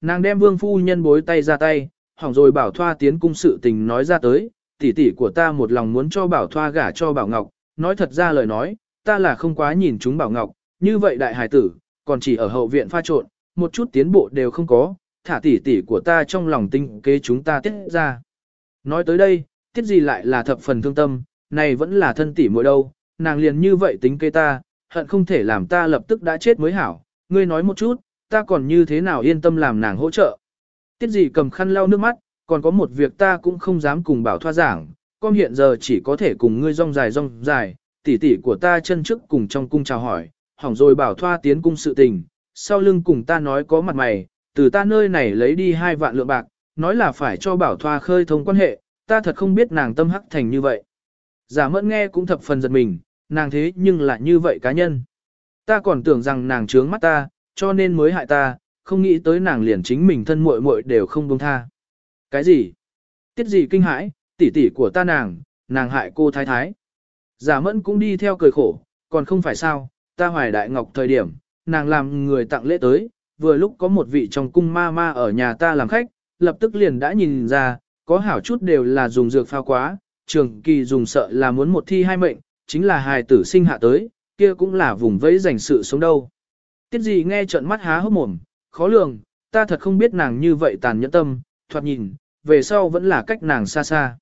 Nàng đem vương phu nhân bối tay ra tay, hỏng rồi bảo thoa tiến cung sự tình nói ra tới, tỷ tỷ của ta một lòng muốn cho bảo thoa gả cho bảo ngọc, nói thật ra lời nói, ta là không quá nhìn chúng bảo ngọc, như vậy đại hải tử, còn chỉ ở hậu viện pha trộn, một chút tiến bộ đều không có, thả tỷ tỷ của ta trong lòng tinh kế chúng ta tiết ra. Nói tới đây, tiết gì lại là thập phần thương tâm, này vẫn là thân tỷ muội đâu, nàng liền như vậy tính kế ta, hận không thể làm ta lập tức đã chết mới hảo, ngươi nói một chút, ta còn như thế nào yên tâm làm nàng hỗ trợ. Tiết gì cầm khăn lau nước mắt, còn có một việc ta cũng không dám cùng bảo thoa giảng, con hiện giờ chỉ có thể cùng ngươi rong dài rong dài, tỷ tỷ của ta chân trước cùng trong cung chào hỏi, hỏng rồi bảo thoa tiến cung sự tình, sau lưng cùng ta nói có mặt mày, từ ta nơi này lấy đi hai vạn lượng bạc, nói là phải cho bảo thoa khơi thông quan hệ, ta thật không biết nàng tâm hắc thành như vậy. Giả mẫn nghe cũng thập phần giật mình, nàng thế nhưng lại như vậy cá nhân. Ta còn tưởng rằng nàng trướng mắt ta, cho nên mới hại ta, không nghĩ tới nàng liền chính mình thân muội muội đều không buông tha. Cái gì? Tiết gì kinh hãi, tỷ tỷ của ta nàng, nàng hại cô thái thái. Giả mẫn cũng đi theo cười khổ, còn không phải sao, ta hoài đại ngọc thời điểm, nàng làm người tặng lễ tới, vừa lúc có một vị trong cung ma ma ở nhà ta làm khách, lập tức liền đã nhìn ra, có hảo chút đều là dùng dược pha quá, trường kỳ dùng sợ là muốn một thi hai mệnh, chính là hài tử sinh hạ tới, kia cũng là vùng vẫy dành sự sống đâu. Tiết gì nghe trợn mắt há hốc mồm, khó lường, ta thật không biết nàng như vậy tàn nhẫn tâm, thoạt nhìn, về sau vẫn là cách nàng xa xa.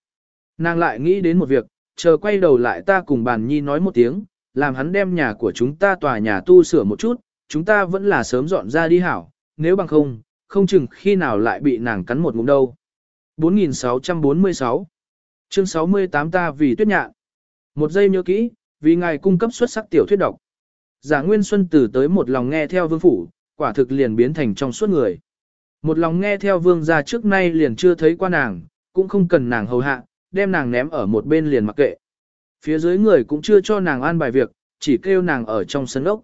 Nàng lại nghĩ đến một việc, chờ quay đầu lại ta cùng bàn nhi nói một tiếng, làm hắn đem nhà của chúng ta tòa nhà tu sửa một chút, chúng ta vẫn là sớm dọn ra đi hảo, nếu bằng không, không chừng khi nào lại bị nàng cắn một ngụm đâu. 4646 Chương 68 ta vì tuyết nhạn. Một giây nhớ kỹ, vì ngài cung cấp xuất sắc tiểu thuyết độc. Giả Nguyên Xuân từ tới một lòng nghe theo vương phủ, quả thực liền biến thành trong suốt người. Một lòng nghe theo vương gia trước nay liền chưa thấy qua nàng, cũng không cần nàng hầu hạ, đem nàng ném ở một bên liền mặc kệ. Phía dưới người cũng chưa cho nàng an bài việc, chỉ kêu nàng ở trong sân ốc.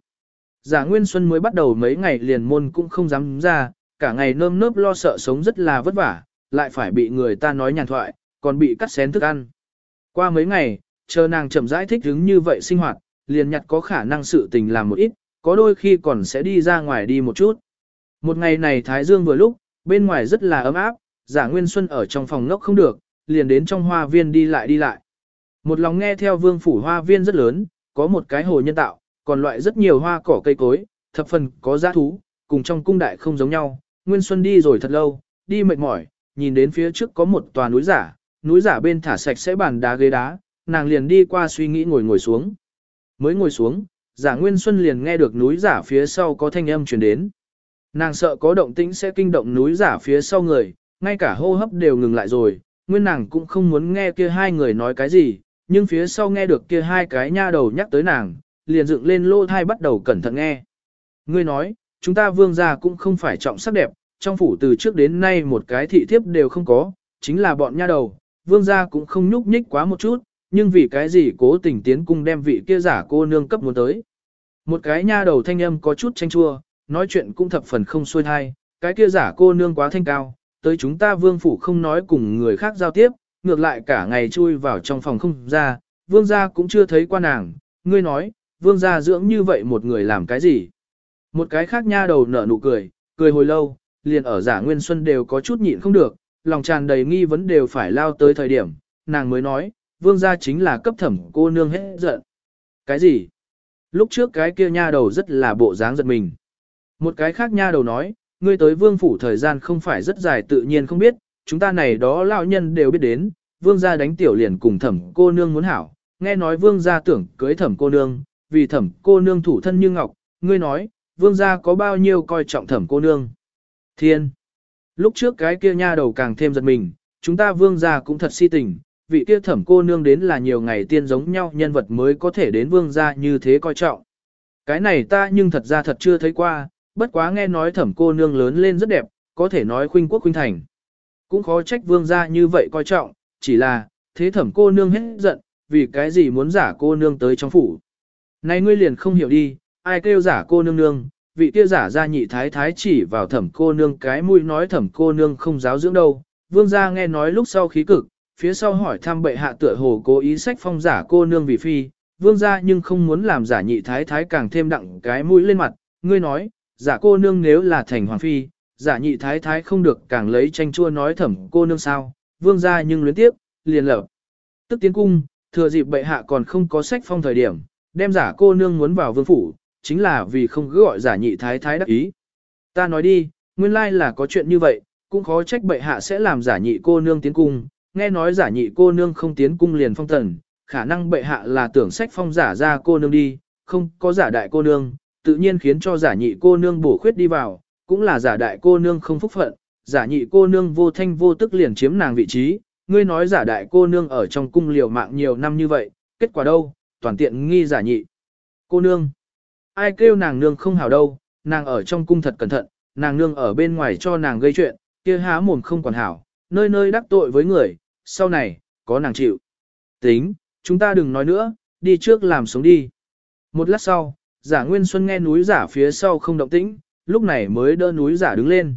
Giả Nguyên Xuân mới bắt đầu mấy ngày liền môn cũng không dám ra, cả ngày nơm nớp lo sợ sống rất là vất vả, lại phải bị người ta nói nhàn thoại, còn bị cắt xén thức ăn. Qua mấy ngày, chờ nàng chậm rãi thích hứng như vậy sinh hoạt, liền nhặt có khả năng sự tình làm một ít, có đôi khi còn sẽ đi ra ngoài đi một chút. Một ngày này Thái Dương vừa lúc, bên ngoài rất là ấm áp, giả Nguyên Xuân ở trong phòng ngốc không được, liền đến trong hoa viên đi lại đi lại. Một lòng nghe theo vương phủ hoa viên rất lớn, có một cái hồ nhân tạo, còn loại rất nhiều hoa cỏ cây cối, thập phần có giá thú, cùng trong cung đại không giống nhau. Nguyên Xuân đi rồi thật lâu, đi mệt mỏi, nhìn đến phía trước có một tòa núi giả, núi giả bên thả sạch sẽ bàn đá ghế đá, nàng liền đi qua suy nghĩ ngồi ngồi xuống. Mới ngồi xuống, giả Nguyên Xuân liền nghe được núi giả phía sau có thanh âm truyền đến. Nàng sợ có động tĩnh sẽ kinh động núi giả phía sau người, ngay cả hô hấp đều ngừng lại rồi, nguyên nàng cũng không muốn nghe kia hai người nói cái gì, nhưng phía sau nghe được kia hai cái nha đầu nhắc tới nàng, liền dựng lên lô thai bắt đầu cẩn thận nghe. Ngươi nói, chúng ta vương gia cũng không phải trọng sắc đẹp, trong phủ từ trước đến nay một cái thị thiếp đều không có, chính là bọn nha đầu, vương gia cũng không nhúc nhích quá một chút, nhưng vì cái gì cố tình tiến cung đem vị kia giả cô nương cấp muốn tới. Một cái nha đầu thanh âm có chút tranh chua, nói chuyện cũng thập phần không xuôi thai, cái kia giả cô nương quá thanh cao, tới chúng ta vương phủ không nói cùng người khác giao tiếp, ngược lại cả ngày chui vào trong phòng không ra, vương gia cũng chưa thấy qua nàng, ngươi nói, vương gia dưỡng như vậy một người làm cái gì. Một cái khác nha đầu nở nụ cười, cười hồi lâu, liền ở giả nguyên xuân đều có chút nhịn không được, lòng tràn đầy nghi vấn đều phải lao tới thời điểm, nàng mới nói, vương gia chính là cấp thẩm cô nương hết giận. Cái gì? Lúc trước cái kia nha đầu rất là bộ dáng giật mình. Một cái khác nha đầu nói, ngươi tới vương phủ thời gian không phải rất dài tự nhiên không biết, chúng ta này đó lão nhân đều biết đến, vương gia đánh tiểu liền cùng thẩm cô nương muốn hảo, nghe nói vương gia tưởng cưới thẩm cô nương, vì thẩm cô nương thủ thân như ngọc, ngươi nói, vương gia có bao nhiêu coi trọng thẩm cô nương. Thiên! Lúc trước cái kia nha đầu càng thêm giật mình, chúng ta vương gia cũng thật si tình, vị kia thẩm cô nương đến là nhiều ngày tiên giống nhau nhân vật mới có thể đến vương gia như thế coi trọng. Cái này ta nhưng thật ra thật chưa thấy qua, bất quá nghe nói thẩm cô nương lớn lên rất đẹp, có thể nói khuynh quốc khuynh thành. Cũng khó trách vương gia như vậy coi trọng, chỉ là, thế thẩm cô nương hết giận, vì cái gì muốn giả cô nương tới trong phủ. Này ngươi liền không hiểu đi, ai kêu giả cô nương nương, vị kia giả ra nhị thái thái chỉ vào thẩm cô nương cái mũi nói thẩm cô nương không giáo dưỡng đâu. Vương gia nghe nói lúc sau khí cực, phía sau hỏi thăm bệ hạ tựa hồ cố ý sách phong giả cô nương vì phi, vương gia nhưng không muốn làm giả nhị thái thái càng thêm đặng cái mũi lên mặt, ngươi nói, giả cô nương nếu là thành hoàng phi, giả nhị thái thái không được càng lấy tranh chua nói thẩm cô nương sao, vương gia nhưng luyến tiếp, liền lập. Tức tiến cung, thừa dịp bệ hạ còn không có sách phong thời điểm, đem giả cô nương muốn vào vương phủ, chính là vì không cứ gọi giả nhị thái thái đắc ý. Ta nói đi, nguyên lai là có chuyện như vậy, cũng khó trách bệ hạ sẽ làm giả nhị cô nương tiến cung, nghe nói giả nhị cô nương không tiến cung liền phong tần, khả năng bệ hạ là tưởng sách phong giả ra cô nương đi, không có giả đại cô nương, tự nhiên khiến cho giả nhị cô nương bổ khuyết đi vào, cũng là giả đại cô nương không phúc phận, giả nhị cô nương vô thanh vô tức liền chiếm nàng vị trí, ngươi nói giả đại cô nương ở trong cung liều mạng nhiều năm như vậy, kết quả đâu, toàn tiện nghi giả nhị. Cô nương, ai kêu nàng nương không hảo đâu, nàng ở trong cung thật cẩn thận, nàng nương ở bên ngoài cho nàng gây chuyện, kia há mồm không còn hảo, nơi nơi đắc tội với người, sau này, có nàng chịu. Tính, chúng ta đừng nói nữa, đi trước làm sống đi. Một lát sau, giả Nguyên Xuân nghe núi giả phía sau không động tĩnh, lúc này mới đỡ núi giả đứng lên.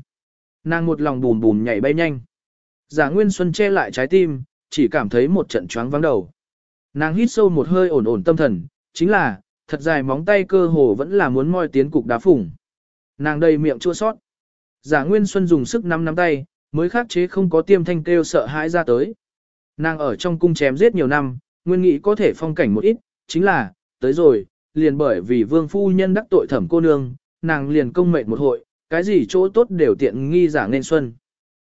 Nàng một lòng bùm bùm nhảy bay nhanh. Giả Nguyên Xuân che lại trái tim, chỉ cảm thấy một trận choáng vắng đầu. Nàng hít sâu một hơi ổn ổn tâm thần, chính là, thật dài móng tay cơ hồ vẫn là muốn moi tiến cục đá phủng. Nàng đầy miệng chua sót. Giả Nguyên Xuân dùng sức nắm nắm tay, mới khắc chế không có tiêm thanh kêu sợ hãi ra tới. Nàng ở trong cung chém giết nhiều năm, nguyên nghĩ có thể phong cảnh một ít, chính là, tới rồi, liền bởi vì vương phu nhân đắc tội thẩm cô nương, nàng liền công mệnh một hội, cái gì chỗ tốt đều tiện nghi giả nên xuân.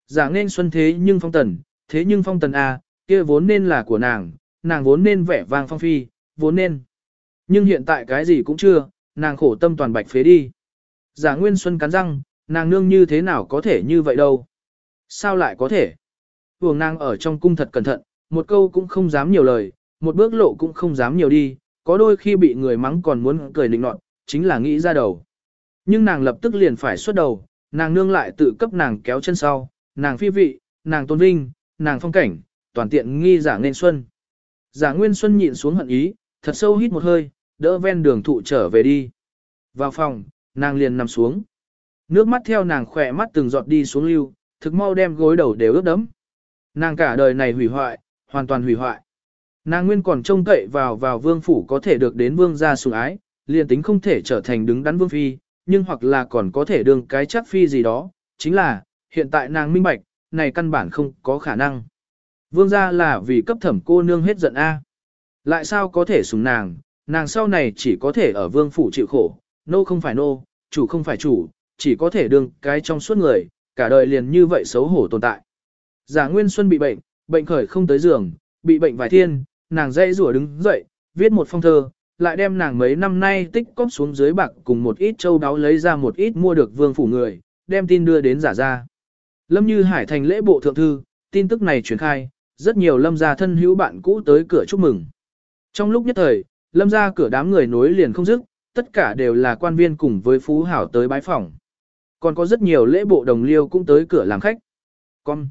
Giả nên xuân thế nhưng phong tần, thế nhưng phong tần A, kia vốn nên là của nàng, nàng vốn nên vẻ vang phong phi, vốn nên. Nhưng hiện tại cái gì cũng chưa, nàng khổ tâm toàn bạch phế đi. Giả Nguyên Xuân cắn răng, nàng nương như thế nào có thể như vậy đâu. Sao lại có thể? Vương nàng ở trong cung thật cẩn thận, một câu cũng không dám nhiều lời, một bước lộ cũng không dám nhiều đi, có đôi khi bị người mắng còn muốn cười nịnh nọt, chính là nghĩ ra đầu. Nhưng nàng lập tức liền phải xuất đầu, nàng nương lại tự cấp nàng kéo chân sau, nàng phi vị, nàng tôn vinh, nàng phong cảnh, toàn tiện nghi giả nên xuân. Giả Nguyên Xuân nhịn xuống hận ý, thật sâu hít một hơi, đỡ ven đường thụ trở về đi. Vào phòng, nàng liền nằm xuống. Nước mắt theo nàng khỏe mắt từng giọt đi xuống lưu, thực mau đem gối đầu đều ướt đẫm. Nàng cả đời này hủy hoại, hoàn toàn hủy hoại. Nàng nguyên còn trông cậy vào vào vương phủ có thể được đến vương gia sủng ái, liền tính không thể trở thành đứng đắn vương phi, nhưng hoặc là còn có thể đương cái chắc phi gì đó, chính là, hiện tại nàng minh bạch, này căn bản không có khả năng. Vương gia là vì cấp thẩm cô nương hết giận A. Lại sao có thể sủng nàng, nàng sau này chỉ có thể ở vương phủ chịu khổ, nô không phải nô, chủ không phải chủ, chỉ có thể đương cái trong suốt người, cả đời liền như vậy xấu hổ tồn tại. Giả Nguyên Xuân bị bệnh, bệnh khởi không tới giường, bị bệnh vài thiên, nàng dây rủa đứng dậy, viết một phong thơ, lại đem nàng mấy năm nay tích cóp xuống dưới bạc cùng một ít châu đáo lấy ra một ít mua được vương phủ người, đem tin đưa đến giả ra. Lâm Như Hải thành lễ bộ thượng thư, tin tức này truyền khai, rất nhiều lâm gia thân hữu bạn cũ tới cửa chúc mừng. Trong lúc nhất thời, lâm gia cửa đám người nối liền không dứt, tất cả đều là quan viên cùng với phú hảo tới bái phỏng. Còn có rất nhiều lễ bộ đồng liêu cũng tới cửa làm khách. Con.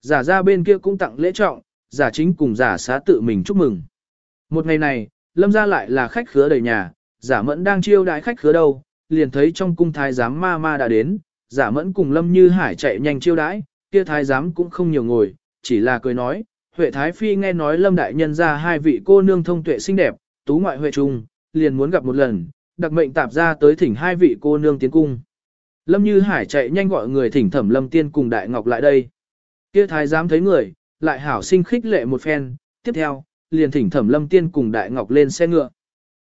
Giả ra bên kia cũng tặng lễ trọng, giả chính cùng giả xá tự mình chúc mừng. Một ngày này, lâm ra lại là khách khứa đầy nhà, giả mẫn đang chiêu đãi khách khứa đâu, liền thấy trong cung thái giám ma ma đã đến, giả mẫn cùng lâm như hải chạy nhanh chiêu đãi, kia thái giám cũng không nhiều ngồi, chỉ là cười nói, Huệ Thái Phi nghe nói lâm đại nhân ra hai vị cô nương thông tuệ xinh đẹp, tú ngoại huệ trung, liền muốn gặp một lần, đặc mệnh tạp ra tới thỉnh hai vị cô nương tiến cung. Lâm Như Hải chạy nhanh gọi người thỉnh thẩm lâm tiên cùng đại ngọc lại đây. Kia thái giám thấy người, lại hảo sinh khích lệ một phen, tiếp theo, liền thỉnh thẩm lâm tiên cùng đại ngọc lên xe ngựa.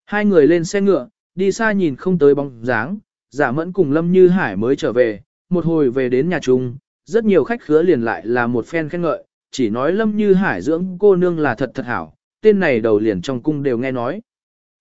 Hai người lên xe ngựa, đi xa nhìn không tới bóng dáng, giả mẫn cùng lâm như hải mới trở về, một hồi về đến nhà chung, rất nhiều khách khứa liền lại là một phen khen ngợi, chỉ nói lâm như hải dưỡng cô nương là thật thật hảo, tên này đầu liền trong cung đều nghe nói.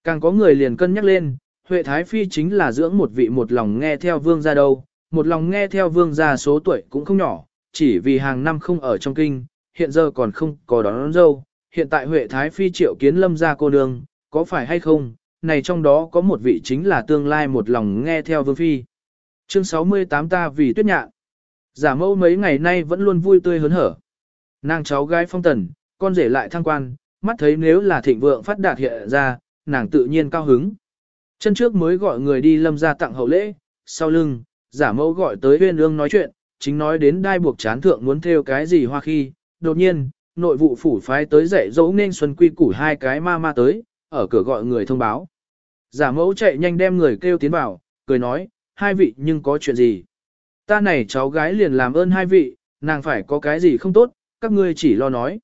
Càng có người liền cân nhắc lên, Huệ Thái Phi chính là dưỡng một vị một lòng nghe theo vương gia đâu, một lòng nghe theo vương gia số tuổi cũng không nhỏ, chỉ vì hàng năm không ở trong kinh, hiện giờ còn không có đón, đón dâu, hiện tại Huệ Thái Phi triệu kiến lâm gia cô nương, có phải hay không, này trong đó có một vị chính là tương lai một lòng nghe theo Vương Phi. Chương 68 ta vì tuyết nhạn. Giả mẫu mấy ngày nay vẫn luôn vui tươi hớn hở. Nàng cháu gái phong tần, con rể lại thăng quan, mắt thấy nếu là thịnh vượng phát đạt hiện ra, nàng tự nhiên cao hứng. Chân trước mới gọi người đi lâm ra tặng hậu lễ, sau lưng, giả mẫu gọi tới huyên ương nói chuyện, chính nói đến đai buộc chán thượng muốn theo cái gì hoa khi, đột nhiên, nội vụ phủ phái tới dạy dỗ nên xuân quy củ hai cái ma ma tới, ở cửa gọi người thông báo. Giả mẫu chạy nhanh đem người kêu tiến vào, cười nói, hai vị nhưng có chuyện gì? Ta này cháu gái liền làm ơn hai vị, nàng phải có cái gì không tốt, các ngươi chỉ lo nói.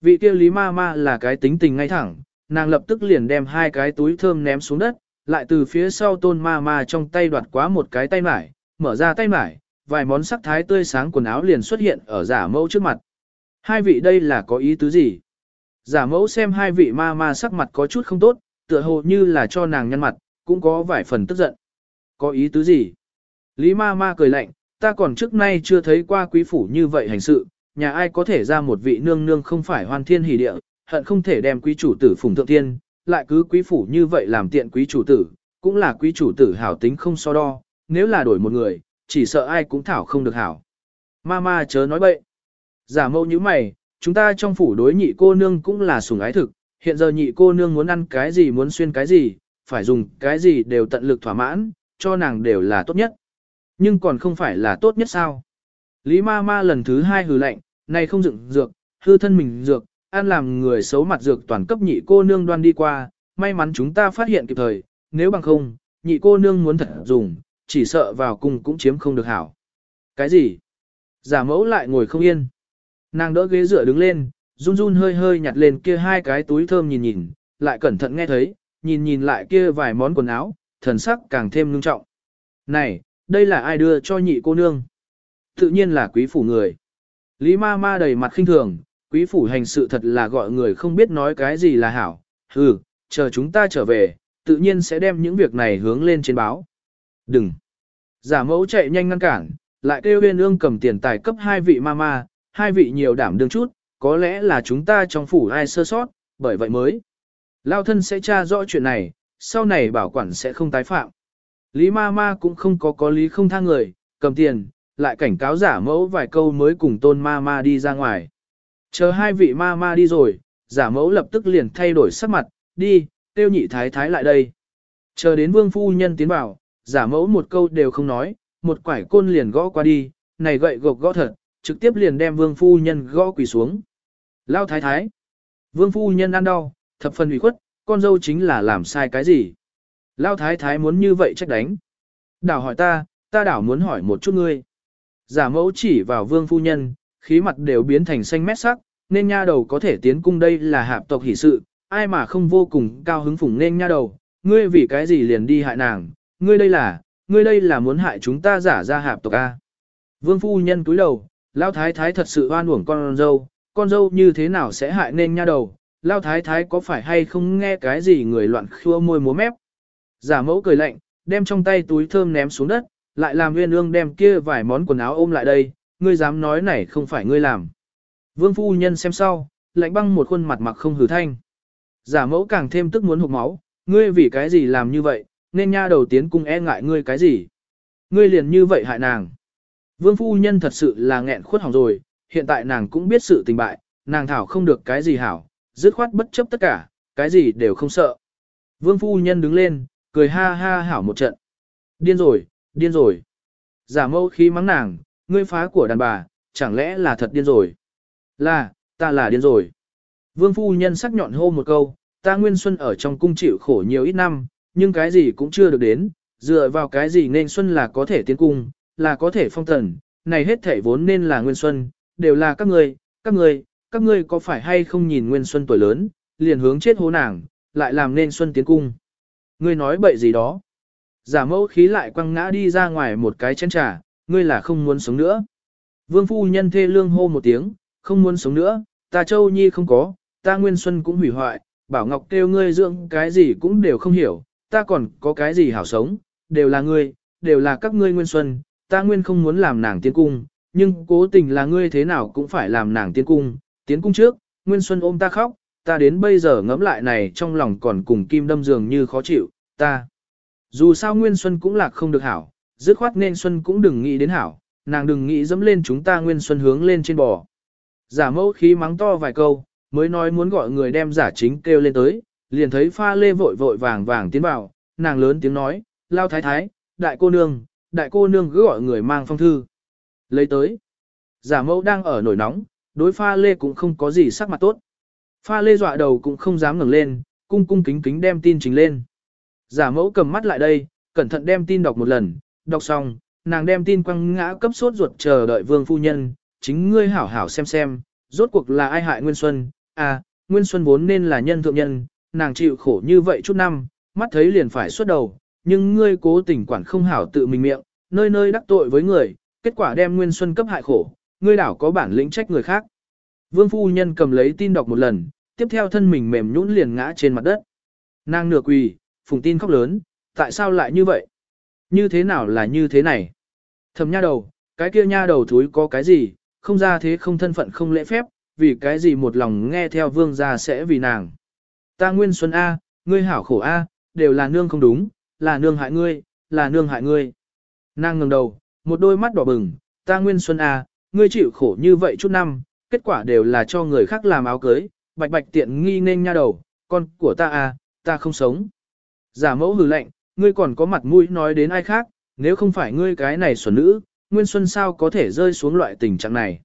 Vị kia Lý Ma Ma là cái tính tình ngay thẳng, nàng lập tức liền đem hai cái túi thơm ném xuống đất, lại từ phía sau tôn ma ma trong tay đoạt quá một cái tay mải, mở ra tay mải, vài món sắc thái tươi sáng quần áo liền xuất hiện ở giả mẫu trước mặt. Hai vị đây là có ý tứ gì? Giả mẫu xem hai vị ma ma sắc mặt có chút không tốt, tựa hồ như là cho nàng nhăn mặt, cũng có vài phần tức giận. Có ý tứ gì? Lý ma ma cười lạnh, ta còn trước nay chưa thấy qua quý phủ như vậy hành sự, nhà ai có thể ra một vị nương nương không phải hoan thiên hỷ địa, hận không thể đem quý chủ tử phùng thượng tiên, lại cứ quý phủ như vậy làm tiện quý chủ tử, cũng là quý chủ tử hảo tính không so đo, nếu là đổi một người, chỉ sợ ai cũng thảo không được hảo. Mama chớ nói bậy. Giả mâu như mày, chúng ta trong phủ đối nhị cô nương cũng là sủng ái thực, hiện giờ nhị cô nương muốn ăn cái gì muốn xuyên cái gì, phải dùng cái gì đều tận lực thỏa mãn, cho nàng đều là tốt nhất. Nhưng còn không phải là tốt nhất sao? Lý ma ma lần thứ hai hừ lạnh, này không dựng dược, hư thân mình dược, ăn làm người xấu mặt dược toàn cấp nhị cô nương đoan đi qua, may mắn chúng ta phát hiện kịp thời, nếu bằng không, nhị cô nương muốn thật dùng, chỉ sợ vào cùng cũng chiếm không được hảo. Cái gì? Giả mẫu lại ngồi không yên. Nàng đỡ ghế dựa đứng lên, run run hơi hơi nhặt lên kia hai cái túi thơm nhìn nhìn, lại cẩn thận nghe thấy, nhìn nhìn lại kia vài món quần áo, thần sắc càng thêm ngưng trọng. Này, đây là ai đưa cho nhị cô nương? Tự nhiên là quý phủ người. Lý ma ma đầy mặt khinh thường, quý phủ hành sự thật là gọi người không biết nói cái gì là hảo. Hừ, chờ chúng ta trở về, tự nhiên sẽ đem những việc này hướng lên trên báo. Đừng! Giả mẫu chạy nhanh ngăn cản, lại kêu huyên ương cầm tiền tài cấp hai vị ma ma, hai vị nhiều đảm đương chút, có lẽ là chúng ta trong phủ ai sơ sót, bởi vậy mới. Lao thân sẽ tra rõ chuyện này, sau này bảo quản sẽ không tái phạm. Lý ma ma cũng không có có lý không tha người, cầm tiền, lại cảnh cáo giả mẫu vài câu mới cùng tôn ma ma đi ra ngoài. Chờ hai vị ma ma đi rồi, giả mẫu lập tức liền thay đổi sắc mặt, đi, tiêu nhị thái thái lại đây. Chờ đến vương phu nhân tiến vào, giả mẫu một câu đều không nói, một quải côn liền gõ qua đi, này gậy gộc gõ thật, trực tiếp liền đem vương phu nhân gõ quỳ xuống. Lao thái thái. Vương phu nhân ăn đau, thập phần ủy khuất, con dâu chính là làm sai cái gì. Lao thái thái muốn như vậy trách đánh. Đảo hỏi ta, ta đảo muốn hỏi một chút ngươi. Giả mẫu chỉ vào vương phu nhân, khí mặt đều biến thành xanh mét sắc, nên nha đầu có thể tiến cung đây là hạp tộc hỷ sự, ai mà không vô cùng cao hứng phủng nên nha đầu, ngươi vì cái gì liền đi hại nàng, ngươi đây là, ngươi đây là muốn hại chúng ta giả ra hạp tộc A. Vương phu nhân cúi đầu, lao thái thái thật sự oan uổng con dâu, con dâu như thế nào sẽ hại nên nha đầu, lao thái thái có phải hay không nghe cái gì người loạn khua môi múa mép. Giả mẫu cười lạnh, đem trong tay túi thơm ném xuống đất, lại làm nguyên ương đem kia vài món quần áo ôm lại đây, ngươi dám nói này không phải ngươi làm. Vương phu nhân xem sau, lạnh băng một khuôn mặt mặc không hử thanh. Giả mẫu càng thêm tức muốn hụt máu, ngươi vì cái gì làm như vậy, nên nha đầu tiến cung e ngại ngươi cái gì. Ngươi liền như vậy hại nàng. Vương phu nhân thật sự là nghẹn khuất hỏng rồi, hiện tại nàng cũng biết sự tình bại, nàng thảo không được cái gì hảo, dứt khoát bất chấp tất cả, cái gì đều không sợ. Vương phu nhân đứng lên, cười ha ha hảo một trận. Điên rồi, điên rồi. Giả mâu khí mắng nàng, ngươi phá của đàn bà, chẳng lẽ là thật điên rồi? Là, ta là điên rồi. Vương phu nhân sắc nhọn hô một câu, ta nguyên xuân ở trong cung chịu khổ nhiều ít năm, nhưng cái gì cũng chưa được đến, dựa vào cái gì nên xuân là có thể tiến cung, là có thể phong thần, này hết thể vốn nên là nguyên xuân, đều là các ngươi, các ngươi, các ngươi có phải hay không nhìn nguyên xuân tuổi lớn, liền hướng chết hố nàng, lại làm nên xuân tiến cung. Ngươi nói bậy gì đó. Giả mẫu khí lại quăng ngã đi ra ngoài một cái chén trà, ngươi là không muốn sống nữa. Vương phu nhân thê lương hô một tiếng, không muốn sống nữa, ta châu nhi không có, ta nguyên xuân cũng hủy hoại, bảo ngọc kêu ngươi dưỡng cái gì cũng đều không hiểu, ta còn có cái gì hảo sống, đều là ngươi, đều là các ngươi nguyên xuân, ta nguyên không muốn làm nàng tiến cung, nhưng cố tình là ngươi thế nào cũng phải làm nàng tiến cung, tiến cung trước, nguyên xuân ôm ta khóc, ta đến bây giờ ngẫm lại này trong lòng còn cùng kim đâm dường như khó chịu, ta. Dù sao nguyên xuân cũng là không được hảo, dứt khoát nên xuân cũng đừng nghĩ đến hảo, nàng đừng nghĩ dẫm lên chúng ta nguyên xuân hướng lên trên bò. Giả mẫu khí mắng to vài câu, mới nói muốn gọi người đem giả chính kêu lên tới, liền thấy pha lê vội vội vàng vàng tiến vào, nàng lớn tiếng nói, lao thái thái, đại cô nương, đại cô nương cứ gọi người mang phong thư. Lấy tới. Giả mẫu đang ở nổi nóng, đối pha lê cũng không có gì sắc mặt tốt. Pha lê dọa đầu cũng không dám ngẩng lên, cung cung kính kính đem tin trình lên. Giả mẫu cầm mắt lại đây, cẩn thận đem tin đọc một lần, đọc xong, nàng đem tin quăng ngã cấp sốt ruột chờ đợi vương phu nhân, chính ngươi hảo hảo xem xem, rốt cuộc là ai hại Nguyên Xuân, à, Nguyên Xuân vốn nên là nhân thượng nhân, nàng chịu khổ như vậy chút năm, mắt thấy liền phải xuất đầu, nhưng ngươi cố tình quản không hảo tự mình miệng, nơi nơi đắc tội với người, kết quả đem Nguyên Xuân cấp hại khổ, ngươi đảo có bản lĩnh trách người khác. Vương phu nhân cầm lấy tin đọc một lần, tiếp theo thân mình mềm nhũn liền ngã trên mặt đất. Nàng nửa quỳ, phùng tin khóc lớn, tại sao lại như vậy? Như thế nào là như thế này? Thầm nha đầu, cái kia nha đầu thúi có cái gì, không ra thế không thân phận không lễ phép, vì cái gì một lòng nghe theo vương gia sẽ vì nàng. Ta Nguyên Xuân A, ngươi hảo khổ A, đều là nương không đúng, là nương hại ngươi, là nương hại ngươi. Nàng ngẩng đầu, một đôi mắt đỏ bừng, ta Nguyên Xuân A, ngươi chịu khổ như vậy chút năm, kết quả đều là cho người khác làm áo cưới, bạch bạch tiện nghi nên nha đầu, con của ta A, ta không sống. Giả mẫu hừ lạnh, ngươi còn có mặt mũi nói đến ai khác, nếu không phải ngươi cái này xuẩn nữ, Nguyên Xuân sao có thể rơi xuống loại tình trạng này.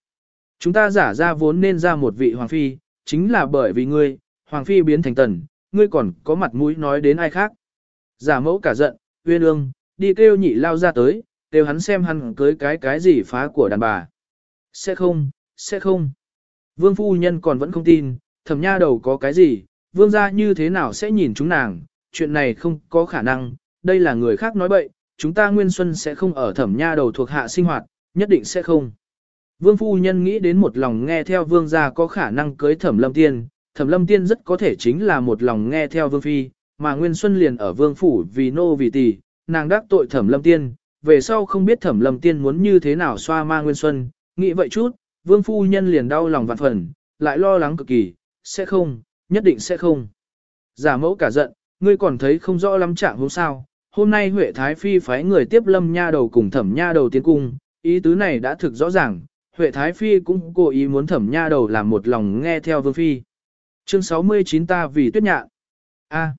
Chúng ta giả ra vốn nên ra một vị hoàng phi, chính là bởi vì ngươi, hoàng phi biến thành tần, ngươi còn có mặt mũi nói đến ai khác. Giả mẫu cả giận, uyên ương, đi kêu nhị lao ra tới, kêu hắn xem hắn cưới cái cái gì phá của đàn bà. Sẽ không, sẽ không. Vương phu nhân còn vẫn không tin, thẩm nha đầu có cái gì, vương gia như thế nào sẽ nhìn chúng nàng, chuyện này không có khả năng, đây là người khác nói bậy, chúng ta nguyên xuân sẽ không ở thẩm nha đầu thuộc hạ sinh hoạt, nhất định sẽ không. Vương phu nhân nghĩ đến một lòng nghe theo vương gia có khả năng cưới thẩm lâm tiên, thẩm lâm tiên rất có thể chính là một lòng nghe theo vương phi, mà nguyên xuân liền ở vương phủ vì nô vì tỷ, nàng đắc tội thẩm lâm tiên, về sau không biết thẩm lâm tiên muốn như thế nào xoa ma nguyên xuân, nghĩ vậy chút, vương phu nhân liền đau lòng vạn phần, lại lo lắng cực kỳ, sẽ không, nhất định sẽ không. Giả mẫu cả giận, ngươi còn thấy không rõ lắm trạng hôm sao, hôm nay Huệ Thái Phi phái người tiếp lâm nha đầu cùng thẩm nha đầu tiến cung, ý tứ này đã thực rõ ràng, Huệ Thái Phi cũng cố ý muốn thẩm nha đầu làm một lòng nghe theo Vương Phi. Chương 69 ta vì tuyết nhạn. A.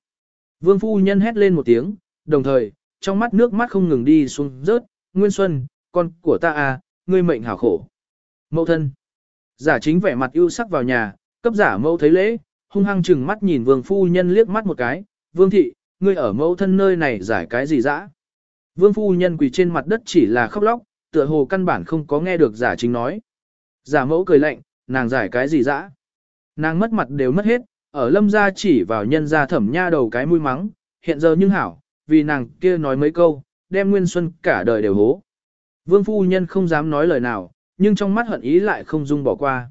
Vương Phu Nhân hét lên một tiếng, đồng thời, trong mắt nước mắt không ngừng đi xuống rớt, Nguyên Xuân, con của ta a, ngươi mệnh hảo khổ. Mẫu thân. Giả chính vẻ mặt ưu sắc vào nhà, cấp giả mẫu thấy lễ, hung hăng chừng mắt nhìn Vương Phu Nhân liếc mắt một cái, Vương Thị, ngươi ở mẫu thân nơi này giải cái gì dã? Vương Phu Nhân quỳ trên mặt đất chỉ là khóc lóc, tựa hồ căn bản không có nghe được giả chính nói. Giả mẫu cười lạnh, nàng giải cái gì dã? Nàng mất mặt đều mất hết, ở lâm gia chỉ vào nhân gia thẩm nha đầu cái mũi mắng, hiện giờ nhưng hảo, vì nàng kia nói mấy câu, đem Nguyên Xuân cả đời đều hố. Vương phu nhân không dám nói lời nào, nhưng trong mắt hận ý lại không dung bỏ qua.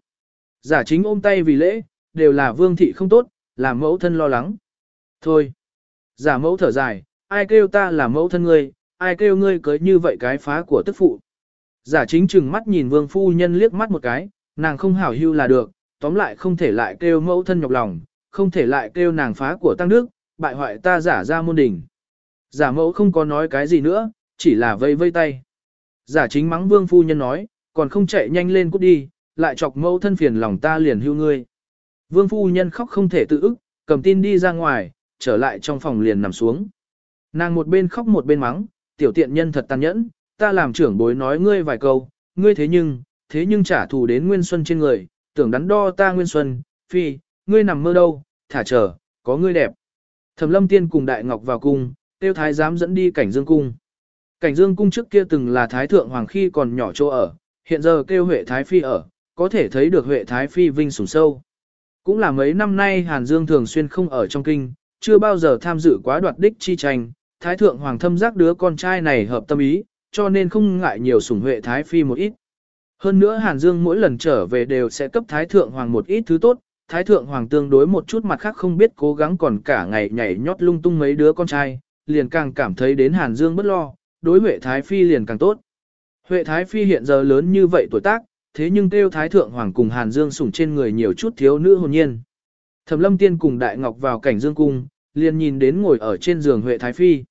Giả chính ôm tay vì lễ, đều là vương thị không tốt, làm mẫu thân lo lắng. Thôi, giả mẫu thở dài, ai kêu ta là mẫu thân ngươi, ai kêu ngươi cưới như vậy cái phá của tức phụ. Giả chính chừng mắt nhìn vương phu nhân liếc mắt một cái, nàng không hảo hưu là được, tóm lại không thể lại kêu mẫu thân nhọc lòng, không thể lại kêu nàng phá của tăng đức, bại hoại ta giả ra môn đỉnh. Giả mẫu không có nói cái gì nữa, chỉ là vây vây tay. Giả chính mắng vương phu nhân nói, còn không chạy nhanh lên cút đi, lại chọc mẫu thân phiền lòng ta liền hưu ngươi. Vương phu nhân khóc không thể tự ức, cầm tin đi ra ngoài, trở lại trong phòng liền nằm xuống. Nàng một bên khóc một bên mắng, tiểu tiện nhân thật tàn nhẫn, ta làm trưởng bối nói ngươi vài câu, ngươi thế nhưng, thế nhưng trả thù đến Nguyên Xuân trên người, tưởng đắn đo ta Nguyên Xuân, phi, ngươi nằm mơ đâu, thả chờ, có ngươi đẹp. Thẩm lâm tiên cùng Đại Ngọc vào cung, tiêu thái giám dẫn đi cảnh dương cung. Cảnh dương cung trước kia từng là thái thượng hoàng khi còn nhỏ chỗ ở, hiện giờ kêu Huệ Thái Phi ở, có thể thấy được Huệ Thái Phi vinh sủng sâu. Cũng là mấy năm nay Hàn Dương thường xuyên không ở trong kinh, chưa bao giờ tham dự quá đoạt đích chi tranh, Thái thượng hoàng thâm giác đứa con trai này hợp tâm ý, cho nên không ngại nhiều sủng Huệ Thái Phi một ít. Hơn nữa Hàn Dương mỗi lần trở về đều sẽ cấp Thái Thượng Hoàng một ít thứ tốt, Thái Thượng Hoàng tương đối một chút mặt khác không biết cố gắng còn cả ngày nhảy nhót lung tung mấy đứa con trai, liền càng cảm thấy đến Hàn Dương bất lo, đối Huệ Thái Phi liền càng tốt. Huệ Thái Phi hiện giờ lớn như vậy tuổi tác, thế nhưng kêu Thái Thượng Hoàng cùng Hàn Dương sủng trên người nhiều chút thiếu nữ hồn nhiên. Thẩm Lâm Tiên cùng Đại Ngọc vào cảnh Dương Cung, liền nhìn đến ngồi ở trên giường Huệ Thái Phi.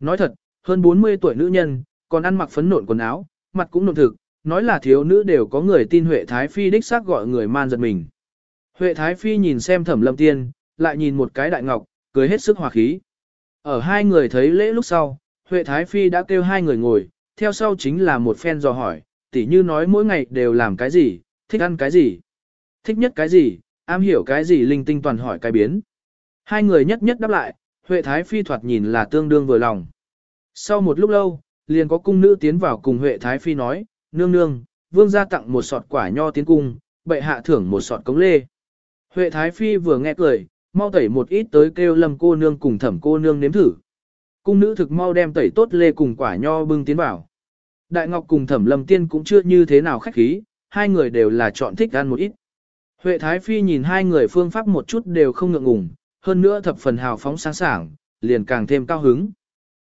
Nói thật, hơn 40 tuổi nữ nhân, còn ăn mặc phấn nộn quần áo, mặt cũng nộn thực, nói là thiếu nữ đều có người tin Huệ Thái Phi đích xác gọi người man giật mình. Huệ Thái Phi nhìn xem thẩm lâm tiên, lại nhìn một cái đại ngọc, cười hết sức hòa khí. Ở hai người thấy lễ lúc sau, Huệ Thái Phi đã kêu hai người ngồi, theo sau chính là một phen dò hỏi, tỉ như nói mỗi ngày đều làm cái gì, thích ăn cái gì, thích nhất cái gì, am hiểu cái gì linh tinh toàn hỏi cái biến. Hai người nhất nhất đáp lại, Huệ Thái Phi thoạt nhìn là tương đương vừa lòng. Sau một lúc lâu, liền có cung nữ tiến vào cùng Huệ Thái Phi nói, nương nương, vương gia tặng một sọt quả nho tiến cung, bệ hạ thưởng một sọt cống lê. Huệ Thái Phi vừa nghe cười, mau tẩy một ít tới kêu lâm cô nương cùng thẩm cô nương nếm thử. Cung nữ thực mau đem tẩy tốt lê cùng quả nho bưng tiến vào. Đại Ngọc cùng thẩm lâm tiên cũng chưa như thế nào khách khí, hai người đều là chọn thích ăn một ít. Huệ Thái Phi nhìn hai người phương pháp một chút đều không ngượng ngùng, hơn nữa thập phần hào phóng sáng sảng, liền càng thêm cao hứng.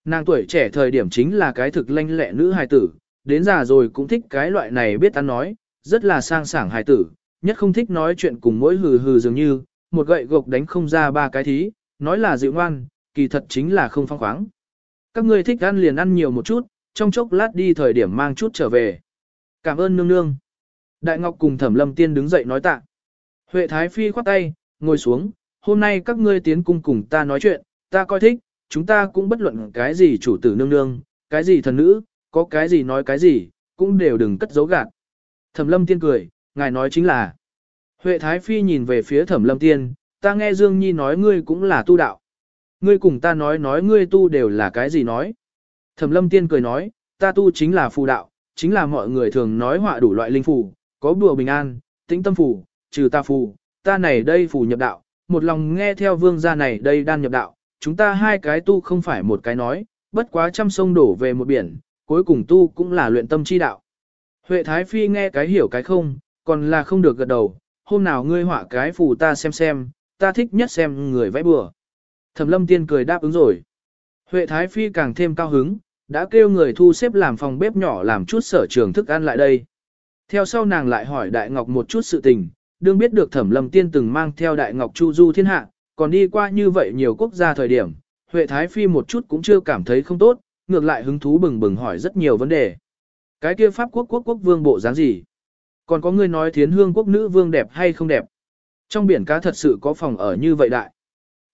Nàng tuổi trẻ thời điểm chính là cái thực lanh lẹ nữ hài tử, đến già rồi cũng thích cái loại này biết ăn nói, rất là sang sảng hài tử, nhất không thích nói chuyện cùng mỗi hừ hừ dường như, một gậy gộc đánh không ra ba cái thí, nói là dịu ngoan, kỳ thật chính là không phong khoáng. Các ngươi thích ăn liền ăn nhiều một chút, trong chốc lát đi thời điểm mang chút trở về. Cảm ơn nương nương. Đại Ngọc cùng Thẩm Lâm Tiên đứng dậy nói tạ. Huệ Thái Phi khoát tay, ngồi xuống, hôm nay các ngươi tiến cung cùng ta nói chuyện, ta coi thích, chúng ta cũng bất luận cái gì chủ tử nương nương, cái gì thần nữ, có cái gì nói cái gì, cũng đều đừng cất giấu gạt. Thẩm Lâm Tiên cười, ngài nói chính là. Huệ Thái Phi nhìn về phía Thẩm Lâm Tiên, ta nghe Dương Nhi nói ngươi cũng là tu đạo. Ngươi cùng ta nói nói ngươi tu đều là cái gì nói. Thẩm Lâm Tiên cười nói, ta tu chính là phù đạo, chính là mọi người thường nói họa đủ loại linh phù, có bùa bình an, tĩnh tâm phù, trừ ta phù, ta này đây phù nhập đạo, một lòng nghe theo vương gia này đây đan nhập đạo, chúng ta hai cái tu không phải một cái nói, bất quá trăm sông đổ về một biển, cuối cùng tu cũng là luyện tâm chi đạo. Huệ Thái Phi nghe cái hiểu cái không, còn là không được gật đầu, hôm nào ngươi họa cái phù ta xem xem, ta thích nhất xem người vẽ bừa. Thẩm lâm tiên cười đáp ứng rồi. Huệ Thái Phi càng thêm cao hứng, đã kêu người thu xếp làm phòng bếp nhỏ làm chút sở trường thức ăn lại đây. Theo sau nàng lại hỏi Đại Ngọc một chút sự tình, đương biết được Thẩm Lâm Tiên từng mang theo Đại Ngọc Chu Du thiên hạ, còn đi qua như vậy nhiều quốc gia thời điểm, Huệ Thái Phi một chút cũng chưa cảm thấy không tốt, ngược lại hứng thú bừng bừng hỏi rất nhiều vấn đề. Cái kia Pháp quốc quốc quốc vương bộ dáng gì? Còn có người nói thiến hương quốc nữ vương đẹp hay không đẹp? Trong biển cá thật sự có phòng ở như vậy đại.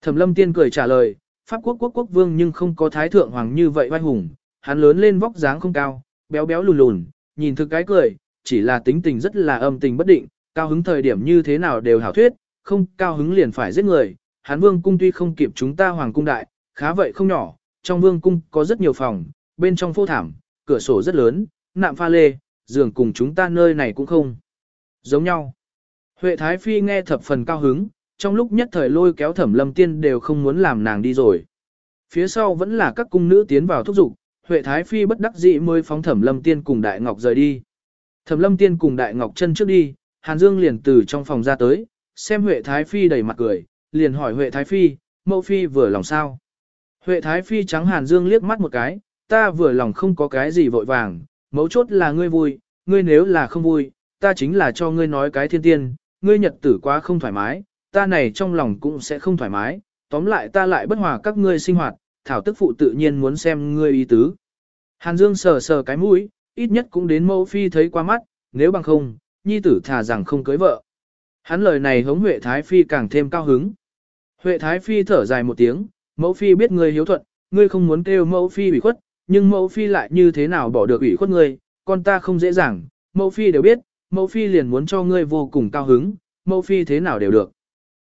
Thẩm Lâm Tiên cười trả lời, Pháp quốc quốc quốc vương nhưng không có thái thượng hoàng như vậy vai hùng, hắn lớn lên vóc dáng không cao, béo béo lùn lùn, nhìn thực cái cười, chỉ là tính tình rất là âm tình bất định, cao hứng thời điểm như thế nào đều hảo thuyết, không cao hứng liền phải giết người. Hán vương cung tuy không kịp chúng ta hoàng cung đại, khá vậy không nhỏ, trong vương cung có rất nhiều phòng, bên trong phô thảm, cửa sổ rất lớn, nạm pha lê, giường cùng chúng ta nơi này cũng không. Giống nhau. Huệ Thái Phi nghe thập phần cao hứng, trong lúc nhất thời lôi kéo thẩm lâm tiên đều không muốn làm nàng đi rồi. Phía sau vẫn là các cung nữ tiến vào thúc giục, Huệ Thái Phi bất đắc dĩ mới phóng thẩm lâm tiên cùng Đại Ngọc rời đi. Thẩm lâm tiên cùng Đại Ngọc chân trước đi, Hàn Dương liền từ trong phòng ra tới, xem Huệ Thái Phi đầy mặt cười, liền hỏi Huệ Thái Phi, mẫu Phi vừa lòng sao. Huệ Thái Phi trắng Hàn Dương liếc mắt một cái, ta vừa lòng không có cái gì vội vàng, mấu chốt là ngươi vui, ngươi nếu là không vui, ta chính là cho ngươi nói cái thiên tiên, ngươi nhật tử quá không thoải mái, ta này trong lòng cũng sẽ không thoải mái, tóm lại ta lại bất hòa các ngươi sinh hoạt, thảo tức phụ tự nhiên muốn xem ngươi ý tứ. Hàn Dương sờ sờ cái mũi, ít nhất cũng đến mẫu phi thấy qua mắt, nếu bằng không, nhi tử thà rằng không cưới vợ. Hắn lời này hống Huệ Thái Phi càng thêm cao hứng. Huệ Thái Phi thở dài một tiếng, mẫu phi biết ngươi hiếu thuận, ngươi không muốn kêu mẫu phi ủy khuất, nhưng mẫu phi lại như thế nào bỏ được ủy khuất ngươi, con ta không dễ dàng, mẫu phi đều biết, mẫu phi liền muốn cho ngươi vô cùng cao hứng, mẫu phi thế nào đều được.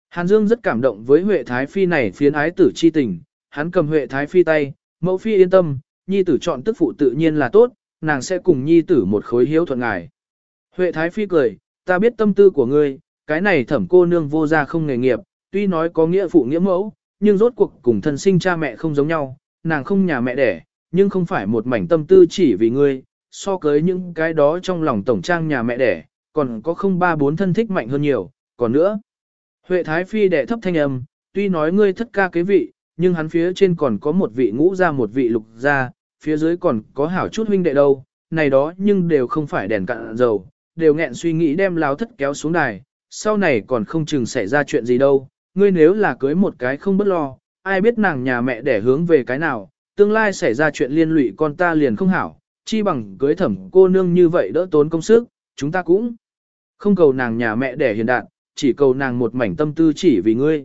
Hàn Dương rất cảm động với Huệ Thái Phi này phiến ái tử chi tình, hắn cầm Huệ Thái Phi tay, mẫu phi yên tâm, nhi tử chọn tức phụ tự nhiên là tốt, nàng sẽ cùng nhi tử một khối hiếu thuận ngài. Huệ Thái Phi cười, ta biết tâm tư của ngươi, cái này thẩm cô nương vô gia không nghề nghiệp, tuy nói có nghĩa phụ nghĩa mẫu, nhưng rốt cuộc cùng thân sinh cha mẹ không giống nhau, nàng không nhà mẹ đẻ, nhưng không phải một mảnh tâm tư chỉ vì ngươi, so với những cái đó trong lòng tổng trang nhà mẹ đẻ, còn có không ba bốn thân thích mạnh hơn nhiều, còn nữa. Huệ Thái Phi đệ thấp thanh âm, tuy nói ngươi thất ca kế vị, nhưng hắn phía trên còn có một vị ngũ gia một vị lục gia, phía dưới còn có hảo chút huynh đệ đâu, này đó nhưng đều không phải đèn cạn dầu, đều nghẹn suy nghĩ đem láo thất kéo xuống đài, sau này còn không chừng xảy ra chuyện gì đâu, ngươi nếu là cưới một cái không bất lo, ai biết nàng nhà mẹ để hướng về cái nào, tương lai xảy ra chuyện liên lụy con ta liền không hảo, chi bằng cưới thẩm cô nương như vậy đỡ tốn công sức, chúng ta cũng không cầu nàng nhà mẹ để hiền đạn, chỉ cầu nàng một mảnh tâm tư chỉ vì ngươi.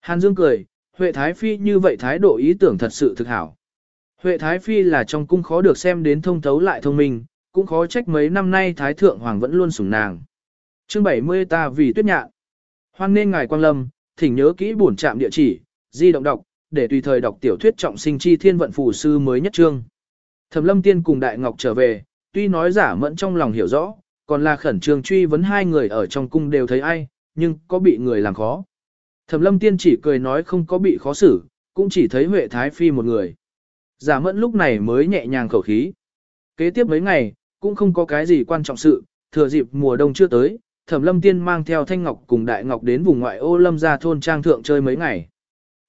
Hàn Dương cười, Huệ Thái Phi như vậy thái độ ý tưởng thật sự thực hảo. Huệ Thái Phi là trong cung khó được xem đến thông thấu lại thông minh, cũng khó trách mấy năm nay Thái Thượng Hoàng vẫn luôn sủng nàng. chương 70 ta vì tuyết nhạn. Hoan nên ngài Quang Lâm, thỉnh nhớ kỹ bổn trạm địa chỉ, di động đọc, để tùy thời đọc tiểu thuyết trọng sinh chi thiên vận phù sư mới nhất trương. Thẩm lâm tiên cùng Đại Ngọc trở về, tuy nói giả mẫn trong lòng hiểu rõ, còn là khẩn trương truy vấn hai người ở trong cung đều thấy ai, nhưng có bị người làm khó. Thẩm lâm tiên chỉ cười nói không có bị khó xử, cũng chỉ thấy Huệ Thái Phi một người. Giả mẫn lúc này mới nhẹ nhàng khẩu khí. Kế tiếp mấy ngày, cũng không có cái gì quan trọng sự, thừa dịp mùa đông chưa tới, Thẩm Lâm Tiên mang theo Thanh Ngọc cùng Đại Ngọc đến vùng ngoại ô Lâm gia thôn trang thượng chơi mấy ngày.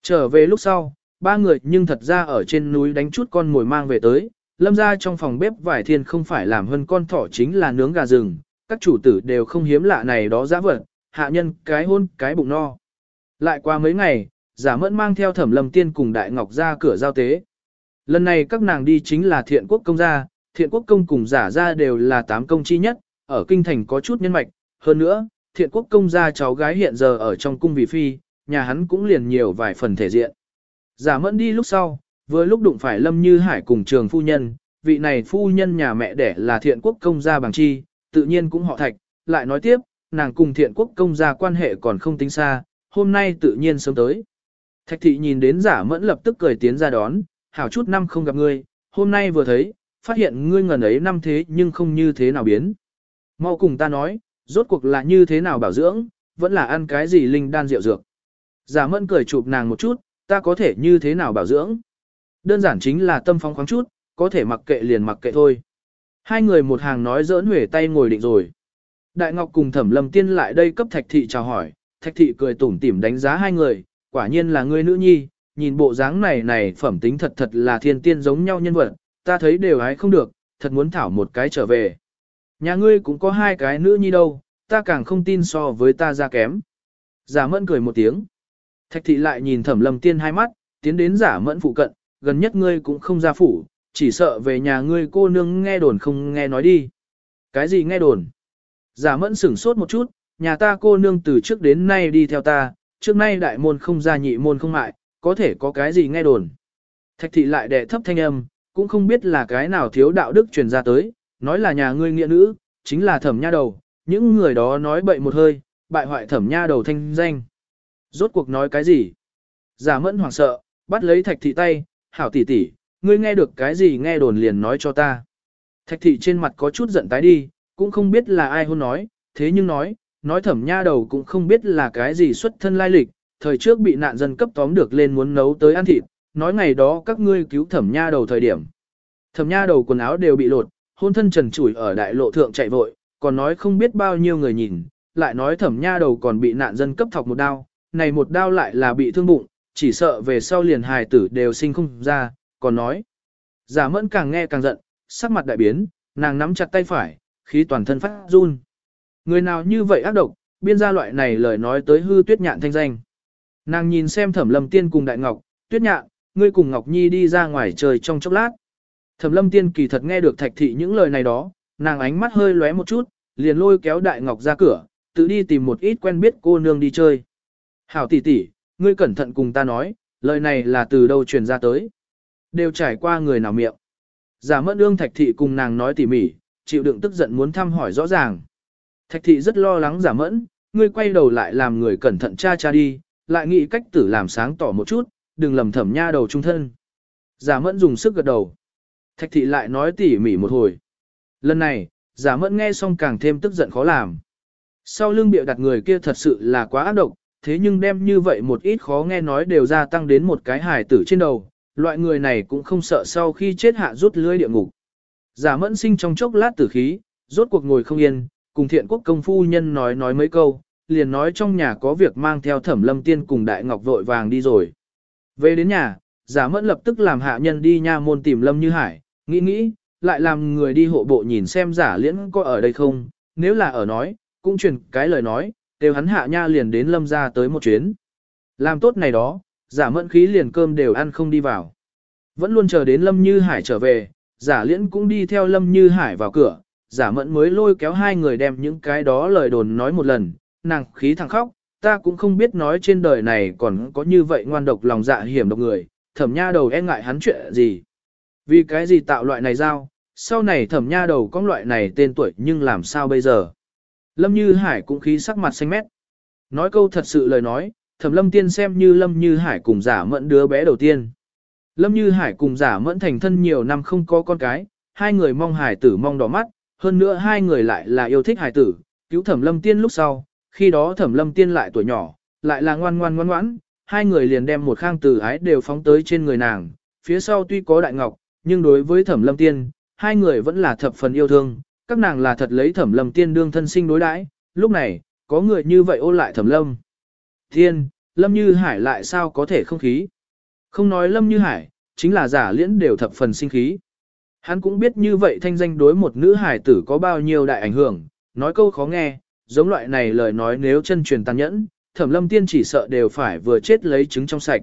Trở về lúc sau, ba người nhưng thật ra ở trên núi đánh chút con mồi mang về tới, Lâm gia trong phòng bếp vải thiên không phải làm hơn con thỏ chính là nướng gà rừng, các chủ tử đều không hiếm lạ này đó dã vật, hạ nhân cái hôn cái bụng no. Lại qua mấy ngày, giả mẫn mang theo Thẩm Lâm Tiên cùng Đại Ngọc ra cửa giao tế. Lần này các nàng đi chính là thiện quốc công gia, thiện quốc công cùng giả gia đều là tám công chi nhất, ở kinh thành có chút nhân mạch, hơn nữa, thiện quốc công gia cháu gái hiện giờ ở trong cung vị phi, nhà hắn cũng liền nhiều vài phần thể diện. Giả mẫn đi lúc sau, vừa lúc đụng phải Lâm Như Hải cùng trường phu nhân, vị này phu nhân nhà mẹ đẻ là thiện quốc công gia bằng chi, tự nhiên cũng họ thạch, lại nói tiếp, nàng cùng thiện quốc công gia quan hệ còn không tính xa, hôm nay tự nhiên sớm tới. Thạch thị nhìn đến giả mẫn lập tức cười tiến ra đón, hảo chút năm không gặp ngươi, hôm nay vừa thấy, phát hiện ngươi ngần ấy năm thế nhưng không như thế nào biến. Mau cùng ta nói, rốt cuộc là như thế nào bảo dưỡng, vẫn là ăn cái gì linh đan rượu dược. Giả mẫn cười chụp nàng một chút, ta có thể như thế nào bảo dưỡng. Đơn giản chính là tâm phong khoáng chút, có thể mặc kệ liền mặc kệ thôi. Hai người một hàng nói giỡn huề tay ngồi định rồi. Đại Ngọc cùng Thẩm Lâm Tiên lại đây cấp Thạch Thị chào hỏi, Thạch Thị cười tủm tỉm đánh giá hai người, quả nhiên là ngươi nữ nhi, nhìn bộ dáng này này phẩm tính thật thật là thiên tiên giống nhau nhân vật, ta thấy đều hái không được, thật muốn thảo một cái trở về. Nhà ngươi cũng có hai cái nữ nhi đâu, ta càng không tin so với ta ra kém. Giả mẫn cười một tiếng. Thạch thị lại nhìn thẩm lầm tiên hai mắt, tiến đến giả mẫn phụ cận, gần nhất ngươi cũng không ra phủ, chỉ sợ về nhà ngươi cô nương nghe đồn không nghe nói đi. Cái gì nghe đồn? Giả mẫn sửng sốt một chút, nhà ta cô nương từ trước đến nay đi theo ta, trước nay đại môn không ra nhị môn không mại, có thể có cái gì nghe đồn. Thạch thị lại đẻ thấp thanh âm, cũng không biết là cái nào thiếu đạo đức truyền ra tới, nói là nhà ngươi nghĩa nữ, chính là thẩm nha đầu, những người đó nói bậy một hơi, bại hoại thẩm nha đầu thanh danh. Rốt cuộc nói cái gì? Giả mẫn hoảng sợ, bắt lấy thạch thị tay, hảo tỷ tỷ, ngươi nghe được cái gì nghe đồn liền nói cho ta. Thạch thị trên mặt có chút giận tái đi, cũng không biết là ai hôn nói, thế nhưng nói, nói thẩm nha đầu cũng không biết là cái gì xuất thân lai lịch, thời trước bị nạn dân cấp tóm được lên muốn nấu tới ăn thịt, nói ngày đó các ngươi cứu thẩm nha đầu thời điểm. Thẩm nha đầu quần áo đều bị lột, hôn thân trần trụi ở đại lộ thượng chạy vội, còn nói không biết bao nhiêu người nhìn, lại nói thẩm nha đầu còn bị nạn dân cấp thọc một đao, này một đao lại là bị thương bụng, chỉ sợ về sau liền hài tử đều sinh không ra, còn nói. Giả mẫn càng nghe càng giận, sắc mặt đại biến, nàng nắm chặt tay phải, khí toàn thân phát run. Người nào như vậy ác độc, biên gia loại này lời nói tới hư tuyết nhạn thanh danh. Nàng nhìn xem thẩm lâm tiên cùng đại ngọc, tuyết nhạn, ngươi cùng Ngọc Nhi đi ra ngoài trời trong chốc lát. Thẩm lâm tiên kỳ thật nghe được thạch thị những lời này đó, nàng ánh mắt hơi lóe một chút, liền lôi kéo đại ngọc ra cửa, tự đi tìm một ít quen biết cô nương đi chơi. Hảo tỷ tỷ, ngươi cẩn thận cùng ta nói, lời này là từ đâu truyền ra tới. Đều trải qua người nào miệng. Giả mẫn ương thạch thị cùng nàng nói tỉ mỉ, chịu đựng tức giận muốn thăm hỏi rõ ràng. Thạch thị rất lo lắng giả mẫn, ngươi quay đầu lại làm người cẩn thận cha cha đi, lại nghĩ cách tử làm sáng tỏ một chút, đừng lầm thẩm nha đầu trung thân. Giả mẫn dùng sức gật đầu. Thạch thị lại nói tỉ mỉ một hồi. Lần này, giả mẫn nghe xong càng thêm tức giận khó làm. Sau lưng bịa đặt người kia thật sự là quá ác độc, thế nhưng đem như vậy một ít khó nghe nói đều gia tăng đến một cái hài tử trên đầu, loại người này cũng không sợ sau khi chết hạ rút lưới địa ngục. Giả mẫn sinh trong chốc lát tử khí, rốt cuộc ngồi không yên, cùng thiện quốc công phu nhân nói nói mấy câu, liền nói trong nhà có việc mang theo thẩm lâm tiên cùng đại ngọc vội vàng đi rồi. Về đến nhà, giả mẫn lập tức làm hạ nhân đi nha môn tìm lâm như hải, nghĩ nghĩ, lại làm người đi hộ bộ nhìn xem giả liễn có ở đây không, nếu là ở nói, cũng truyền cái lời nói, đều hắn hạ nha liền đến lâm ra tới một chuyến. Làm tốt này đó, giả mẫn khí liền cơm đều ăn không đi vào. Vẫn luôn chờ đến lâm như hải trở về, giả liễn cũng đi theo lâm như hải vào cửa, giả mẫn mới lôi kéo hai người đem những cái đó lời đồn nói một lần, nàng khí thẳng khóc, ta cũng không biết nói trên đời này còn có như vậy ngoan độc lòng dạ hiểm độc người, thẩm nha đầu e ngại hắn chuyện gì. Vì cái gì tạo loại này giao, sau này thẩm nha đầu có loại này tên tuổi nhưng làm sao bây giờ. Lâm Như Hải cũng khí sắc mặt xanh mét. Nói câu thật sự lời nói, thẩm lâm tiên xem như Lâm Như Hải cùng giả mẫn đứa bé đầu tiên. Lâm Như Hải cùng giả mẫn thành thân nhiều năm không có con cái, hai người mong hải tử mong đỏ mắt, hơn nữa hai người lại là yêu thích hải tử, cứu thẩm lâm tiên lúc sau, khi đó thẩm lâm tiên lại tuổi nhỏ, lại là ngoan ngoan ngoan ngoãn, hai người liền đem một khang tử ái đều phóng tới trên người nàng, phía sau tuy có đại ngọc, nhưng đối với thẩm lâm tiên, hai người vẫn là thập phần yêu thương, các nàng là thật lấy thẩm lâm tiên đương thân sinh đối đãi. lúc này, có người như vậy ô lại thẩm lâm. Tiên, lâm như hải lại sao có thể không khí. Không nói lâm như hải, chính là giả liễn đều thập phần sinh khí. Hắn cũng biết như vậy thanh danh đối một nữ hải tử có bao nhiêu đại ảnh hưởng, nói câu khó nghe, giống loại này lời nói nếu chân truyền tàn nhẫn, thẩm lâm tiên chỉ sợ đều phải vừa chết lấy trứng trong sạch.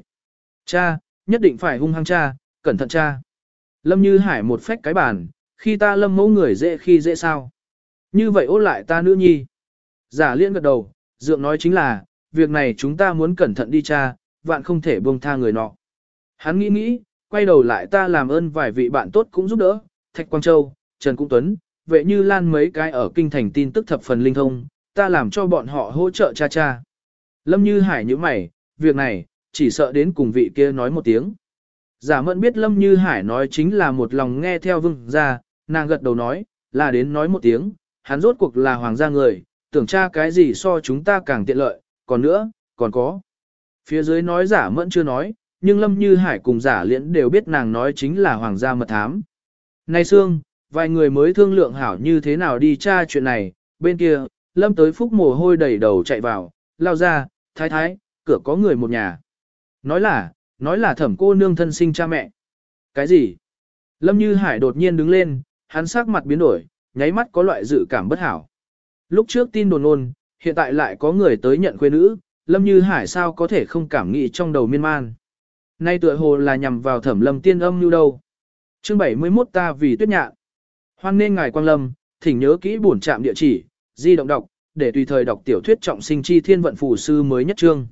Cha, nhất định phải hung hăng cha, cẩn thận cha. Lâm như hải một phách cái bàn, khi ta lâm mẫu người dễ khi dễ sao. Như vậy ốt lại ta nữ nhi. Giả liên gật đầu, dượng nói chính là, việc này chúng ta muốn cẩn thận đi cha, vạn không thể buông tha người nọ. Hắn nghĩ nghĩ, quay đầu lại ta làm ơn vài vị bạn tốt cũng giúp đỡ, Thạch Quang Châu, Trần Cung Tuấn, vệ như lan mấy cái ở kinh thành tin tức thập phần linh thông, ta làm cho bọn họ hỗ trợ cha cha. Lâm Như Hải như mày, việc này, chỉ sợ đến cùng vị kia nói một tiếng. Giả mẫn biết Lâm Như Hải nói chính là một lòng nghe theo vương gia, nàng gật đầu nói, là đến nói một tiếng, hắn rốt cuộc là hoàng gia người, tưởng tra cái gì so chúng ta càng tiện lợi, còn nữa, còn có. Phía dưới nói giả mẫn chưa nói, nhưng Lâm Như Hải cùng giả liễn đều biết nàng nói chính là hoàng gia mật thám. Này Sương, vài người mới thương lượng hảo như thế nào đi tra chuyện này, bên kia, Lâm tới phúc mồ hôi đầy đầu chạy vào, lao ra, thái thái, cửa có người một nhà. Nói là, nói là thẩm cô nương thân sinh cha mẹ. Cái gì? Lâm Như Hải đột nhiên đứng lên, hắn sắc mặt biến đổi, nháy mắt có loại dự cảm bất hảo. Lúc trước tin đồn ôn, hiện tại lại có người tới nhận quê nữ, Lâm Như Hải sao có thể không cảm nghĩ trong đầu miên man. Nay tựa hồ là nhằm vào thẩm lâm tiên âm như đâu. Chương 71 ta vì tuyết nhạn. Hoan nên ngài quang lâm, thỉnh nhớ kỹ bổn trạm địa chỉ, di động đọc, để tùy thời đọc tiểu thuyết trọng sinh chi thiên vận phù sư mới nhất chương.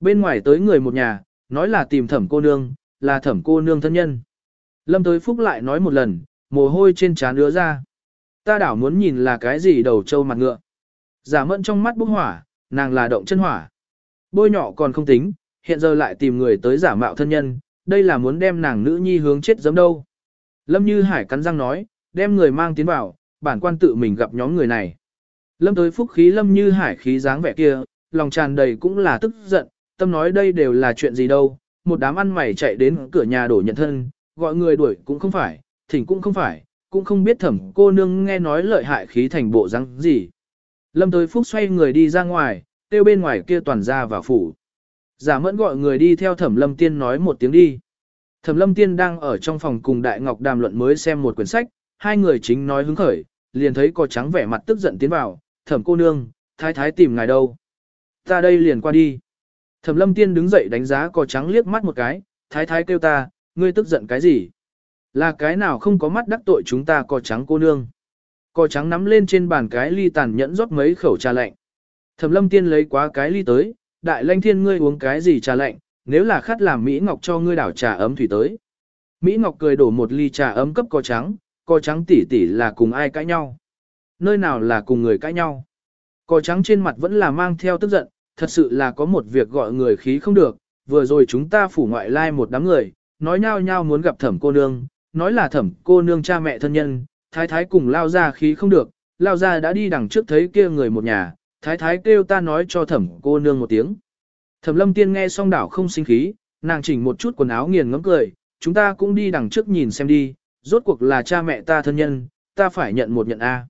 Bên ngoài tới người một nhà, nói là tìm thẩm cô nương, là thẩm cô nương thân nhân. Lâm tới phúc lại nói một lần, mồ hôi trên trán ứa ra. Ta đảo muốn nhìn là cái gì đầu trâu mặt ngựa. Giả mẫn trong mắt bốc hỏa, nàng là động chân hỏa. Bôi nhỏ còn không tính, hiện giờ lại tìm người tới giả mạo thân nhân, đây là muốn đem nàng nữ nhi hướng chết giấm đâu. Lâm Như Hải cắn răng nói, đem người mang tiến vào, bản quan tự mình gặp nhóm người này. Lâm tới phúc khí Lâm Như Hải khí dáng vẻ kia, lòng tràn đầy cũng là tức giận, tâm nói đây đều là chuyện gì đâu, một đám ăn mày chạy đến cửa nhà đổ nhận thân, gọi người đuổi cũng không phải, thỉnh cũng không phải, cũng không biết thẩm cô nương nghe nói lợi hại khí thành bộ răng gì. Lâm tới phúc xoay người đi ra ngoài, tiêu bên ngoài kia toàn ra vào phủ. Giả mẫn gọi người đi theo thẩm lâm tiên nói một tiếng đi. Thẩm lâm tiên đang ở trong phòng cùng Đại Ngọc đàm luận mới xem một quyển sách, hai người chính nói hứng khởi, liền thấy có trắng vẻ mặt tức giận tiến vào, thẩm cô nương, thái thái tìm ngài đâu. Ta đây liền qua đi. Thẩm lâm tiên đứng dậy đánh giá có trắng liếc mắt một cái, thái thái kêu ta, ngươi tức giận cái gì? Là cái nào không có mắt đắc tội chúng ta có trắng cô nương. Cò trắng nắm lên trên bàn cái ly tàn nhẫn rót mấy khẩu trà lạnh. Thẩm lâm tiên lấy quá cái ly tới, đại lanh thiên ngươi uống cái gì trà lạnh, nếu là khát làm Mỹ Ngọc cho ngươi đảo trà ấm thủy tới. Mỹ Ngọc cười đổ một ly trà ấm cấp cò trắng, cò trắng tỉ tỉ là cùng ai cãi nhau. Nơi nào là cùng người cãi nhau. Cò trắng trên mặt vẫn là mang theo tức giận, thật sự là có một việc gọi người khí không được, vừa rồi chúng ta phủ ngoại lai một đám người, nói nhau nhau muốn gặp thẩm cô nương, nói là thẩm cô nương cha mẹ thân nhân, thái thái cùng lao ra khí không được, lao ra đã đi đằng trước thấy kia người một nhà, thái thái kêu ta nói cho thẩm cô nương một tiếng. Thẩm lâm tiên nghe xong đảo không sinh khí, nàng chỉnh một chút quần áo nghiền ngẫm cười, chúng ta cũng đi đằng trước nhìn xem đi, rốt cuộc là cha mẹ ta thân nhân, ta phải nhận một nhận A.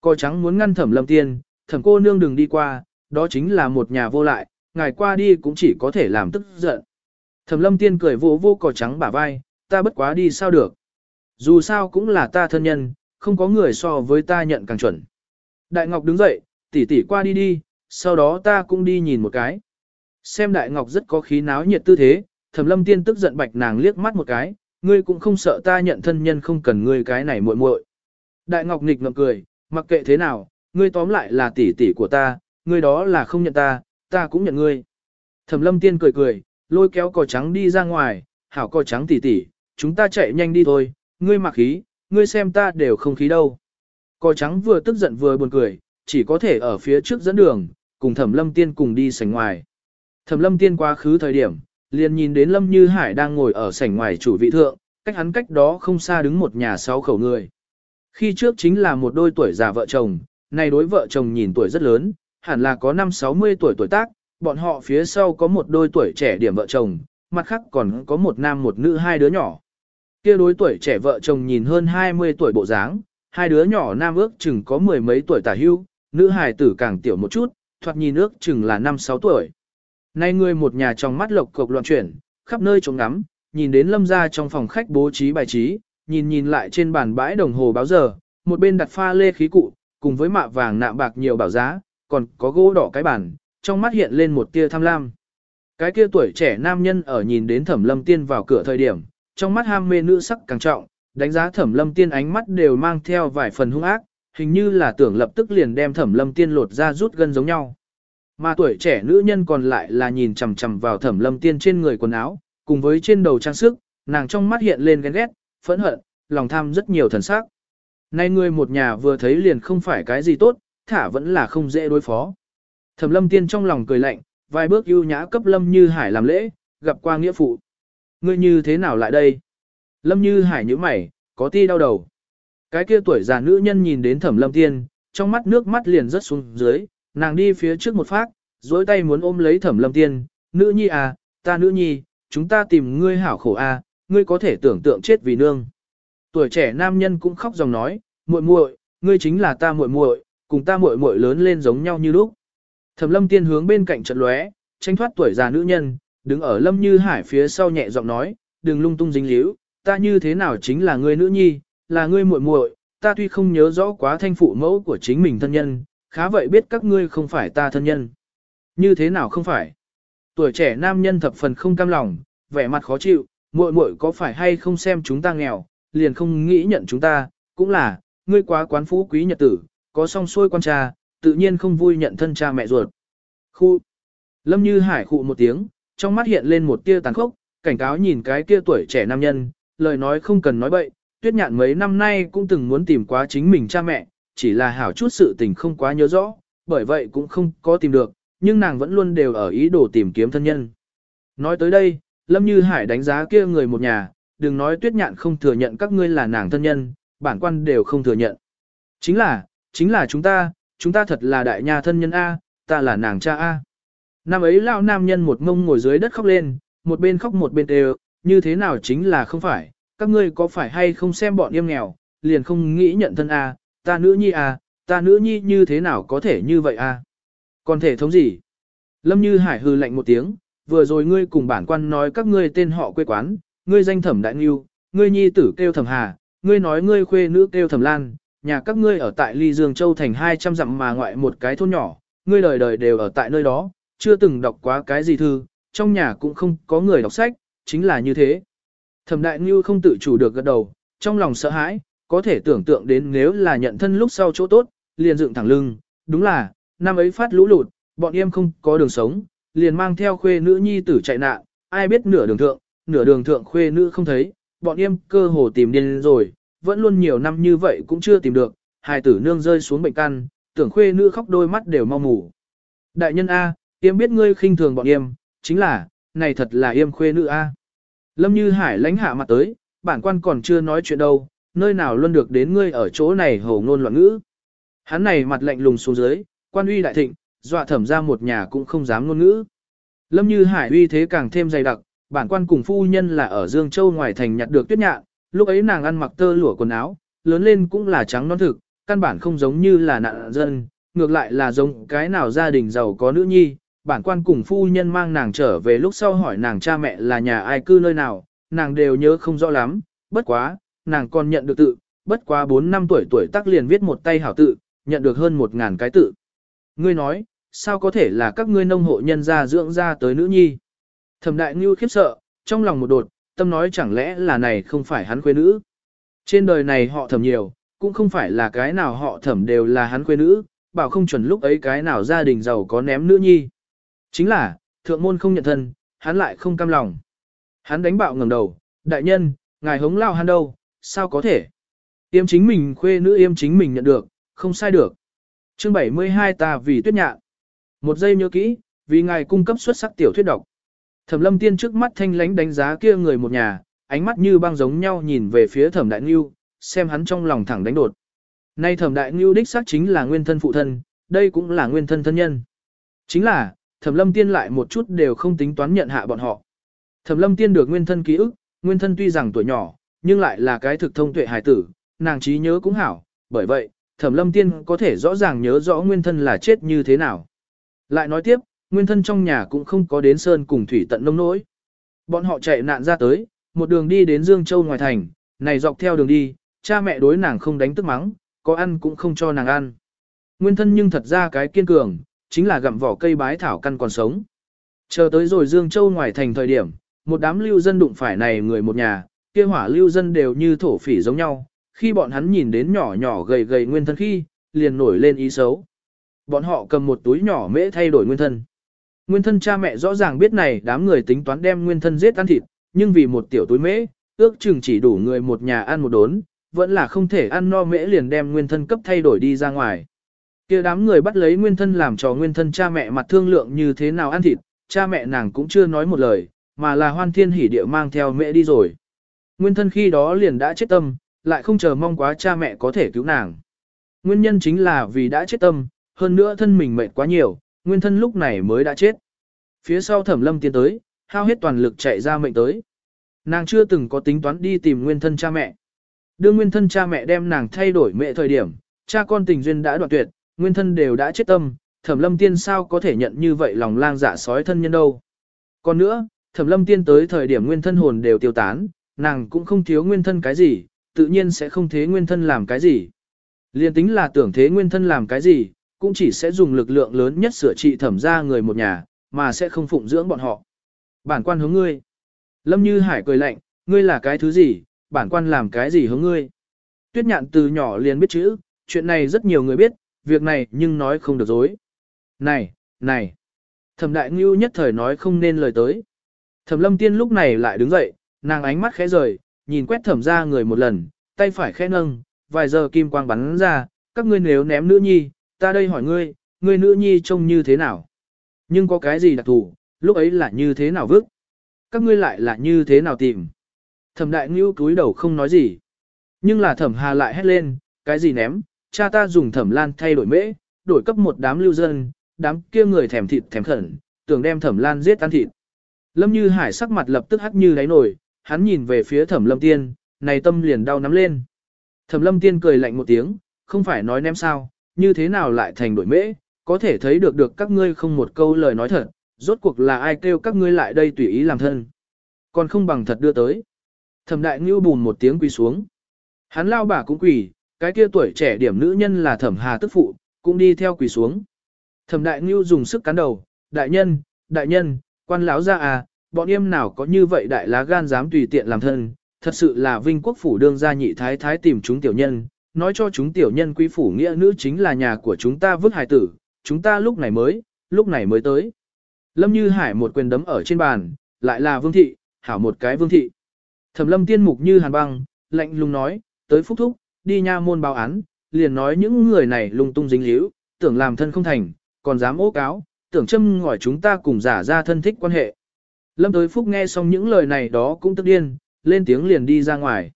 Coi trắng muốn ngăn thẩm lâm tiên, thẩm cô nương đừng đi qua, đó chính là một nhà vô lại, ngài qua đi cũng chỉ có thể làm tức giận. Thẩm lâm tiên cười vô vô cỏ trắng bả vai, ta bất quá đi sao được. Dù sao cũng là ta thân nhân, không có người so với ta nhận càng chuẩn. Đại Ngọc đứng dậy, tỷ tỷ qua đi đi, sau đó ta cũng đi nhìn một cái. Xem Đại Ngọc rất có khí náo nhiệt tư thế, Thẩm Lâm Tiên tức giận bạch nàng liếc mắt một cái, ngươi cũng không sợ ta nhận thân nhân không cần ngươi cái này muội muội. Đại Ngọc nghịch ngậm cười, mặc kệ thế nào, ngươi tóm lại là tỷ tỷ của ta, ngươi đó là không nhận ta, ta cũng nhận ngươi. Thẩm Lâm Tiên cười cười, lôi kéo cò trắng đi ra ngoài, hảo cò trắng tỷ tỷ, chúng ta chạy nhanh đi thôi, ngươi mặc khí, ngươi xem ta đều không khí đâu. Cò trắng vừa tức giận vừa buồn cười, chỉ có thể ở phía trước dẫn đường, cùng Thẩm Lâm Tiên cùng đi sảnh ngoài. Thẩm Lâm Tiên quá khứ thời điểm, liền nhìn đến Lâm Như Hải đang ngồi ở sảnh ngoài chủ vị thượng, cách hắn cách đó không xa đứng một nhà sáu khẩu người. Khi trước chính là một đôi tuổi già vợ chồng, nay đối vợ chồng nhìn tuổi rất lớn, hẳn là có năm 60 tuổi tuổi tác, bọn họ phía sau có một đôi tuổi trẻ điểm vợ chồng, mặt khác còn có một nam một nữ hai đứa nhỏ. Kia đối tuổi trẻ vợ chồng nhìn hơn 20 tuổi bộ dáng, hai đứa nhỏ nam ước chừng có mười mấy tuổi tả hưu, nữ hài tử càng tiểu một chút, thoạt nhìn ước chừng là năm sáu tuổi. Nay người một nhà trong mắt lộc cục loạn chuyển, khắp nơi trống ngắm, nhìn đến lâm ra trong phòng khách bố trí bài trí, nhìn nhìn lại trên bàn bãi đồng hồ báo giờ, một bên đặt pha lê khí cụ, cùng với mạ vàng nạm bạc nhiều bảo giá, còn có gỗ đỏ cái bàn, trong mắt hiện lên một tia tham lam. Cái kia tuổi trẻ nam nhân ở nhìn đến thẩm lâm tiên vào cửa thời điểm, trong mắt ham mê nữ sắc càng trọng, đánh giá thẩm lâm tiên ánh mắt đều mang theo vài phần hung ác, hình như là tưởng lập tức liền đem thẩm lâm tiên lột ra rút gân giống nhau. Mà tuổi trẻ nữ nhân còn lại là nhìn chằm chằm vào thẩm lâm tiên trên người quần áo, cùng với trên đầu trang sức, nàng trong mắt hiện lên ghen ghét, phẫn hận, lòng tham rất nhiều thần sắc. Nay người một nhà vừa thấy liền không phải cái gì tốt, thả vẫn là không dễ đối phó. Thẩm lâm tiên trong lòng cười lạnh, vài bước ưu nhã cấp lâm như hải làm lễ, gặp qua nghĩa phụ. Ngươi như thế nào lại đây? Lâm như hải nhíu mày, có ti đau đầu. Cái kia tuổi già nữ nhân nhìn đến thẩm lâm tiên, trong mắt nước mắt liền rớt xuống dưới, nàng đi phía trước một phát, dối tay muốn ôm lấy thẩm lâm tiên, nữ nhi à, ta nữ nhi, chúng ta tìm ngươi hảo khổ à, ngươi có thể tưởng tượng chết vì nương. Tuổi trẻ nam nhân cũng khóc dòng nói, muội muội, ngươi chính là ta muội muội, cùng ta muội muội lớn lên giống nhau như lúc. Thẩm lâm tiên hướng bên cạnh trận lóe, tranh thoát tuổi già nữ nhân, đứng ở lâm như hải phía sau nhẹ giọng nói, đừng lung tung dính líu, ta như thế nào chính là ngươi nữ nhi, là ngươi muội muội, ta tuy không nhớ rõ quá thanh phụ mẫu của chính mình thân nhân, khá vậy biết các ngươi không phải ta thân nhân. Như thế nào không phải? Tuổi trẻ nam nhân thập phần không cam lòng, vẻ mặt khó chịu, muội muội có phải hay không xem chúng ta nghèo, liền không nghĩ nhận chúng ta, cũng là, ngươi quá quán phú quý nhật tử, có song xuôi quan cha, tự nhiên không vui nhận thân cha mẹ ruột. Khu. Lâm Như Hải khụ một tiếng, trong mắt hiện lên một tia tàn khốc, cảnh cáo nhìn cái kia tuổi trẻ nam nhân, lời nói không cần nói bậy, tuyết nhạn mấy năm nay cũng từng muốn tìm quá chính mình cha mẹ, chỉ là hảo chút sự tình không quá nhớ rõ, bởi vậy cũng không có tìm được, nhưng nàng vẫn luôn đều ở ý đồ tìm kiếm thân nhân. Nói tới đây, Lâm Như Hải đánh giá kia người một nhà, đừng nói tuyết nhạn không thừa nhận các ngươi là nàng thân nhân, bản quan đều không thừa nhận. Chính là, chính là chúng ta, chúng ta thật là đại nhà thân nhân A, ta là nàng cha A. Năm ấy lão nam nhân một ngông ngồi dưới đất khóc lên, một bên khóc một bên đều, như thế nào chính là không phải, các ngươi có phải hay không xem bọn em nghèo, liền không nghĩ nhận thân A, ta nữ nhi à, ta nữ nhi như thế nào có thể như vậy à? Còn thể thống gì? Lâm Như Hải hư lạnh một tiếng, vừa rồi ngươi cùng bản quan nói các ngươi tên họ quê quán, ngươi danh thẩm đại nghiêu, ngươi nhi tử kêu thẩm hà, ngươi nói ngươi khuê nữ kêu thẩm lan, nhà các ngươi ở tại Ly Dương Châu thành 200 dặm mà ngoại một cái thôn nhỏ, ngươi đời đời đều ở tại nơi đó, chưa từng đọc quá cái gì thư, trong nhà cũng không có người đọc sách, chính là như thế. Thẩm đại nghiêu không tự chủ được gật đầu, trong lòng sợ hãi, có thể tưởng tượng đến nếu là nhận thân lúc sau chỗ tốt, liền dựng thẳng lưng, đúng là, năm ấy phát lũ lụt, bọn em không có đường sống, liền mang theo khuê nữ nhi tử chạy nạn, ai biết nửa đường thượng, nửa đường thượng khuê nữ không thấy, bọn em cơ hồ tìm điên rồi, vẫn luôn nhiều năm như vậy cũng chưa tìm được, hài tử nương rơi xuống bệnh căn, tưởng khuê nữ khóc đôi mắt đều mau mù. Đại nhân A, em biết ngươi khinh thường bọn em, chính là, này thật là em khuê nữ A. Lâm Như Hải lánh hạ mặt tới, bản quan còn chưa nói chuyện đâu, nơi nào luôn được đến ngươi ở chỗ này hầu ngôn loạn ngữ. Hắn này mặt lạnh lùng xuống dưới, quan uy đại thịnh, dọa thẩm ra một nhà cũng không dám ngôn ngữ. Lâm Như Hải uy thế càng thêm dày đặc, bản quan cùng phu nhân là ở Dương Châu ngoài thành nhặt được tuyết nhạn, lúc ấy nàng ăn mặc tơ lụa quần áo, lớn lên cũng là trắng non thực, căn bản không giống như là nạn dân, ngược lại là giống cái nào gia đình giàu có nữ nhi. Bản quan cùng phu nhân mang nàng trở về lúc sau hỏi nàng cha mẹ là nhà ai cư nơi nào, nàng đều nhớ không rõ lắm, bất quá, nàng còn nhận được tự, bất quá 4 năm tuổi tuổi tác liền viết một tay hảo tự, nhận được hơn 1.000 cái tự. Ngươi nói, sao có thể là các ngươi nông hộ nhân gia dưỡng ra tới nữ nhi? Thẩm đại ngưu khiếp sợ, trong lòng một đột, tâm nói chẳng lẽ là này không phải hắn quê nữ. Trên đời này họ thẩm nhiều, cũng không phải là cái nào họ thẩm đều là hắn quê nữ, bảo không chuẩn lúc ấy cái nào gia đình giàu có ném nữ nhi. Chính là, thượng môn không nhận thân, hắn lại không cam lòng. Hắn đánh bạo ngẩng đầu, đại nhân, ngài hống lao hắn đâu, sao có thể? Yêm chính mình khuê nữ yêm chính mình nhận được, không sai được. Chương 72 ta vì tuyết nhạn. Một giây nhớ kỹ, vì ngài cung cấp xuất sắc tiểu thuyết độc. Thẩm lâm tiên trước mắt thanh lánh đánh giá kia người một nhà, ánh mắt như băng giống nhau nhìn về phía thẩm đại ngưu, xem hắn trong lòng thẳng đánh đột. Nay thẩm đại ngưu đích xác chính là nguyên thân phụ thân, đây cũng là nguyên thân thân nhân. Chính là, thẩm lâm tiên lại một chút đều không tính toán nhận hạ bọn họ. Thẩm lâm tiên được nguyên thân ký ức, nguyên thân tuy rằng tuổi nhỏ, nhưng lại là cái thực thông tuệ hài tử, nàng trí nhớ cũng hảo, bởi vậy, thẩm lâm tiên có thể rõ ràng nhớ rõ nguyên thân là chết như thế nào. Lại nói tiếp, nguyên thân trong nhà cũng không có đến sơn cùng thủy tận nông nỗi. Bọn họ chạy nạn ra tới, một đường đi đến Dương Châu ngoài thành, này dọc theo đường đi, cha mẹ đối nàng không đánh tức mắng, có ăn cũng không cho nàng ăn. Nguyên thân nhưng thật ra cái kiên cường, chính là gặm vỏ cây bái thảo căn còn sống. Chờ tới rồi Dương Châu ngoài thành thời điểm, một đám lưu dân đụng phải này người một nhà, kia hỏa lưu dân đều như thổ phỉ giống nhau, khi bọn hắn nhìn đến nhỏ nhỏ gầy gầy nguyên thân khi, liền nổi lên ý xấu. Bọn họ cầm một túi nhỏ mễ thay đổi nguyên thân. Nguyên thân cha mẹ rõ ràng biết này đám người tính toán đem nguyên thân giết ăn thịt, nhưng vì một tiểu túi mễ, ước chừng chỉ đủ người một nhà ăn một đốn, vẫn là không thể ăn no mễ liền đem nguyên thân cấp thay đổi đi ra ngoài. kia đám người bắt lấy nguyên thân làm cho nguyên thân cha mẹ mặt thương lượng như thế nào ăn thịt, cha mẹ nàng cũng chưa nói một lời, mà là hoan thiên hỉ địa mang theo mẹ đi rồi. Nguyên thân khi đó liền đã chết tâm, lại không chờ mong quá cha mẹ có thể cứu nàng. Nguyên nhân chính là vì đã chết tâm, hơn nữa thân mình mệt quá nhiều, nguyên thân lúc này mới đã chết. Phía sau thẩm lâm tiến tới, hao hết toàn lực chạy ra mệnh tới. Nàng chưa từng có tính toán đi tìm nguyên thân cha mẹ. Đưa nguyên thân cha mẹ đem nàng thay đổi mẹ thời điểm, cha con tình duyên đã đoạn tuyệt, nguyên thân đều đã chết tâm, thẩm lâm tiên sao có thể nhận như vậy lòng lang dạ sói thân nhân đâu. Còn nữa, thẩm lâm tiên tới thời điểm nguyên thân hồn đều tiêu tán, nàng cũng không thiếu nguyên thân cái gì, tự nhiên sẽ không thế nguyên thân làm cái gì. Liên tính là tưởng thế nguyên thân làm cái gì, cũng chỉ sẽ dùng lực lượng lớn nhất sửa trị thẩm ra người một nhà, mà sẽ không phụng dưỡng bọn họ. Bản quan hướng ngươi. Lâm Như Hải cười lạnh, ngươi là cái thứ gì, bản quan làm cái gì hướng ngươi. Tuyết nhạn từ nhỏ liền biết chữ, chuyện này rất nhiều người biết, việc này nhưng nói không được dối. Này, này. Thẩm đại ngưu nhất thời nói không nên lời tới. Thẩm lâm tiên lúc này lại đứng dậy, nàng ánh mắt khẽ rời, nhìn quét thẩm ra người một lần, tay phải khẽ nâng, vài giờ kim quang bắn ra, các ngươi nếu ném nữ nhi, ta đây hỏi ngươi, ngươi nữ nhi trông như thế nào? Nhưng có cái gì đặc thù, lúc ấy là như thế nào vứt? Các ngươi lại là như thế nào tìm? Thẩm đại ngưu cúi đầu không nói gì. Nhưng là thẩm hà lại hét lên, cái gì ném, cha ta dùng thẩm lan thay đổi mễ, đổi cấp một đám lưu dân, đám kia người thèm thịt thèm khẩn, tưởng đem thẩm lan giết ăn thịt. Lâm Như Hải sắc mặt lập tức hắt như đáy nổi, hắn nhìn về phía thẩm lâm tiên, này tâm liền đau nắm lên. Thẩm lâm tiên cười lạnh một tiếng, không phải nói ném sao, như thế nào lại thành đổi mễ, có thể thấy được được các ngươi không một câu lời nói thật, rốt cuộc là ai kêu các ngươi lại đây tùy ý làm thân. Còn không bằng thật đưa tới. Thẩm đại ngưu bùn một tiếng quỳ xuống. Hắn lao bà cũng quỳ, cái kia tuổi trẻ điểm nữ nhân là thẩm hà tức phụ, cũng đi theo quỳ xuống. Thẩm đại ngưu dùng sức cắn đầu, đại nhân, đại nhân, quan lão ra à, bọn em nào có như vậy đại lá gan dám tùy tiện làm thân, thật sự là vinh quốc phủ đương gia nhị thái thái tìm chúng tiểu nhân, nói cho chúng tiểu nhân quý phủ nghĩa nữ chính là nhà của chúng ta vứt hài tử, chúng ta lúc này mới, lúc này mới tới. Lâm Như Hải một quyền đấm ở trên bàn, lại là vương thị, hảo một cái vương thị. Thẩm lâm tiên mục như hàn băng, lạnh lùng nói, tới phúc thúc, đi nha môn báo án, liền nói những người này lung tung dính líu, tưởng làm thân không thành, còn dám ố cáo, tưởng châm ngòi chúng ta cùng giả ra thân thích quan hệ. Lâm tới phúc nghe xong những lời này đó cũng tức điên, lên tiếng liền đi ra ngoài.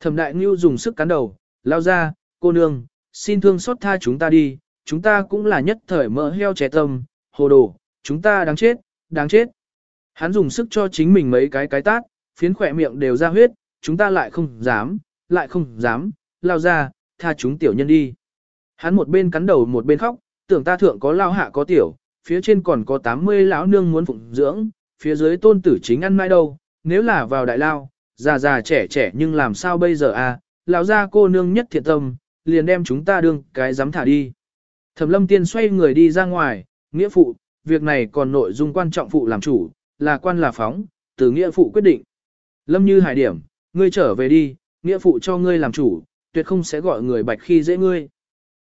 Thẩm đại ngưu dùng sức cắn đầu, lao ra, cô nương, xin thương xót tha chúng ta đi, chúng ta cũng là nhất thời mỡ heo trẻ tâm, hồ đồ, chúng ta đáng chết, đáng chết. Hắn dùng sức cho chính mình mấy cái cái tát, phiến khỏe miệng đều ra huyết, chúng ta lại không dám, lại không dám, lao ra, tha chúng tiểu nhân đi. Hắn một bên cắn đầu một bên khóc, tưởng ta thượng có lao hạ có tiểu, phía trên còn có 80 lão nương muốn phụng dưỡng, phía dưới tôn tử chính ăn mai đâu, nếu là vào đại lao, già già trẻ trẻ nhưng làm sao bây giờ à, lão gia cô nương nhất thiện tâm, liền đem chúng ta đương cái dám thả đi. Thẩm lâm tiên xoay người đi ra ngoài, nghĩa phụ, việc này còn nội dung quan trọng phụ làm chủ, là quan là phóng, từ nghĩa phụ quyết định. Lâm như hải điểm, ngươi trở về đi, nghĩa phụ cho ngươi làm chủ, tuyệt không sẽ gọi người bạch khi dễ ngươi.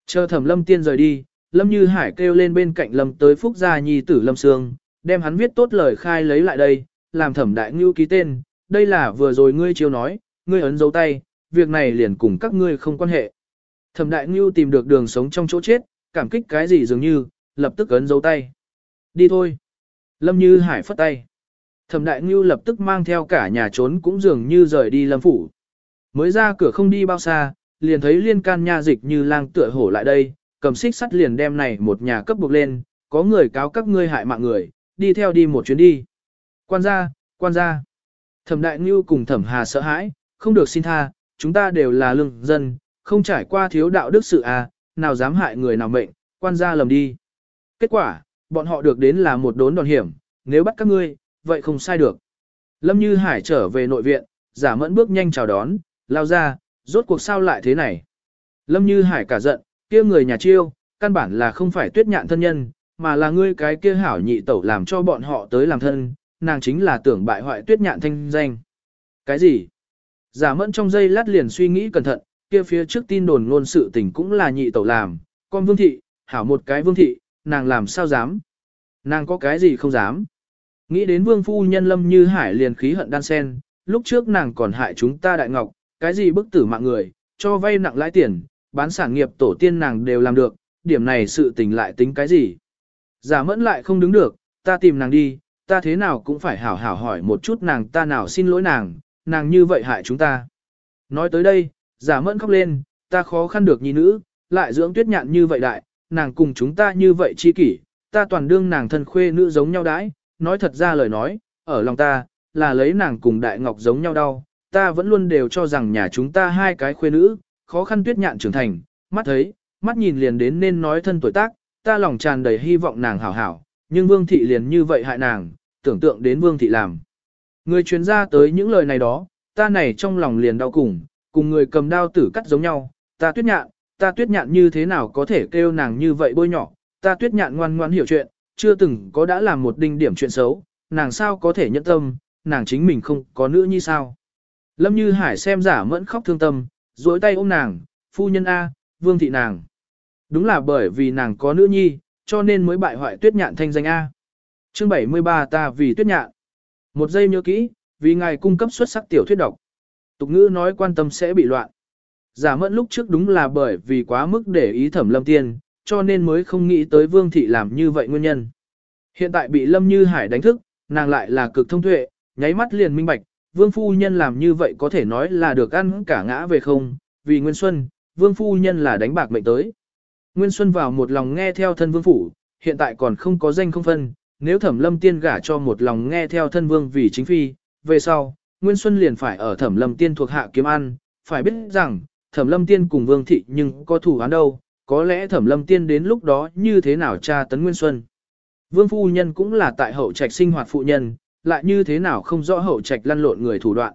Chờ thẩm lâm tiên rời đi, lâm như hải kêu lên bên cạnh lâm tới phúc gia nhi tử lâm sương, đem hắn viết tốt lời khai lấy lại đây, làm thẩm đại ngưu ký tên, đây là vừa rồi ngươi chiêu nói, ngươi ấn dấu tay, việc này liền cùng các ngươi không quan hệ. Thẩm đại ngưu tìm được đường sống trong chỗ chết, cảm kích cái gì dường như, lập tức ấn dấu tay. Đi thôi. Lâm Như Hải phất tay. Thẩm đại ngưu lập tức mang theo cả nhà trốn cũng dường như rời đi lâm phủ. Mới ra cửa không đi bao xa, liền thấy liên can nha dịch như lang tựa hổ lại đây, cầm xích sắt liền đem này một nhà cấp buộc lên, có người cáo các ngươi hại mạng người, đi theo đi một chuyến đi. Quan gia, quan gia. Thẩm đại ngưu cùng thẩm hà sợ hãi, không được xin tha, chúng ta đều là lương dân, không trải qua thiếu đạo đức sự à, nào dám hại người nào mệnh, quan gia lầm đi. Kết quả, bọn họ được đến là một đốn đòn hiểm, nếu bắt các ngươi, vậy không sai được. Lâm Như Hải trở về nội viện, giả mẫn bước nhanh chào đón, lao ra, rốt cuộc sao lại thế này. Lâm Như Hải cả giận, kia người nhà chiêu, căn bản là không phải tuyết nhạn thân nhân, mà là ngươi cái kia hảo nhị tẩu làm cho bọn họ tới làm thân, nàng chính là tưởng bại hoại tuyết nhạn thanh danh. Cái gì? Giả mẫn trong giây lát liền suy nghĩ cẩn thận, kia phía trước tin đồn ngôn sự tình cũng là nhị tẩu làm, con vương thị, hảo một cái vương thị, nàng làm sao dám? Nàng có cái gì không dám? Nghĩ đến vương phu nhân lâm như hải liền khí hận đan sen, lúc trước nàng còn hại chúng ta đại ngọc, cái gì bức tử mạng người, cho vay nặng lãi tiền, bán sản nghiệp tổ tiên nàng đều làm được, điểm này sự tình lại tính cái gì? Giả mẫn lại không đứng được, ta tìm nàng đi, ta thế nào cũng phải hảo hảo hỏi một chút nàng ta nào xin lỗi nàng, nàng như vậy hại chúng ta. Nói tới đây, giả mẫn khóc lên, ta khó khăn được nhi nữ, lại dưỡng tuyết nhạn như vậy đại, nàng cùng chúng ta như vậy chi kỷ, ta toàn đương nàng thân khuê nữ giống nhau đãi, nói thật ra lời nói, ở lòng ta, là lấy nàng cùng đại ngọc giống nhau đau, ta vẫn luôn đều cho rằng nhà chúng ta hai cái khuê nữ, khó khăn tuyết nhạn trưởng thành, mắt thấy, mắt nhìn liền đến nên nói thân tuổi tác, ta lòng tràn đầy hy vọng nàng hảo hảo, nhưng vương thị liền như vậy hại nàng, tưởng tượng đến vương thị làm. Người chuyên gia tới những lời này đó, ta này trong lòng liền đau cùng, cùng người cầm đao tử cắt giống nhau, ta tuyết nhạn, ta tuyết nhạn như thế nào có thể kêu nàng như vậy bôi nhỏ, ta tuyết nhạn ngoan ngoan hiểu chuyện, chưa từng có đã làm một đinh điểm chuyện xấu, nàng sao có thể nhẫn tâm, nàng chính mình không có nữ như sao. Lâm Như Hải xem giả mẫn khóc thương tâm, duỗi tay ôm nàng, phu nhân A, vương thị nàng. Đúng là bởi vì nàng có nữ nhi, cho nên mới bại hoại tuyết nhạn thanh danh A. Chương 73 ta vì tuyết nhạn. Một giây nhớ kỹ, vì ngài cung cấp xuất sắc tiểu thuyết độc. Tục ngữ nói quan tâm sẽ bị loạn. Giả mẫn lúc trước đúng là bởi vì quá mức để ý thẩm lâm tiên, cho nên mới không nghĩ tới vương thị làm như vậy nguyên nhân. Hiện tại bị lâm như hải đánh thức, nàng lại là cực thông tuệ, nháy mắt liền minh bạch, vương phu nhân làm như vậy có thể nói là được ăn cả ngã về không, vì Nguyên Xuân, vương phu nhân là đánh bạc mệnh tới. Nguyên Xuân vào một lòng nghe theo thân vương phủ, hiện tại còn không có danh không phân, nếu thẩm lâm tiên gả cho một lòng nghe theo thân vương vì chính phi, về sau, Nguyên Xuân liền phải ở thẩm lâm tiên thuộc hạ kiếm ăn, phải biết rằng, thẩm lâm tiên cùng vương thị nhưng có thủ án đâu, có lẽ thẩm lâm tiên đến lúc đó như thế nào tra tấn Nguyên Xuân. Vương phu nhân cũng là tại hậu trạch sinh hoạt phụ nhân, lại như thế nào không rõ hậu trạch lăn lộn người thủ đoạn.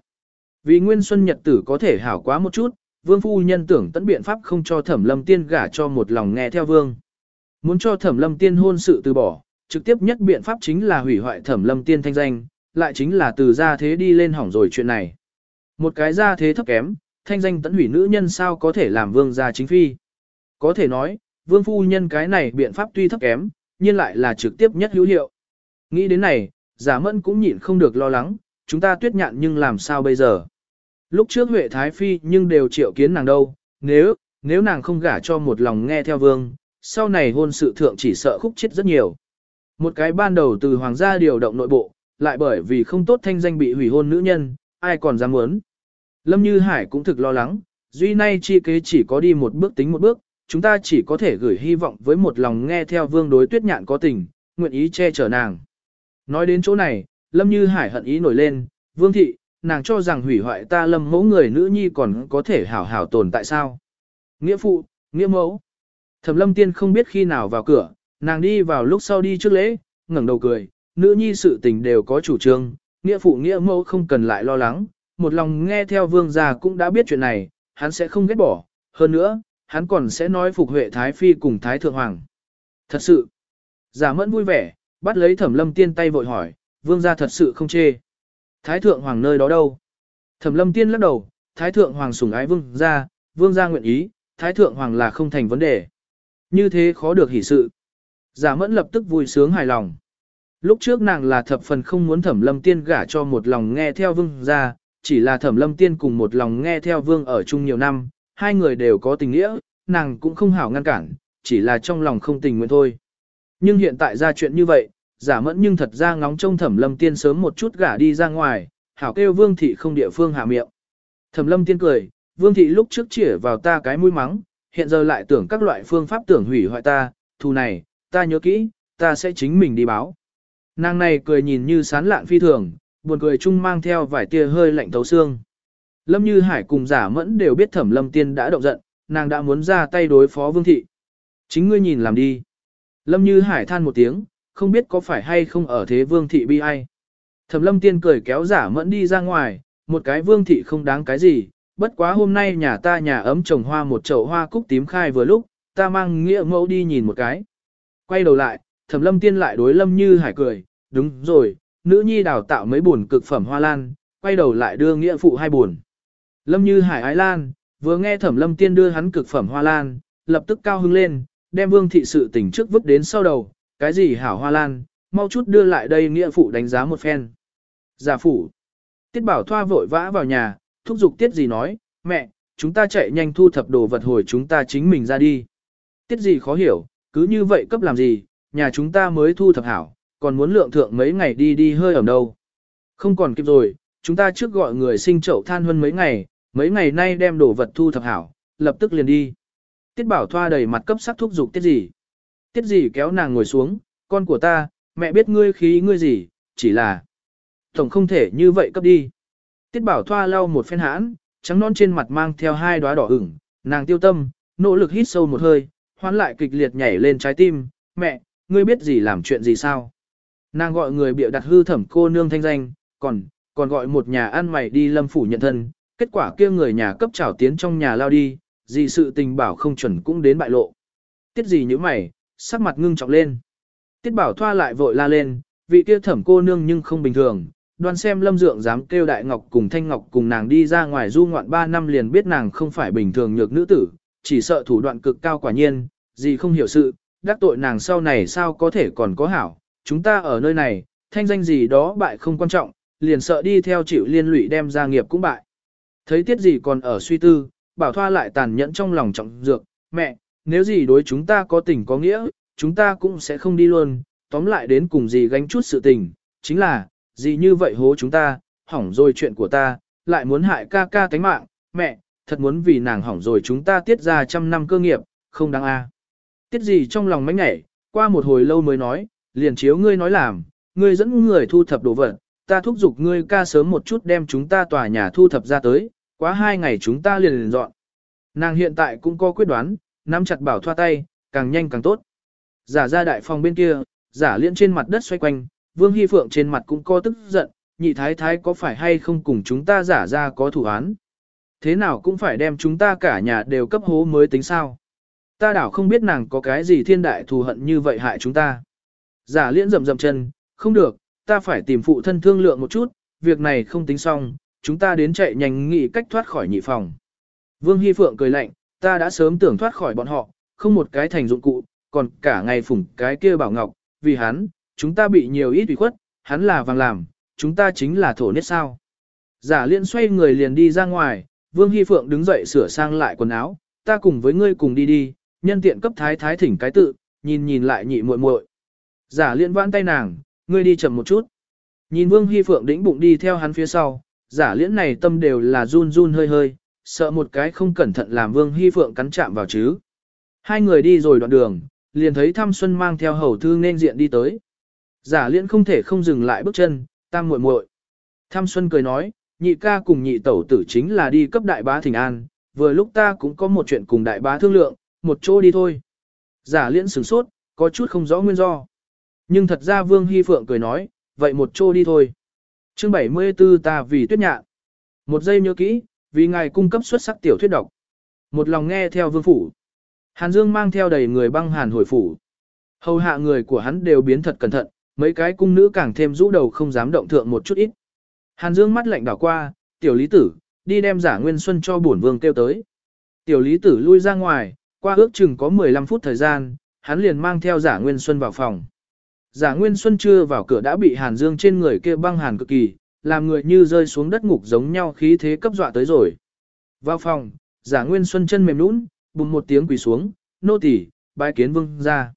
Vì Nguyên Xuân nhật tử có thể hảo quá một chút, vương phu nhân tưởng tẫn biện pháp không cho thẩm lâm tiên gả cho một lòng nghe theo vương. Muốn cho thẩm lâm tiên hôn sự từ bỏ, trực tiếp nhất biện pháp chính là hủy hoại thẩm lâm tiên thanh danh, lại chính là từ gia thế đi lên hỏng rồi chuyện này. Một cái gia thế thấp kém, thanh danh tận hủy nữ nhân sao có thể làm vương gia chính phi. Có thể nói, vương phu nhân cái này biện pháp tuy thấp kém, nhưng lại là trực tiếp nhất hữu hiệu. Nghĩ đến này, giả mẫn cũng nhịn không được lo lắng, chúng ta tuyết nhạn nhưng làm sao bây giờ. Lúc trước Huệ Thái Phi nhưng đều triệu kiến nàng đâu, nếu, nếu nàng không gả cho một lòng nghe theo vương, sau này hôn sự thượng chỉ sợ khúc chết rất nhiều. Một cái ban đầu từ hoàng gia điều động nội bộ, lại bởi vì không tốt thanh danh bị hủy hôn nữ nhân, ai còn dám muốn. Lâm Như Hải cũng thực lo lắng, duy nay chi kế chỉ có đi một bước tính một bước, chúng ta chỉ có thể gửi hy vọng với một lòng nghe theo vương đối tuyết nhạn có tình, nguyện ý che chở nàng. Nói đến chỗ này, Lâm Như Hải hận ý nổi lên, vương thị, nàng cho rằng hủy hoại ta lâm mẫu người nữ nhi còn có thể hảo hảo tồn tại sao. Nghĩa phụ, nghĩa mẫu. Thẩm lâm tiên không biết khi nào vào cửa, nàng đi vào lúc sau đi trước lễ, ngẩng đầu cười, nữ nhi sự tình đều có chủ trương, nghĩa phụ nghĩa mẫu không cần lại lo lắng, một lòng nghe theo vương gia cũng đã biết chuyện này, hắn sẽ không ghét bỏ, hơn nữa, hắn còn sẽ nói phục huệ Thái Phi cùng Thái Thượng Hoàng. Thật sự, giả mẫn vui vẻ, bắt lấy thẩm lâm tiên tay vội hỏi, vương gia thật sự không chê. Thái Thượng Hoàng nơi đó đâu? Thẩm lâm tiên lắc đầu, Thái Thượng Hoàng sủng ái vương gia, vương gia nguyện ý, Thái Thượng Hoàng là không thành vấn đề. Như thế khó được hỷ sự. Giả mẫn lập tức vui sướng hài lòng. Lúc trước nàng là thập phần không muốn thẩm lâm tiên gả cho một lòng nghe theo vương gia, chỉ là thẩm lâm tiên cùng một lòng nghe theo vương ở chung nhiều năm, hai người đều có tình nghĩa, nàng cũng không hảo ngăn cản, chỉ là trong lòng không tình nguyện thôi. Nhưng hiện tại ra chuyện như vậy, giả mẫn nhưng thật ra ngóng trông thẩm lâm tiên sớm một chút gả đi ra ngoài, hảo kêu vương thị không địa phương hạ miệng. Thẩm lâm tiên cười, vương thị lúc trước chỉ vào ta cái mũi mắng, hiện giờ lại tưởng các loại phương pháp tưởng hủy hoại ta, thù này, ta nhớ kỹ, ta sẽ chính mình đi báo. Nàng này cười nhìn như sán lạn phi thường, buồn cười chung mang theo vài tia hơi lạnh thấu xương. Lâm Như Hải cùng giả mẫn đều biết thẩm lâm tiên đã động giận, nàng đã muốn ra tay đối phó vương thị. Chính ngươi nhìn làm đi. Lâm Như Hải than một tiếng, không biết có phải hay không ở thế vương thị bi ai. Thẩm lâm tiên cười kéo giả mẫn đi ra ngoài, một cái vương thị không đáng cái gì, bất quá hôm nay nhà ta nhà ấm trồng hoa một chậu hoa cúc tím khai vừa lúc, ta mang nghĩa mẫu đi nhìn một cái. Quay đầu lại, thẩm lâm tiên lại đối lâm như hải cười, đúng rồi, nữ nhi đào tạo mấy buồn cực phẩm hoa lan, quay đầu lại đưa nghĩa phụ hai buồn. Lâm như hải ái lan, vừa nghe thẩm lâm tiên đưa hắn cực phẩm hoa lan, lập tức cao hứng lên, đem vương thị sự tình trước vứt đến sau đầu, cái gì hảo hoa lan, mau chút đưa lại đây nghĩa phụ đánh giá một phen. Giả phụ. Tiết bảo thoa vội vã vào nhà, thúc giục tiết gì nói, mẹ, chúng ta chạy nhanh thu thập đồ vật hồi chúng ta chính mình ra đi. Tiết gì khó hiểu, cứ như vậy cấp làm gì, nhà chúng ta mới thu thập hảo, còn muốn lượng thượng mấy ngày đi đi hơi ẩm đâu. Không còn kịp rồi, chúng ta trước gọi người sinh chậu than hơn mấy ngày, mấy ngày nay đem đồ vật thu thập hảo, lập tức liền đi. Tiết bảo thoa đầy mặt cấp sắc thúc giục tiết gì. Tiết gì kéo nàng ngồi xuống, con của ta, mẹ biết ngươi khí ngươi gì, chỉ là tổng không thể như vậy cấp đi. Tiết bảo thoa lau một phen hãn, trắng non trên mặt mang theo hai đóa đỏ ửng, nàng tiêu tâm, nỗ lực hít sâu một hơi, hoán lại kịch liệt nhảy lên trái tim, mẹ, ngươi biết gì làm chuyện gì sao? Nàng gọi người bịa đặt hư thẩm cô nương thanh danh, còn, còn gọi một nhà ăn mày đi lâm phủ nhận thân, kết quả kia người nhà cấp trảo tiến trong nhà lao đi, gì sự tình bảo không chuẩn cũng đến bại lộ. Tiết gì như mày, sắc mặt ngưng trọng lên. Tiết bảo thoa lại vội la lên, vị kia thẩm cô nương nhưng không bình thường, đoan xem lâm dượng dám kêu đại ngọc cùng thanh ngọc cùng nàng đi ra ngoài du ngoạn 3 năm liền biết nàng không phải bình thường nhược nữ tử, chỉ sợ thủ đoạn cực cao quả nhiên, gì không hiểu sự, đắc tội nàng sau này sao có thể còn có hảo, chúng ta ở nơi này, thanh danh gì đó bại không quan trọng, liền sợ đi theo chịu liên lụy đem ra nghiệp cũng bại. Thấy tiết gì còn ở suy tư, bảo thoa lại tàn nhẫn trong lòng trọng dược, mẹ, nếu gì đối chúng ta có tình có nghĩa, chúng ta cũng sẽ không đi luôn, tóm lại đến cùng gì gánh chút sự tình, chính là, gì như vậy hố chúng ta, hỏng rồi chuyện của ta, lại muốn hại ca ca tánh mạng, mẹ, thật muốn vì nàng hỏng rồi chúng ta tiết ra trăm năm cơ nghiệp, không đáng a. Tiết gì trong lòng mánh nhảy, qua một hồi lâu mới nói, liền chiếu ngươi nói làm, ngươi dẫn người thu thập đồ vật, ta thúc giục ngươi ca sớm một chút đem chúng ta tòa nhà thu thập ra tới, quá hai ngày chúng ta liền liền dọn. Nàng hiện tại cũng có quyết đoán, nắm chặt bảo thoa tay, càng nhanh càng tốt. Giả ra đại phòng bên kia, giả liên trên mặt đất xoay quanh, Vương Hy Phượng trên mặt cũng có tức giận, nhị thái thái có phải hay không cùng chúng ta giả ra có thủ án. Thế nào cũng phải đem chúng ta cả nhà đều cấp hố mới tính sao. Ta đảo không biết nàng có cái gì thiên đại thù hận như vậy hại chúng ta. Giả liễn rầm rầm chân, không được, ta phải tìm phụ thân thương lượng một chút, việc này không tính xong, chúng ta đến chạy nhanh nghĩ cách thoát khỏi nhị phòng. Vương Hy Phượng cười lạnh, ta đã sớm tưởng thoát khỏi bọn họ, không một cái thành dụng cụ, còn cả ngày phủng cái kia bảo ngọc, vì hắn, chúng ta bị nhiều ít ủy khuất, hắn là vàng làm, chúng ta chính là thổ nết sao. Giả liên xoay người liền đi ra ngoài, Vương Hy Phượng đứng dậy sửa sang lại quần áo, ta cùng với ngươi cùng đi đi, nhân tiện cấp thái thái thỉnh cái tự, nhìn nhìn lại nhị muội muội. Giả liên vãn tay nàng, ngươi đi chậm một chút. Nhìn Vương Hy Phượng đĩnh bụng đi theo hắn phía sau, giả liễn này tâm đều là run run hơi hơi, sợ một cái không cẩn thận làm Vương Hy Phượng cắn chạm vào chứ. Hai người đi rồi đoạn đường, liền thấy Thăm Xuân mang theo hầu thư nên diện đi tới. Giả liễn không thể không dừng lại bước chân, tam muội muội. Thăm Xuân cười nói, nhị ca cùng nhị tẩu tử chính là đi cấp đại bá thỉnh an, vừa lúc ta cũng có một chuyện cùng đại bá thương lượng, một chỗ đi thôi. Giả liễn sửng sốt, có chút không rõ nguyên do. Nhưng thật ra Vương Hy Phượng cười nói, vậy một chỗ đi thôi. Chương 74 ta vì tuyết nhạn. Một giây nhớ kỹ, vì ngài cung cấp xuất sắc tiểu thuyết độc. Một lòng nghe theo vương phủ. Hàn Dương mang theo đầy người băng hàn hồi phủ. Hầu hạ người của hắn đều biến thật cẩn thận, mấy cái cung nữ càng thêm rũ đầu không dám động thượng một chút ít. Hàn Dương mắt lạnh đảo qua, tiểu lý tử, đi đem giả nguyên xuân cho bổn vương kêu tới. Tiểu lý tử lui ra ngoài, qua ước chừng có 15 phút thời gian, hắn liền mang theo giả nguyên xuân vào phòng. Giả Nguyên Xuân chưa vào cửa đã bị Hàn Dương trên người kia băng hàn cực kỳ, làm người như rơi xuống đất ngục giống nhau khí thế cấp dọa tới rồi. Vào phòng, Giả Nguyên Xuân chân mềm nũng, bùng một tiếng quỳ xuống, nô tỳ, bái kiến vương ra.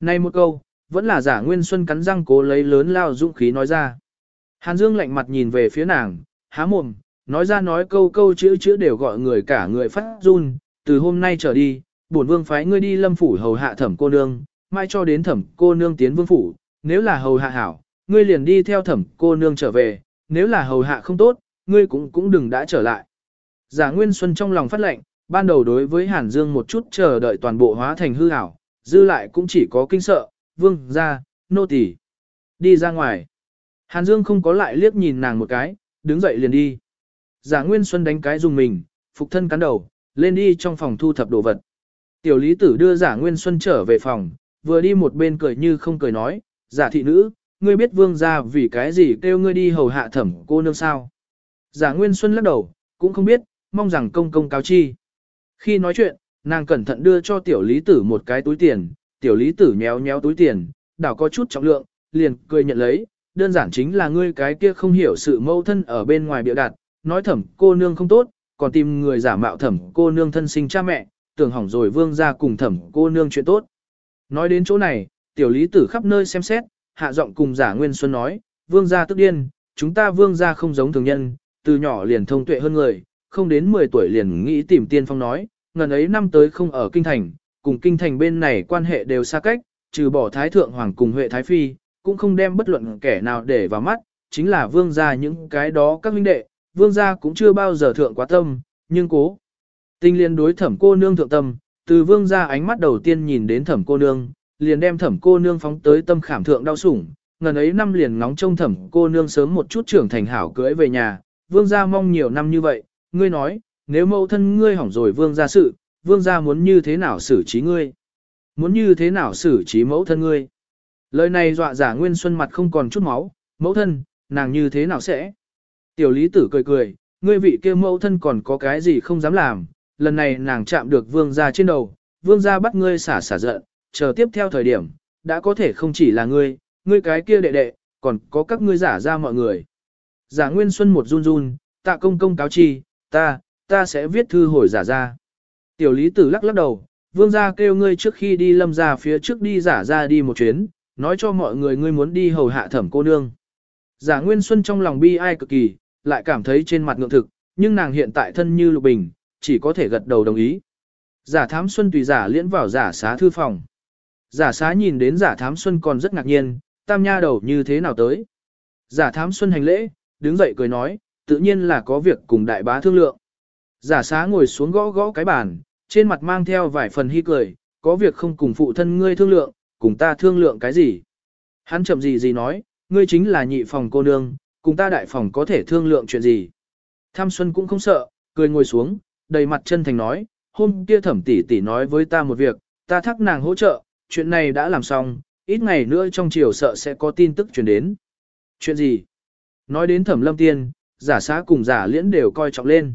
Này một câu, vẫn là giả Nguyên Xuân cắn răng cố lấy lớn lao dũng khí nói ra. Hàn Dương lạnh mặt nhìn về phía nàng, há mồm, nói ra nói câu câu chữ chữ đều gọi người cả người phát run, từ hôm nay trở đi, bổn vương phái ngươi đi lâm phủ hầu hạ thẩm cô nương, mai cho đến thẩm cô nương tiến vương phủ, nếu là hầu hạ hảo, ngươi liền đi theo thẩm cô nương trở về, nếu là hầu hạ không tốt, ngươi cũng cũng đừng đã trở lại. Giả Nguyên Xuân trong lòng phát lệnh, ban đầu đối với Hàn Dương một chút chờ đợi toàn bộ hóa thành hư ảo, dư lại cũng chỉ có kinh sợ, vương, ra, nô tỳ Đi ra ngoài. Hàn Dương không có lại liếc nhìn nàng một cái, đứng dậy liền đi. Giả Nguyên Xuân đánh cái dùng mình, phục thân cắn đầu, lên đi trong phòng thu thập đồ vật. Tiểu lý tử đưa giả Nguyên Xuân trở về phòng, vừa đi một bên cười như không cười nói, giả thị nữ, ngươi biết vương gia vì cái gì kêu ngươi đi hầu hạ thẩm cô nương sao. Giả Nguyên Xuân lắc đầu, cũng không biết, mong rằng công công cáo chi. Khi nói chuyện, nàng cẩn thận đưa cho tiểu lý tử một cái túi tiền, tiểu lý tử nhéo nhéo túi tiền, đảo có chút trọng lượng, liền cười nhận lấy, đơn giản chính là ngươi cái kia không hiểu sự mâu thân ở bên ngoài biểu đạt, nói thẩm cô nương không tốt, còn tìm người giả mạo thẩm cô nương thân sinh cha mẹ, tưởng hỏng rồi vương ra cùng thẩm cô nương chuyện tốt. Nói đến chỗ này, tiểu lý tử khắp nơi xem xét, hạ giọng cùng giả Nguyên Xuân nói, vương gia tức điên, chúng ta vương gia không giống thường nhân, từ nhỏ liền thông tuệ hơn người, không đến 10 tuổi liền nghĩ tìm tiên phong nói, ngần ấy năm tới không ở kinh thành, cùng kinh thành bên này quan hệ đều xa cách, trừ bỏ thái thượng hoàng cùng huệ thái phi, cũng không đem bất luận kẻ nào để vào mắt, chính là vương gia những cái đó các huynh đệ, vương gia cũng chưa bao giờ thượng quá tâm, nhưng cố. Tinh liên đối thẩm cô nương thượng tâm, từ vương gia ánh mắt đầu tiên nhìn đến thẩm cô nương, liền đem thẩm cô nương phóng tới tâm khảm thượng đau sủng, ngần ấy năm liền ngóng trông thẩm cô nương sớm một chút trưởng thành hảo cưới về nhà, vương gia mong nhiều năm như vậy, ngươi nói, nếu mẫu thân ngươi hỏng rồi vương gia sự, vương gia muốn như thế nào xử trí ngươi? Muốn như thế nào xử trí mẫu thân ngươi? Lời này dọa giả Nguyên Xuân mặt không còn chút máu, mẫu thân, nàng như thế nào sẽ? Tiểu lý tử cười cười, ngươi vị kia mẫu thân còn có cái gì không dám làm, lần này nàng chạm được vương gia trên đầu, vương gia bắt ngươi xả xả giận, chờ tiếp theo thời điểm, đã có thể không chỉ là ngươi, ngươi cái kia đệ đệ, còn có các ngươi giả ra mọi người. Giả Nguyên Xuân một run run, tạ công công cáo chi, ta, ta sẽ viết thư hồi giả ra. Tiểu lý tử lắc lắc đầu, vương gia kêu ngươi trước khi đi lâm ra phía trước đi giả ra đi một chuyến, nói cho mọi người ngươi muốn đi hầu hạ thẩm cô nương. Giả Nguyên Xuân trong lòng bi ai cực kỳ, lại cảm thấy trên mặt ngượng thực, nhưng nàng hiện tại thân như lục bình, chỉ có thể gật đầu đồng ý. Giả thám xuân tùy giả liễn vào giả xá thư phòng. Giả xá nhìn đến giả thám xuân còn rất ngạc nhiên, tam nha đầu như thế nào tới. Giả thám xuân hành lễ, đứng dậy cười nói, tự nhiên là có việc cùng đại bá thương lượng. Giả xá ngồi xuống gõ gõ cái bàn, trên mặt mang theo vài phần hy cười, có việc không cùng phụ thân ngươi thương lượng, cùng ta thương lượng cái gì. Hắn chậm gì gì nói, ngươi chính là nhị phòng cô nương, cùng ta đại phòng có thể thương lượng chuyện gì. Tham Xuân cũng không sợ, cười ngồi xuống, đầy mặt chân thành nói, hôm kia thẩm tỷ tỷ nói với ta một việc, ta thắc nàng hỗ trợ, chuyện này đã làm xong, ít ngày nữa trong chiều sợ sẽ có tin tức truyền đến. Chuyện gì? Nói đến thẩm lâm tiên, giả xá cùng giả liễn đều coi trọng lên.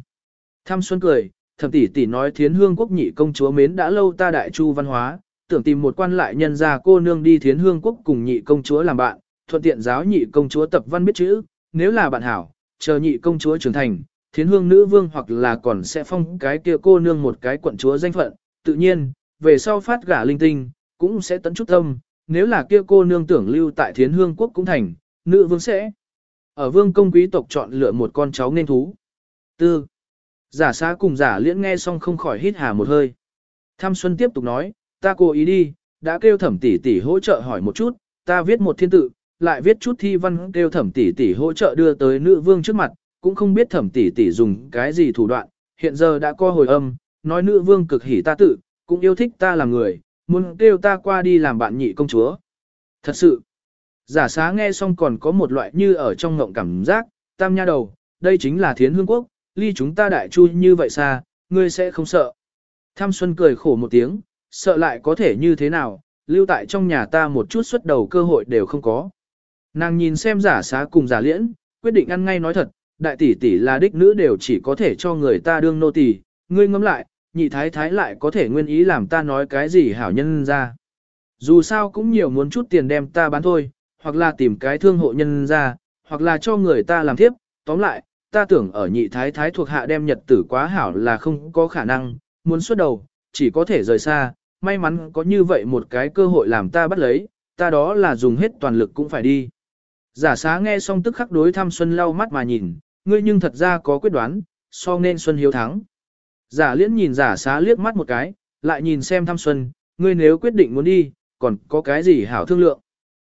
Tham Xuân cười, thẩm tỷ tỷ nói thiến hương quốc nhị công chúa mến đã lâu ta đại chu văn hóa, tưởng tìm một quan lại nhân gia cô nương đi thiến hương quốc cùng nhị công chúa làm bạn, thuận tiện giáo nhị công chúa tập văn biết chữ, nếu là bạn hảo, chờ nhị công chúa trưởng thành, thiến hương nữ vương hoặc là còn sẽ phong cái kia cô nương một cái quận chúa danh phận, tự nhiên, về sau phát gả linh tinh, cũng sẽ tấn chút tâm, nếu là kia cô nương tưởng lưu tại thiến hương quốc cũng thành, nữ vương sẽ ở vương công quý tộc chọn lựa một con cháu nên thú. Tư. Giả xá cùng giả liễn nghe xong không khỏi hít hà một hơi. Tham Xuân tiếp tục nói, ta cố ý đi, đã kêu thẩm tỷ tỷ hỗ trợ hỏi một chút, ta viết một thiên tự, lại viết chút thi văn kêu thẩm tỷ tỷ hỗ trợ đưa tới nữ vương trước mặt, cũng không biết thẩm tỷ tỷ dùng cái gì thủ đoạn, hiện giờ đã co hồi âm, nói nữ vương cực hỉ ta tự, cũng yêu thích ta làm người, muốn kêu ta qua đi làm bạn nhị công chúa. Thật sự, giả xá nghe xong còn có một loại như ở trong ngộng cảm giác, tam nha đầu, đây chính là thiến hương quốc, ly chúng ta đại chu như vậy xa, ngươi sẽ không sợ. Tham Xuân cười khổ một tiếng, sợ lại có thể như thế nào, lưu tại trong nhà ta một chút xuất đầu cơ hội đều không có. Nàng nhìn xem giả xá cùng giả liễn, quyết định ăn ngay nói thật, đại tỷ tỷ là đích nữ đều chỉ có thể cho người ta đương nô tỳ, ngươi ngẫm lại, nhị thái thái lại có thể nguyên ý làm ta nói cái gì hảo nhân ra. Dù sao cũng nhiều muốn chút tiền đem ta bán thôi, hoặc là tìm cái thương hộ nhân ra, hoặc là cho người ta làm tiếp, tóm lại, ta tưởng ở nhị thái thái thuộc hạ đem nhật tử quá hảo là không có khả năng, muốn xuất đầu, chỉ có thể rời xa, may mắn có như vậy một cái cơ hội làm ta bắt lấy, ta đó là dùng hết toàn lực cũng phải đi. Giả xá nghe xong tức khắc đối thăm Xuân lau mắt mà nhìn, ngươi nhưng thật ra có quyết đoán, so nên Xuân hiếu thắng. Giả liễn nhìn giả xá liếc mắt một cái, lại nhìn xem Tham Xuân, ngươi nếu quyết định muốn đi, còn có cái gì hảo thương lượng.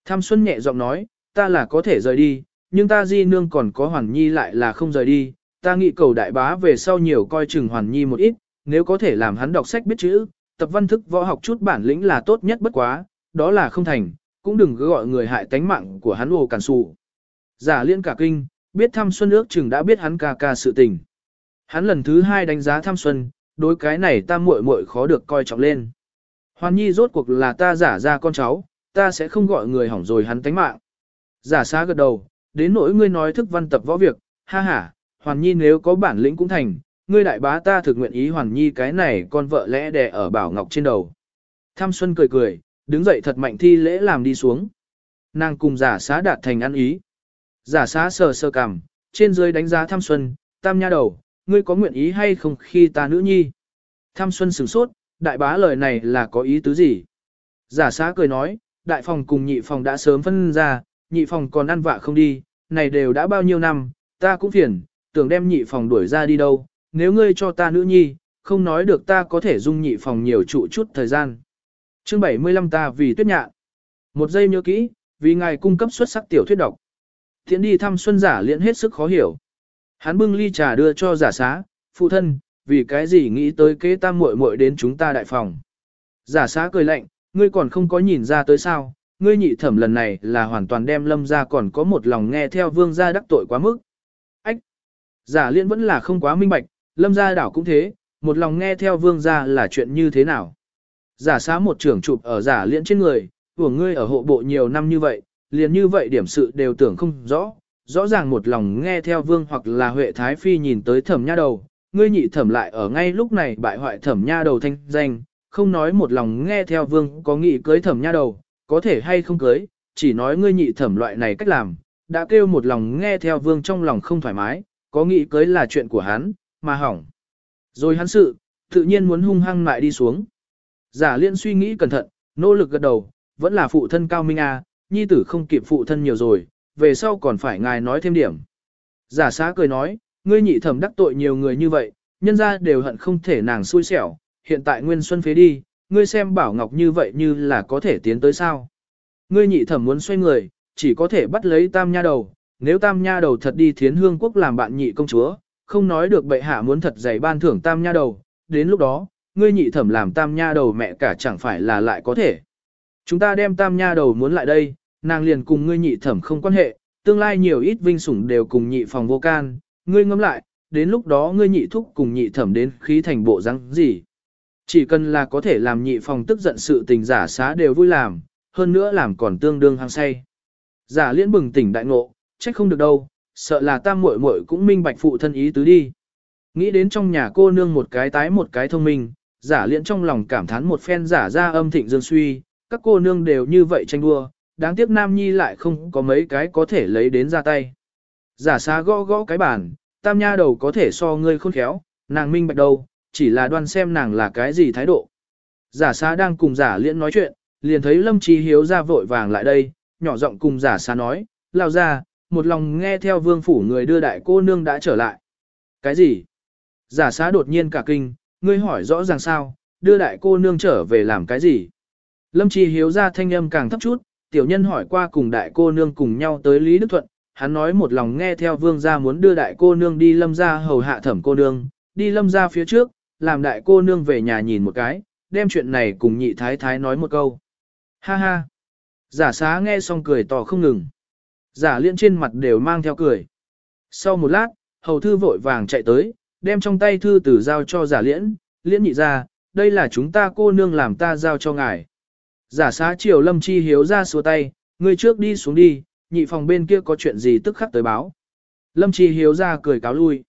Tham Xuân nhẹ giọng nói, ta là có thể rời đi, nhưng ta di nương còn có Hoàn Nhi lại là không rời đi, ta nghĩ cầu đại bá về sau nhiều coi chừng Hoàn Nhi một ít, nếu có thể làm hắn đọc sách biết chữ, tập văn thức võ học chút bản lĩnh là tốt nhất bất quá, đó là không thành, cũng đừng cứ gọi người hại tánh mạng của hắn ồ cản sụ. Giả liên cả kinh, biết thăm xuân ước chừng đã biết hắn ca ca sự tình. Hắn lần thứ hai đánh giá Tham xuân, đối cái này ta muội muội khó được coi trọng lên. Hoàn nhi rốt cuộc là ta giả ra con cháu, ta sẽ không gọi người hỏng rồi hắn tánh mạng. Giả xá gật đầu, đến nỗi ngươi nói thức văn tập võ việc, ha ha, hoàn nhi nếu có bản lĩnh cũng thành, ngươi đại bá ta thực nguyện ý hoàn nhi cái này con vợ lẽ đè ở bảo ngọc trên đầu. Tham Xuân cười cười, đứng dậy thật mạnh thi lễ làm đi xuống. Nàng cùng giả xá đạt thành ăn ý. Giả xá sờ sờ cằm, trên dưới đánh giá Tham Xuân, tam nha đầu, ngươi có nguyện ý hay không khi ta nữ nhi. Tham Xuân sửng sốt, đại bá lời này là có ý tứ gì? Giả xá cười nói, đại phòng cùng nhị phòng đã sớm phân ra, nhị phòng còn ăn vạ không đi, này đều đã bao nhiêu năm, ta cũng phiền, tưởng đem nhị phòng đuổi ra đi đâu, nếu ngươi cho ta nữ nhi, không nói được ta có thể dung nhị phòng nhiều trụ chút thời gian. Chương 75 ta vì tuyết nhạn. Một giây nhớ kỹ, vì ngài cung cấp xuất sắc tiểu thuyết độc. Thiện đi thăm xuân giả liễn hết sức khó hiểu. Hắn bưng ly trà đưa cho giả xá, phụ thân, vì cái gì nghĩ tới kế tam muội muội đến chúng ta đại phòng. Giả xá cười lạnh, ngươi còn không có nhìn ra tới sao, ngươi nhị thẩm lần này là hoàn toàn đem lâm ra còn có một lòng nghe theo vương gia đắc tội quá mức. Ách! Giả liên vẫn là không quá minh bạch, lâm gia đảo cũng thế, một lòng nghe theo vương gia là chuyện như thế nào. Giả xá một trưởng chụp ở giả liên trên người, của ngươi ở hộ bộ nhiều năm như vậy, liền như vậy điểm sự đều tưởng không rõ, rõ ràng một lòng nghe theo vương hoặc là huệ thái phi nhìn tới thẩm nha đầu, ngươi nhị thẩm lại ở ngay lúc này bại hoại thẩm nha đầu thanh danh, không nói một lòng nghe theo vương có nghị cưới thẩm nha đầu, có thể hay không cưới, chỉ nói ngươi nhị thẩm loại này cách làm, đã kêu một lòng nghe theo vương trong lòng không thoải mái, có nghị cưới là chuyện của hắn, mà hỏng. Rồi hắn sự, tự nhiên muốn hung hăng lại đi xuống. Giả liên suy nghĩ cẩn thận, nỗ lực gật đầu, vẫn là phụ thân cao minh a, nhi tử không kịp phụ thân nhiều rồi, về sau còn phải ngài nói thêm điểm. Giả xá cười nói, ngươi nhị thẩm đắc tội nhiều người như vậy, nhân ra đều hận không thể nàng xui xẻo, hiện tại Nguyên Xuân phế đi, ngươi xem Bảo Ngọc như vậy như là có thể tiến tới sao. Ngươi nhị thẩm muốn xoay người, chỉ có thể bắt lấy tam nha đầu, nếu tam nha đầu thật đi thiến hương quốc làm bạn nhị công chúa, không nói được bệ hạ muốn thật dày ban thưởng tam nha đầu, đến lúc đó, ngươi nhị thẩm làm tam nha đầu mẹ cả chẳng phải là lại có thể. Chúng ta đem tam nha đầu muốn lại đây, nàng liền cùng ngươi nhị thẩm không quan hệ, tương lai nhiều ít vinh sủng đều cùng nhị phòng vô can, ngươi ngẫm lại, đến lúc đó ngươi nhị thúc cùng nhị thẩm đến khí thành bộ răng gì. Chỉ cần là có thể làm nhị phòng tức giận sự tình giả xá đều vui làm, hơn nữa làm còn tương đương hăng say. Giả liễn bừng tỉnh đại ngộ, trách không được đâu, sợ là tam muội muội cũng minh bạch phụ thân ý tứ đi. Nghĩ đến trong nhà cô nương một cái tái một cái thông minh, giả liễn trong lòng cảm thán một phen giả ra âm thịnh dương suy, các cô nương đều như vậy tranh đua, đáng tiếc nam nhi lại không có mấy cái có thể lấy đến ra tay. Giả xá gõ gõ cái bàn, tam nha đầu có thể so ngươi khôn khéo, nàng minh bạch đâu, chỉ là đoan xem nàng là cái gì thái độ. Giả xá đang cùng giả liễn nói chuyện, liền thấy lâm trí hiếu ra vội vàng lại đây, nhỏ giọng cùng giả xá nói, lao ra, một lòng nghe theo vương phủ người đưa đại cô nương đã trở lại. Cái gì? Giả xá đột nhiên cả kinh, ngươi hỏi rõ ràng sao, đưa đại cô nương trở về làm cái gì? Lâm Chi Hiếu ra thanh âm càng thấp chút, tiểu nhân hỏi qua cùng đại cô nương cùng nhau tới Lý Đức Thuận, hắn nói một lòng nghe theo vương gia muốn đưa đại cô nương đi lâm gia hầu hạ thẩm cô nương, đi lâm gia phía trước, làm đại cô nương về nhà nhìn một cái, đem chuyện này cùng nhị thái thái nói một câu. Ha ha! Giả xá nghe xong cười to không ngừng. Giả liên trên mặt đều mang theo cười. Sau một lát, hầu thư vội vàng chạy tới, đem trong tay thư tử giao cho giả liễn, liễn nhị ra, đây là chúng ta cô nương làm ta giao cho ngài. Giả xá chiều lâm chi hiếu ra xua tay, người trước đi xuống đi, nhị phòng bên kia có chuyện gì tức khắc tới báo. Lâm chi hiếu ra cười cáo lui.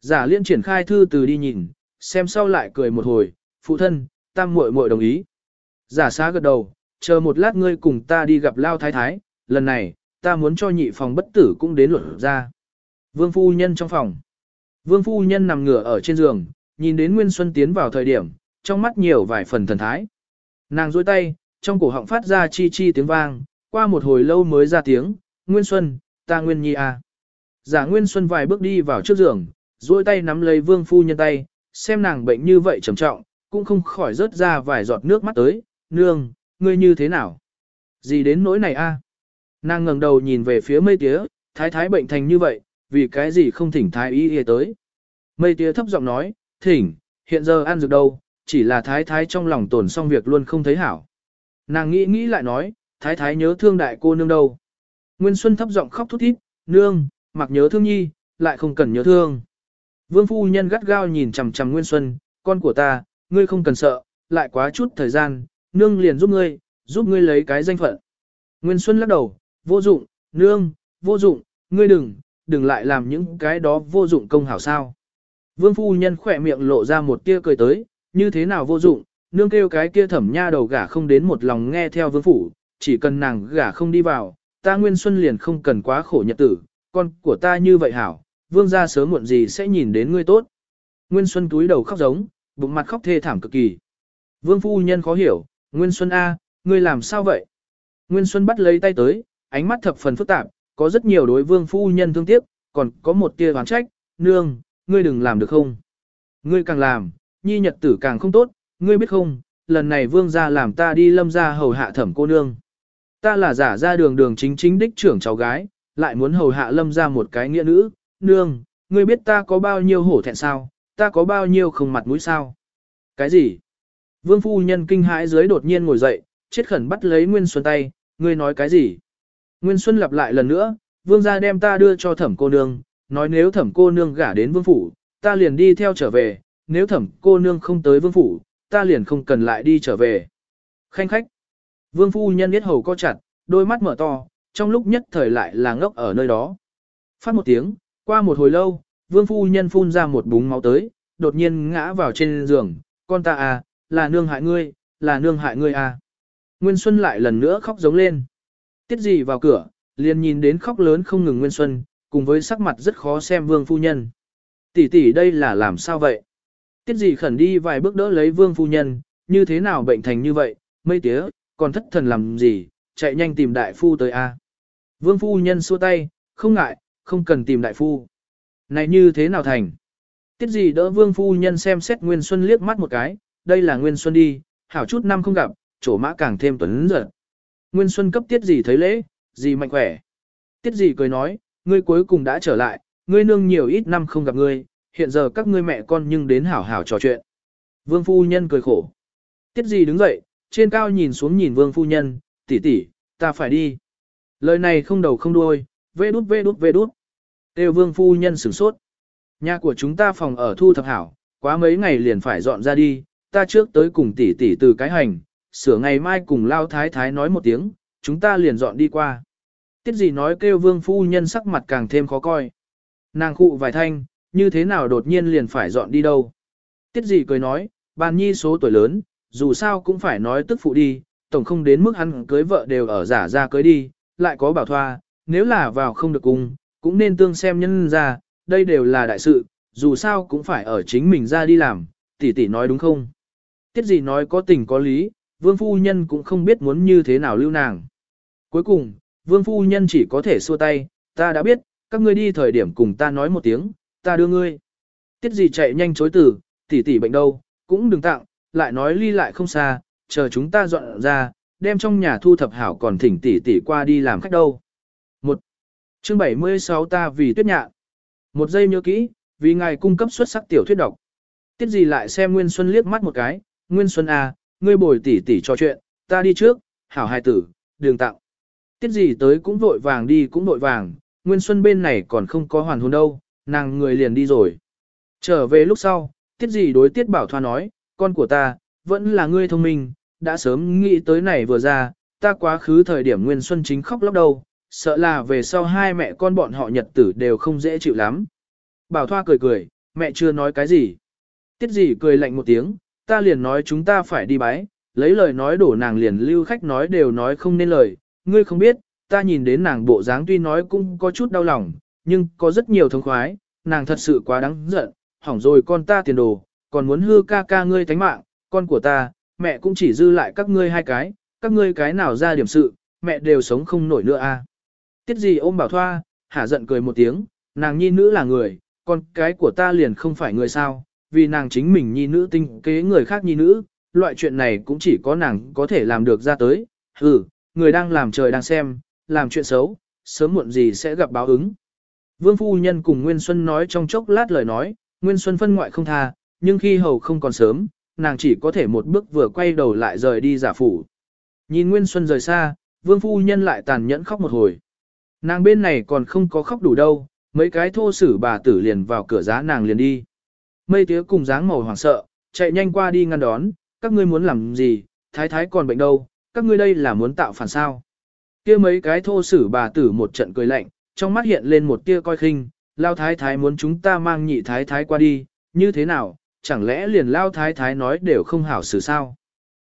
Giả liên triển khai thư từ đi nhìn, xem sau lại cười một hồi, phụ thân, tam muội muội đồng ý. Giả xá gật đầu, chờ một lát ngươi cùng ta đi gặp Lao Thái Thái, lần này, ta muốn cho nhị phòng bất tử cũng đến luận ra. Vương phu nhân trong phòng. Vương phu nhân nằm ngửa ở trên giường, nhìn đến Nguyên Xuân tiến vào thời điểm, trong mắt nhiều vài phần thần thái. Nàng dôi tay, trong cổ họng phát ra chi chi tiếng vang, qua một hồi lâu mới ra tiếng, Nguyên Xuân, ta Nguyên Nhi à. Giả Nguyên Xuân vài bước đi vào trước giường, duỗi tay nắm lấy vương phu nhân tay, xem nàng bệnh như vậy trầm trọng, cũng không khỏi rớt ra vài giọt nước mắt tới, nương, ngươi như thế nào? Gì đến nỗi này a? Nàng ngẩng đầu nhìn về phía mây tía, thái thái bệnh thành như vậy, vì cái gì không thỉnh thái y y tới. Mây tía thấp giọng nói, thỉnh, hiện giờ ăn dược đâu, chỉ là thái thái trong lòng tổn xong việc luôn không thấy hảo. Nàng nghĩ nghĩ lại nói, thái thái nhớ thương đại cô nương đâu. Nguyên Xuân thấp giọng khóc thút thít, nương, mặc nhớ thương nhi, lại không cần nhớ thương. Vương phu nhân gắt gao nhìn chằm chằm Nguyên Xuân, con của ta, ngươi không cần sợ, lại quá chút thời gian, nương liền giúp ngươi, giúp ngươi lấy cái danh phận. Nguyên Xuân lắc đầu, vô dụng, nương, vô dụng, ngươi đừng, đừng lại làm những cái đó vô dụng công hảo sao. Vương phu nhân khỏe miệng lộ ra một tia cười tới, như thế nào vô dụng, nương kêu cái kia thẩm nha đầu gả không đến một lòng nghe theo vương phủ, chỉ cần nàng gả không đi vào, ta Nguyên Xuân liền không cần quá khổ nhật tử, con của ta như vậy hảo, vương gia sớm muộn gì sẽ nhìn đến ngươi tốt. Nguyên Xuân túi đầu khóc giống, bụng mặt khóc thê thảm cực kỳ. Vương phu nhân khó hiểu, Nguyên Xuân A, ngươi làm sao vậy? Nguyên Xuân bắt lấy tay tới, ánh mắt thập phần phức tạp, có rất nhiều đối vương phu nhân thương tiếc, còn có một tia oán trách, nương, ngươi đừng làm được không? Ngươi càng làm, nhi nhật tử càng không tốt, ngươi biết không, lần này vương gia làm ta đi lâm gia hầu hạ thẩm cô nương. Ta là giả ra đường đường chính chính đích trưởng cháu gái, lại muốn hầu hạ lâm gia một cái nghĩa nữ, nương, ngươi biết ta có bao nhiêu hổ thẹn sao, ta có bao nhiêu không mặt mũi sao? Cái gì? Vương phu nhân kinh hãi dưới đột nhiên ngồi dậy, chết khẩn bắt lấy Nguyên Xuân tay, ngươi nói cái gì? Nguyên Xuân lặp lại lần nữa, vương gia đem ta đưa cho thẩm cô nương, nói nếu thẩm cô nương gả đến vương phủ, ta liền đi theo trở về, nếu thẩm cô nương không tới vương phủ, ta liền không cần lại đi trở về. Khanh khách. Vương phu nhân biết hầu co chặt, đôi mắt mở to, trong lúc nhất thời lại là ngốc ở nơi đó. Phát một tiếng, qua một hồi lâu, vương phu nhân phun ra một búng máu tới, đột nhiên ngã vào trên giường, con ta à, là nương hại ngươi, là nương hại ngươi à. Nguyên Xuân lại lần nữa khóc giống lên. Tiết gì vào cửa, liền nhìn đến khóc lớn không ngừng Nguyên Xuân, cùng với sắc mặt rất khó xem vương phu nhân. Tỷ tỷ đây là làm sao vậy? Tiết gì khẩn đi vài bước đỡ lấy vương phu nhân, như thế nào bệnh thành như vậy, mây tía, còn thất thần làm gì, chạy nhanh tìm đại phu tới a. Vương phu nhân xua tay, không ngại, không cần tìm đại phu. Này như thế nào thành? Tiết gì đỡ vương phu nhân xem xét Nguyên Xuân liếc mắt một cái, đây là Nguyên Xuân đi, hảo chút năm không gặp, chỗ mã càng thêm tuấn giật. Nguyên Xuân cấp tiết gì thấy lễ, gì mạnh khỏe. Tiết gì cười nói, ngươi cuối cùng đã trở lại, ngươi nương nhiều ít năm không gặp ngươi, hiện giờ các ngươi mẹ con nhưng đến hảo hảo trò chuyện. Vương phu nhân cười khổ. Tiết gì đứng dậy, trên cao nhìn xuống nhìn vương phu nhân, tỷ tỷ, ta phải đi. Lời này không đầu không đuôi, vê đút vê đút vê đút. Têu vương phu nhân sửng sốt. Nhà của chúng ta phòng ở thu thập hảo, quá mấy ngày liền phải dọn ra đi, ta trước tới cùng tỷ tỷ từ cái hành, sửa ngày mai cùng lao thái thái nói một tiếng, chúng ta liền dọn đi qua. Tiết gì nói kêu vương phu nhân sắc mặt càng thêm khó coi. Nàng khụ vài thanh, như thế nào đột nhiên liền phải dọn đi đâu. Tiết gì cười nói, bàn nhi số tuổi lớn, dù sao cũng phải nói tức phụ đi, tổng không đến mức hắn cưới vợ đều ở giả ra cưới đi, lại có bảo thoa, nếu là vào không được cùng, cũng nên tương xem nhân ra, đây đều là đại sự, dù sao cũng phải ở chính mình ra đi làm, tỷ tỷ nói đúng không? Tiết gì nói có tình có lý, vương phu nhân cũng không biết muốn như thế nào lưu nàng. Cuối cùng, vương phu nhân chỉ có thể xua tay, ta đã biết, các ngươi đi thời điểm cùng ta nói một tiếng, ta đưa ngươi. Tiết gì chạy nhanh chối tử, tỷ tỷ bệnh đâu, cũng đừng tặng, lại nói ly lại không xa, chờ chúng ta dọn ra, đem trong nhà thu thập hảo còn thỉnh tỷ tỷ qua đi làm khách đâu. Một chương 76 ta vì tuyết nhạ. Một giây nhớ kỹ, vì ngài cung cấp xuất sắc tiểu thuyết độc. Tiết gì lại xem Nguyên Xuân liếc mắt một cái, Nguyên Xuân à, ngươi bồi tỷ tỷ trò chuyện, ta đi trước, hảo hài tử, đường tặng. Tiết gì tới cũng vội vàng đi cũng vội vàng, Nguyên Xuân bên này còn không có hoàn hồn đâu, nàng người liền đi rồi. Trở về lúc sau, tiết gì đối tiết bảo thoa nói, con của ta, vẫn là ngươi thông minh, đã sớm nghĩ tới này vừa ra, ta quá khứ thời điểm Nguyên Xuân chính khóc lóc đâu, sợ là về sau hai mẹ con bọn họ nhật tử đều không dễ chịu lắm. Bảo thoa cười cười, mẹ chưa nói cái gì. Tiết gì cười lạnh một tiếng, ta liền nói chúng ta phải đi bái, lấy lời nói đổ nàng liền lưu khách nói đều nói không nên lời, ngươi không biết, ta nhìn đến nàng bộ dáng tuy nói cũng có chút đau lòng, nhưng có rất nhiều thông khoái, nàng thật sự quá đáng giận, hỏng rồi con ta tiền đồ, còn muốn hư ca ca ngươi thánh mạng, con của ta, mẹ cũng chỉ dư lại các ngươi hai cái, các ngươi cái nào ra điểm sự, mẹ đều sống không nổi nữa a. À. Tiết gì ôm bảo thoa, hả giận cười một tiếng, nàng nhi nữ là người, con cái của ta liền không phải người sao, vì nàng chính mình nhi nữ tinh kế người khác nhi nữ, loại chuyện này cũng chỉ có nàng có thể làm được ra tới, ừ, người đang làm trời đang xem, làm chuyện xấu, sớm muộn gì sẽ gặp báo ứng. Vương Phu Nhân cùng Nguyên Xuân nói trong chốc lát lời nói, Nguyên Xuân phân ngoại không tha, nhưng khi hầu không còn sớm, nàng chỉ có thể một bước vừa quay đầu lại rời đi giả phủ. Nhìn Nguyên Xuân rời xa, Vương Phu Nhân lại tàn nhẫn khóc một hồi. Nàng bên này còn không có khóc đủ đâu, mấy cái thô sử bà tử liền vào cửa giá nàng liền đi. Mây tía cùng dáng màu hoảng sợ, chạy nhanh qua đi ngăn đón, các ngươi muốn làm gì, thái thái còn bệnh đâu, các ngươi đây là muốn tạo phản sao. kia mấy cái thô sử bà tử một trận cười lạnh, trong mắt hiện lên một tia coi khinh, lao thái thái muốn chúng ta mang nhị thái thái qua đi, như thế nào, chẳng lẽ liền lao thái thái nói đều không hảo xử sao.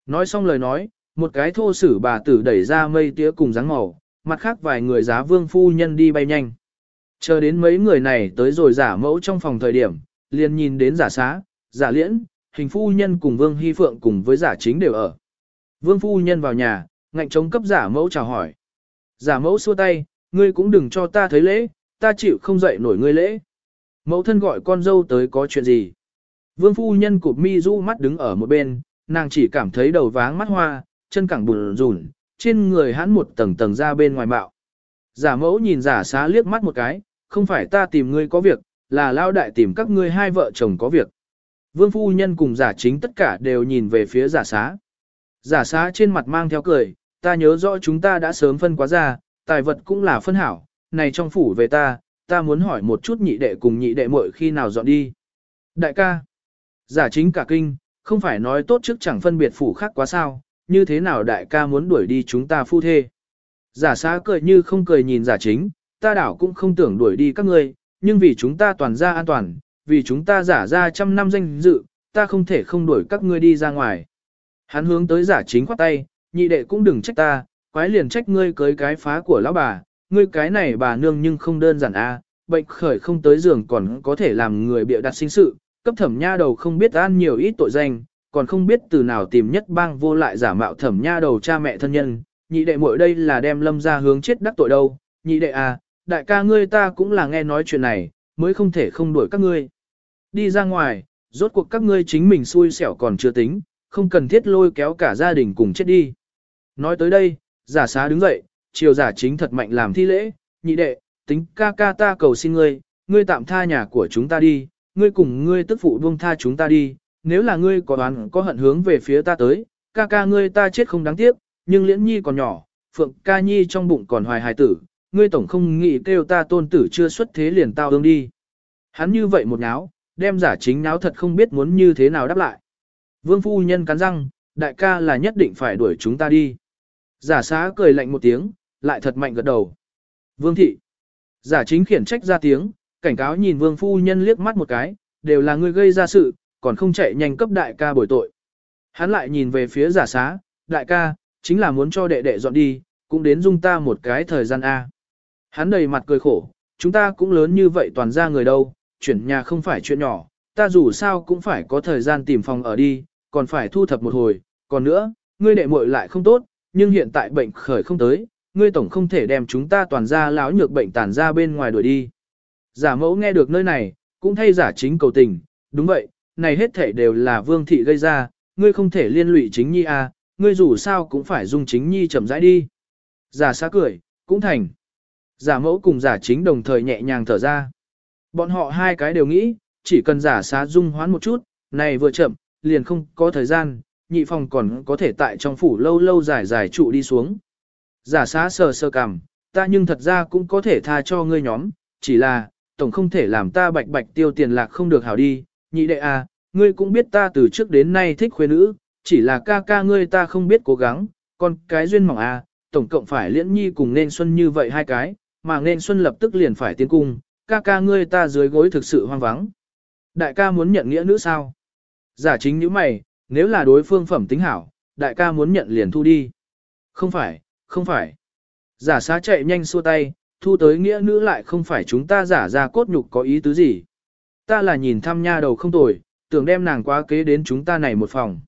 Nói xong lời nói, một cái thô sử bà tử đẩy ra mây tía cùng dáng màu, mặt khác vài người giá vương phu nhân đi bay nhanh. Chờ đến mấy người này tới rồi giả mẫu trong phòng thời điểm, liền nhìn đến giả xá, giả liễn, hình phu nhân cùng vương hy phượng cùng với giả chính đều ở. Vương phu nhân vào nhà, ngạnh chống cấp giả mẫu chào hỏi. Giả mẫu xua tay, ngươi cũng đừng cho ta thấy lễ, ta chịu không dậy nổi ngươi lễ. Mẫu thân gọi con dâu tới có chuyện gì. Vương phu nhân cụp mi du mắt đứng ở một bên, nàng chỉ cảm thấy đầu váng mắt hoa, chân cẳng bùn rùn, trên người hắn một tầng tầng ra bên ngoài bạo. Giả mẫu nhìn giả xá liếc mắt một cái, không phải ta tìm ngươi có việc, là lao đại tìm các ngươi hai vợ chồng có việc. Vương phu nhân cùng giả chính tất cả đều nhìn về phía giả xá. Giả xá trên mặt mang theo cười, ta nhớ rõ chúng ta đã sớm phân quá ra, tài vật cũng là phân hảo, này trong phủ về ta, ta muốn hỏi một chút nhị đệ cùng nhị đệ muội khi nào dọn đi. Đại ca, giả chính cả kinh, không phải nói tốt trước chẳng phân biệt phủ khác quá sao, như thế nào đại ca muốn đuổi đi chúng ta phu thê. Giả xá cười như không cười nhìn giả chính, ta đảo cũng không tưởng đuổi đi các ngươi, nhưng vì chúng ta toàn ra an toàn, vì chúng ta giả ra trăm năm danh dự, ta không thể không đuổi các ngươi đi ra ngoài. Hắn hướng tới giả chính khoát tay, nhị đệ cũng đừng trách ta, quái liền trách ngươi cưới cái phá của lão bà, ngươi cái này bà nương nhưng không đơn giản a, bệnh khởi không tới giường còn có thể làm người bịa đặt sinh sự, cấp thẩm nha đầu không biết an nhiều ít tội danh, còn không biết từ nào tìm nhất bang vô lại giả mạo thẩm nha đầu cha mẹ thân nhân, nhị đệ muội đây là đem lâm ra hướng chết đắc tội đâu, nhị đệ à, đại ca ngươi ta cũng là nghe nói chuyện này, mới không thể không đuổi các ngươi. Đi ra ngoài, rốt cuộc các ngươi chính mình xui xẻo còn chưa tính, không cần thiết lôi kéo cả gia đình cùng chết đi. Nói tới đây, giả xá đứng dậy, chiều giả chính thật mạnh làm thi lễ, nhị đệ, tính ca ca ta cầu xin ngươi, ngươi tạm tha nhà của chúng ta đi, ngươi cùng ngươi tức phụ buông tha chúng ta đi, nếu là ngươi có đoán có hận hướng về phía ta tới, ca ca ngươi ta chết không đáng tiếc, nhưng liễn nhi còn nhỏ, phượng ca nhi trong bụng còn hoài hài tử, ngươi tổng không nghĩ kêu ta tôn tử chưa xuất thế liền tao đương đi. Hắn như vậy một náo, đem giả chính náo thật không biết muốn như thế nào đáp lại. Vương phu nhân cắn răng, đại ca là nhất định phải đuổi chúng ta đi. Giả xá cười lạnh một tiếng, lại thật mạnh gật đầu. Vương thị. Giả chính khiển trách ra tiếng, cảnh cáo nhìn vương phu nhân liếc mắt một cái, đều là ngươi gây ra sự, còn không chạy nhanh cấp đại ca bồi tội. Hắn lại nhìn về phía giả xá, đại ca, chính là muốn cho đệ đệ dọn đi, cũng đến dung ta một cái thời gian A. Hắn đầy mặt cười khổ, chúng ta cũng lớn như vậy toàn ra người đâu, chuyển nhà không phải chuyện nhỏ, ta dù sao cũng phải có thời gian tìm phòng ở đi, còn phải thu thập một hồi, còn nữa, ngươi đệ muội lại không tốt, nhưng hiện tại bệnh khởi không tới, ngươi tổng không thể đem chúng ta toàn ra lão nhược bệnh tàn ra bên ngoài đuổi đi. Giả mẫu nghe được nơi này, cũng thay giả chính cầu tình, đúng vậy, này hết thể đều là vương thị gây ra, ngươi không thể liên lụy chính nhi à, ngươi dù sao cũng phải dung chính nhi chậm rãi đi. Giả xa cười, cũng thành. Giả mẫu cùng giả chính đồng thời nhẹ nhàng thở ra. Bọn họ hai cái đều nghĩ, chỉ cần giả xá dung hoán một chút, này vừa chậm, liền không có thời gian, nhị phòng còn có thể tại trong phủ lâu lâu dài dài trụ đi xuống. Giả xá sờ sơ cằm, ta nhưng thật ra cũng có thể tha cho ngươi nhóm, chỉ là, tổng không thể làm ta bạch bạch tiêu tiền lạc không được hảo đi, nhị đệ à, ngươi cũng biết ta từ trước đến nay thích khuê nữ, chỉ là ca ca ngươi ta không biết cố gắng, còn cái duyên mỏng à, tổng cộng phải liễn nhi cùng nên xuân như vậy hai cái, mà nên xuân lập tức liền phải tiến cung, ca ca ngươi ta dưới gối thực sự hoang vắng. Đại ca muốn nhận nghĩa nữ sao? Giả chính như mày, nếu là đối phương phẩm tính hảo, đại ca muốn nhận liền thu đi. Không phải, không phải. Giả xá chạy nhanh xua tay, thu tới nghĩa nữ lại không phải chúng ta giả ra cốt nhục có ý tứ gì. Ta là nhìn thăm nha đầu không tồi, tưởng đem nàng quá kế đến chúng ta này một phòng.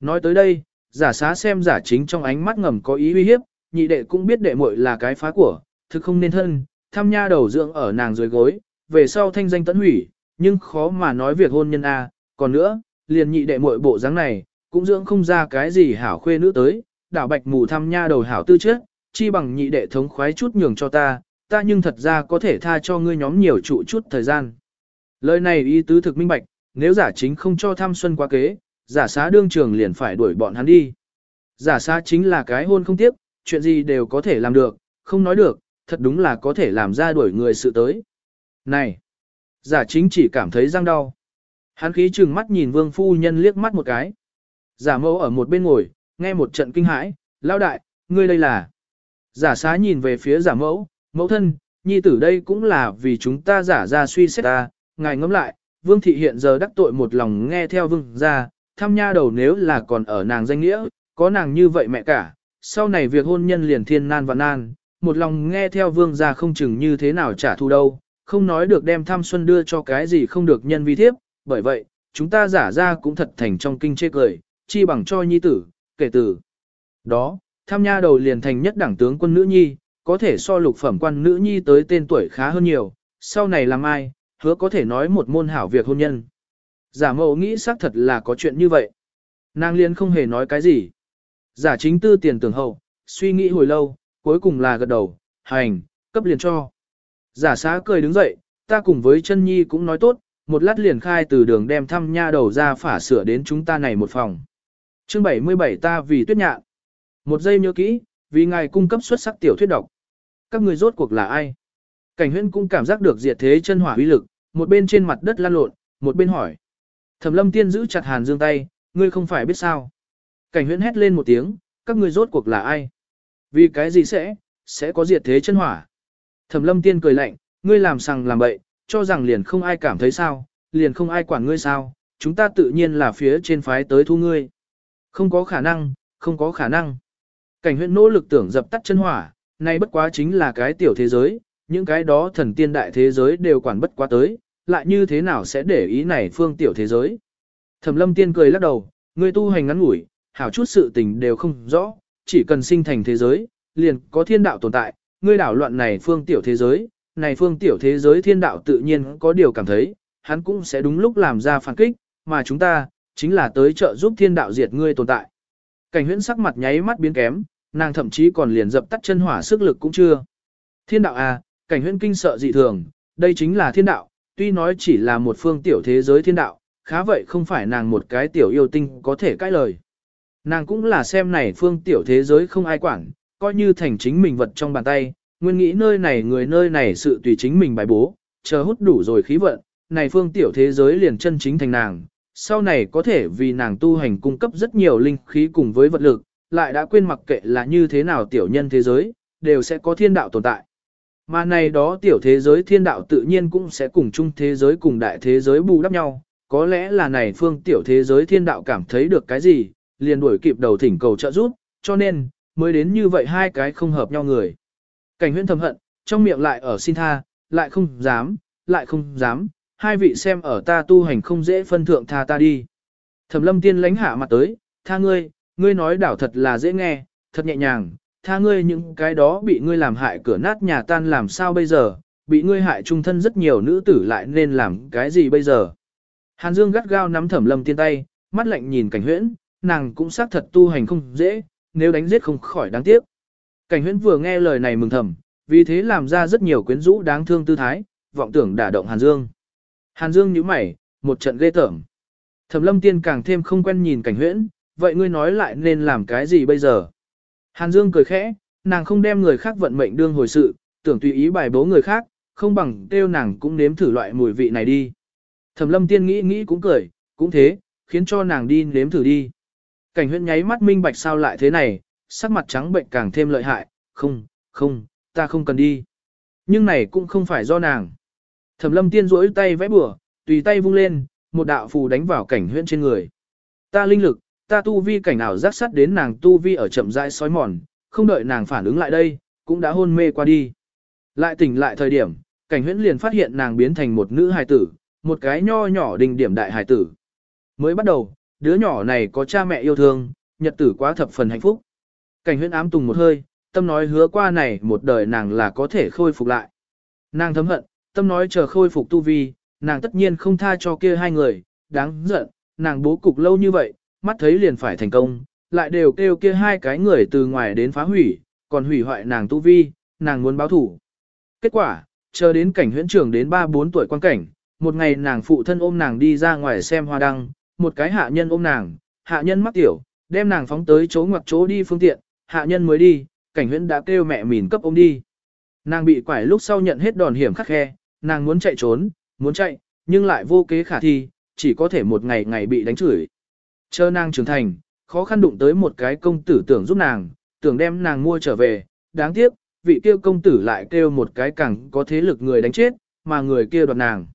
Nói tới đây, giả xá xem giả chính trong ánh mắt ngầm có ý uy hiếp, nhị đệ cũng biết đệ muội là cái phá của, thực không nên thân, thăm nha đầu dưỡng ở nàng dưới gối, về sau thanh danh tẫn hủy, nhưng khó mà nói việc hôn nhân a. còn nữa, liền nhị đệ muội bộ dáng này, cũng dưỡng không ra cái gì hảo khuê nữ tới, đảo bạch mù thăm nha đầu hảo tư chất, chi bằng nhị đệ thống khoái chút nhường cho ta, ta nhưng thật ra có thể tha cho ngươi nhóm nhiều trụ chút thời gian. Lời này ý tứ thực minh bạch, nếu giả chính không cho thăm xuân quá kế, giả xá đương trường liền phải đuổi bọn hắn đi. Giả xá chính là cái hôn không tiếp, chuyện gì đều có thể làm được, không nói được, thật đúng là có thể làm ra đuổi người sự tới. Này! Giả chính chỉ cảm thấy răng đau. Hắn khí trừng mắt nhìn vương phu nhân liếc mắt một cái. Giả mẫu ở một bên ngồi, nghe một trận kinh hãi, lao đại, ngươi đây là. Giả xá nhìn về phía giả mẫu, mẫu thân, nhi tử đây cũng là vì chúng ta giả ra suy xét ta, ngài ngẫm lại, vương thị hiện giờ đắc tội một lòng nghe theo vương ra, thăm nha đầu nếu là còn ở nàng danh nghĩa, có nàng như vậy mẹ cả, sau này việc hôn nhân liền thiên nan và nan, một lòng nghe theo vương ra không chừng như thế nào trả thù đâu, không nói được đem thăm xuân đưa cho cái gì không được nhân vi thiếp, bởi vậy, chúng ta giả ra cũng thật thành trong kinh chê cười, chi bằng cho nhi tử, kể từ đó, tham nha đầu liền thành nhất đảng tướng quân nữ nhi, có thể so lục phẩm quan nữ nhi tới tên tuổi khá hơn nhiều, sau này làm ai, hứa có thể nói một môn hảo việc hôn nhân. Giả mẫu nghĩ xác thật là có chuyện như vậy. Nàng liên không hề nói cái gì. Giả chính tư tiền tưởng hậu, suy nghĩ hồi lâu, cuối cùng là gật đầu, hành, cấp liền cho. Giả xá cười đứng dậy, ta cùng với chân nhi cũng nói tốt, một lát liền khai từ đường đem thăm nha đầu ra phả sửa đến chúng ta này một phòng. chương 77 ta vì tuyết nhạn. Một giây nhớ kỹ, vì ngài cung cấp xuất sắc tiểu thuyết độc. Các người rốt cuộc là ai? Cảnh huyên cũng cảm giác được diệt thế chân hỏa uy lực, một bên trên mặt đất lan lộn, một bên hỏi. Thẩm lâm tiên giữ chặt hàn dương tay, ngươi không phải biết sao. Cảnh huyên hét lên một tiếng, các ngươi rốt cuộc là ai? Vì cái gì sẽ, sẽ có diệt thế chân hỏa? Thẩm lâm tiên cười lạnh, ngươi làm sằng làm bậy, cho rằng liền không ai cảm thấy sao, liền không ai quản ngươi sao, chúng ta tự nhiên là phía trên phái tới thu ngươi. Không có khả năng, không có khả năng. Cảnh huyện nỗ lực tưởng dập tắt chân hỏa, nay bất quá chính là cái tiểu thế giới, những cái đó thần tiên đại thế giới đều quản bất quá tới, lại như thế nào sẽ để ý này phương tiểu thế giới. Thẩm lâm tiên cười lắc đầu, ngươi tu hành ngắn ngủi, hảo chút sự tình đều không rõ, chỉ cần sinh thành thế giới, liền có thiên đạo tồn tại, ngươi đảo loạn này phương tiểu thế giới, này phương tiểu thế giới thiên đạo tự nhiên có điều cảm thấy, hắn cũng sẽ đúng lúc làm ra phản kích, mà chúng ta, chính là tới trợ giúp thiên đạo diệt ngươi tồn tại. Cảnh huyễn sắc mặt nháy mắt biến kém, nàng thậm chí còn liền dập tắt chân hỏa sức lực cũng chưa. Thiên đạo à, cảnh huyễn kinh sợ dị thường, đây chính là thiên đạo, tuy nói chỉ là một phương tiểu thế giới thiên đạo, khá vậy không phải nàng một cái tiểu yêu tinh có thể cãi lời. Nàng cũng là xem này phương tiểu thế giới không ai quản, coi như thành chính mình vật trong bàn tay, nguyên nghĩ nơi này người nơi này sự tùy chính mình bài bố, chờ hút đủ rồi khí vận, này phương tiểu thế giới liền chân chính thành nàng, sau này có thể vì nàng tu hành cung cấp rất nhiều linh khí cùng với vật lực, lại đã quên mặc kệ là như thế nào tiểu nhân thế giới, đều sẽ có thiên đạo tồn tại. Mà này đó tiểu thế giới thiên đạo tự nhiên cũng sẽ cùng chung thế giới cùng đại thế giới bù đắp nhau, có lẽ là này phương tiểu thế giới thiên đạo cảm thấy được cái gì, liền đuổi kịp đầu thỉnh cầu trợ giúp, cho nên, mới đến như vậy hai cái không hợp nhau người. Cảnh huyên thầm hận, trong miệng lại ở xin tha, lại không dám, lại không dám, hai vị xem ở ta tu hành không dễ phân thượng tha ta đi. Thẩm lâm tiên lánh hạ mặt tới, tha ngươi, ngươi nói đảo thật là dễ nghe, thật nhẹ nhàng, tha ngươi những cái đó bị ngươi làm hại cửa nát nhà tan làm sao bây giờ, bị ngươi hại trung thân rất nhiều nữ tử lại nên làm cái gì bây giờ. Hàn Dương gắt gao nắm thẩm lâm tiên tay, mắt lạnh nhìn cảnh huyễn, nàng cũng xác thật tu hành không dễ, nếu đánh giết không khỏi đáng tiếc. Cảnh huyễn vừa nghe lời này mừng thầm, vì thế làm ra rất nhiều quyến rũ đáng thương tư thái, vọng tưởng đả động Hàn Dương. Hàn Dương nhíu mày, một trận ghê tởm. Thẩm lâm tiên càng thêm không quen nhìn cảnh huyễn, vậy ngươi nói lại nên làm cái gì bây giờ? Hàn Dương cười khẽ, nàng không đem người khác vận mệnh đương hồi sự, tưởng tùy ý bài bố người khác, không bằng kêu nàng cũng nếm thử loại mùi vị này đi. Thẩm lâm tiên nghĩ nghĩ cũng cười, cũng thế, khiến cho nàng đi nếm thử đi. Cảnh huyễn nháy mắt minh bạch sao lại thế này, sắc mặt trắng bệnh càng thêm lợi hại, không, không, ta không cần đi. Nhưng này cũng không phải do nàng. Thẩm lâm tiên rỗi tay vẽ bừa, tùy tay vung lên, một đạo phù đánh vào cảnh huyễn trên người. Ta linh lực, ta tu vi cảnh nào rắc sắt đến nàng tu vi ở chậm rãi sói mòn, không đợi nàng phản ứng lại đây, cũng đã hôn mê qua đi. Lại tỉnh lại thời điểm, cảnh huyễn liền phát hiện nàng biến thành một nữ hài tử, một cái nho nhỏ đình điểm đại hài tử. Mới bắt đầu, đứa nhỏ này có cha mẹ yêu thương, nhật tử quá thập phần hạnh phúc. Cảnh huyễn ám tùng một hơi, tâm nói hứa qua này một đời nàng là có thể khôi phục lại. Nàng thấm hận, tâm nói chờ khôi phục tu vi, nàng tất nhiên không tha cho kia hai người, đáng giận, nàng bố cục lâu như vậy, mắt thấy liền phải thành công, lại đều kêu kia hai cái người từ ngoài đến phá hủy, còn hủy hoại nàng tu vi, nàng muốn báo thủ. Kết quả, chờ đến cảnh huyễn trưởng đến 3-4 tuổi quan cảnh, một ngày nàng phụ thân ôm nàng đi ra ngoài xem hoa đăng, một cái hạ nhân ôm nàng, hạ nhân mắc tiểu, đem nàng phóng tới chỗ ngoặc chỗ đi phương tiện, hạ nhân mới đi, cảnh huyễn đã kêu mẹ mìn cấp ôm đi. Nàng bị quải lúc sau nhận hết đòn hiểm khắc khe, nàng muốn chạy trốn, muốn chạy, nhưng lại vô kế khả thi, chỉ có thể một ngày ngày bị đánh chửi. Chờ nàng trưởng thành, khó khăn đụng tới một cái công tử tưởng giúp nàng, tưởng đem nàng mua trở về, đáng tiếc, vị kia công tử lại kêu một cái càng có thế lực người đánh chết, mà người kia đoạt nàng.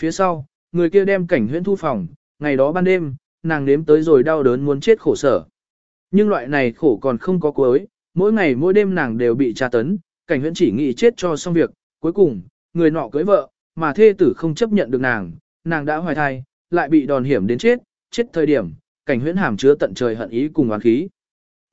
Phía sau, người kia đem cảnh huyễn thu phòng, ngày đó ban đêm, nàng nếm tới rồi đau đớn muốn chết khổ sở. Nhưng loại này khổ còn không có cuối, mỗi ngày mỗi đêm nàng đều bị tra tấn, cảnh huyễn chỉ nghĩ chết cho xong việc, cuối cùng, người nọ cưới vợ, mà thê tử không chấp nhận được nàng, nàng đã hoài thai, lại bị đòn hiểm đến chết, chết thời điểm, cảnh huyễn hàm chứa tận trời hận ý cùng oán khí.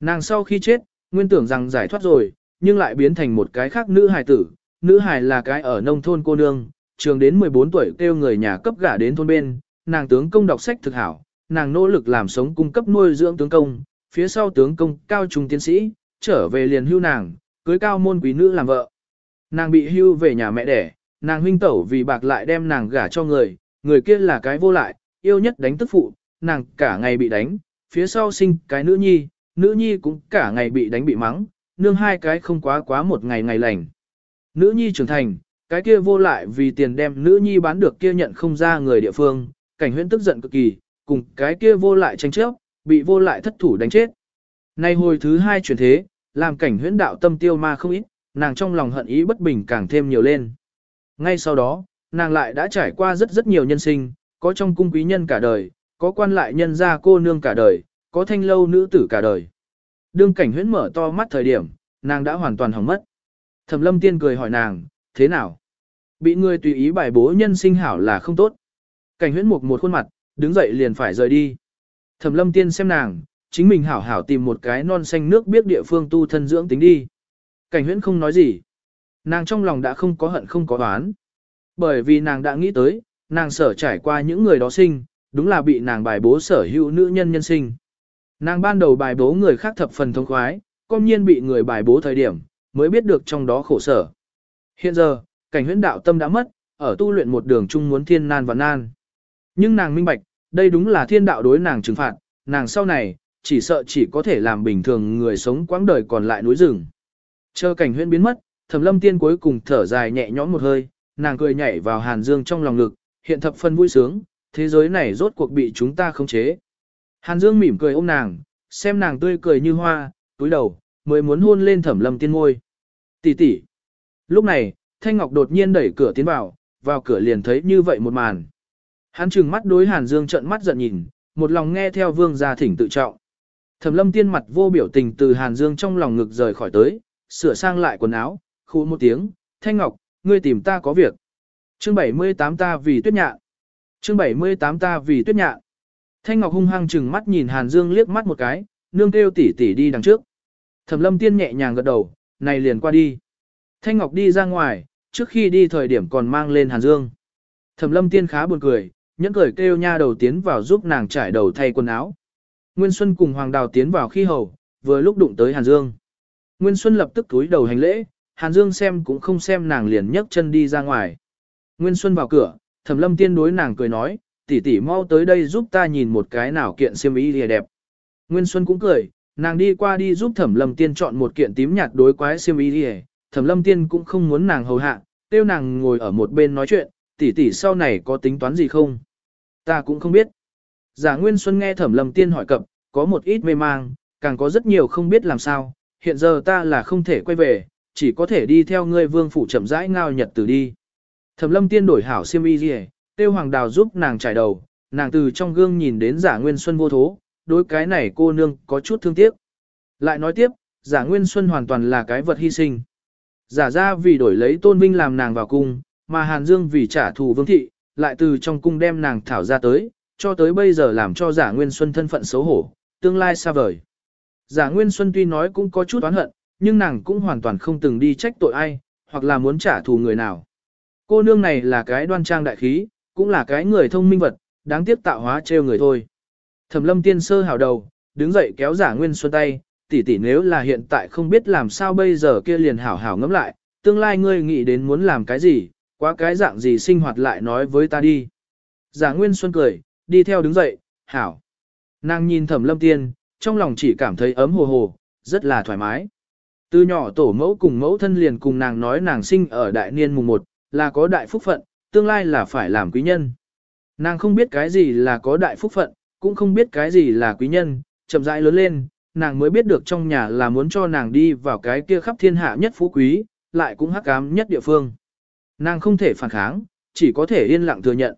Nàng sau khi chết, nguyên tưởng rằng giải thoát rồi, nhưng lại biến thành một cái khác nữ hài tử, nữ hài là cái ở nông thôn cô nương, trường đến 14 tuổi kêu người nhà cấp gả đến thôn bên, nàng tướng công đọc sách thực hảo, nàng nỗ lực làm sống cung cấp nuôi dưỡng tướng công, phía sau tướng công cao trung tiến sĩ, trở về liền hưu nàng, cưới cao môn quý nữ làm vợ. Nàng bị hưu về nhà mẹ đẻ, nàng huynh tẩu vì bạc lại đem nàng gả cho người, người kia là cái vô lại, yêu nhất đánh tức phụ, nàng cả ngày bị đánh, phía sau sinh cái nữ nhi, nữ nhi cũng cả ngày bị đánh bị mắng, nương hai cái không quá quá một ngày ngày lành. Nữ nhi trưởng thành, cái kia vô lại vì tiền đem nữ nhi bán được kia nhận không ra người địa phương, cảnh huyễn tức giận cực kỳ, cùng cái kia vô lại tranh chấp, bị vô lại thất thủ đánh chết. Nay hồi thứ hai chuyển thế, làm cảnh huyễn đạo tâm tiêu ma không ít, nàng trong lòng hận ý bất bình càng thêm nhiều lên. Ngay sau đó, nàng lại đã trải qua rất rất nhiều nhân sinh, có trong cung quý nhân cả đời, có quan lại nhân gia cô nương cả đời, có thanh lâu nữ tử cả đời. Đương cảnh huyễn mở to mắt thời điểm, nàng đã hoàn toàn hỏng mất. Thẩm lâm tiên cười hỏi nàng, thế nào? Bị người tùy ý bài bố nhân sinh hảo là không tốt. Cảnh huyễn mục một khuôn mặt, đứng dậy liền phải rời đi. Thẩm lâm tiên xem nàng, chính mình hảo hảo tìm một cái non xanh nước biết địa phương tu thân dưỡng tính đi. Cảnh huyễn không nói gì. Nàng trong lòng đã không có hận không có oán. Bởi vì nàng đã nghĩ tới, nàng sở trải qua những người đó sinh, đúng là bị nàng bài bố sở hữu nữ nhân nhân sinh. Nàng ban đầu bài bố người khác thập phần thông khoái, công nhiên bị người bài bố thời điểm, mới biết được trong đó khổ sở. Hiện giờ, cảnh huyễn đạo tâm đã mất, ở tu luyện một đường chung muốn thiên nan và nan. Nhưng nàng minh bạch, đây đúng là thiên đạo đối nàng trừng phạt, nàng sau này, chỉ sợ chỉ có thể làm bình thường người sống quãng đời còn lại núi rừng. Chờ cảnh huyễn biến mất, thẩm lâm tiên cuối cùng thở dài nhẹ nhõm một hơi, nàng cười nhảy vào hàn dương trong lòng ngực, hiện thập phân vui sướng, thế giới này rốt cuộc bị chúng ta khống chế. Hàn dương mỉm cười ôm nàng, xem nàng tươi cười như hoa, túi đầu, mới muốn hôn lên thẩm lâm tiên ngôi. Tỷ tỷ. Lúc này, Thanh Ngọc đột nhiên đẩy cửa tiến vào, vào cửa liền thấy như vậy một màn. Hắn trừng mắt đối Hàn Dương trợn mắt giận nhìn, một lòng nghe theo vương gia thỉnh tự trọng. Thẩm lâm tiên mặt vô biểu tình từ Hàn Dương trong lòng ngực rời khỏi tới, sửa sang lại quần áo, khu một tiếng, Thanh Ngọc, ngươi tìm ta có việc. Chương 78 ta vì tuyết nhạ. Chương 78 ta vì tuyết nhạ. Thanh Ngọc hung hăng chừng mắt nhìn Hàn Dương liếc mắt một cái, nương kêu tỉ tỉ đi đằng trước. Thẩm lâm tiên nhẹ nhàng gật đầu, này liền qua đi. Thanh Ngọc đi ra ngoài, trước khi đi thời điểm còn mang lên Hàn Dương. Thẩm lâm tiên khá buồn cười, nhẫn cười kêu nha đầu tiến vào giúp nàng trải đầu thay quần áo. Nguyên Xuân cùng Hoàng Đào tiến vào khi hầu, vừa lúc đụng tới Hàn Dương. Nguyên Xuân lập tức túi đầu hành lễ, Hàn Dương xem cũng không xem nàng liền nhấc chân đi ra ngoài. Nguyên Xuân vào cửa, Thẩm Lâm Tiên đối nàng cười nói, tỷ tỷ mau tới đây giúp ta nhìn một cái nào kiện xiêm y lìa đẹp. Nguyên Xuân cũng cười, nàng đi qua đi giúp Thẩm Lâm Tiên chọn một kiện tím nhạt đối quái xiêm y lìa. Thẩm Lâm Tiên cũng không muốn nàng hầu hạ, tiêu nàng ngồi ở một bên nói chuyện, tỷ tỷ sau này có tính toán gì không? Ta cũng không biết. Giả Nguyên Xuân nghe Thẩm Lâm Tiên hỏi cập, có một ít mê mang, càng có rất nhiều không biết làm sao, hiện giờ ta là không thể quay về, chỉ có thể đi theo ngươi vương phủ chậm rãi ngao nhật từ đi. Thẩm lâm tiên đổi hảo xiêm y gì tiêu hoàng đào giúp nàng trải đầu, nàng từ trong gương nhìn đến giả nguyên xuân vô thố, đối cái này cô nương có chút thương tiếc. Lại nói tiếp, giả nguyên xuân hoàn toàn là cái vật hy sinh. Giả ra vì đổi lấy tôn vinh làm nàng vào cung, mà hàn dương vì trả thù vương thị, lại từ trong cung đem nàng thảo ra tới, cho tới bây giờ làm cho giả nguyên xuân thân phận xấu hổ, tương lai xa vời. Giả Nguyên Xuân tuy nói cũng có chút oán hận, nhưng nàng cũng hoàn toàn không từng đi trách tội ai, hoặc là muốn trả thù người nào. Cô nương này là cái đoan trang đại khí, cũng là cái người thông minh vật, đáng tiếc tạo hóa trêu người thôi. Thẩm lâm tiên sơ hào đầu, đứng dậy kéo giả Nguyên Xuân tay, tỷ tỷ nếu là hiện tại không biết làm sao bây giờ kia liền hảo hảo ngẫm lại, tương lai ngươi nghĩ đến muốn làm cái gì, quá cái dạng gì sinh hoạt lại nói với ta đi. Giả Nguyên Xuân cười, đi theo đứng dậy, hảo. Nàng nhìn thẩm lâm tiên, trong lòng chỉ cảm thấy ấm hồ hồ, rất là thoải mái. Từ nhỏ tổ mẫu cùng mẫu thân liền cùng nàng nói nàng sinh ở đại niên mùng 1, là có đại phúc phận, tương lai là phải làm quý nhân. Nàng không biết cái gì là có đại phúc phận, cũng không biết cái gì là quý nhân, chậm rãi lớn lên, nàng mới biết được trong nhà là muốn cho nàng đi vào cái kia khắp thiên hạ nhất phú quý, lại cũng hắc ám nhất địa phương. Nàng không thể phản kháng, chỉ có thể yên lặng thừa nhận.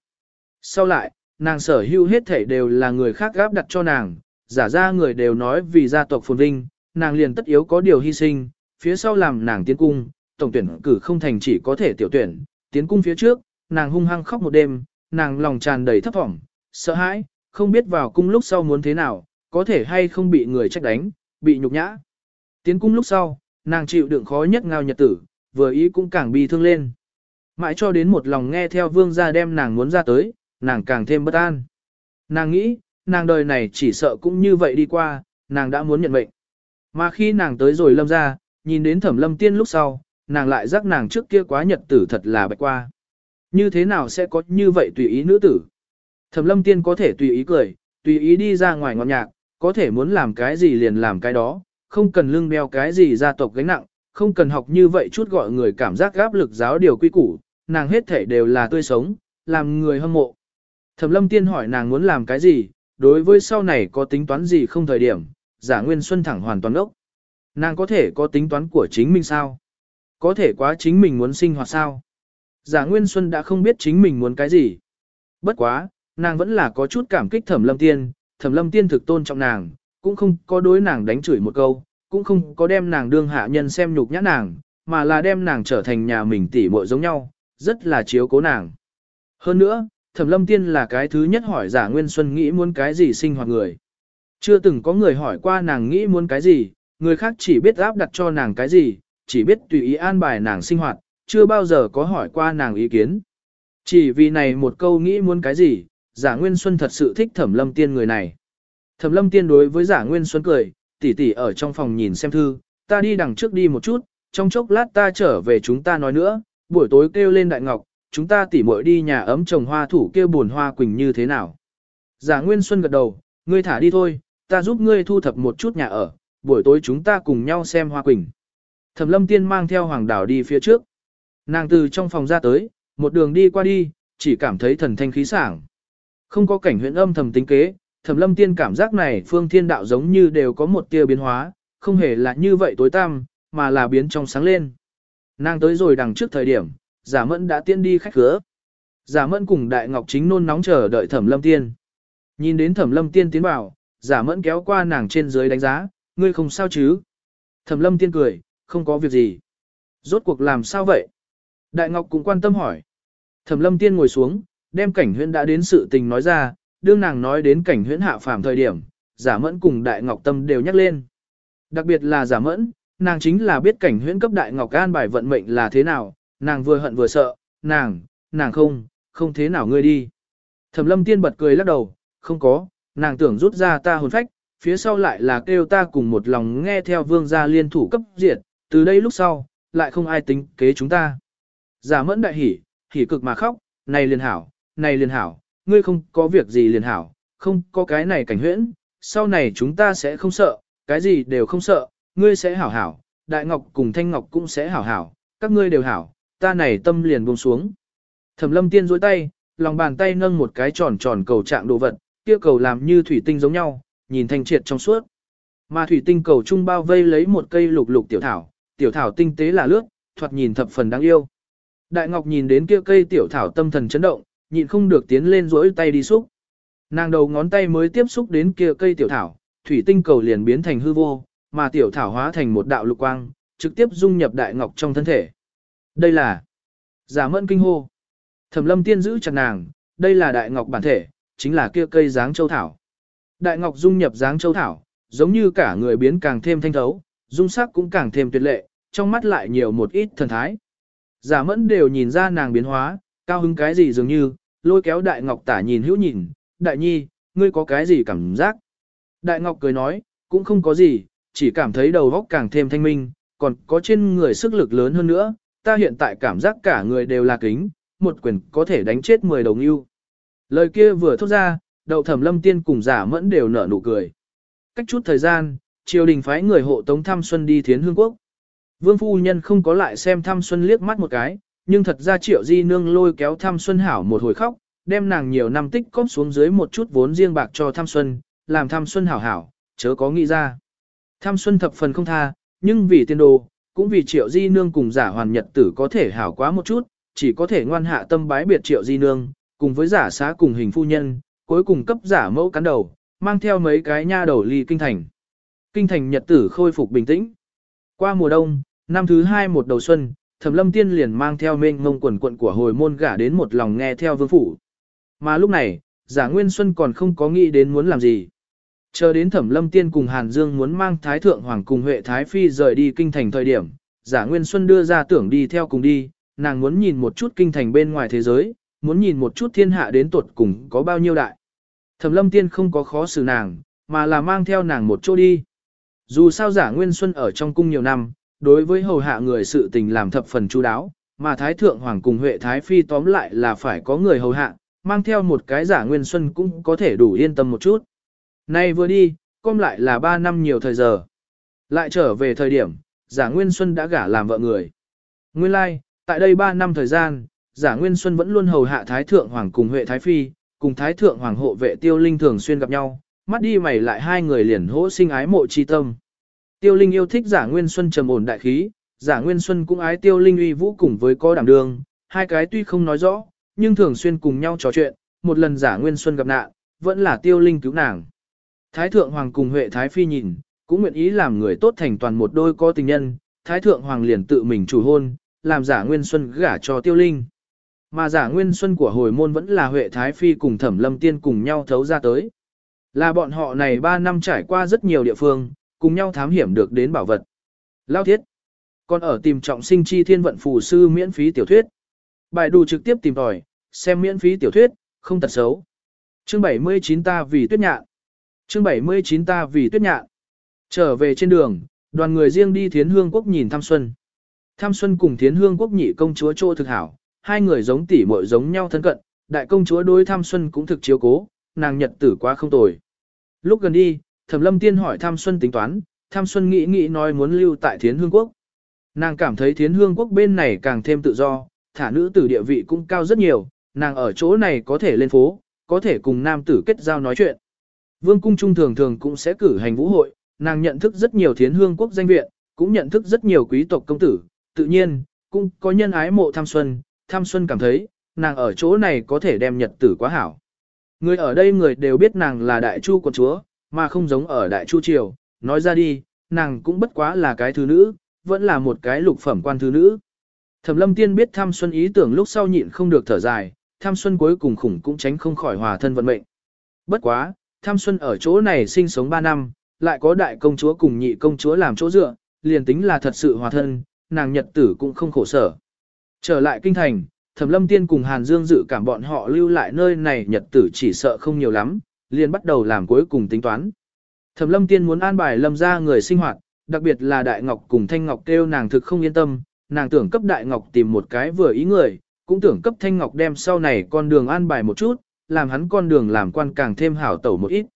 Sau lại, nàng sở hữu hết thể đều là người khác gáp đặt cho nàng, giả ra người đều nói vì gia tộc phồn vinh, nàng liền tất yếu có điều hy sinh, phía sau làm nàng tiến cung, tổng tuyển cử không thành chỉ có thể tiểu tuyển, tiến cung phía trước, nàng hung hăng khóc một đêm, nàng lòng tràn đầy thấp thỏm, sợ hãi, không biết vào cung lúc sau muốn thế nào, có thể hay không bị người trách đánh, bị nhục nhã. Tiến cung lúc sau, nàng chịu đựng khó nhất ngao nhật tử, vừa ý cũng càng bi thương lên. Mãi cho đến một lòng nghe theo vương gia đem nàng muốn ra tới, nàng càng thêm bất an. Nàng nghĩ, nàng đời này chỉ sợ cũng như vậy đi qua, nàng đã muốn nhận mệnh. Mà khi nàng tới rồi lâm ra, nhìn đến thẩm lâm tiên lúc sau, nàng lại giác nàng trước kia quá nhật tử thật là bạch qua. Như thế nào sẽ có như vậy tùy ý nữ tử? Thẩm lâm tiên có thể tùy ý cười, tùy ý đi ra ngoài ngọn nhạc, có thể muốn làm cái gì liền làm cái đó, không cần lưng đeo cái gì gia tộc gánh nặng, không cần học như vậy chút gọi người cảm giác áp lực giáo điều quy củ, nàng hết thể đều là tươi sống, làm người hâm mộ. Thẩm lâm tiên hỏi nàng muốn làm cái gì, đối với sau này có tính toán gì không thời điểm, giả nguyên xuân thẳng hoàn toàn ốc. Nàng có thể có tính toán của chính mình sao? Có thể quá chính mình muốn sinh hoạt sao? Giả Nguyên Xuân đã không biết chính mình muốn cái gì. Bất quá, nàng vẫn là có chút cảm kích thẩm lâm tiên, thẩm lâm tiên thực tôn trọng nàng, cũng không có đối nàng đánh chửi một câu, cũng không có đem nàng đương hạ nhân xem nhục nhã nàng, mà là đem nàng trở thành nhà mình tỉ muội giống nhau, rất là chiếu cố nàng. Hơn nữa, thẩm lâm tiên là cái thứ nhất hỏi giả Nguyên Xuân nghĩ muốn cái gì sinh hoạt người. Chưa từng có người hỏi qua nàng nghĩ muốn cái gì, người khác chỉ biết áp đặt cho nàng cái gì, chỉ biết tùy ý an bài nàng sinh hoạt, chưa bao giờ có hỏi qua nàng ý kiến. Chỉ vì này một câu nghĩ muốn cái gì, giả Nguyên Xuân thật sự thích thẩm lâm tiên người này. Thẩm lâm tiên đối với giả Nguyên Xuân cười, tỉ tỉ ở trong phòng nhìn xem thư, ta đi đằng trước đi một chút, trong chốc lát ta trở về chúng ta nói nữa, buổi tối kêu lên đại ngọc, chúng ta tỉ muội đi nhà ấm trồng hoa thủ kêu buồn hoa quỳnh như thế nào. Giả Nguyên Xuân gật đầu, ngươi thả đi thôi, ta giúp ngươi thu thập một chút nhà ở, buổi tối chúng ta cùng nhau xem hoa quỳnh. Thẩm lâm tiên mang theo hoàng đảo đi phía trước. Nàng từ trong phòng ra tới, một đường đi qua đi, chỉ cảm thấy thần thanh khí sảng. Không có cảnh huyện âm thầm tính kế, thẩm lâm tiên cảm giác này phương thiên đạo giống như đều có một tia biến hóa, không hề là như vậy tối tăm, mà là biến trong sáng lên. Nàng tới rồi đằng trước thời điểm, giả mẫn đã tiên đi khách cửa. Giả mẫn cùng đại ngọc chính nôn nóng chờ đợi thẩm lâm tiên. Nhìn đến thẩm lâm tiên tiến vào, giả mẫn kéo qua nàng trên dưới đánh giá, ngươi không sao chứ? Thẩm lâm tiên cười, không có việc gì. Rốt cuộc làm sao vậy? Đại Ngọc cũng quan tâm hỏi. Thẩm lâm tiên ngồi xuống, đem cảnh huyễn đã đến sự tình nói ra, đương nàng nói đến cảnh huyễn hạ phàm thời điểm, giả mẫn cùng Đại Ngọc tâm đều nhắc lên. Đặc biệt là giả mẫn, nàng chính là biết cảnh huyễn cấp Đại Ngọc an bài vận mệnh là thế nào, nàng vừa hận vừa sợ, nàng, nàng không, không thế nào ngươi đi. Thẩm lâm tiên bật cười lắc đầu, không có, nàng tưởng rút ra ta hồn phách, phía sau lại là kêu ta cùng một lòng nghe theo vương gia liên thủ cấp diệt, từ đây lúc sau, lại không ai tính kế chúng ta. Giả mẫn đại hỉ, hỉ cực mà khóc, này liền hảo, này liền hảo, ngươi không có việc gì liền hảo, không có cái này cảnh huyễn, sau này chúng ta sẽ không sợ, cái gì đều không sợ, ngươi sẽ hảo hảo, đại ngọc cùng thanh ngọc cũng sẽ hảo hảo, các ngươi đều hảo, ta này tâm liền buông xuống. Thẩm lâm tiên dối tay, lòng bàn tay nâng một cái tròn tròn cầu trạng đồ vật, kia cầu làm như thủy tinh giống nhau, nhìn thanh triệt trong suốt. Mà thủy tinh cầu trung bao vây lấy một cây lục lục tiểu thảo, tiểu thảo tinh tế là lướt, thoạt nhìn thập phần đáng yêu. Đại Ngọc nhìn đến kia cây tiểu thảo tâm thần chấn động, nhịn không được tiến lên rỗi tay đi xúc. Nàng đầu ngón tay mới tiếp xúc đến kia cây tiểu thảo, thủy tinh cầu liền biến thành hư vô, mà tiểu thảo hóa thành một đạo lục quang, trực tiếp dung nhập Đại Ngọc trong thân thể. Đây là giả mẫn kinh hô. Thẩm lâm tiên giữ chặt nàng, đây là Đại Ngọc bản thể, chính là kia cây dáng châu thảo. Đại ngọc dung nhập dáng châu thảo, giống như cả người biến càng thêm thanh thấu, dung sắc cũng càng thêm tuyệt lệ, trong mắt lại nhiều một ít thần thái. Giả mẫn đều nhìn ra nàng biến hóa, cao hứng cái gì dường như, lôi kéo đại ngọc tả nhìn hữu nhìn, đại nhi, ngươi có cái gì cảm giác? Đại ngọc cười nói, cũng không có gì, chỉ cảm thấy đầu óc càng thêm thanh minh, còn có trên người sức lực lớn hơn nữa, ta hiện tại cảm giác cả người đều là kính, một quyền có thể đánh chết 10 đồng yêu. Lời kia vừa thốt ra, đậu thẩm lâm tiên cùng giả mẫn đều nở nụ cười. Cách chút thời gian, triều đình phái người hộ tống thăm xuân đi thiến hương quốc. Vương phu nhân không có lại xem thăm xuân liếc mắt một cái, nhưng thật ra triệu di nương lôi kéo thăm xuân hảo một hồi khóc, đem nàng nhiều năm tích cóp xuống dưới một chút vốn riêng bạc cho thăm xuân, làm thăm xuân hảo hảo, chớ có nghĩ ra. Tham xuân thập phần không tha, nhưng vì tiên đồ, cũng vì triệu di nương cùng giả hoàn nhật tử có thể hảo quá một chút, chỉ có thể ngoan hạ tâm bái biệt triệu di nương, cùng với giả xá cùng hình phu nhân, cuối cùng cấp giả mẫu cắn đầu, mang theo mấy cái nha đầu ly kinh thành. Kinh thành nhật tử khôi phục bình tĩnh. Qua mùa đông, năm thứ hai một đầu xuân, Thẩm Lâm Tiên liền mang theo mênh mông quần quận của hồi môn gả đến một lòng nghe theo vương phủ. Mà lúc này, giả Nguyên Xuân còn không có nghĩ đến muốn làm gì. Chờ đến Thẩm Lâm Tiên cùng Hàn Dương muốn mang Thái Thượng Hoàng cùng Huệ Thái Phi rời đi kinh thành thời điểm, giả Nguyên Xuân đưa ra tưởng đi theo cùng đi, nàng muốn nhìn một chút kinh thành bên ngoài thế giới, muốn nhìn một chút thiên hạ đến tuột cùng có bao nhiêu đại. Thẩm Lâm Tiên không có khó xử nàng, mà là mang theo nàng một chỗ đi. Dù sao giả Nguyên Xuân ở trong cung nhiều năm, đối với hầu hạ người sự tình làm thập phần chú đáo, mà Thái Thượng Hoàng cùng Huệ Thái Phi tóm lại là phải có người hầu hạ, mang theo một cái giả Nguyên Xuân cũng có thể đủ yên tâm một chút. Nay vừa đi, com lại là 3 năm nhiều thời giờ. Lại trở về thời điểm, giả Nguyên Xuân đã gả làm vợ người. Nguyên lai, like, tại đây 3 năm thời gian, giả Nguyên Xuân vẫn luôn hầu hạ Thái Thượng Hoàng cùng Huệ Thái Phi, cùng Thái Thượng Hoàng hộ vệ Tiêu Linh thường xuyên gặp nhau, mắt đi mày lại hai người liền hỗ sinh ái mộ chi tâm. Tiêu Linh yêu thích giả Nguyên Xuân trầm ổn đại khí, giả Nguyên Xuân cũng ái Tiêu Linh uy vũ cùng với có đảm đường, hai cái tuy không nói rõ, nhưng thường xuyên cùng nhau trò chuyện, một lần giả Nguyên Xuân gặp nạn, vẫn là Tiêu Linh cứu nàng. Thái Thượng Hoàng cùng Huệ Thái Phi nhìn, cũng nguyện ý làm người tốt thành toàn một đôi có tình nhân, Thái Thượng Hoàng liền tự mình chủ hôn, làm giả Nguyên Xuân gả cho Tiêu Linh. Mà giả Nguyên Xuân của hồi môn vẫn là Huệ Thái Phi cùng Thẩm Lâm Tiên cùng nhau thấu ra tới. Là bọn họ này 3 năm trải qua rất nhiều địa phương, cùng nhau thám hiểm được đến bảo vật. Lao thiết. Còn ở tìm trọng sinh chi thiên vận phù sư miễn phí tiểu thuyết. Bài đủ trực tiếp tìm tòi, xem miễn phí tiểu thuyết, không tật xấu. Chương 79 ta vì tuyết nhạn. Chương 79 ta vì tuyết nhạn. Trở về trên đường, đoàn người riêng đi Thiến Hương Quốc nhìn Tham Xuân. Tham Xuân cùng Thiến Hương Quốc nhị công chúa Trô thực hảo, hai người giống tỉ muội giống nhau thân cận, đại công chúa đối Tham Xuân cũng thực chiếu cố, nàng nhật tử quá không tồi. Lúc gần đi, Thẩm Lâm Tiên hỏi Tham Xuân tính toán, Tham Xuân nghĩ nghĩ nói muốn lưu tại Thiến Hương Quốc. Nàng cảm thấy Thiến Hương Quốc bên này càng thêm tự do, thả nữ tử địa vị cũng cao rất nhiều, nàng ở chỗ này có thể lên phố, có thể cùng nam tử kết giao nói chuyện. Vương cung trung thường thường cũng sẽ cử hành vũ hội, nàng nhận thức rất nhiều Thiến Hương Quốc danh viện, cũng nhận thức rất nhiều quý tộc công tử, tự nhiên, cũng có nhân ái mộ Tham Xuân, Tham Xuân cảm thấy, nàng ở chỗ này có thể đem nhật tử quá hảo. Người ở đây người đều biết nàng là đại chu quận chúa, mà không giống ở đại chu triều, nói ra đi, nàng cũng bất quá là cái thứ nữ, vẫn là một cái lục phẩm quan thứ nữ. Thẩm lâm tiên biết tham xuân ý tưởng lúc sau nhịn không được thở dài, tham xuân cuối cùng khủng cũng tránh không khỏi hòa thân vận mệnh. Bất quá, tham xuân ở chỗ này sinh sống 3 năm, lại có đại công chúa cùng nhị công chúa làm chỗ dựa, liền tính là thật sự hòa thân, nàng nhật tử cũng không khổ sở. Trở lại kinh thành, Thẩm Lâm Tiên cùng Hàn Dương dự cảm bọn họ lưu lại nơi này nhật tử chỉ sợ không nhiều lắm, liền bắt đầu làm cuối cùng tính toán. Thẩm Lâm Tiên muốn an bài Lâm ra người sinh hoạt, đặc biệt là Đại Ngọc cùng Thanh Ngọc kêu nàng thực không yên tâm, nàng tưởng cấp Đại Ngọc tìm một cái vừa ý người, cũng tưởng cấp Thanh Ngọc đem sau này con đường an bài một chút, làm hắn con đường làm quan càng thêm hảo tẩu một ít.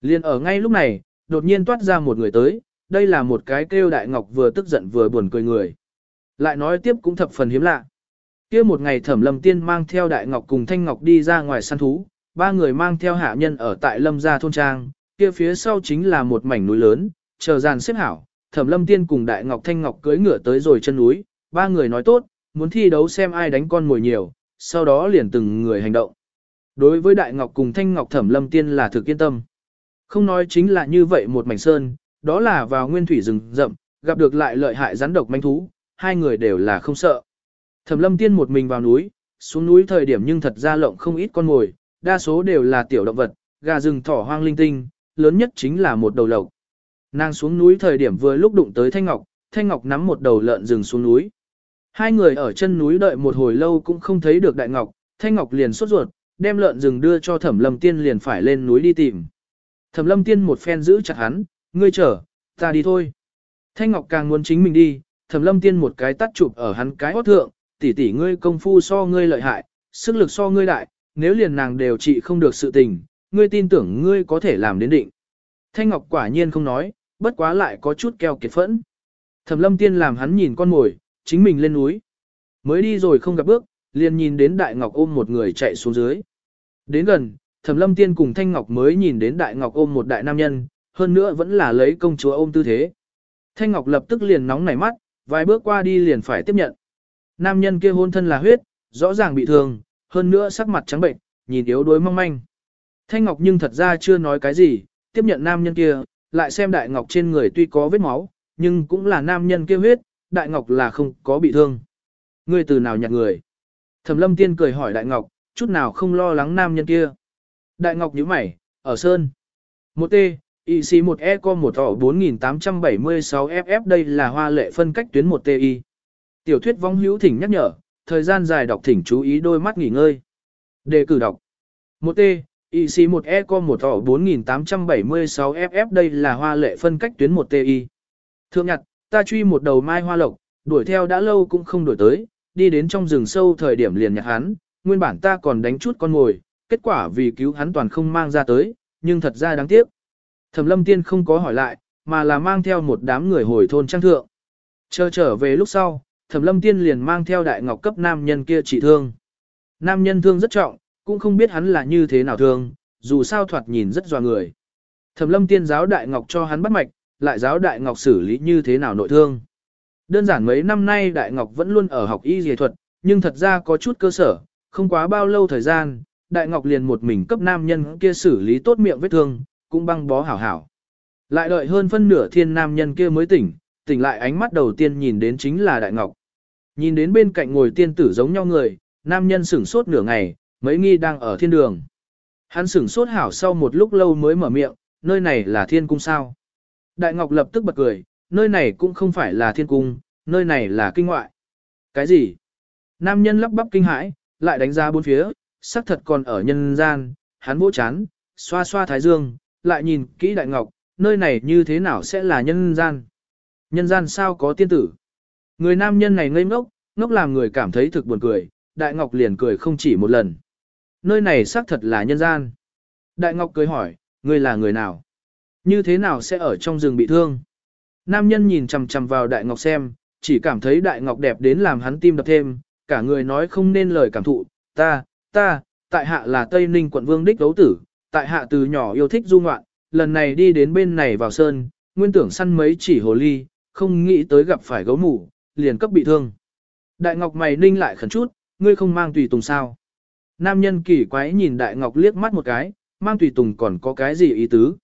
Liên ở ngay lúc này, đột nhiên toát ra một người tới, đây là một cái kêu Đại Ngọc vừa tức giận vừa buồn cười người. Lại nói tiếp cũng thập phần hiếm lạ. kia một ngày thẩm lâm tiên mang theo Đại Ngọc cùng Thanh Ngọc đi ra ngoài săn thú, ba người mang theo hạ nhân ở tại lâm gia thôn trang, kia phía sau chính là một mảnh núi lớn, chờ dàn xếp hảo, thẩm lâm tiên cùng Đại Ngọc Thanh Ngọc cưỡi ngựa tới rồi chân núi, ba người nói tốt, muốn thi đấu xem ai đánh con mồi nhiều, sau đó liền từng người hành động. Đối với Đại Ngọc cùng Thanh Ngọc thẩm lâm tiên là thực yên tâm. Không nói chính là như vậy một mảnh sơn, đó là vào nguyên thủy rừng rậm, gặp được lại lợi hại rắn độc manh thú, hai người đều là không sợ. Thẩm lâm tiên một mình vào núi, xuống núi thời điểm nhưng thật ra lộng không ít con mồi, đa số đều là tiểu động vật, gà rừng thỏ hoang linh tinh, lớn nhất chính là một đầu lộc. Nàng xuống núi thời điểm vừa lúc đụng tới Thanh Ngọc, Thanh Ngọc nắm một đầu lợn rừng xuống núi. Hai người ở chân núi đợi một hồi lâu cũng không thấy được Đại Ngọc, Thanh Ngọc liền sốt ruột, đem lợn rừng đưa cho Thẩm Lâm Tiên liền phải lên núi đi tìm. Thẩm Lâm Tiên một phen giữ chặt hắn, ngươi chờ, ta đi thôi. Thanh Ngọc càng muốn chính mình đi, Thẩm Lâm Tiên một cái tắt chụp ở hắn cái hót thượng, tỷ tỷ ngươi công phu so ngươi lợi hại, sức lực so ngươi đại, nếu liền nàng đều trị không được sự tình, ngươi tin tưởng ngươi có thể làm đến định. Thanh Ngọc quả nhiên không nói, bất quá lại có chút keo kiệt phẫn. Thẩm Lâm Tiên làm hắn nhìn con mồi, chính mình lên núi. Mới đi rồi không gặp bước, liền nhìn đến Đại Ngọc ôm một người chạy xuống dưới. Đến gần, Thẩm Lâm Tiên cùng Thanh Ngọc mới nhìn đến Đại Ngọc ôm một đại nam nhân, hơn nữa vẫn là lấy công chúa ôm tư thế. Thanh Ngọc lập tức liền nóng nảy mắt, vài bước qua đi liền phải tiếp nhận. Nam nhân kia hôn thân là huyết, rõ ràng bị thương, hơn nữa sắc mặt trắng bệnh, nhìn yếu đuối mong manh. Thanh Ngọc nhưng thật ra chưa nói cái gì, tiếp nhận nam nhân kia, lại xem Đại Ngọc trên người tuy có vết máu, nhưng cũng là nam nhân kia huyết, Đại Ngọc là không có bị thương. Ngươi từ nào nhặt người? Thẩm Lâm Tiên cười hỏi Đại Ngọc, chút nào không lo lắng nam nhân kia. Đại Ngọc nhíu mày, ở Sơn. Một T, IC 1 E co e một tỏ 4876 FF đây là hoa lệ phân cách tuyến 1 TI. Tiểu thuyết vong hữu thỉnh nhắc nhở, thời gian dài đọc thỉnh chú ý đôi mắt nghỉ ngơi. Đề cử đọc. 1 T, IC 1 E co e một tỏ 4876 FF đây là hoa lệ phân cách tuyến 1 TI. Thượng nhặt, ta truy một đầu mai hoa lộc, đuổi theo đã lâu cũng không đuổi tới, đi đến trong rừng sâu thời điểm liền nhặt hắn, nguyên bản ta còn đánh chút con ngồi, kết quả vì cứu hắn toàn không mang ra tới, nhưng thật ra đáng tiếc. Thẩm lâm tiên không có hỏi lại, mà là mang theo một đám người hồi thôn trang thượng. Chờ trở về lúc sau, thẩm lâm tiên liền mang theo đại ngọc cấp nam nhân kia trị thương. Nam nhân thương rất trọng, cũng không biết hắn là như thế nào thương, dù sao thoạt nhìn rất dò người. Thẩm lâm tiên giáo đại ngọc cho hắn bắt mạch, lại giáo đại ngọc xử lý như thế nào nội thương. Đơn giản mấy năm nay đại ngọc vẫn luôn ở học y dề thuật, nhưng thật ra có chút cơ sở, không quá bao lâu thời gian, đại ngọc liền một mình cấp nam nhân kia xử lý tốt miệng vết thương, cũng băng bó hảo hảo. Lại đợi hơn phân nửa thiên nam nhân kia mới tỉnh, tỉnh lại ánh mắt đầu tiên nhìn đến chính là đại ngọc. Nhìn đến bên cạnh ngồi tiên tử giống nhau người, nam nhân sửng sốt nửa ngày, mấy nghi đang ở thiên đường. Hắn sửng sốt hảo sau một lúc lâu mới mở miệng, nơi này là thiên cung sao. Đại Ngọc lập tức bật cười, nơi này cũng không phải là thiên cung, nơi này là kinh ngoại. Cái gì? Nam nhân lắp bắp kinh hãi, lại đánh ra bốn phía, xác thật còn ở nhân gian, hắn vỗ chán, xoa xoa thái dương, lại nhìn kỹ Đại Ngọc, nơi này như thế nào sẽ là nhân gian? Nhân gian sao có tiên tử? Người nam nhân này ngây ngốc, ngốc làm người cảm thấy thực buồn cười, Đại Ngọc liền cười không chỉ một lần. Nơi này xác thật là nhân gian. Đại Ngọc cười hỏi, ngươi là người nào? Như thế nào sẽ ở trong rừng bị thương? Nam nhân nhìn chằm chằm vào Đại Ngọc xem, chỉ cảm thấy Đại Ngọc đẹp đến làm hắn tim đập thêm, cả người nói không nên lời cảm thụ, ta, ta, tại hạ là Tây Ninh quận vương đích đấu tử, tại hạ từ nhỏ yêu thích du ngoạn, lần này đi đến bên này vào sơn, nguyên tưởng săn mấy chỉ hồ ly, không nghĩ tới gặp phải gấu mủ, liền cấp bị thương. Đại Ngọc mày ninh lại khẩn chút, ngươi không mang tùy tùng sao. Nam nhân kỳ quái nhìn Đại Ngọc liếc mắt một cái, mang tùy tùng còn có cái gì ý tứ.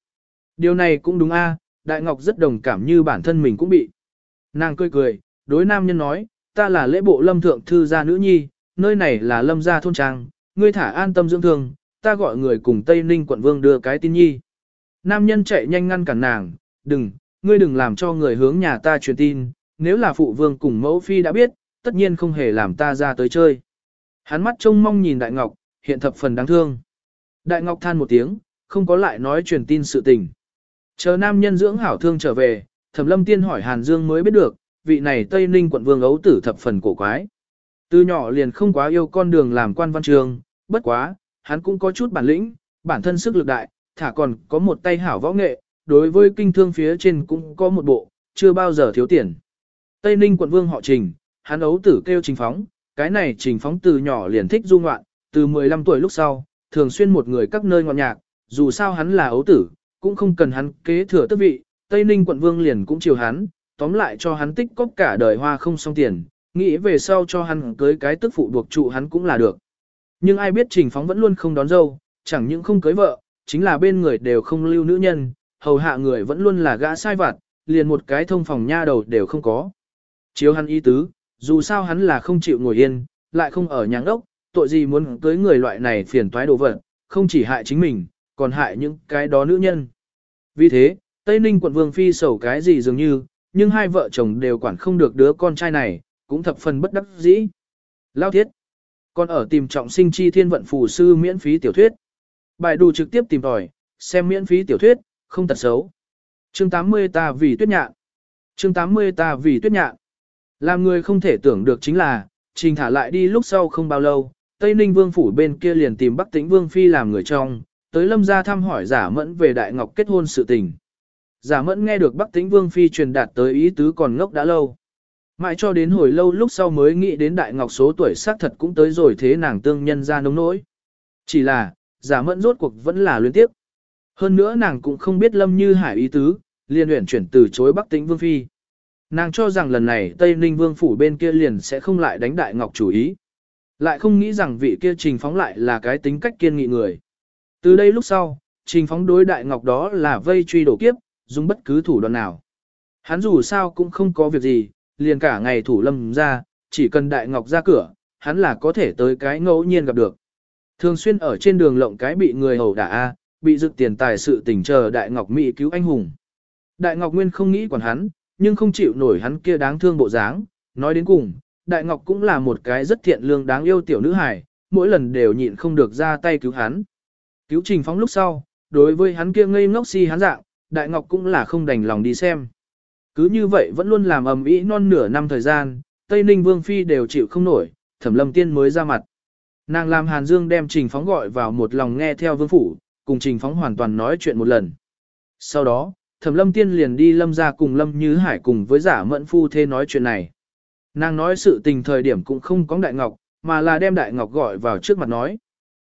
Điều này cũng đúng a, Đại Ngọc rất đồng cảm như bản thân mình cũng bị. Nàng cười cười, đối nam nhân nói, ta là lễ bộ lâm thượng thư gia nữ nhi, nơi này là lâm gia thôn trang, ngươi thả an tâm dưỡng thương, ta gọi người cùng Tây Ninh quận vương đưa cái tin nhi. Nam nhân chạy nhanh ngăn cản nàng, đừng, ngươi đừng làm cho người hướng nhà ta truyền tin, nếu là phụ vương cùng mẫu phi đã biết, tất nhiên không hề làm ta ra tới chơi. Hắn mắt trông mong nhìn Đại Ngọc, hiện thập phần đáng thương. Đại Ngọc than một tiếng, không có lại nói truyền tin sự tình. Chờ nam nhân dưỡng hảo thương trở về, Thẩm Lâm Tiên hỏi Hàn Dương mới biết được, vị này Tây Ninh quận vương ấu tử thập phần cổ quái. Từ nhỏ liền không quá yêu con đường làm quan văn trường, bất quá, hắn cũng có chút bản lĩnh, bản thân sức lực đại, thả còn có một tay hảo võ nghệ, đối với kinh thương phía trên cũng có một bộ, chưa bao giờ thiếu tiền. Tây Ninh quận vương họ Trình, hắn ấu tử kêu Trình Phóng, cái này Trình Phóng từ nhỏ liền thích du ngoạn, từ 15 tuổi lúc sau, thường xuyên một người các nơi ngoạn nhạc, dù sao hắn là ấu tử, cũng không cần hắn kế thừa tước vị, Tây Ninh quận vương liền cũng chiều hắn, tóm lại cho hắn tích cóp cả đời hoa không xong tiền, nghĩ về sau cho hắn cưới cái tức phụ buộc trụ hắn cũng là được. Nhưng ai biết Trình Phóng vẫn luôn không đón dâu, chẳng những không cưới vợ, chính là bên người đều không lưu nữ nhân, hầu hạ người vẫn luôn là gã sai vặt, liền một cái thông phòng nha đầu đều không có. Chiếu hắn ý tứ, dù sao hắn là không chịu ngồi yên, lại không ở nhà ốc, tội gì muốn cưới người loại này phiền toái đồ vật, không chỉ hại chính mình, còn hại những cái đó nữ nhân. Vì thế, Tây Ninh quận Vương Phi sầu cái gì dường như, nhưng hai vợ chồng đều quản không được đứa con trai này, cũng thập phần bất đắc dĩ. Lao thiết. Còn ở tìm trọng sinh chi thiên vận phù sư miễn phí tiểu thuyết. Bài đủ trực tiếp tìm tòi, xem miễn phí tiểu thuyết, không tật xấu. Chương 80 ta vì tuyết nhạn. Chương 80 ta vì tuyết nhạn. Làm người không thể tưởng được chính là, trình thả lại đi lúc sau không bao lâu, Tây Ninh Vương phủ bên kia liền tìm Bắc Tĩnh Vương Phi làm người trong, tới lâm ra thăm hỏi giả mẫn về Đại Ngọc kết hôn sự tình. Giả mẫn nghe được Bắc Tĩnh Vương Phi truyền đạt tới ý tứ còn ngốc đã lâu. Mãi cho đến hồi lâu lúc sau mới nghĩ đến Đại Ngọc số tuổi xác thật cũng tới rồi thế nàng tương nhân ra nông nỗi. Chỉ là, giả mẫn rốt cuộc vẫn là luyến tiếp. Hơn nữa nàng cũng không biết Lâm Như Hải ý tứ, liền luyện chuyển từ chối Bắc Tĩnh Vương Phi. Nàng cho rằng lần này Tây Ninh Vương Phủ bên kia liền sẽ không lại đánh Đại Ngọc chủ ý. Lại không nghĩ rằng vị kia trình phóng lại là cái tính cách kiên nghị người. Từ đây lúc sau, trình phóng đối Đại Ngọc đó là vây truy đổ kiếp, dùng bất cứ thủ đoạn nào. Hắn dù sao cũng không có việc gì, liền cả ngày thủ lâm ra, chỉ cần Đại Ngọc ra cửa, hắn là có thể tới cái ngẫu nhiên gặp được. Thường xuyên ở trên đường lộng cái bị người hầu đả A, bị dự tiền tài sự tình chờ Đại Ngọc Mỹ cứu anh hùng. Đại Ngọc Nguyên không nghĩ quản hắn, nhưng không chịu nổi hắn kia đáng thương bộ dáng. Nói đến cùng, Đại Ngọc cũng là một cái rất thiện lương đáng yêu tiểu nữ hài, mỗi lần đều nhịn không được ra tay cứu hắn. Cứu Trình Phóng lúc sau, đối với hắn kia ngây ngốc si hắn dạng, Đại Ngọc cũng là không đành lòng đi xem. Cứ như vậy vẫn luôn làm ầm ĩ non nửa năm thời gian, Tây Ninh Vương Phi đều chịu không nổi, Thẩm Lâm Tiên mới ra mặt. Nàng làm Hàn Dương đem Trình Phóng gọi vào một lòng nghe theo vương phủ, cùng Trình Phóng hoàn toàn nói chuyện một lần. Sau đó, Thẩm Lâm Tiên liền đi Lâm ra cùng Lâm Như Hải cùng với giả mẫn phu thê nói chuyện này. Nàng nói sự tình thời điểm cũng không có Đại Ngọc, mà là đem Đại Ngọc gọi vào trước mặt nói.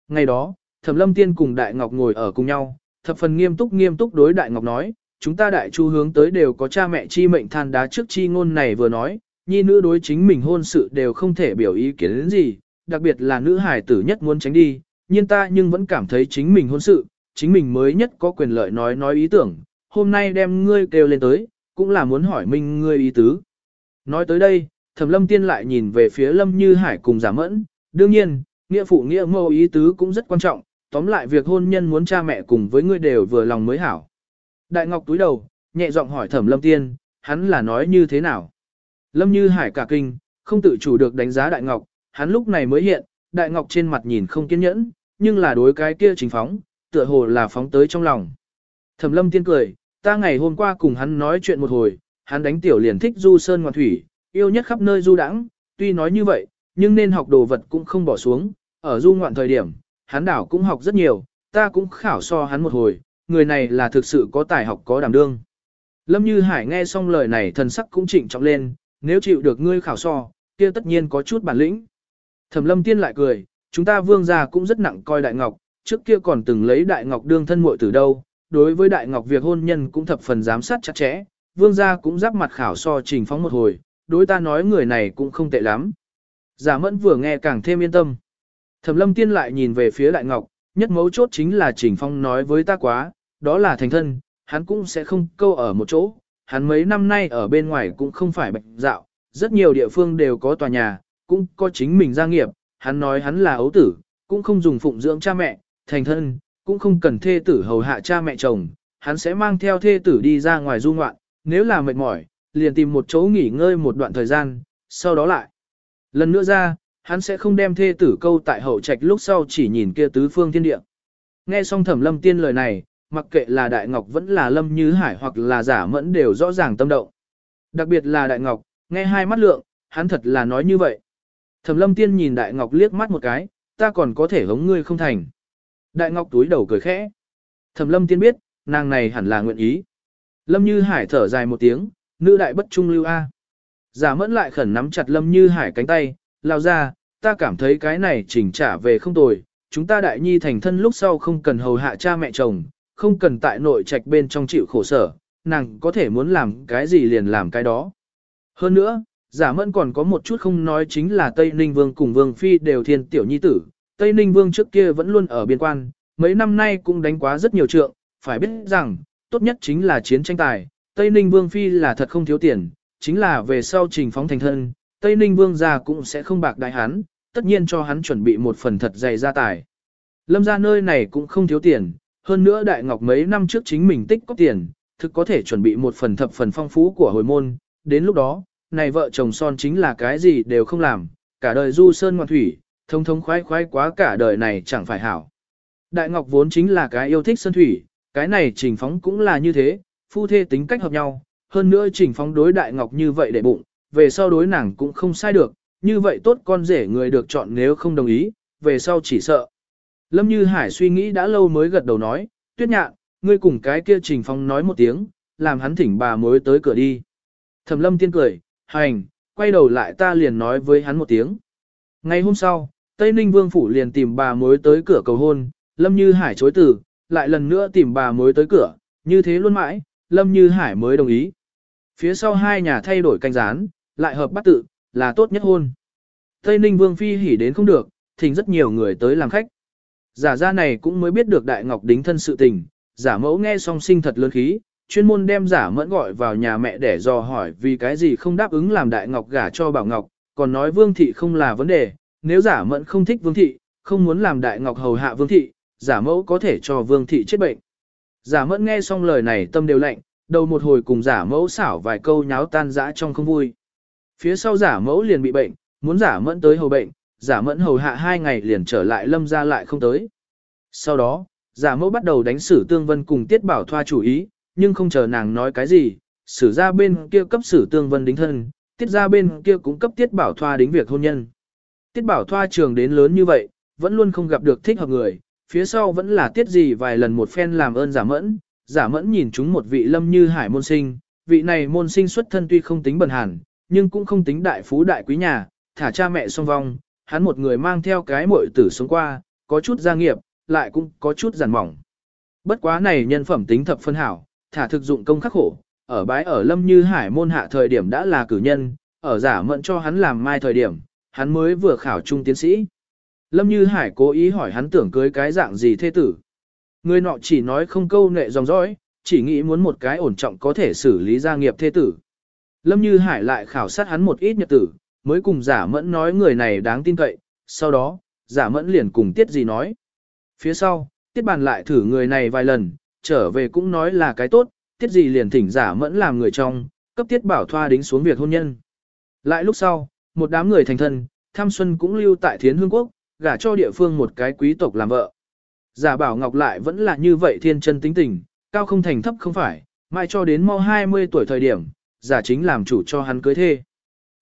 Ngày đó, Thẩm Lâm Tiên cùng Đại Ngọc ngồi ở cùng nhau, thập phần nghiêm túc nghiêm túc đối Đại Ngọc nói, chúng ta đại chu hướng tới đều có cha mẹ chi mệnh than đá trước chi ngôn này vừa nói, nhi nữ đối chính mình hôn sự đều không thể biểu ý kiến đến gì, đặc biệt là nữ hải tử nhất muốn tránh đi, nhưng ta nhưng vẫn cảm thấy chính mình hôn sự, chính mình mới nhất có quyền lợi nói nói ý tưởng, hôm nay đem ngươi kêu lên tới, cũng là muốn hỏi minh ngươi ý tứ. Nói tới đây, thẩm lâm tiên lại nhìn về phía lâm như hải cùng giả mẫn, đương nhiên, nghĩa phụ nghĩa mâu ý tứ cũng rất quan trọng, tóm lại việc hôn nhân muốn cha mẹ cùng với ngươi đều vừa lòng mới hảo. Đại Ngọc túi đầu, nhẹ giọng hỏi thẩm lâm tiên, hắn là nói như thế nào? Lâm như hải cả kinh, không tự chủ được đánh giá Đại Ngọc, hắn lúc này mới hiện, Đại Ngọc trên mặt nhìn không kiên nhẫn, nhưng là đối cái kia chính phóng, tựa hồ là phóng tới trong lòng. Thẩm lâm tiên cười, ta ngày hôm qua cùng hắn nói chuyện một hồi, hắn đánh tiểu liền thích du sơn ngoạn thủy, yêu nhất khắp nơi du đãng, tuy nói như vậy, nhưng nên học đồ vật cũng không bỏ xuống, ở du ngoạn thời điểm, hắn đảo cũng học rất nhiều, ta cũng khảo so hắn một hồi, người này là thực sự có tài học có đảm đương. Lâm Như Hải nghe xong lời này thần sắc cũng chỉnh trọng lên, nếu chịu được ngươi khảo so, kia tất nhiên có chút bản lĩnh. Thẩm Lâm Tiên lại cười, chúng ta vương gia cũng rất nặng coi Đại Ngọc, trước kia còn từng lấy Đại Ngọc đương thân muội từ đâu, đối với Đại Ngọc việc hôn nhân cũng thập phần giám sát chặt chẽ, vương gia cũng giáp mặt khảo so trình phóng một hồi, đối ta nói người này cũng không tệ lắm. Giả mẫn vừa nghe càng thêm yên tâm. Thẩm lâm tiên lại nhìn về phía Đại Ngọc, nhất mấu chốt chính là Trình Phong nói với ta quá, đó là thành thân, hắn cũng sẽ không câu ở một chỗ, hắn mấy năm nay ở bên ngoài cũng không phải bệnh dạo, rất nhiều địa phương đều có tòa nhà, cũng có chính mình gia nghiệp, hắn nói hắn là ấu tử, cũng không dùng phụng dưỡng cha mẹ, thành thân, cũng không cần thê tử hầu hạ cha mẹ chồng, hắn sẽ mang theo thê tử đi ra ngoài du ngoạn, nếu là mệt mỏi, liền tìm một chỗ nghỉ ngơi một đoạn thời gian, sau đó lại. Lần nữa ra, hắn sẽ không đem thê tử câu tại hậu trạch lúc sau chỉ nhìn kia tứ phương thiên địa. Nghe xong thẩm lâm tiên lời này, mặc kệ là Đại Ngọc vẫn là Lâm Như Hải hoặc là giả mẫn đều rõ ràng tâm động. Đặc biệt là Đại Ngọc, nghe hai mắt lượng, hắn thật là nói như vậy. Thẩm lâm tiên nhìn Đại Ngọc liếc mắt một cái, ta còn có thể hống ngươi không thành. Đại Ngọc túi đầu cười khẽ. Thẩm lâm tiên biết, nàng này hẳn là nguyện ý. Lâm Như Hải thở dài một tiếng, nữ đại bất trung lưu A. Giả mẫn lại khẩn nắm chặt Lâm Như Hải cánh tay, lao ra, ta cảm thấy cái này chỉnh trả về không tồi. Chúng ta đại nhi thành thân lúc sau không cần hầu hạ cha mẹ chồng, không cần tại nội trạch bên trong chịu khổ sở, nàng có thể muốn làm cái gì liền làm cái đó. Hơn nữa, giả mẫn còn có một chút không nói chính là Tây Ninh Vương cùng Vương Phi đều thiên tiểu nhi tử, Tây Ninh Vương trước kia vẫn luôn ở biên quan, mấy năm nay cũng đánh quá rất nhiều trượng, phải biết rằng, tốt nhất chính là chiến tranh tài. Tây Ninh Vương Phi là thật không thiếu tiền, chính là về sau trình phóng thành thân, Tây Ninh Vương gia cũng sẽ không bạc đại hắn, tất nhiên cho hắn chuẩn bị một phần thật dày gia tài. Lâm gia nơi này cũng không thiếu tiền, Hơn nữa Đại Ngọc mấy năm trước chính mình tích có tiền, thực có thể chuẩn bị một phần thập phần phong phú của hồi môn, đến lúc đó, này vợ chồng son chính là cái gì đều không làm, cả đời du sơn ngoạn thủy, thông thông khoái khoái quá cả đời này chẳng phải hảo. Đại Ngọc vốn chính là cái yêu thích sơn thủy, cái này trình phóng cũng là như thế, phu thê tính cách hợp nhau, hơn nữa trình phóng đối Đại Ngọc như vậy để bụng, về sau đối nàng cũng không sai được, như vậy tốt con rể người được chọn nếu không đồng ý, về sau chỉ sợ. Lâm Như Hải suy nghĩ đã lâu mới gật đầu nói, tuyết nhạn, ngươi cùng cái kia trình phong nói một tiếng, làm hắn thỉnh bà mối tới cửa đi. Thẩm lâm tiên cười, hành, quay đầu lại ta liền nói với hắn một tiếng. Ngày hôm sau, Tây Ninh Vương Phủ liền tìm bà mối tới cửa cầu hôn, Lâm Như Hải chối từ, lại lần nữa tìm bà mối tới cửa, như thế luôn mãi, Lâm Như Hải mới đồng ý. Phía sau hai nhà thay đổi canh gián, lại hợp bắt tự, là tốt nhất hôn. Tây Ninh Vương Phi hỉ đến không được, thỉnh rất nhiều người tới làm khách. Giả ra này cũng mới biết được Đại Ngọc đính thân sự tình, giả mẫu nghe song sinh thật lớn khí, chuyên môn đem giả mẫn gọi vào nhà mẹ để dò hỏi vì cái gì không đáp ứng làm Đại Ngọc gả cho Bảo Ngọc, còn nói Vương Thị không là vấn đề, nếu giả mẫn không thích Vương Thị, không muốn làm Đại Ngọc hầu hạ Vương Thị, giả mẫu có thể cho Vương Thị chết bệnh. Giả mẫn nghe xong lời này tâm đều lạnh, đầu một hồi cùng giả mẫu xảo vài câu nháo tan dã trong không vui. Phía sau giả mẫu liền bị bệnh, muốn giả mẫn tới hầu bệnh, giả mẫn hầu hạ hai ngày liền trở lại lâm ra lại không tới. Sau đó, giả mẫu bắt đầu đánh xử tương vân cùng tiết bảo thoa chủ ý, nhưng không chờ nàng nói cái gì, xử ra bên kia cấp xử tương vân đính thân, tiết ra bên kia cũng cấp tiết bảo thoa đính việc hôn nhân. Tiết bảo thoa trường đến lớn như vậy, vẫn luôn không gặp được thích hợp người, phía sau vẫn là tiết gì vài lần một phen làm ơn giả mẫn, giả mẫn nhìn chúng một vị lâm như hải môn sinh, vị này môn sinh xuất thân tuy không tính bần hàn, nhưng cũng không tính đại phú đại quý nhà, thả cha mẹ song vong, hắn một người mang theo cái muội tử sống qua, có chút gia nghiệp, lại cũng có chút giản mỏng. Bất quá này nhân phẩm tính thập phân hảo, thả thực dụng công khắc khổ, ở bái ở lâm như hải môn hạ thời điểm đã là cử nhân, ở giả mẫn cho hắn làm mai thời điểm, hắn mới vừa khảo trung tiến sĩ. Lâm Như Hải cố ý hỏi hắn tưởng cưới cái dạng gì thế tử. Người nọ chỉ nói không câu nệ dòng dõi, chỉ nghĩ muốn một cái ổn trọng có thể xử lý gia nghiệp thế tử. Lâm Như Hải lại khảo sát hắn một ít nhật tử, mới cùng giả mẫn nói người này đáng tin cậy, sau đó, giả mẫn liền cùng tiết gì nói. Phía sau, tiết bàn lại thử người này vài lần, trở về cũng nói là cái tốt, tiết gì liền thỉnh giả mẫn làm người trong, cấp tiết bảo thoa đính xuống việc hôn nhân. Lại lúc sau, một đám người thành thân, tham xuân cũng lưu tại thiến hương quốc, gả cho địa phương một cái quý tộc làm vợ. Giả bảo ngọc lại vẫn là như vậy thiên chân tính tình, cao không thành thấp không phải, mai cho đến mau 20 tuổi thời điểm, giả chính làm chủ cho hắn cưới thê.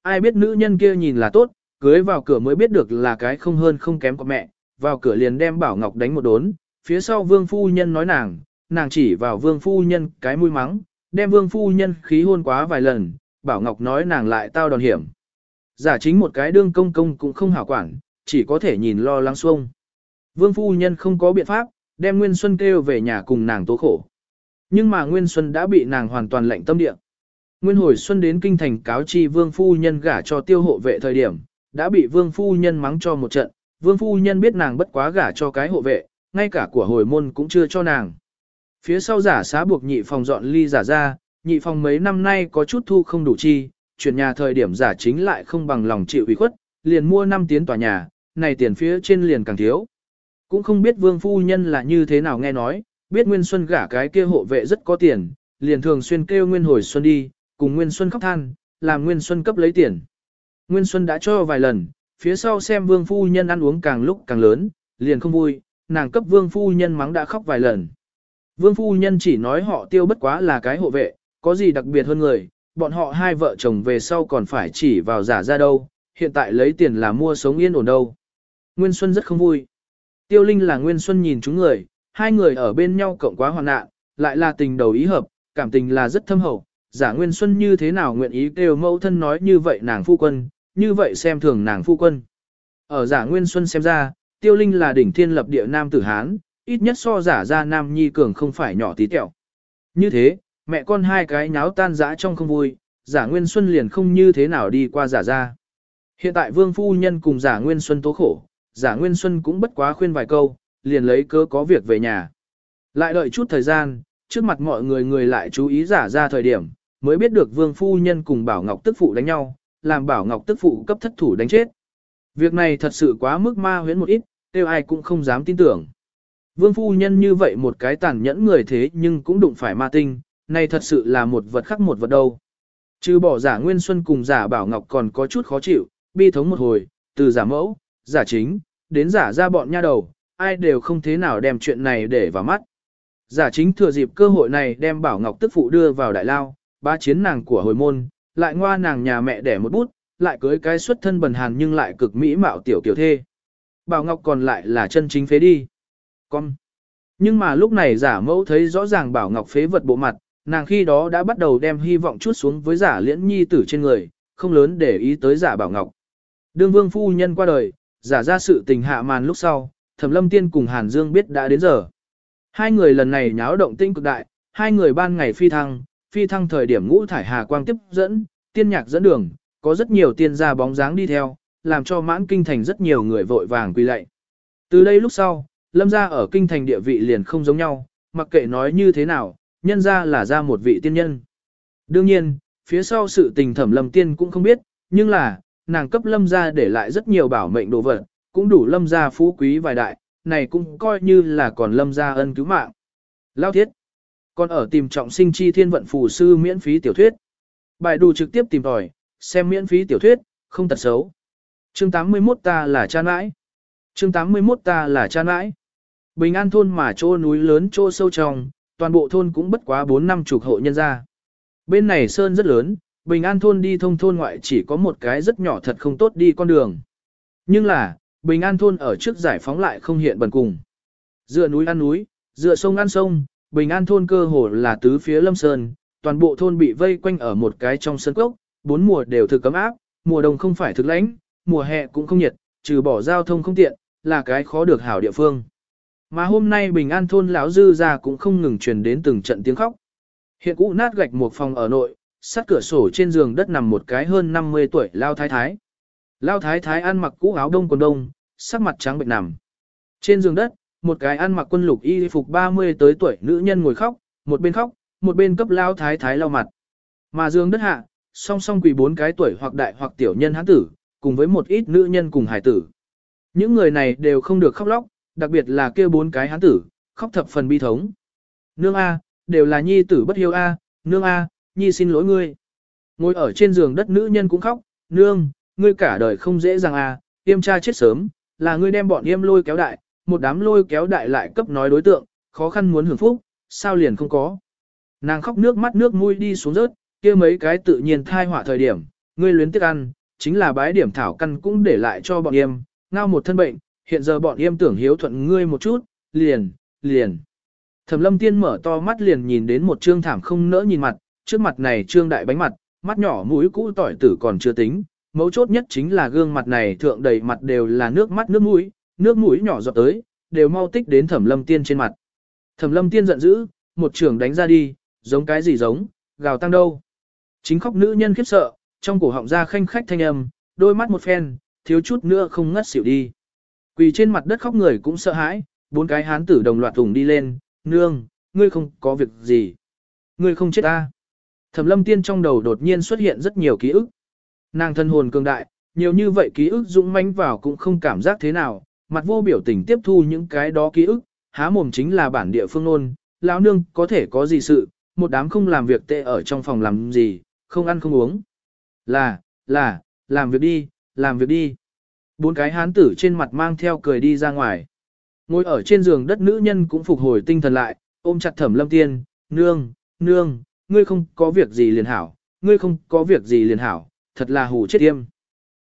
Ai biết nữ nhân kia nhìn là tốt, cưới vào cửa mới biết được là cái không hơn không kém của mẹ, vào cửa liền đem bảo ngọc đánh một đốn, phía sau vương phu nhân nói nàng, nàng chỉ vào vương phu nhân cái mũi mắng, đem vương phu nhân khí hôn quá vài lần, bảo ngọc nói nàng lại tao đòn hiểm. Giả chính một cái đương công công cũng không hảo quản, chỉ có thể nhìn lo lắng xuông. Vương phu nhân không có biện pháp, đem Nguyên Xuân kêu về nhà cùng nàng tố khổ. Nhưng mà Nguyên Xuân đã bị nàng hoàn toàn lạnh tâm địa. Nguyên hồi Xuân đến kinh thành cáo chi Vương phu nhân gả cho tiêu hộ vệ thời điểm, đã bị Vương phu nhân mắng cho một trận. Vương phu nhân biết nàng bất quá gả cho cái hộ vệ, ngay cả của hồi môn cũng chưa cho nàng. Phía sau giả xá buộc nhị phòng dọn ly giả ra, nhị phòng mấy năm nay có chút thu không đủ chi, chuyển nhà thời điểm giả chính lại không bằng lòng chịu ủy khuất, liền mua năm tiến tòa nhà, này tiền phía trên liền càng thiếu. Cũng không biết vương phu nhân là như thế nào nghe nói, biết Nguyên Xuân gả cái kia hộ vệ rất có tiền, liền thường xuyên kêu Nguyên hồi Xuân đi, cùng Nguyên Xuân khóc than, làm Nguyên Xuân cấp lấy tiền. Nguyên Xuân đã cho vài lần, phía sau xem vương phu nhân ăn uống càng lúc càng lớn, liền không vui, nàng cấp vương phu nhân mắng đã khóc vài lần. Vương phu nhân chỉ nói họ tiêu bất quá là cái hộ vệ, có gì đặc biệt hơn người, bọn họ hai vợ chồng về sau còn phải chỉ vào giả ra đâu, hiện tại lấy tiền là mua sống yên ổn đâu. Nguyên Xuân rất không vui. Tiêu Linh là Nguyên Xuân nhìn chúng người, hai người ở bên nhau cộng quá hoàn nạn, lại là tình đầu ý hợp, cảm tình là rất thâm hậu. Giả Nguyên Xuân như thế nào nguyện ý kêu mẫu thân nói như vậy nàng phu quân, như vậy xem thường nàng phu quân. Ở giả Nguyên Xuân xem ra, Tiêu Linh là đỉnh thiên lập địa nam tử Hán, ít nhất so giả ra nam nhi cường không phải nhỏ tí tẹo. Như thế, mẹ con hai cái nháo tan dã trong không vui, giả Nguyên Xuân liền không như thế nào đi qua giả ra. Hiện tại Vương Phu Nhân cùng giả Nguyên Xuân tố khổ, giả Nguyên Xuân cũng bất quá khuyên vài câu, liền lấy cớ có việc về nhà. Lại đợi chút thời gian, trước mặt mọi người người lại chú ý giả ra thời điểm, mới biết được Vương Phu Nhân cùng Bảo Ngọc Tức Phụ đánh nhau, làm Bảo Ngọc Tức Phụ cấp thất thủ đánh chết. Việc này thật sự quá mức ma huyễn một ít, tiêu ai cũng không dám tin tưởng. Vương phu nhân như vậy một cái tàn nhẫn người thế nhưng cũng đụng phải ma tinh, này thật sự là một vật khắc một vật đâu. Trừ bỏ giả Nguyên Xuân cùng giả Bảo Ngọc còn có chút khó chịu, bi thống một hồi, từ giả mẫu, giả chính, đến giả ra bọn nha đầu, ai đều không thế nào đem chuyện này để vào mắt. Giả chính thừa dịp cơ hội này đem Bảo Ngọc tức phụ đưa vào đại lao, ba chiến nàng của hồi môn, lại ngoa nàng nhà mẹ đẻ một bút, lại cưới cái xuất thân bần hàn nhưng lại cực mỹ mạo tiểu kiểu thê. Bảo Ngọc còn lại là chân chính phế đi. Con. Nhưng mà lúc này giả mẫu thấy rõ ràng Bảo Ngọc phế vật bộ mặt, nàng khi đó đã bắt đầu đem hy vọng chút xuống với giả liễn nhi tử trên người, không lớn để ý tới giả Bảo Ngọc. Đương vương phu nhân qua đời, giả ra sự tình hạ màn lúc sau, thẩm lâm tiên cùng Hàn Dương biết đã đến giờ. Hai người lần này nháo động tinh cực đại, hai người ban ngày phi thăng, phi thăng thời điểm ngũ thải hà quang tiếp dẫn, tiên nhạc dẫn đường, có rất nhiều tiên gia bóng dáng đi theo, làm cho mãn kinh thành rất nhiều người vội vàng quy lạy. Từ đây lúc sau, lâm gia ở kinh thành địa vị liền không giống nhau, mặc kệ nói như thế nào, nhân ra là ra một vị tiên nhân. Đương nhiên, phía sau sự tình thẩm lâm tiên cũng không biết, nhưng là, nàng cấp lâm gia để lại rất nhiều bảo mệnh đồ vật, cũng đủ lâm gia phú quý vài đại, này cũng coi như là còn lâm gia ân cứu mạng. Lao thiết, còn ở tìm trọng sinh chi thiên vận phù sư miễn phí tiểu thuyết. Bài đủ trực tiếp tìm tòi, xem miễn phí tiểu thuyết, không tật xấu. Chương 81 ta là cha nãi. Chương 81 ta là cha nãi. Bình an thôn mà chỗ núi lớn chỗ sâu trong, toàn bộ thôn cũng bất quá 4 năm chục hộ nhân ra. Bên này sơn rất lớn, bình an thôn đi thông thôn ngoại chỉ có một cái rất nhỏ thật không tốt đi con đường. Nhưng là, bình an thôn ở trước giải phóng lại không hiện bần cùng. Dựa núi ăn núi, dựa sông ăn sông, bình an thôn cơ hồ là tứ phía lâm sơn, toàn bộ thôn bị vây quanh ở một cái trong sân cốc, bốn mùa đều thực cấm áp, mùa đông không phải thực lãnh, mùa hè cũng không nhiệt, trừ bỏ giao thông không tiện, là cái khó được hảo địa phương. Mà hôm nay bình an thôn lão dư ra cũng không ngừng truyền đến từng trận tiếng khóc. Hiện cũ nát gạch một phòng ở nội, sát cửa sổ trên giường đất nằm một cái hơn 50 tuổi lao thái thái. Lao thái thái ăn mặc cũ áo đông quần đông, sắc mặt trắng bệnh nằm. Trên giường đất, một cái ăn mặc quân lục y phục 30 tới tuổi nữ nhân ngồi khóc, một bên khóc, một bên cấp lao thái thái lau mặt. Mà giường đất hạ, song song quỳ bốn cái tuổi hoặc đại hoặc tiểu nhân hán tử, cùng với một ít nữ nhân cùng hải tử. Những người này đều không được khóc lóc, đặc biệt là kia bốn cái hán tử, khóc thập phần bi thống. Nương A, đều là nhi tử bất hiếu A, nương A, nhi xin lỗi ngươi. Ngồi ở trên giường đất nữ nhân cũng khóc, nương, ngươi cả đời không dễ dàng A, yêm cha chết sớm, là ngươi đem bọn yêm lôi kéo đại, một đám lôi kéo đại lại cấp nói đối tượng, khó khăn muốn hưởng phúc, sao liền không có. Nàng khóc nước mắt nước mũi đi xuống rớt, kia mấy cái tự nhiên thai họa thời điểm, ngươi luyến tiếc ăn, chính là bái điểm thảo căn cũng để lại cho bọn yêm, ngao một thân bệnh, hiện giờ bọn yêm tưởng hiếu thuận ngươi một chút, liền, liền. Thẩm lâm tiên mở to mắt liền nhìn đến một trương thảm không nỡ nhìn mặt, trước mặt này trương đại bánh mặt, mắt nhỏ mũi cũ tỏi tử còn chưa tính, mấu chốt nhất chính là gương mặt này thượng đầy mặt đều là nước mắt nước mũi, nước mũi nhỏ giọt tới, đều mau tích đến thẩm lâm tiên trên mặt. Thẩm lâm tiên giận dữ, một trường đánh ra đi, giống cái gì giống, gào tăng đâu. Chính khóc nữ nhân khiếp sợ, trong cổ họng ra khanh khách thanh âm, đôi mắt một phen, thiếu chút nữa không ngất xỉu đi. Quỳ trên mặt đất khóc người cũng sợ hãi, bốn cái hán tử đồng loạt thùng đi lên, nương, ngươi không có việc gì. Ngươi không chết ta. Thẩm lâm tiên trong đầu đột nhiên xuất hiện rất nhiều ký ức. Nàng thân hồn cường đại, nhiều như vậy ký ức dũng manh vào cũng không cảm giác thế nào, mặt vô biểu tình tiếp thu những cái đó ký ức, há mồm chính là bản địa phương nôn, lão nương có thể có gì sự, một đám không làm việc tệ ở trong phòng làm gì, không ăn không uống. Là, là, làm việc đi, làm việc đi. Bốn cái hán tử trên mặt mang theo cười đi ra ngoài. Ngồi ở trên giường đất nữ nhân cũng phục hồi tinh thần lại, ôm chặt thẩm lâm tiên, nương, nương, ngươi không có việc gì liền hảo, ngươi không có việc gì liền hảo, thật là hủ chết tiêm.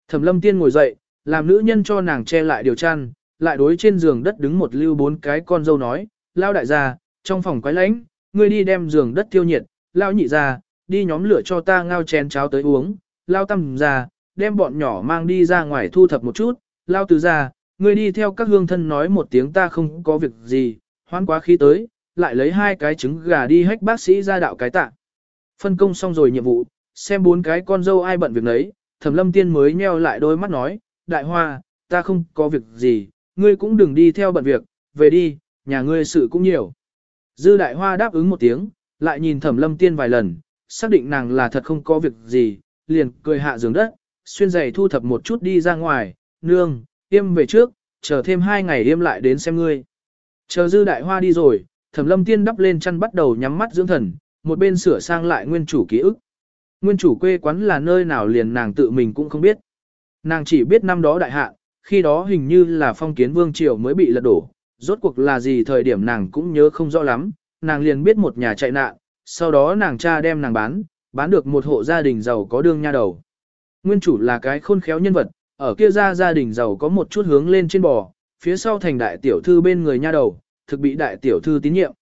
Thẩm lâm tiên ngồi dậy, làm nữ nhân cho nàng che lại điều chăn, lại đối trên giường đất đứng một lưu bốn cái con dâu nói, lao đại gia, trong phòng quái lãnh, ngươi đi đem giường đất tiêu nhiệt, lao nhị gia, đi nhóm lửa cho ta ngao chén cháo tới uống, lao tăm gia, đem bọn nhỏ mang đi ra ngoài thu thập một chút, lao tứ gia, ngươi đi theo các hương thân nói một tiếng ta không có việc gì, hoan quá khí tới, lại lấy hai cái trứng gà đi hách bác sĩ ra đạo cái tạ. Phân công xong rồi nhiệm vụ, xem bốn cái con dâu ai bận việc nấy, thẩm lâm tiên mới nheo lại đôi mắt nói, đại hoa, ta không có việc gì, ngươi cũng đừng đi theo bận việc, về đi, nhà ngươi sự cũng nhiều. Dư đại hoa đáp ứng một tiếng, lại nhìn thẩm lâm tiên vài lần, xác định nàng là thật không có việc gì, liền cười hạ giường đất, xuyên giày thu thập một chút đi ra ngoài, nương, yêm về trước, chờ thêm hai ngày yêm lại đến xem ngươi. Chờ dư đại hoa đi rồi, thẩm lâm tiên đắp lên chăn bắt đầu nhắm mắt dưỡng thần, một bên sửa sang lại nguyên chủ ký ức. Nguyên chủ quê quán là nơi nào liền nàng tự mình cũng không biết. Nàng chỉ biết năm đó đại hạ, khi đó hình như là phong kiến vương triều mới bị lật đổ, rốt cuộc là gì thời điểm nàng cũng nhớ không rõ lắm, nàng liền biết một nhà chạy nạn, sau đó nàng cha đem nàng bán, bán được một hộ gia đình giàu có đương nha đầu. Nguyên chủ là cái khôn khéo nhân vật, ở kia ra gia đình giàu có một chút hướng lên trên bò, phía sau thành đại tiểu thư bên người nha đầu, thực bị đại tiểu thư tín nhiệm.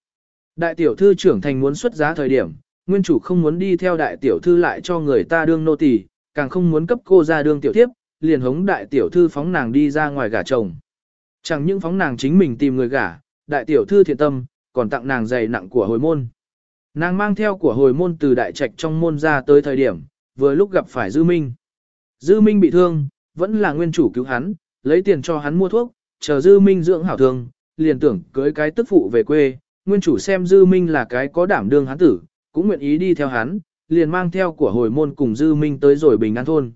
Đại tiểu thư trưởng thành muốn xuất giá thời điểm, nguyên chủ không muốn đi theo đại tiểu thư lại cho người ta đương nô tỳ, càng không muốn cấp cô ra đương tiểu thiếp, liền hống đại tiểu thư phóng nàng đi ra ngoài gả chồng. Chẳng những phóng nàng chính mình tìm người gả, đại tiểu thư thiện tâm, còn tặng nàng giày nặng của hồi môn. Nàng mang theo của hồi môn từ đại trạch trong môn ra tới thời điểm, vừa lúc gặp phải Dư Minh. Dư Minh bị thương, vẫn là nguyên chủ cứu hắn, lấy tiền cho hắn mua thuốc, chờ Dư Minh dưỡng hảo thương, liền tưởng cưới cái tức phụ về quê, nguyên chủ xem Dư Minh là cái có đảm đương hắn tử, cũng nguyện ý đi theo hắn, liền mang theo của hồi môn cùng Dư Minh tới rồi Bình An Thôn.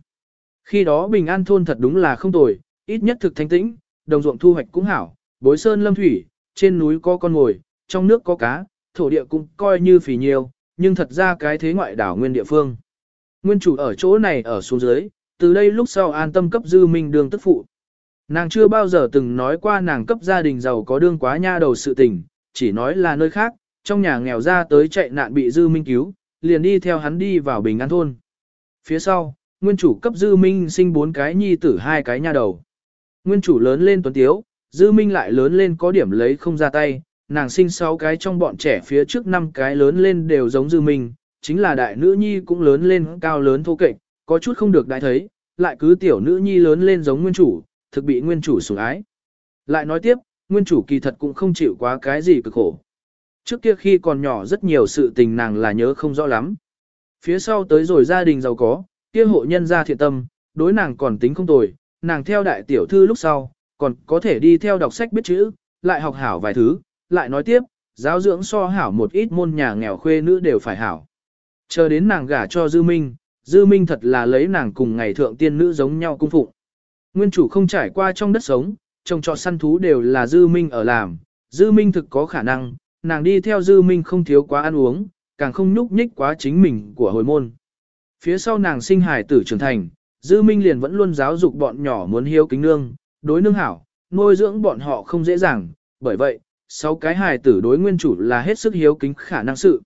Khi đó Bình An Thôn thật đúng là không tồi, ít nhất thực thanh tĩnh, đồng ruộng thu hoạch cũng hảo, bối sơn lâm thủy, trên núi có con ngồi, trong nước có cá, thổ địa cũng coi như phì nhiều, nhưng thật ra cái thế ngoại đảo nguyên địa phương. Nguyên chủ ở chỗ này ở xuống dưới, từ đây lúc sau an tâm cấp Dư Minh đường tức phụ. Nàng chưa bao giờ từng nói qua nàng cấp gia đình giàu có đương quá nha đầu sự tình, chỉ nói là nơi khác, trong nhà nghèo ra tới chạy nạn bị Dư Minh cứu, liền đi theo hắn đi vào Bình An Thôn. Phía sau, nguyên chủ cấp Dư Minh sinh bốn cái nhi tử hai cái nha đầu. Nguyên chủ lớn lên tuấn tiếu, Dư Minh lại lớn lên có điểm lấy không ra tay, nàng sinh sáu cái trong bọn trẻ phía trước năm cái lớn lên đều giống Dư Minh, chính là đại nữ nhi cũng lớn lên cao lớn thô kệch, có chút không được đại thấy, lại cứ tiểu nữ nhi lớn lên giống nguyên chủ, thực bị nguyên chủ sủng ái. Lại nói tiếp, nguyên chủ kỳ thật cũng không chịu quá cái gì cực khổ. Trước kia khi còn nhỏ rất nhiều sự tình nàng là nhớ không rõ lắm. Phía sau tới rồi gia đình giàu có, kia hộ nhân gia thiện tâm, đối nàng còn tính không tồi, nàng theo đại tiểu thư lúc sau, còn có thể đi theo đọc sách biết chữ, lại học hảo vài thứ, lại nói tiếp, giáo dưỡng so hảo một ít môn nhà nghèo khuê nữ đều phải hảo. Chờ đến nàng gả cho Dư Minh, Dư Minh thật là lấy nàng cùng ngày thượng tiên nữ giống nhau cung phụng. Nguyên chủ không trải qua trong đất sống, trồng trọt săn thú đều là Dư Minh ở làm, Dư Minh thực có khả năng, nàng đi theo Dư Minh không thiếu quá ăn uống, càng không nhúc nhích quá chính mình của hồi môn. Phía sau nàng sinh hải tử trưởng thành, Dư Minh liền vẫn luôn giáo dục bọn nhỏ muốn hiếu kính nương, đối nương hảo, nuôi dưỡng bọn họ không dễ dàng, bởi vậy, sáu cái hài tử đối nguyên chủ là hết sức hiếu kính khả năng sự.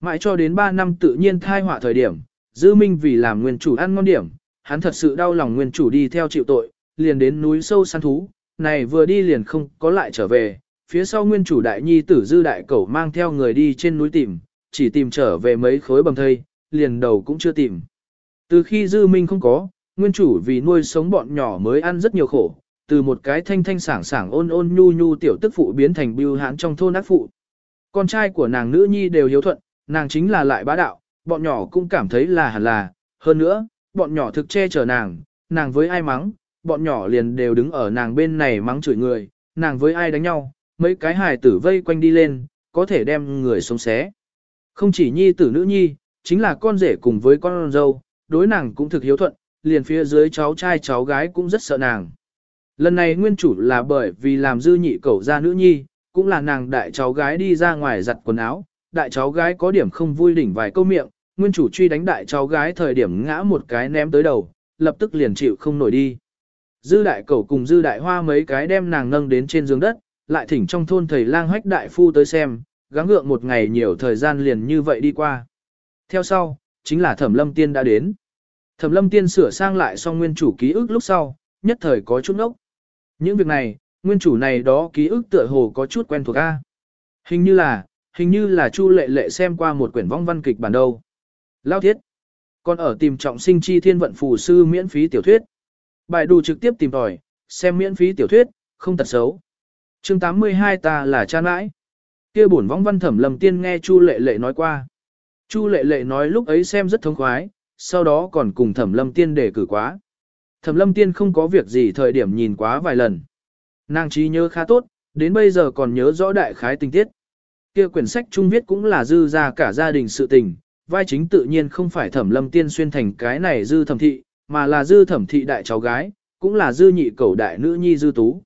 Mãi cho đến 3 năm tự nhiên thai họa thời điểm, Dư Minh vì làm nguyên chủ ăn ngon điểm, hắn thật sự đau lòng nguyên chủ đi theo chịu tội, liền đến núi sâu săn thú, này vừa đi liền không có lại trở về, phía sau nguyên chủ đại nhi tử Dư đại cẩu mang theo người đi trên núi tìm, chỉ tìm trở về mấy khối bầm thây, liền đầu cũng chưa tìm. Từ khi Dư Minh không có, nguyên chủ vì nuôi sống bọn nhỏ mới ăn rất nhiều khổ, từ một cái thanh thanh sảng sảng ôn ôn nhu nhu tiểu tức phụ biến thành bưu hãn trong thôn ác phụ. Con trai của nàng nữ nhi đều hiếu thuận, nàng chính là lại bá đạo, bọn nhỏ cũng cảm thấy là hẳn là, hơn nữa, bọn nhỏ thực che chở nàng, nàng với ai mắng, bọn nhỏ liền đều đứng ở nàng bên này mắng chửi người, nàng với ai đánh nhau, mấy cái hài tử vây quanh đi lên, có thể đem người sống xé. Không chỉ nhi tử nữ nhi, chính là con rể cùng với con dâu, đối nàng cũng thực hiếu thuận, liền phía dưới cháu trai cháu gái cũng rất sợ nàng. Lần này nguyên chủ là bởi vì làm dư nhị cẩu ra nữ nhi, cũng là nàng đại cháu gái đi ra ngoài giặt quần áo, đại cháu gái có điểm không vui đỉnh vài câu miệng, nguyên chủ truy đánh đại cháu gái thời điểm ngã một cái ném tới đầu, lập tức liền chịu không nổi đi. Dư đại cẩu cùng dư đại hoa mấy cái đem nàng nâng đến trên giường đất, lại thỉnh trong thôn thầy lang hách đại phu tới xem, gắng gượng một ngày nhiều thời gian liền như vậy đi qua. Theo sau, chính là thẩm lâm tiên đã đến. Thẩm lâm tiên sửa sang lại xong nguyên chủ ký ức lúc sau, nhất thời có chút ốc. Những việc này, nguyên chủ này đó ký ức tựa hồ có chút quen thuộc a. Hình như là, hình như là Chu Lệ Lệ xem qua một quyển vong văn kịch bản đâu. Lao thiết. Còn ở tìm trọng sinh chi thiên vận phù sư miễn phí tiểu thuyết. Bài đủ trực tiếp tìm tòi, xem miễn phí tiểu thuyết, không tật xấu. chương 82 ta là cha nãi. kia bổn vong văn thẩm lầm tiên nghe Chu Lệ Lệ nói qua. Chu Lệ Lệ nói lúc ấy xem rất thống khoái, sau đó còn cùng thẩm lâm tiên để cử quá. Thẩm lâm tiên không có việc gì thời điểm nhìn quá vài lần. Nàng trí nhớ khá tốt, đến bây giờ còn nhớ rõ đại khái tình tiết. Kia quyển sách trung viết cũng là dư ra cả gia đình sự tình, vai chính tự nhiên không phải thẩm lâm tiên xuyên thành cái này dư thẩm thị, mà là dư thẩm thị đại cháu gái, cũng là dư nhị cầu đại nữ nhi dư tú.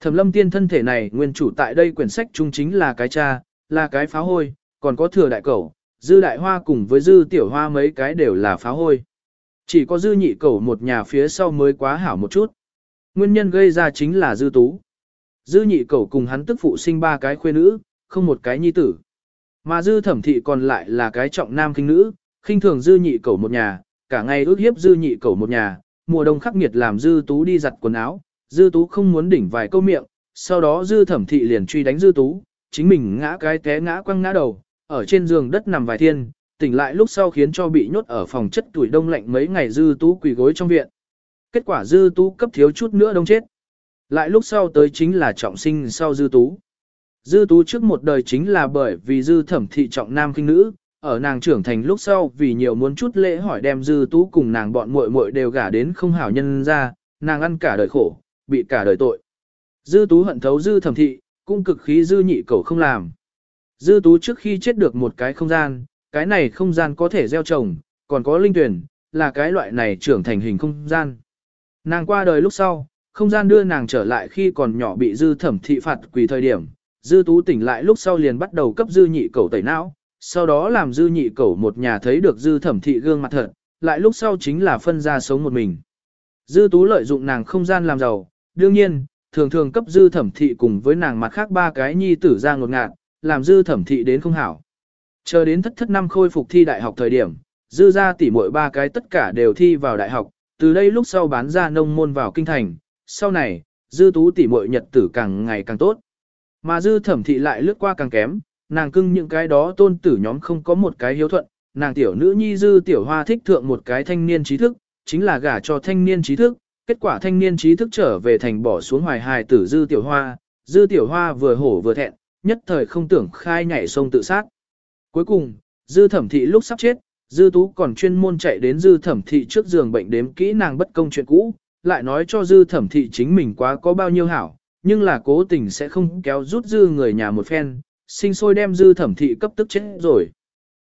Thẩm lâm tiên thân thể này nguyên chủ tại đây quyển sách chung chính là cái cha, là cái phá hôi, còn có thừa đại cầu, dư đại hoa cùng với dư tiểu hoa mấy cái đều là phá hôi. Chỉ có dư nhị cẩu một nhà phía sau mới quá hảo một chút. Nguyên nhân gây ra chính là dư tú. Dư nhị cẩu cùng hắn tức phụ sinh ba cái khuê nữ, không một cái nhi tử. Mà dư thẩm thị còn lại là cái trọng nam khinh nữ, khinh thường dư nhị cẩu một nhà, cả ngày ước hiếp dư nhị cẩu một nhà, mùa đông khắc nghiệt làm dư tú đi giặt quần áo, dư tú không muốn đỉnh vài câu miệng, sau đó dư thẩm thị liền truy đánh dư tú, chính mình ngã cái té ngã quăng ngã đầu, ở trên giường đất nằm vài thiên, tỉnh lại lúc sau khiến cho bị nhốt ở phòng chất tuổi đông lạnh mấy ngày dư tú quỳ gối trong viện. Kết quả dư tú cấp thiếu chút nữa đông chết. Lại lúc sau tới chính là trọng sinh sau dư tú. Dư tú trước một đời chính là bởi vì dư thẩm thị trọng nam kinh nữ, ở nàng trưởng thành lúc sau vì nhiều muốn chút lễ hỏi đem dư tú cùng nàng bọn muội muội đều gả đến không hảo nhân ra, nàng ăn cả đời khổ, bị cả đời tội. Dư tú hận thấu dư thẩm thị, cũng cực khí dư nhị cầu không làm. Dư tú trước khi chết được một cái không gian, cái này không gian có thể gieo trồng, còn có linh tuyển, là cái loại này trưởng thành hình không gian. Nàng qua đời lúc sau, không gian đưa nàng trở lại khi còn nhỏ bị dư thẩm thị phạt quỳ thời điểm, dư tú tỉnh lại lúc sau liền bắt đầu cấp dư nhị cầu tẩy não, sau đó làm dư nhị cầu một nhà thấy được dư thẩm thị gương mặt thật, lại lúc sau chính là phân ra sống một mình. Dư tú lợi dụng nàng không gian làm giàu, đương nhiên, thường thường cấp dư thẩm thị cùng với nàng mặt khác ba cái nhi tử ra ngột ngạt, làm dư thẩm thị đến không hảo. Chờ đến thất thất năm khôi phục thi đại học thời điểm, dư ra tỉ muội ba cái tất cả đều thi vào đại học, từ đây lúc sau bán ra nông môn vào kinh thành, sau này, dư tú tỉ muội nhật tử càng ngày càng tốt. Mà dư thẩm thị lại lướt qua càng kém, nàng cưng những cái đó tôn tử nhóm không có một cái hiếu thuận, nàng tiểu nữ nhi dư tiểu hoa thích thượng một cái thanh niên trí thức, chính là gả cho thanh niên trí thức, kết quả thanh niên trí thức trở về thành bỏ xuống hoài hài tử dư tiểu hoa, dư tiểu hoa vừa hổ vừa thẹn, nhất thời không tưởng khai nhảy sông tự sát. Cuối cùng, dư thẩm thị lúc sắp chết, dư tú còn chuyên môn chạy đến dư thẩm thị trước giường bệnh đếm kỹ nàng bất công chuyện cũ, lại nói cho dư thẩm thị chính mình quá có bao nhiêu hảo, nhưng là cố tình sẽ không kéo rút dư người nhà một phen, sinh sôi đem dư thẩm thị cấp tức chết rồi.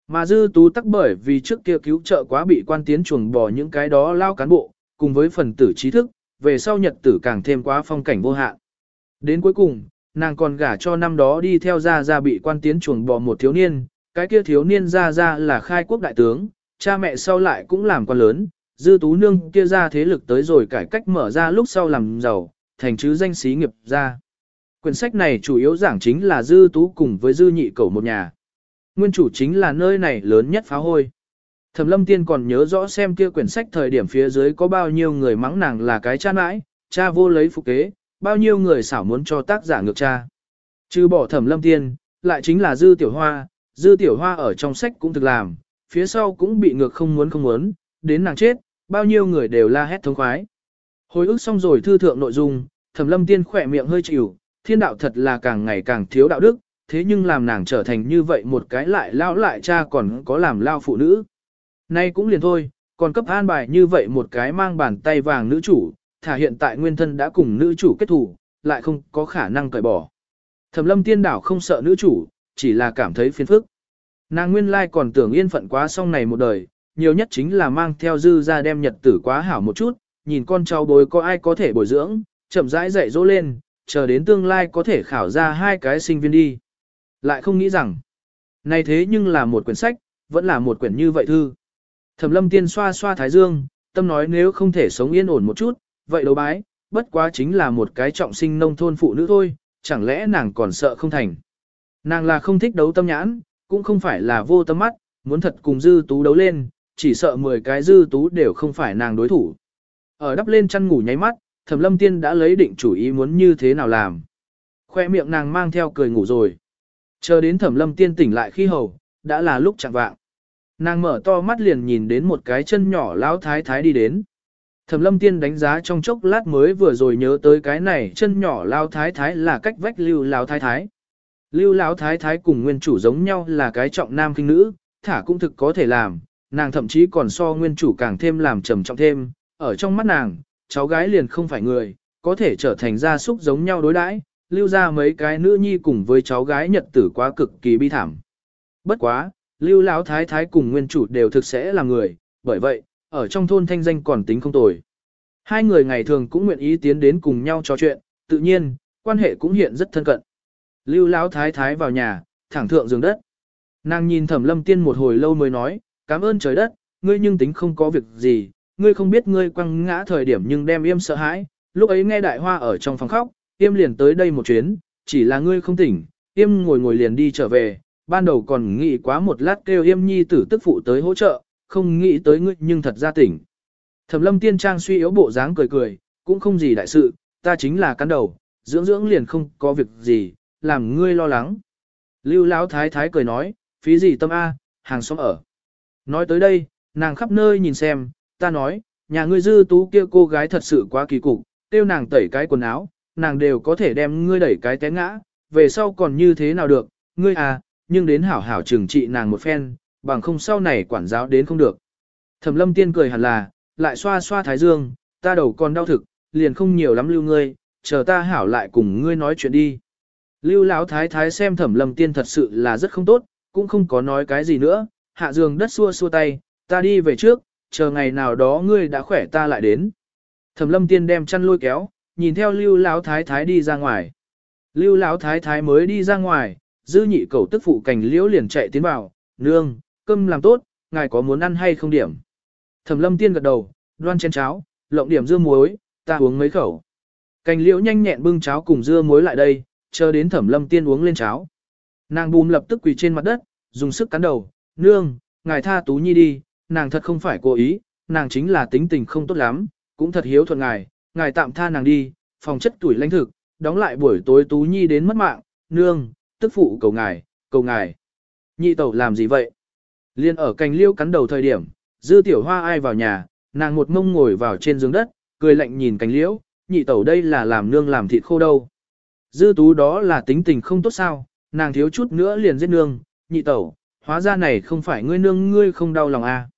Mà dư tú tắc bởi vì trước kia cứu trợ quá bị quan tiến chuồng bỏ những cái đó lao cán bộ, cùng với phần tử trí thức, về sau nhật tử càng thêm quá phong cảnh vô hạn. Đến cuối cùng, nàng còn gả cho năm đó đi theo gia gia bị quan tiến chuồng bò một thiếu niên, cái kia thiếu niên gia gia là khai quốc đại tướng, cha mẹ sau lại cũng làm quan lớn, dư tú nương kia ra thế lực tới rồi cải cách mở ra lúc sau làm giàu, thành chứ danh sĩ nghiệp ra. Quyển sách này chủ yếu giảng chính là dư tú cùng với dư nhị cầu một nhà. Nguyên chủ chính là nơi này lớn nhất phá hôi. Thẩm lâm tiên còn nhớ rõ xem kia quyển sách thời điểm phía dưới có bao nhiêu người mắng nàng là cái cha mãi, cha vô lấy phục kế, bao nhiêu người xảo muốn cho tác giả ngược cha. Trừ bỏ thẩm lâm tiên, lại chính là dư tiểu hoa, dư tiểu hoa ở trong sách cũng thực làm, phía sau cũng bị ngược không muốn không muốn, đến nàng chết, bao nhiêu người đều la hét thống khoái. Hồi ức xong rồi thư thượng nội dung, thẩm lâm tiên khỏe miệng hơi chịu, thiên đạo thật là càng ngày càng thiếu đạo đức, thế nhưng làm nàng trở thành như vậy một cái lại lao lại cha còn có làm lao phụ nữ. Nay cũng liền thôi, còn cấp an bài như vậy một cái mang bàn tay vàng nữ chủ, thả hiện tại nguyên thân đã cùng nữ chủ kết thủ, lại không có khả năng cởi bỏ. Thẩm lâm tiên đảo không sợ nữ chủ, chỉ là cảm thấy phiền phức. Nàng nguyên lai còn tưởng yên phận quá xong này một đời, nhiều nhất chính là mang theo dư ra đem nhật tử quá hảo một chút, nhìn con cháu bối có ai có thể bồi dưỡng, chậm rãi dạy dỗ lên, chờ đến tương lai có thể khảo ra hai cái sinh viên đi. Lại không nghĩ rằng, này thế nhưng là một quyển sách, vẫn là một quyển như vậy thư. Thẩm lâm tiên xoa xoa thái dương, tâm nói nếu không thể sống yên ổn một chút, vậy đấu bái, bất quá chính là một cái trọng sinh nông thôn phụ nữ thôi, chẳng lẽ nàng còn sợ không thành. Nàng là không thích đấu tâm nhãn, cũng không phải là vô tâm mắt, muốn thật cùng dư tú đấu lên, chỉ sợ 10 cái dư tú đều không phải nàng đối thủ. Ở đắp lên chăn ngủ nháy mắt, thẩm lâm tiên đã lấy định chủ ý muốn như thế nào làm. Khoe miệng nàng mang theo cười ngủ rồi. Chờ đến thẩm lâm tiên tỉnh lại khi hầu, đã là lúc chẳng vạng. Nàng mở to mắt liền nhìn đến một cái chân nhỏ lão thái thái đi đến. Thẩm lâm tiên đánh giá trong chốc lát mới vừa rồi nhớ tới cái này chân nhỏ lão thái thái là cách vách lưu lão thái thái. Lưu lão thái thái cùng nguyên chủ giống nhau là cái trọng nam kinh nữ, thả cũng thực có thể làm, nàng thậm chí còn so nguyên chủ càng thêm làm trầm trọng thêm, ở trong mắt nàng, cháu gái liền không phải người, có thể trở thành gia súc giống nhau đối đãi, lưu ra mấy cái nữ nhi cùng với cháu gái nhật tử quá cực kỳ bi thảm. Bất quá, lưu lão thái thái cùng nguyên chủ đều thực sẽ là người, bởi vậy, ở trong thôn thanh danh còn tính không tồi. Hai người ngày thường cũng nguyện ý tiến đến cùng nhau trò chuyện, tự nhiên, quan hệ cũng hiện rất thân cận. Lưu Lão thái thái vào nhà, thẳng thượng giường đất. Nàng nhìn Thẩm Lâm Tiên một hồi lâu mới nói, cảm ơn trời đất, ngươi nhưng tính không có việc gì, ngươi không biết ngươi quăng ngã thời điểm nhưng đem yêm sợ hãi, lúc ấy nghe đại hoa ở trong phòng khóc, yêm liền tới đây một chuyến, chỉ là ngươi không tỉnh, yêm ngồi ngồi liền đi trở về, ban đầu còn nghĩ quá một lát kêu yêm nhi tử tức phụ tới hỗ trợ, không nghĩ tới ngươi nhưng thật ra tỉnh. Thẩm lâm tiên trang suy yếu bộ dáng cười cười, cũng không gì đại sự, ta chính là cắn đầu, dưỡng dưỡng liền không có việc gì, làm ngươi lo lắng. Lưu Lão thái thái cười nói, phí gì tâm A, hàng xóm ở. Nói tới đây, nàng khắp nơi nhìn xem, ta nói, nhà ngươi dư tú kia cô gái thật sự quá kỳ cục, tiêu nàng tẩy cái quần áo, nàng đều có thể đem ngươi đẩy cái té ngã, về sau còn như thế nào được, ngươi à, nhưng đến hảo hảo trừng trị nàng một phen, bằng không sau này quản giáo đến không được. Thẩm lâm tiên cười hẳn là, lại xoa xoa thái dương, ta đầu còn đau thực, liền không nhiều lắm lưu ngươi, chờ ta hảo lại cùng ngươi nói chuyện đi. Lưu lão thái thái xem thẩm lâm tiên thật sự là rất không tốt, cũng không có nói cái gì nữa, hạ giường đất xua xua tay, ta đi về trước, chờ ngày nào đó ngươi đã khỏe ta lại đến. Thẩm lâm tiên đem chăn lôi kéo, nhìn theo lưu lão thái thái đi ra ngoài. Lưu lão thái thái mới đi ra ngoài, dư nhị cầu tức phụ cành liễu liền chạy tiến vào, nương, cơm làm tốt, ngài có muốn ăn hay không điểm. Thẩm lâm tiên gật đầu, đoan chén cháo, lộng điểm dưa muối, ta uống mấy khẩu. Cành liễu nhanh nhẹn bưng cháo cùng dưa muối lại đây, chờ đến thẩm lâm tiên uống lên cháo. Nàng bùm lập tức quỳ trên mặt đất, dùng sức cắn đầu, nương, ngài tha tú nhi đi, nàng thật không phải cố ý, nàng chính là tính tình không tốt lắm, cũng thật hiếu thuận ngài, ngài tạm tha nàng đi, phòng chất tuổi lãnh thực, đóng lại buổi tối tú nhi đến mất mạng, nương, tức phụ cầu ngài, cầu ngài. Nhị tẩu làm gì vậy? Liên ở cành liêu cắn đầu thời điểm, dư tiểu hoa ai vào nhà, nàng một mông ngồi vào trên giường đất, cười lạnh nhìn cành liễu, nhị tẩu đây là làm nương làm thịt khô đâu. Dư tú đó là tính tình không tốt sao, nàng thiếu chút nữa liền giết nương, nhị tẩu, hóa ra này không phải ngươi nương ngươi không đau lòng à.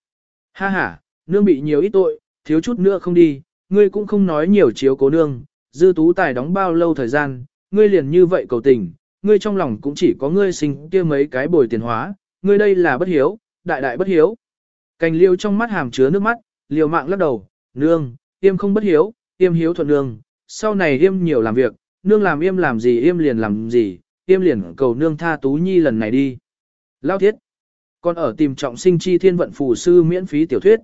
Ha ha, nương bị nhiều ít tội, thiếu chút nữa không đi, ngươi cũng không nói nhiều chiếu cố nương, dư tú tài đóng bao lâu thời gian, ngươi liền như vậy cầu tình, ngươi trong lòng cũng chỉ có ngươi sinh kia mấy cái bồi tiền hóa, ngươi đây là bất hiếu, đại đại bất hiếu. Cành liêu trong mắt hàm chứa nước mắt, liều mạng lắc đầu, nương, yêm không bất hiếu, yêm hiếu thuận nương, sau này yêm nhiều làm việc, nương làm yêm làm gì yêm liền làm gì, yêm liền cầu nương tha tú nhi lần này đi. Lao thiết, còn ở tìm trọng sinh chi thiên vận phù sư miễn phí tiểu thuyết.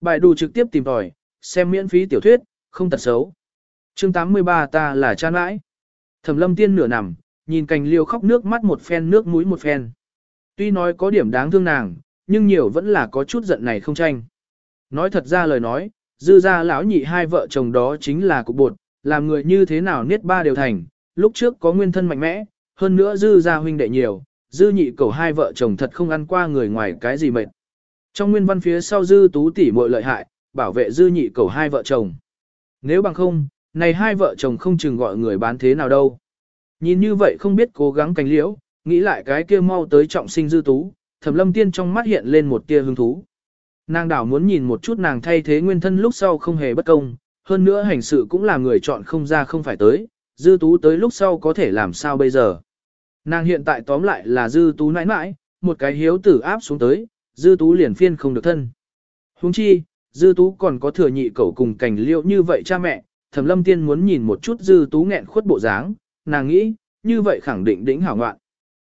Bài đủ trực tiếp tìm tòi, xem miễn phí tiểu thuyết, không tật xấu. chương 83 ta là cha nãi. Thẩm lâm tiên nửa nằm, nhìn cành liêu khóc nước mắt một phen nước mũi một phen. Tuy nói có điểm đáng thương nàng, nhưng nhiều vẫn là có chút giận này không tranh. Nói thật ra lời nói, dư ra lão nhị hai vợ chồng đó chính là cục bột, làm người như thế nào niết ba đều thành, lúc trước có nguyên thân mạnh mẽ, hơn nữa dư ra huynh đệ nhiều, dư nhị cầu hai vợ chồng thật không ăn qua người ngoài cái gì mệt. Trong nguyên văn phía sau dư tú tỷ muội lợi hại, bảo vệ dư nhị cầu hai vợ chồng. Nếu bằng không, này hai vợ chồng không chừng gọi người bán thế nào đâu. Nhìn như vậy không biết cố gắng cánh liễu, nghĩ lại cái kia mau tới trọng sinh dư tú, thẩm lâm tiên trong mắt hiện lên một tia hứng thú. Nàng đảo muốn nhìn một chút nàng thay thế nguyên thân lúc sau không hề bất công, hơn nữa hành sự cũng là người chọn không ra không phải tới, dư tú tới lúc sau có thể làm sao bây giờ. Nàng hiện tại tóm lại là dư tú nãi nãi, một cái hiếu tử áp xuống tới, dư tú liền phiên không được thân. Huống chi, dư tú còn có thừa nhị cậu cùng cảnh liệu như vậy cha mẹ, thẩm lâm tiên muốn nhìn một chút dư tú nghẹn khuất bộ dáng, nàng nghĩ, như vậy khẳng định đỉnh hảo ngoạn.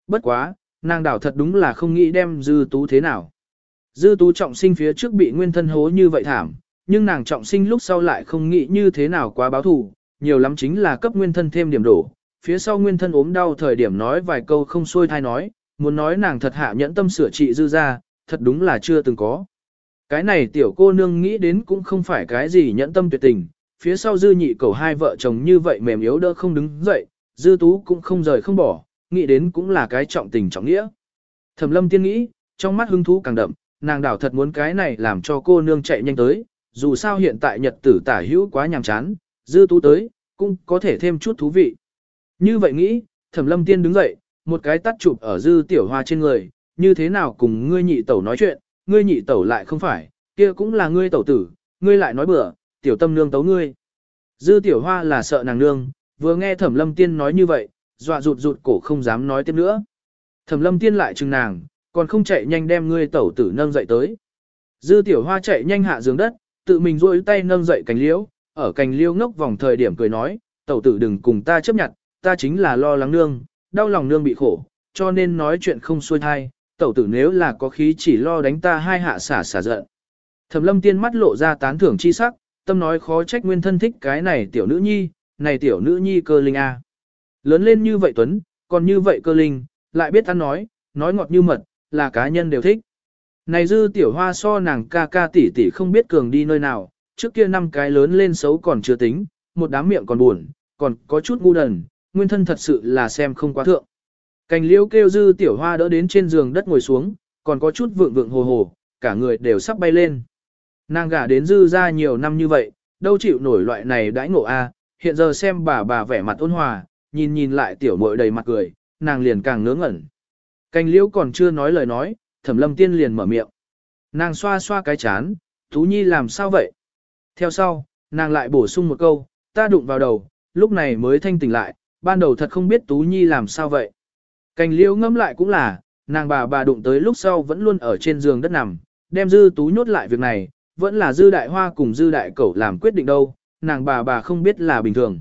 Bất quá, nàng đảo thật đúng là không nghĩ đem dư tú thế nào. Dư tú trọng sinh phía trước bị nguyên thân hố như vậy thảm, nhưng nàng trọng sinh lúc sau lại không nghĩ như thế nào quá báo thù, nhiều lắm chính là cấp nguyên thân thêm điểm đổ. Phía sau nguyên thân ốm đau thời điểm nói vài câu không xuôi thai nói, muốn nói nàng thật hạ nhẫn tâm sửa trị dư ra, thật đúng là chưa từng có. Cái này tiểu cô nương nghĩ đến cũng không phải cái gì nhẫn tâm tuyệt tình, phía sau dư nhị cầu hai vợ chồng như vậy mềm yếu đỡ không đứng dậy, dư tú cũng không rời không bỏ, nghĩ đến cũng là cái trọng tình trọng nghĩa. Thẩm lâm tiên nghĩ, trong mắt hứng thú càng đậm, nàng đảo thật muốn cái này làm cho cô nương chạy nhanh tới, dù sao hiện tại nhật tử tả hữu quá nhàm chán, dư tú tới, cũng có thể thêm chút thú vị. Như vậy nghĩ, thẩm lâm tiên đứng dậy, một cái tắt chụp ở dư tiểu hoa trên người, như thế nào cùng ngươi nhị tẩu nói chuyện, ngươi nhị tẩu lại không phải, kia cũng là ngươi tẩu tử, ngươi lại nói bừa, tiểu tâm nương tấu ngươi. Dư tiểu hoa là sợ nàng nương, vừa nghe thẩm lâm tiên nói như vậy, dọa rụt rụt cổ không dám nói tiếp nữa. Thẩm lâm tiên lại chừng nàng, còn không chạy nhanh đem ngươi tẩu tử nâng dậy tới. Dư tiểu hoa chạy nhanh hạ giường đất, tự mình duỗi tay nâng dậy cành liễu, ở cành liễu ngốc vòng thời điểm cười nói, tẩu tử đừng cùng ta chấp nhận, ta chính là lo lắng nương, đau lòng nương bị khổ, cho nên nói chuyện không xuôi thai, tẩu tử nếu là có khí chỉ lo đánh ta hai hạ xả xả giận. Thẩm lâm tiên mắt lộ ra tán thưởng chi sắc, tâm nói khó trách nguyên thân thích cái này tiểu nữ nhi, này tiểu nữ nhi cơ linh a. Lớn lên như vậy Tuấn, còn như vậy cơ linh, lại biết ăn nói, nói ngọt như mật, là cá nhân đều thích. Này dư tiểu hoa so nàng ca ca tỷ tỷ không biết cường đi nơi nào, trước kia năm cái lớn lên xấu còn chưa tính, một đám miệng còn buồn, còn có chút ngu đần, nguyên thân thật sự là xem không quá thượng. Cành liễu kêu dư tiểu hoa đỡ đến trên giường đất ngồi xuống, còn có chút vượng vượng hồ hồ, cả người đều sắp bay lên. Nàng gả đến dư ra nhiều năm như vậy, đâu chịu nổi loại này đãi ngộ a. hiện giờ xem bà bà vẻ mặt ôn hòa, nhìn nhìn lại tiểu muội đầy mặt cười, nàng liền càng ngớ ngẩn. Cành liễu còn chưa nói lời nói, thẩm lâm tiên liền mở miệng. Nàng xoa xoa cái chán, Tú Nhi làm sao vậy? Theo sau, nàng lại bổ sung một câu, ta đụng vào đầu, lúc này mới thanh tỉnh lại, ban đầu thật không biết Tú Nhi làm sao vậy. Cành liễu ngẫm lại cũng là, nàng bà bà đụng tới lúc sau vẫn luôn ở trên giường đất nằm, đem dư tú nhốt lại việc này, vẫn là dư đại hoa cùng dư đại cẩu làm quyết định đâu, nàng bà bà không biết là bình thường.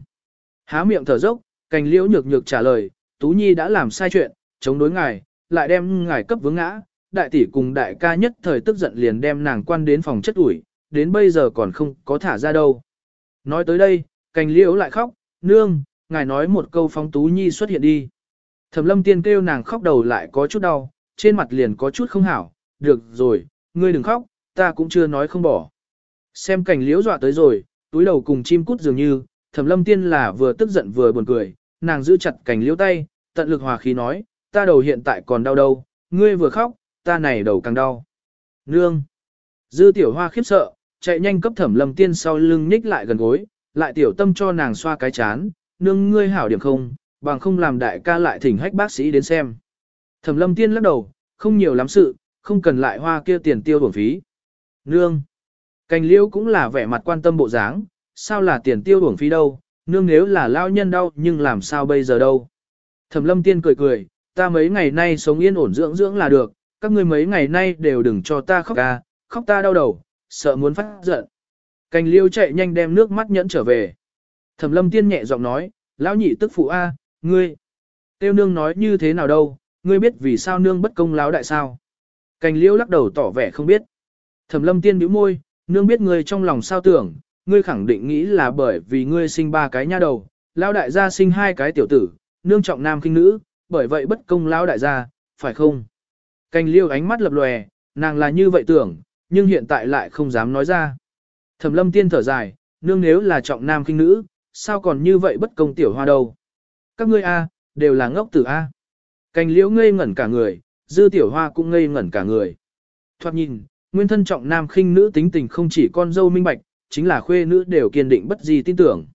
Há miệng thở dốc, cành liễu nhược nhược trả lời, Tú Nhi đã làm sai chuyện, chống đối ngài, lại đem ngài cấp vướng ngã, đại tỷ cùng đại ca nhất thời tức giận liền đem nàng quan đến phòng chất ủi, đến bây giờ còn không có thả ra đâu. Nói tới đây, cành liễu lại khóc, nương, ngài nói một câu phóng Tú Nhi xuất hiện đi. Thẩm lâm tiên kêu nàng khóc đầu lại có chút đau, trên mặt liền có chút không hảo, được rồi, ngươi đừng khóc, ta cũng chưa nói không bỏ. Xem cảnh liễu dọa tới rồi, túi đầu cùng chim cút dường như, thẩm lâm tiên là vừa tức giận vừa buồn cười, nàng giữ chặt cành liễu tay, tận lực hòa khí nói, ta đầu hiện tại còn đau đâu, ngươi vừa khóc, ta này đầu càng đau. Nương! Dư tiểu hoa khiếp sợ, chạy nhanh cấp thẩm lâm tiên sau lưng nhích lại gần gối, lại tiểu tâm cho nàng xoa cái chán, nương ngươi hảo điểm không, bằng không làm đại ca lại thỉnh hách bác sĩ đến xem. Thẩm lâm tiên lắc đầu, không nhiều lắm sự, không cần lại hoa kia tiền tiêu bổng phí. Nương. Cành liễu cũng là vẻ mặt quan tâm bộ dáng, sao là tiền tiêu bổng phí đâu, nương nếu là lao nhân đau nhưng làm sao bây giờ đâu. Thẩm lâm tiên cười cười, ta mấy ngày nay sống yên ổn dưỡng dưỡng là được, các ngươi mấy ngày nay đều đừng cho ta khóc ca, khóc ta đau đầu, sợ muốn phát giận. Cành liêu chạy nhanh đem nước mắt nhẫn trở về. Thẩm lâm tiên nhẹ giọng nói, lão nhị tức phụ A, ngươi. Tiêu nương nói như thế nào đâu, ngươi biết vì sao nương bất công láo đại sao. Cành liêu lắc đầu tỏ vẻ không biết. Thẩm lâm tiên bĩu môi, nương biết ngươi trong lòng sao tưởng, ngươi khẳng định nghĩ là bởi vì ngươi sinh ba cái nha đầu, lão đại gia sinh hai cái tiểu tử, nương trọng nam khinh nữ, bởi vậy bất công lão đại gia, phải không? Cành liêu ánh mắt lập lòe, nàng là như vậy tưởng, nhưng hiện tại lại không dám nói ra. Thẩm lâm tiên thở dài, nương nếu là trọng nam khinh nữ, sao còn như vậy bất công tiểu hoa đâu? Các ngươi A, đều là ngốc tử A. Cành liễu ngây ngẩn cả người, dư tiểu hoa cũng ngây ngẩn cả người. Thoạt nhìn, nguyên thân trọng nam khinh nữ tính tình không chỉ con dâu minh bạch, chính là khuê nữ đều kiên định bất di tin tưởng.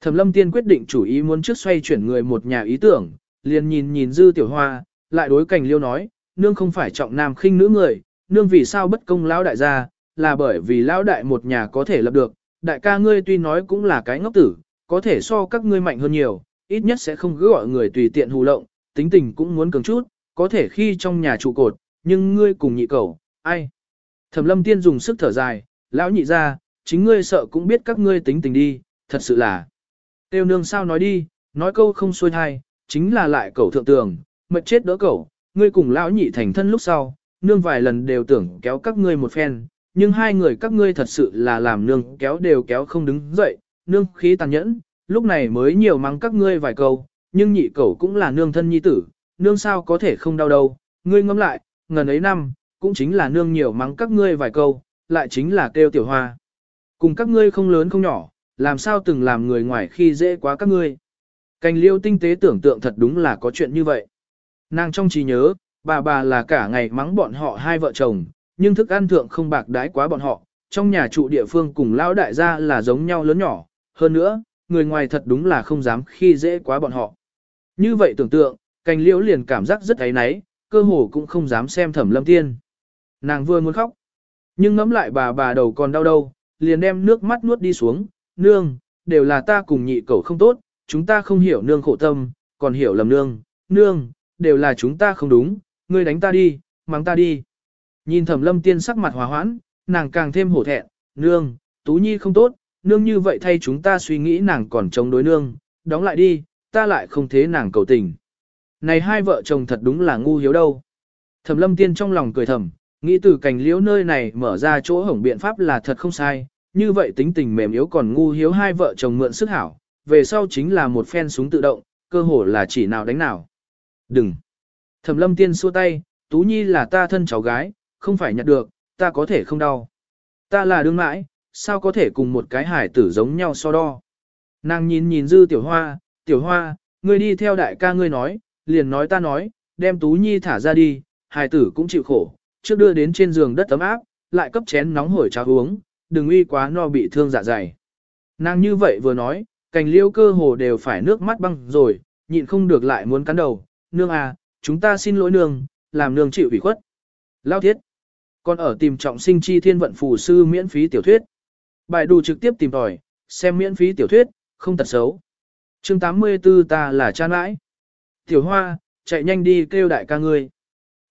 Thẩm lâm tiên quyết định chủ ý muốn trước xoay chuyển người một nhà ý tưởng, liền nhìn nhìn dư tiểu hoa, lại đối cảnh liêu nói, nương không phải trọng nam khinh nữ người, nương vì sao bất công lão đại gia, là bởi vì lão đại một nhà có thể lập được, đại ca ngươi tuy nói cũng là cái ngốc tử, có thể so các ngươi mạnh hơn nhiều, ít nhất sẽ không cứ gọi người tùy tiện hù lộng, tính tình cũng muốn cường chút, có thể khi trong nhà trụ cột, nhưng ngươi cùng nhị cầu, ai? Thẩm lâm tiên dùng sức thở dài, lão nhị ra, chính ngươi sợ cũng biết các ngươi tính tình đi, thật sự là. Tiêu nương sao nói đi, nói câu không xuôi thai, chính là lại cầu thượng tường, mệt chết đỡ cầu, ngươi cùng lão nhị thành thân lúc sau, nương vài lần đều tưởng kéo các ngươi một phen, nhưng hai người các ngươi thật sự là làm nương kéo đều kéo không đứng dậy, nương khí tàn nhẫn, lúc này mới nhiều mắng các ngươi vài câu, nhưng nhị cẩu cũng là nương thân nhi tử, nương sao có thể không đau đâu, ngươi ngẫm lại, ngần ấy năm, cũng chính là nương nhiều mắng các ngươi vài câu, lại chính là kêu tiểu hoa. Cùng các ngươi không lớn không nhỏ, làm sao từng làm người ngoài khi dễ quá các ngươi. Cành liêu tinh tế tưởng tượng thật đúng là có chuyện như vậy. Nàng trong trí nhớ, bà bà là cả ngày mắng bọn họ hai vợ chồng, nhưng thức ăn thượng không bạc đái quá bọn họ, trong nhà trụ địa phương cùng lão đại gia là giống nhau lớn nhỏ, hơn nữa, người ngoài thật đúng là không dám khi dễ quá bọn họ. Như vậy tưởng tượng, cành liễu liền cảm giác rất ấy náy, cơ hồ cũng không dám xem thẩm lâm tiên. Nàng vừa muốn khóc, nhưng ngẫm lại bà bà đầu còn đau đâu, liền đem nước mắt nuốt đi xuống, nương, đều là ta cùng nhị cậu không tốt, chúng ta không hiểu nương khổ tâm, còn hiểu lầm nương, nương, đều là chúng ta không đúng, ngươi đánh ta đi, mắng ta đi. Nhìn thẩm lâm tiên sắc mặt hòa hoãn, nàng càng thêm hổ thẹn, nương, tú nhi không tốt, nương như vậy thay chúng ta suy nghĩ nàng còn chống đối nương, đóng lại đi, ta lại không thế nàng cầu tình. Này hai vợ chồng thật đúng là ngu hiếu đâu. Thẩm lâm tiên trong lòng cười thầm, nghĩ từ cành liễu nơi này mở ra chỗ hổng biện pháp là thật không sai, như vậy tính tình mềm yếu còn ngu hiếu hai vợ chồng mượn sức hảo, về sau chính là một phen súng tự động, cơ hồ là chỉ nào đánh nào. Đừng! Thẩm lâm tiên xua tay, Tú Nhi là ta thân cháu gái, không phải nhặt được, ta có thể không đau. Ta là đương mãi, sao có thể cùng một cái hải tử giống nhau so đo. Nàng nhìn nhìn dư tiểu hoa, tiểu hoa, ngươi đi theo đại ca ngươi nói, liền nói ta nói, đem Tú Nhi thả ra đi, hải tử cũng chịu khổ, trước đưa đến trên giường đất tấm áp, lại cấp chén nóng hổi cháo uống, đừng uy quá no bị thương dạ dày. Nàng như vậy vừa nói, cành liêu cơ hồ đều phải nước mắt băng rồi, nhịn không được lại muốn cắn đầu, nương à, chúng ta xin lỗi nương, làm nương chịu ủy khuất. Lao thiết. Còn ở tìm trọng sinh chi thiên vận phù sư miễn phí tiểu thuyết. Bài đủ trực tiếp tìm tòi, xem miễn phí tiểu thuyết, không tật xấu. chương 84 ta là cha nãi. Tiểu hoa, chạy nhanh đi kêu đại ca ngươi.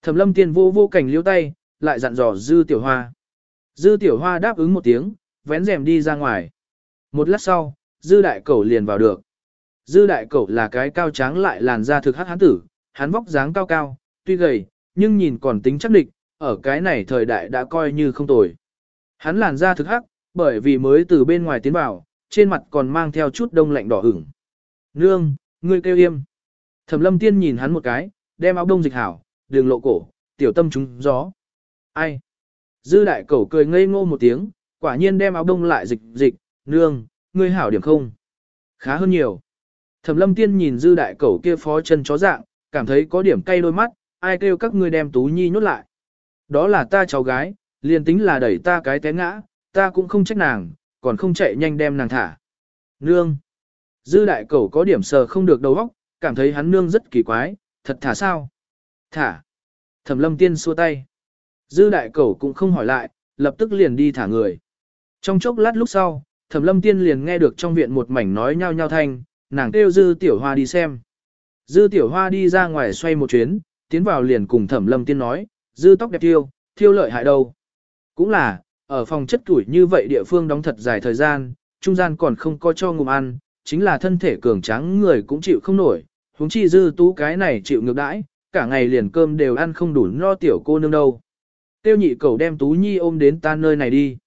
Thẩm lâm tiên vô vô cảnh liêu tay, lại dặn dò dư tiểu hoa. Dư tiểu hoa đáp ứng một tiếng, vén rèm đi ra ngoài. Một lát sau, dư đại cẩu liền vào được. Dư đại cẩu là cái cao tráng lại làn da thực hắc hán tử, hắn vóc dáng cao cao, tuy gầy, nhưng nhìn còn tính chắc địch, ở cái này thời đại đã coi như không tồi. Hắn làn da thực hắc, bởi vì mới từ bên ngoài tiến vào, trên mặt còn mang theo chút đông lạnh đỏ ửng. Nương, ngươi kêu im. Thẩm lâm tiên nhìn hắn một cái, đem áo đông dịch hảo, đường lộ cổ, tiểu tâm trúng gió. Ai? Dư đại cẩu cười ngây ngô một tiếng, quả nhiên đem áo đông lại dịch dịch, nương, ngươi hảo điểm không? Khá hơn nhiều. Thẩm lâm tiên nhìn dư đại cẩu kia phó chân chó dạng, cảm thấy có điểm cay đôi mắt, ai kêu các ngươi đem tú nhi nhốt lại. Đó là ta cháu gái, liền tính là đẩy ta cái té ngã, ta cũng không trách nàng, còn không chạy nhanh đem nàng thả. Nương. Dư đại cẩu có điểm sờ không được đầu óc, cảm thấy hắn nương rất kỳ quái, thật thả sao? Thả. Thẩm lâm tiên xua tay. Dư đại cẩu cũng không hỏi lại, lập tức liền đi thả người. Trong chốc lát lúc sau, thẩm lâm tiên liền nghe được trong viện một mảnh nói nhao nhao thanh, nàng kêu dư tiểu hoa đi xem. Dư tiểu hoa đi ra ngoài xoay một chuyến, tiến vào liền cùng thẩm lâm tiên nói, dư tóc đẹp tiêu, thiêu lợi hại đâu. Cũng là, ở phòng chất tuổi như vậy địa phương đóng thật dài thời gian, trung gian còn không có cho ngụm ăn, chính là thân thể cường tráng người cũng chịu không nổi, huống chi dư tú cái này chịu ngược đãi, cả ngày liền cơm đều ăn không đủ no tiểu cô nương đâu. Tiêu nhị cầu đem tú nhi ôm đến ta nơi này đi.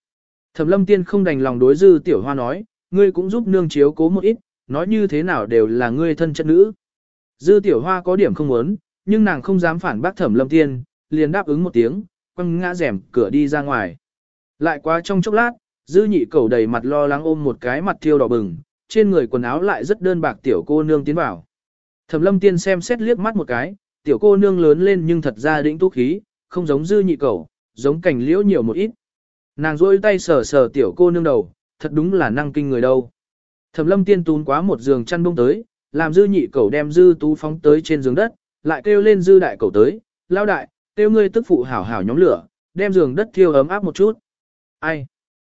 Thẩm lâm tiên không đành lòng đối dư tiểu hoa nói, ngươi cũng giúp nương chiếu cố một ít, nói như thế nào đều là ngươi thân chất nữ. Dư tiểu hoa có điểm không muốn, nhưng nàng không dám phản bác thẩm lâm tiên, liền đáp ứng một tiếng, quăng ngã rèm cửa đi ra ngoài. Lại qua trong chốc lát, dư nhị cầu đầy mặt lo lắng ôm một cái mặt thiêu đỏ bừng, trên người quần áo lại rất đơn bạc tiểu cô nương tiến vào. Thẩm lâm tiên xem xét liếc mắt một cái, tiểu cô nương lớn lên nhưng thật ra đĩnh tú khí, không giống dư nhị cầu, giống cảnh liễu nhiều một ít. Nàng rôi tay sờ sờ tiểu cô nương đầu, thật đúng là năng kinh người đâu. Thẩm lâm tiên tún quá một giường chăn bông tới, làm dư nhị cầu đem dư tú phóng tới trên giường đất, lại kêu lên dư đại cầu tới, lao đại, kêu ngươi tức phụ hảo hảo nhóm lửa, đem giường đất thiêu ấm áp một chút. Ai?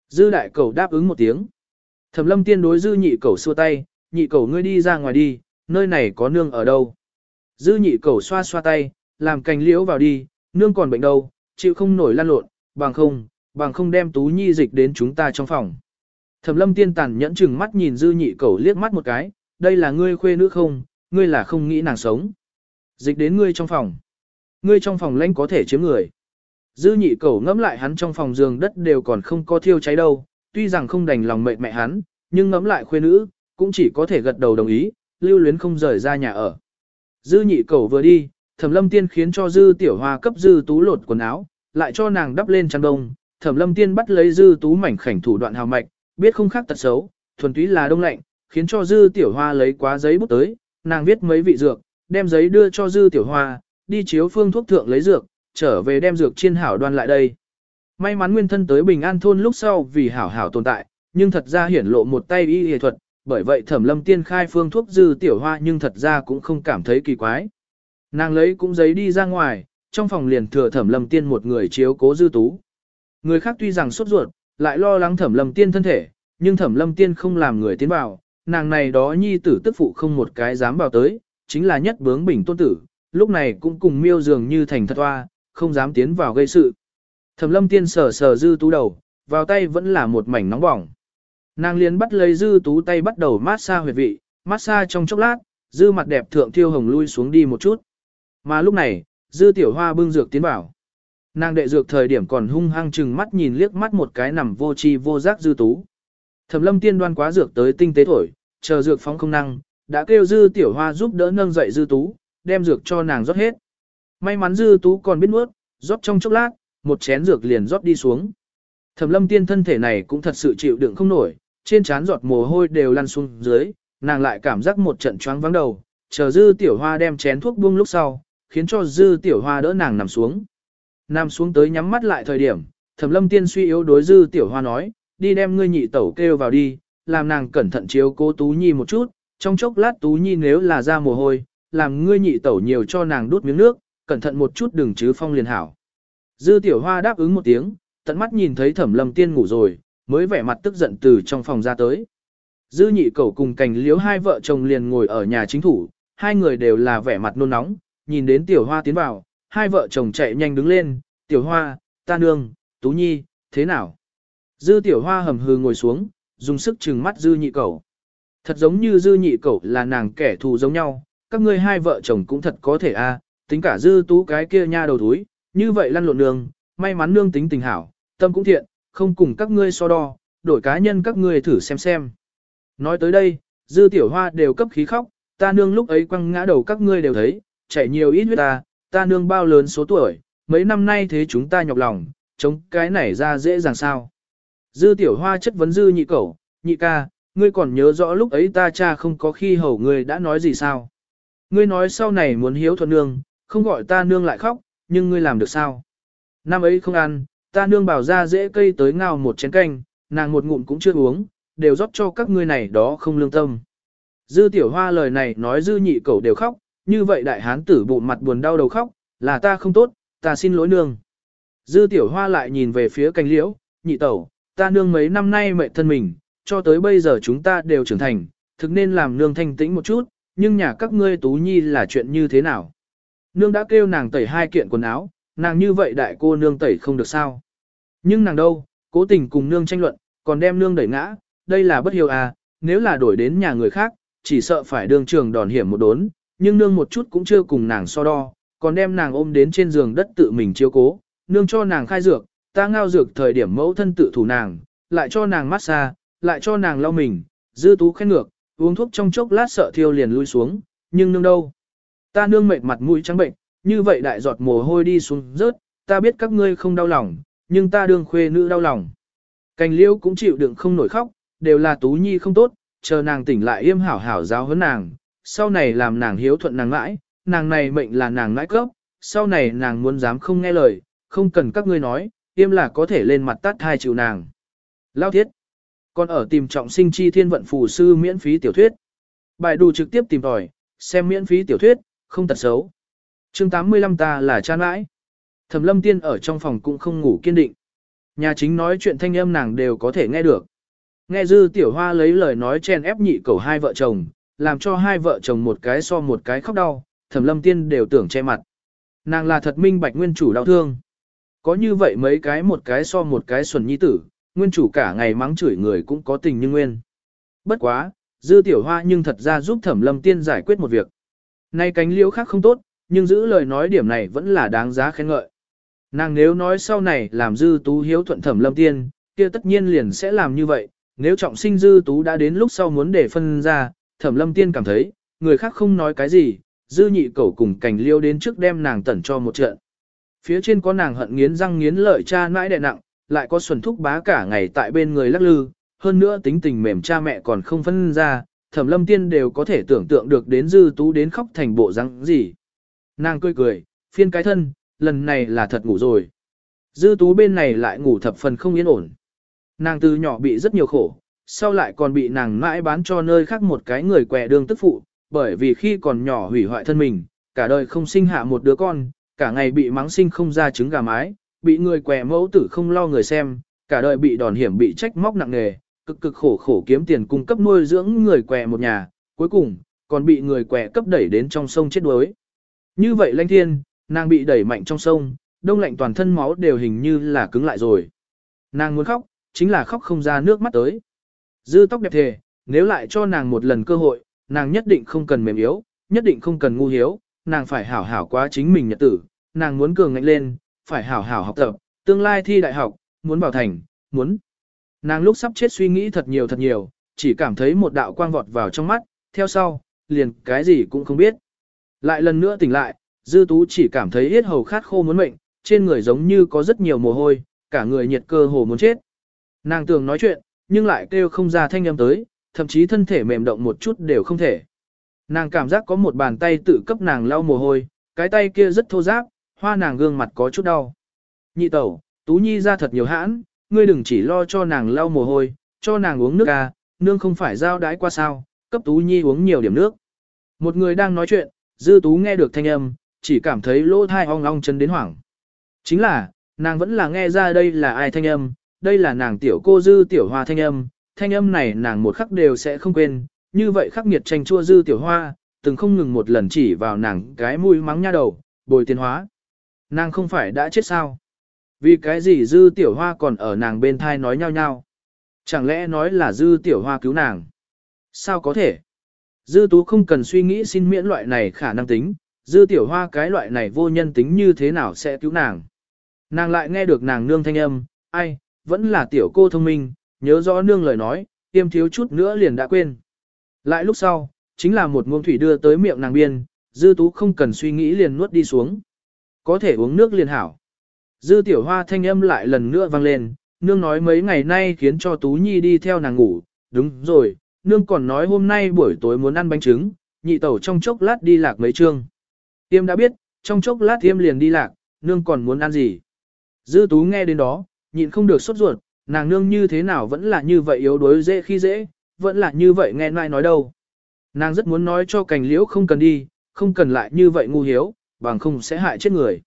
Dư đại cầu đáp ứng một tiếng. Thẩm lâm tiên đối dư nhị cầu xua tay, nhị cầu ngươi đi ra ngoài đi, nơi này có nương ở đâu. Dư nhị cầu xoa xoa tay, làm cành liễu vào đi, nương còn bệnh đâu, chịu không nổi lan lộn, bằng không, bằng không đem tú nhi dịch đến chúng ta trong phòng. Thẩm lâm tiên tàn nhẫn chừng mắt nhìn dư nhị cầu liếc mắt một cái, đây là ngươi khuê nữ không, ngươi là không nghĩ nàng sống. Dịch đến ngươi trong phòng. Ngươi trong phòng lãnh có thể chiếm người. Dư nhị cầu ngẫm lại hắn trong phòng giường đất đều còn không có thiêu cháy đâu, tuy rằng không đành lòng mệt mẹ hắn, nhưng ngẫm lại khuê nữ, cũng chỉ có thể gật đầu đồng ý, lưu luyến không rời ra nhà ở. Dư nhị cầu vừa đi, thẩm lâm tiên khiến cho dư tiểu hoa cấp dư tú lột quần áo, lại cho nàng đắp lên chăn đông, thẩm lâm tiên bắt lấy dư tú mảnh khảnh thủ đoạn hào mạch, biết không khác tật xấu, thuần túy là đông lạnh, khiến cho dư tiểu hoa lấy quá giấy bút tới, nàng viết mấy vị dược, đem giấy đưa cho dư tiểu hoa, đi chiếu phương thuốc thượng lấy dược, trở về đem dược chiên hảo đoan lại đây. May mắn nguyên thân tới bình an thôn lúc sau vì hảo hảo tồn tại, nhưng thật ra hiển lộ một tay y y thuật, bởi vậy thẩm lâm tiên khai phương thuốc dư tiểu hoa nhưng thật ra cũng không cảm thấy kỳ quái. Nàng lấy cũng giấy đi ra ngoài, trong phòng liền thừa thẩm lâm tiên một người chiếu cố dư tú. Người khác tuy rằng sốt ruột, lại lo lắng thẩm lâm tiên thân thể, nhưng thẩm lâm tiên không làm người tiến vào, nàng này đó nhi tử tức phụ không một cái dám vào tới, chính là nhất bướng bình tôn tử, lúc này cũng cùng miêu dường như thành thật hoa, không dám tiến vào gây sự. Thẩm lâm tiên sờ sờ dư tú đầu, vào tay vẫn là một mảnh nóng bỏng. Nàng liền bắt lấy dư tú tay bắt đầu mát xa huyệt vị, massage trong chốc lát, dư mặt đẹp thượng thiêu hồng lui xuống đi một chút. Mà lúc này, dư tiểu hoa bưng dược tiến vào. Nàng đệ dược thời điểm còn hung hăng chừng mắt nhìn liếc mắt một cái nằm vô chi vô giác dư tú. Thẩm lâm tiên đoan quá dược tới tinh tế thổi, chờ dược phóng không năng, đã kêu dư tiểu hoa giúp đỡ nâng dậy dư tú, đem dược cho nàng rót hết. May mắn dư tú còn biết nuốt, rót trong chốc lát, một chén dược liền rót đi xuống. Thẩm lâm tiên thân thể này cũng thật sự chịu đựng không nổi, trên trán giọt mồ hôi đều lăn xuống dưới, nàng lại cảm giác một trận choáng vắng đầu, chờ dư tiểu hoa đem chén thuốc buông lúc sau, khiến cho dư tiểu hoa đỡ nàng nằm xuống. Nằm xuống tới nhắm mắt lại thời điểm, thẩm lâm tiên suy yếu đối dư tiểu hoa nói, đi đem ngươi nhị tẩu kêu vào đi, làm nàng cẩn thận chiếu cố Tú Nhi một chút, trong chốc lát Tú Nhi nếu là ra mồ hôi, làm ngươi nhị tẩu nhiều cho nàng đút miếng nước, cẩn thận một chút đừng chứ phong liền hảo. Dư tiểu hoa đáp ứng một tiếng, tận mắt nhìn thấy thẩm lâm tiên ngủ rồi, mới vẻ mặt tức giận từ trong phòng ra tới. Dư nhị cẩu cùng cành liếu hai vợ chồng liền ngồi ở nhà chính thủ, hai người đều là vẻ mặt nôn nóng, nhìn đến tiểu hoa tiến vào, hai vợ chồng chạy nhanh đứng lên, tiểu hoa, ta nương, tú nhi, thế nào? Dư tiểu hoa hầm hừ ngồi xuống, dùng sức trừng mắt dư nhị cẩu. Thật giống như dư nhị cẩu là nàng kẻ thù giống nhau, các ngươi hai vợ chồng cũng thật có thể a, tính cả dư tú cái kia nha đầu túi, như vậy lăn lộn nương, may mắn nương tính tình hảo, tâm cũng thiện, không cùng các ngươi so đo, đổi cá nhân các ngươi thử xem xem. Nói tới đây, dư tiểu hoa đều cấp khí khóc, ta nương lúc ấy quăng ngã đầu các ngươi đều thấy, chảy nhiều ít huyết ta, ta nương bao lớn số tuổi, mấy năm nay thế chúng ta nhọc lòng, chống cái này ra dễ dàng sao. Dư tiểu hoa chất vấn dư nhị cẩu, nhị ca, ngươi còn nhớ rõ lúc ấy ta cha không có khi hầu ngươi đã nói gì sao. Ngươi nói sau này muốn hiếu thuận nương, không gọi ta nương lại khóc, nhưng ngươi làm được sao? Năm ấy không ăn, ta nương bảo ra dễ cây tới ngào một chén canh, nàng một ngụm cũng chưa uống, đều rót cho các ngươi này đó không lương tâm. Dư tiểu hoa lời này nói dư nhị cẩu đều khóc, như vậy đại hán tử bụng mặt buồn đau đầu khóc, là ta không tốt, ta xin lỗi nương. Dư tiểu hoa lại nhìn về phía cành liễu, nhị tẩu, ta nương mấy năm nay mệt thân mình, cho tới bây giờ chúng ta đều trưởng thành, thực nên làm nương thanh tĩnh một chút, nhưng nhà các ngươi tú nhi là chuyện như thế nào? Nương đã kêu nàng tẩy hai kiện quần áo, nàng như vậy đại cô nương tẩy không được sao? Nhưng nàng đâu, cố tình cùng nương tranh luận, còn đem nương đẩy ngã, đây là bất hiếu à, nếu là đổi đến nhà người khác, chỉ sợ phải đương trường đòn hiểm một đốn, nhưng nương một chút cũng chưa cùng nàng so đo, còn đem nàng ôm đến trên giường đất tự mình chiếu cố, nương cho nàng khai dược, ta ngao dược thời điểm mẫu thân tự thủ nàng, lại cho nàng massage, lại cho nàng lau mình, dư tú khen ngược, uống thuốc trong chốc lát sợ thiêu liền lui xuống, nhưng nương đâu? Ta nương mệt mặt mũi trắng bệnh, như vậy đại giọt mồ hôi đi xuống rớt, ta biết các ngươi không đau lòng, nhưng ta đương khuê nữ đau lòng. Cành liễu cũng chịu đựng không nổi khóc, đều là tú nhi không tốt, chờ nàng tỉnh lại yêm hảo hảo giáo huấn nàng, sau này làm nàng hiếu thuận nàng ngãi, nàng này mệnh là nàng ngãi cấp, sau này nàng muốn dám không nghe lời, không cần các ngươi nói, yêm là có thể lên mặt tát hai chịu nàng. Lao thiết. Còn ở tìm trọng sinh chi thiên vận phù sư miễn phí tiểu thuyết. Bài đủ trực tiếp tìm tòi, xem miễn phí tiểu thuyết, không tật xấu. chương 85 ta là cha nãi. Thẩm lâm tiên ở trong phòng cũng không ngủ kiên định. Nhà chính nói chuyện thanh âm nàng đều có thể nghe được. Nghe dư tiểu hoa lấy lời nói chen ép nhị cầu hai vợ chồng, làm cho hai vợ chồng một cái so một cái khóc đau, thẩm lâm tiên đều tưởng che mặt. Nàng là thật minh bạch nguyên chủ đau thương. Có như vậy mấy cái một cái so một cái xuẩn nhi tử, nguyên chủ cả ngày mắng chửi người cũng có tình như nguyên. Bất quá, dư tiểu hoa nhưng thật ra giúp thẩm lâm tiên giải quyết một việc. Nay cánh liễu khác không tốt, nhưng giữ lời nói điểm này vẫn là đáng giá khen ngợi. Nàng nếu nói sau này làm dư tú hiếu thuận thẩm lâm tiên, kia tất nhiên liền sẽ làm như vậy. Nếu trọng sinh dư tú đã đến lúc sau muốn để phân ra, thẩm lâm tiên cảm thấy, người khác không nói cái gì, dư nhị cẩu cùng Cành liêu đến trước đem nàng tẩn cho một trận. Phía trên có nàng hận nghiến răng nghiến lợi cha nãi đệ nặng, lại có xuẩn thúc bá cả ngày tại bên người lắc lư, hơn nữa tính tình mềm cha mẹ còn không phân ra, thẩm lâm tiên đều có thể tưởng tượng được đến dư tú đến khóc thành bộ răng gì. Nàng cười cười, phiên cái thân, lần này là thật ngủ rồi. Dư tú bên này lại ngủ thập phần không yên ổn. Nàng từ nhỏ bị rất nhiều khổ, sau lại còn bị nàng mãi bán cho nơi khác một cái người què đương tức phụ, bởi vì khi còn nhỏ hủy hoại thân mình, cả đời không sinh hạ một đứa con, cả ngày bị mắng sinh không ra trứng gà mái, bị người què mẫu tử không lo người xem, cả đời bị đòn hiểm bị trách móc nặng nề, cực cực khổ khổ kiếm tiền cung cấp nuôi dưỡng người què một nhà, cuối cùng, còn bị người què cấp đẩy đến trong sông chết đuối. Như vậy lanh thiên, nàng bị đẩy mạnh trong sông, đông lạnh toàn thân máu đều hình như là cứng lại rồi. Nàng muốn khóc, chính là khóc không ra nước mắt tới. Dư tóc đẹp thề, nếu lại cho nàng một lần cơ hội, nàng nhất định không cần mềm yếu, nhất định không cần ngu hiếu, nàng phải hảo hảo quá chính mình nhật tử, nàng muốn cường ngạnh lên, phải hảo hảo học tập, tương lai thi đại học, muốn bảo thành, muốn. Nàng lúc sắp chết suy nghĩ thật nhiều thật nhiều, chỉ cảm thấy một đạo quang vọt vào trong mắt, theo sau, liền cái gì cũng không biết. Lại lần nữa tỉnh lại, dư tú chỉ cảm thấy yết hầu khát khô muốn mệnh, trên người giống như có rất nhiều mồ hôi, cả người nhiệt cơ hồ muốn chết. Nàng tưởng nói chuyện, nhưng lại kêu không ra thanh âm tới, thậm chí thân thể mềm động một chút đều không thể. Nàng cảm giác có một bàn tay tự cấp nàng lau mồ hôi, cái tay kia rất thô ráp, hoa nàng gương mặt có chút đau. Nhị tẩu, Tú Nhi ra thật nhiều hãn, ngươi đừng chỉ lo cho nàng lau mồ hôi, cho nàng uống nước à, nương không phải giao đái qua sao, cấp Tú Nhi uống nhiều điểm nước. Một người đang nói chuyện, Dư Tú nghe được thanh âm, chỉ cảm thấy lỗ thai ong ong chân đến hoảng. Chính là, nàng vẫn là nghe ra đây là ai thanh âm, đây là nàng tiểu cô Dư tiểu hoa thanh âm, thanh âm này nàng một khắc đều sẽ không quên, như vậy khắc nghiệt tranh chua Dư tiểu hoa, từng không ngừng một lần chỉ vào nàng cái mũi mắng nha đầu, bồi tiền hóa. Nàng không phải đã chết sao? Vì cái gì Dư tiểu hoa còn ở nàng bên thai nói nhau nhau? Chẳng lẽ nói là Dư tiểu hoa cứu nàng? Sao có thể? Dư tú không cần suy nghĩ xin miễn loại này khả năng tính, dư tiểu hoa cái loại này vô nhân tính như thế nào sẽ cứu nàng. Nàng lại nghe được nàng nương thanh âm, ai, vẫn là tiểu cô thông minh, nhớ rõ nương lời nói, tiêm thiếu chút nữa liền đã quên. Lại lúc sau, chính là một muông thủy đưa tới miệng nàng biên, dư tú không cần suy nghĩ liền nuốt đi xuống. Có thể uống nước liền hảo. Dư tiểu hoa thanh âm lại lần nữa vang lên, nương nói mấy ngày nay khiến cho tú nhi đi theo nàng ngủ, đúng rồi, nương còn nói hôm nay buổi tối muốn ăn bánh trứng, nhị tẩu trong chốc lát đi lạc mấy chương. Tiêm đã biết, trong chốc lát tiêm liền đi lạc, nương còn muốn ăn gì. Dư tú nghe đến đó, nhịn không được sốt ruột, nàng nương như thế nào vẫn là như vậy yếu đuối dễ khi dễ, vẫn là như vậy nghe nai nói đâu. Nàng rất muốn nói cho cành liễu không cần đi, không cần lại như vậy ngu hiếu, bằng không sẽ hại chết người.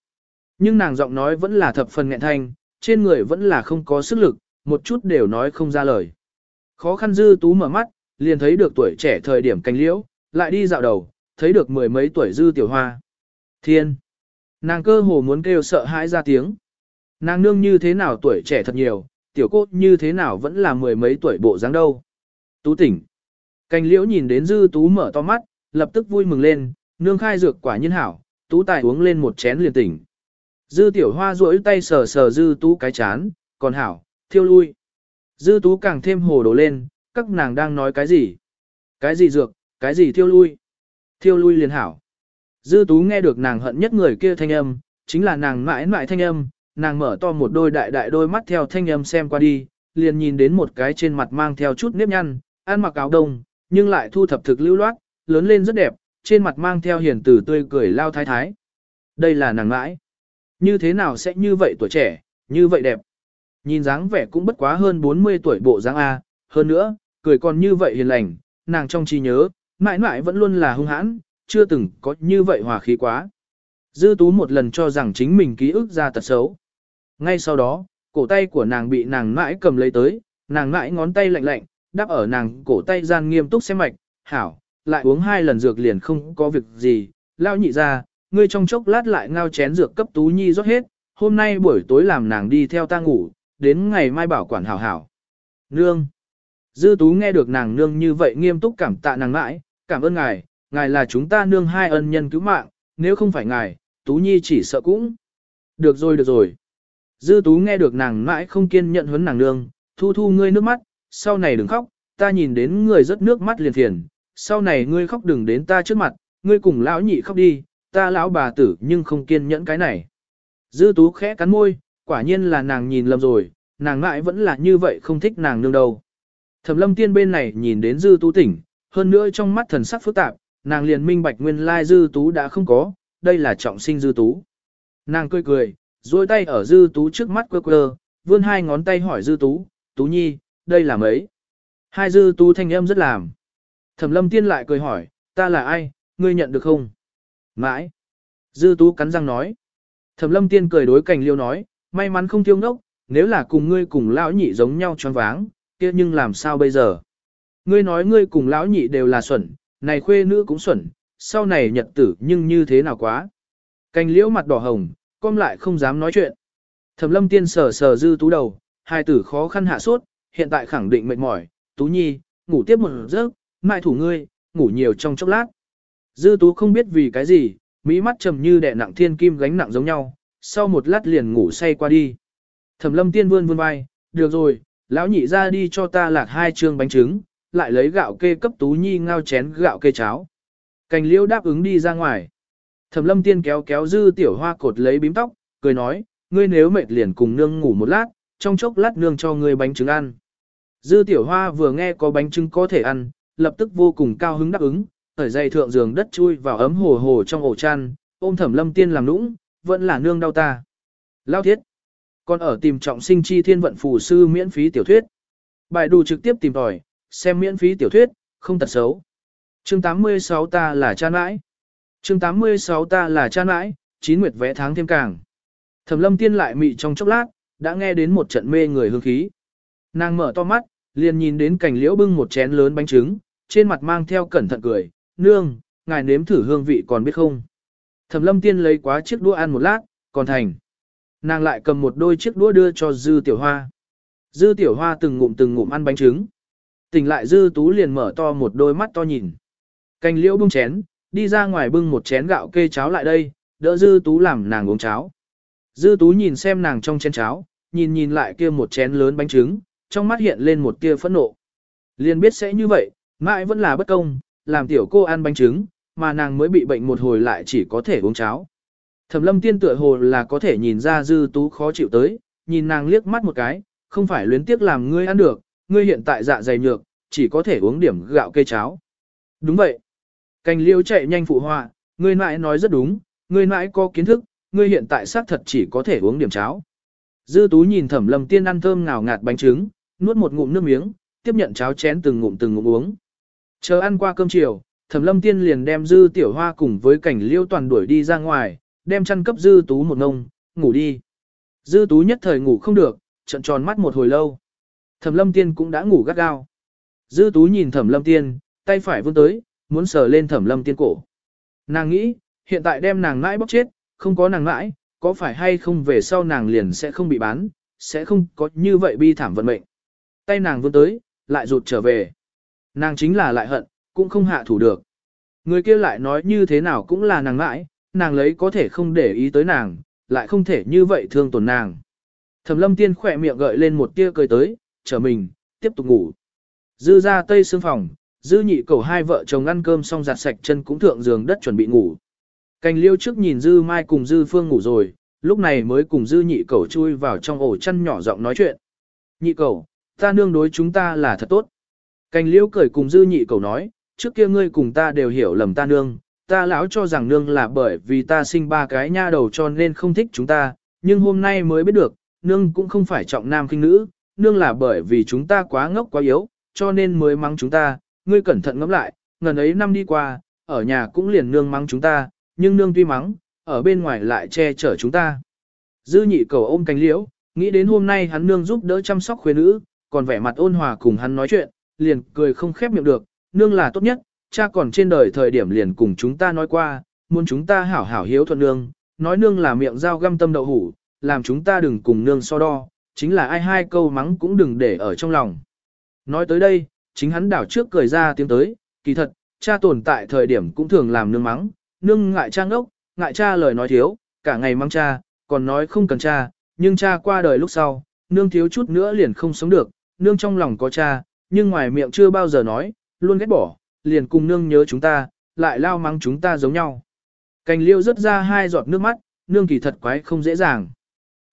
Nhưng nàng giọng nói vẫn là thập phần nghẹn thanh, trên người vẫn là không có sức lực, một chút đều nói không ra lời. Khó khăn dư tú mở mắt, liền thấy được tuổi trẻ thời điểm cành liễu, lại đi dạo đầu, thấy được mười mấy tuổi dư tiểu hoa. Thiên! Nàng cơ hồ muốn kêu sợ hãi ra tiếng. Nàng nương như thế nào tuổi trẻ thật nhiều, tiểu cô như thế nào vẫn là mười mấy tuổi bộ dáng đâu. Tú tỉnh. Cành liễu nhìn đến dư tú mở to mắt, lập tức vui mừng lên, nương khai dược quả nhân hảo, tú tài uống lên một chén liền tỉnh. Dư tiểu hoa duỗi tay sờ sờ dư tú cái chán, còn hảo, thiêu lui. Dư tú càng thêm hồ đồ lên, các nàng đang nói cái gì? Cái gì dược, cái gì thiêu lui? Thiêu lui liền hảo. Dư tú nghe được nàng hận nhất người kia thanh âm, chính là nàng mãi mãi thanh âm, nàng mở to một đôi đại đại đôi mắt theo thanh âm xem qua đi, liền nhìn đến một cái trên mặt mang theo chút nếp nhăn, ăn mặc áo đông, nhưng lại thu thập thực lưu loát, lớn lên rất đẹp, trên mặt mang theo hiền tử tươi cười lao thái thái. Đây là nàng mãi. Như thế nào sẽ như vậy tuổi trẻ, như vậy đẹp. Nhìn dáng vẻ cũng bất quá hơn 40 tuổi bộ dáng A, hơn nữa, cười còn như vậy hiền lành, nàng trong trí nhớ, mãi mãi vẫn luôn là hung hãn, chưa từng có như vậy hòa khí quá. Dư tú một lần cho rằng chính mình ký ức ra tật xấu. Ngay sau đó, cổ tay của nàng bị nàng mãi cầm lấy tới, nàng mãi ngón tay lạnh lạnh, đắp ở nàng cổ tay gian nghiêm túc xem mạch, hảo, lại uống hai lần dược liền không có việc gì, lao nhị ra, ngươi trong chốc lát lại ngao chén dược cấp tú nhi rót hết, hôm nay buổi tối làm nàng đi theo ta ngủ, đến ngày mai bảo quản hảo hảo. Nương! Dư tú nghe được nàng nương như vậy nghiêm túc cảm tạ nàng mãi, cảm ơn ngài, ngài là chúng ta nương hai ân nhân cứu mạng, nếu không phải ngài, tú nhi chỉ sợ cũng. Được rồi được rồi. Dư tú nghe được nàng mãi không kiên nhận huấn nàng nương, thu thu ngươi nước mắt, sau này đừng khóc, ta nhìn đến người rất nước mắt liền phiền, sau này ngươi khóc đừng đến ta trước mặt, ngươi cùng lão nhị khóc đi, ta lão bà tử nhưng không kiên nhẫn cái này. Dư tú khẽ cắn môi, quả nhiên là nàng nhìn lầm rồi, nàng mãi vẫn là như vậy không thích nàng nương đâu. Thẩm lâm tiên bên này nhìn đến dư tú tỉnh, hơn nữa trong mắt thần sắc phức tạp, nàng liền minh bạch nguyên lai dư tú đã không có, đây là trọng sinh dư tú. Nàng cười cười, duỗi tay ở dư tú trước mắt quơ quơ, vươn hai ngón tay hỏi dư tú, tú nhi, đây là mấy? Hai dư tú thanh âm rất làm. Thẩm lâm tiên lại cười hỏi, ta là ai, ngươi nhận được không? Mãi. Dư tú cắn răng nói. Thẩm lâm tiên cười đối cảnh liêu nói, may mắn không tiêu ngốc, nếu là cùng ngươi cùng lão nhị giống nhau choáng váng, kia nhưng làm sao bây giờ? Ngươi nói ngươi cùng lão nhị đều là xuẩn, này khuê nữ cũng xuẩn, sau này nhật tử nhưng như thế nào quá? Cành liễu mặt đỏ hồng, com lại không dám nói chuyện. Thẩm lâm tiên sờ sờ dư tú đầu, hai tử khó khăn hạ sốt, hiện tại khẳng định mệt mỏi, tú nhi, ngủ tiếp một giấc, mại thủ ngươi, ngủ nhiều trong chốc lát. Dư tú không biết vì cái gì, mỹ mắt trầm như đè nặng thiên kim gánh nặng giống nhau, sau một lát liền ngủ say qua đi. Thẩm lâm tiên vươn vươn vai, được rồi, lão nhị ra đi cho ta lạc hai trương bánh trứng, lại lấy gạo kê cấp tú nhi ngao chén gạo kê cháo. Cành liêu đáp ứng đi ra ngoài. Thẩm lâm tiên kéo kéo dư tiểu hoa cột lấy bím tóc, cười nói, ngươi nếu mệt liền cùng nương ngủ một lát, trong chốc lát nương cho ngươi bánh trứng ăn. Dư tiểu hoa vừa nghe có bánh trứng có thể ăn, lập tức vô cùng cao hứng đáp ứng, ở dây thượng giường đất chui vào ấm hồ hồ trong ổ chăn, ôm thẩm lâm tiên làm nũng, vẫn là nương đau ta. Lao thiết. Còn ở tìm trọng sinh chi thiên vận phù sư miễn phí tiểu thuyết. Bài đủ trực tiếp tìm tòi, xem miễn phí tiểu thuyết, không tật xấu. Chương 86 ta là cha nãi. Chương 86 ta là cha nãi, chín nguyệt vẽ tháng thêm càng. Thẩm lâm tiên lại mị trong chốc lát, đã nghe đến một trận mê người hương khí. Nàng mở to mắt, liền nhìn đến cảnh liễu bưng một chén lớn bánh trứng, trên mặt mang theo cẩn thận cười, nương, ngài nếm thử hương vị còn biết không. Thẩm lâm tiên lấy quá chiếc đũa ăn một lát, còn thành. Nàng lại cầm một đôi chiếc đũa đưa cho dư tiểu hoa. Dư tiểu hoa từng ngụm từng ngụm ăn bánh trứng. Tỉnh lại dư tú liền mở to một đôi mắt to nhìn. Cành liễu bung chén, đi ra ngoài bưng một chén gạo kê cháo lại đây, đỡ dư tú làm nàng uống cháo. Dư tú nhìn xem nàng trong chén cháo, nhìn nhìn lại kia một chén lớn bánh trứng, trong mắt hiện lên một tia phẫn nộ. Liền biết sẽ như vậy, mãi vẫn là bất công, làm tiểu cô ăn bánh trứng, mà nàng mới bị bệnh một hồi lại chỉ có thể uống cháo. Thẩm lâm tiên tựa hồ là có thể nhìn ra dư tú khó chịu tới, nhìn nàng liếc mắt một cái, không phải luyến tiếc làm ngươi ăn được, ngươi hiện tại dạ dày nhược, chỉ có thể uống điểm gạo cây cháo. Đúng vậy. Cành liêu chạy nhanh phụ họa, ngươi mãi nói rất đúng, ngươi mãi có kiến thức, ngươi hiện tại xác thật chỉ có thể uống điểm cháo. Dư tú nhìn thẩm lâm tiên ăn thơm ngào ngạt bánh trứng, nuốt một ngụm nước miếng, tiếp nhận cháo chén từng ngụm từng ngụm uống. Chờ ăn qua cơm chiều, thẩm lâm tiên liền đem dư tiểu hoa cùng với cảnh liêu toàn đuổi đi ra ngoài, đem chăn cấp dư tú một ngông, ngủ đi. Dư tú nhất thời ngủ không được, trận tròn mắt một hồi lâu. Thẩm lâm tiên cũng đã ngủ gắt gao. Dư tú nhìn thẩm lâm tiên, tay phải vươn tới, muốn sờ lên thẩm lâm tiên cổ. Nàng nghĩ, hiện tại đem nàng ngãi bóc chết, không có nàng ngãi, có phải hay không về sau nàng liền sẽ không bị bán, sẽ không có như vậy bi thảm vận mệnh. Tay nàng vươn tới, lại rụt trở về. Nàng chính là lại hận, cũng không hạ thủ được. Người kia lại nói như thế nào cũng là nàng ngãi, nàng lấy có thể không để ý tới nàng, lại không thể như vậy thương tổn nàng. Thẩm lâm tiên khỏe miệng gợi lên một tia cười tới, trở mình, tiếp tục ngủ. Dư ra tây xương phòng, dư nhị cầu hai vợ chồng ăn cơm xong giặt sạch chân cũng thượng giường đất chuẩn bị ngủ. Cành liêu trước nhìn dư mai cùng dư phương ngủ rồi, lúc này mới cùng dư nhị cầu chui vào trong ổ chăn nhỏ giọng nói chuyện. Nhị cầu, ta nương đối chúng ta là thật tốt. Cành liêu cười cùng dư nhị cầu nói, trước kia ngươi cùng ta đều hiểu lầm ta nương, ta lão cho rằng nương là bởi vì ta sinh ba cái nha đầu cho nên không thích chúng ta, nhưng hôm nay mới biết được, nương cũng không phải trọng nam khinh nữ, nương là bởi vì chúng ta quá ngốc quá yếu, cho nên mới mắng chúng ta, ngươi cẩn thận ngẫm lại, ngần ấy năm đi qua, ở nhà cũng liền nương mắng chúng ta, nhưng nương tuy mắng, ở bên ngoài lại che chở chúng ta. Dư nhị cầu ôm cánh liễu, nghĩ đến hôm nay hắn nương giúp đỡ chăm sóc khuê nữ, còn vẻ mặt ôn hòa cùng hắn nói chuyện, liền cười không khép miệng được, nương là tốt nhất, cha còn trên đời thời điểm liền cùng chúng ta nói qua, muốn chúng ta hảo hảo hiếu thuận nương, nói nương là miệng dao găm tâm đậu hủ, làm chúng ta đừng cùng nương so đo, chính là ai hai câu mắng cũng đừng để ở trong lòng. Nói tới đây, chính hắn đảo trước cười ra tiếng tới, kỳ thật, cha tồn tại thời điểm cũng thường làm nương mắng, nương ngại cha ngốc, ngại cha lời nói thiếu, cả ngày mắng cha, còn nói không cần cha, nhưng cha qua đời lúc sau, nương thiếu chút nữa liền không sống được, nương trong lòng có cha, nhưng ngoài miệng chưa bao giờ nói, luôn ghét bỏ, liền cùng nương nhớ chúng ta, lại lao mắng chúng ta giống nhau. Cành liêu rớt ra hai giọt nước mắt, nương kỳ thật quái không dễ dàng.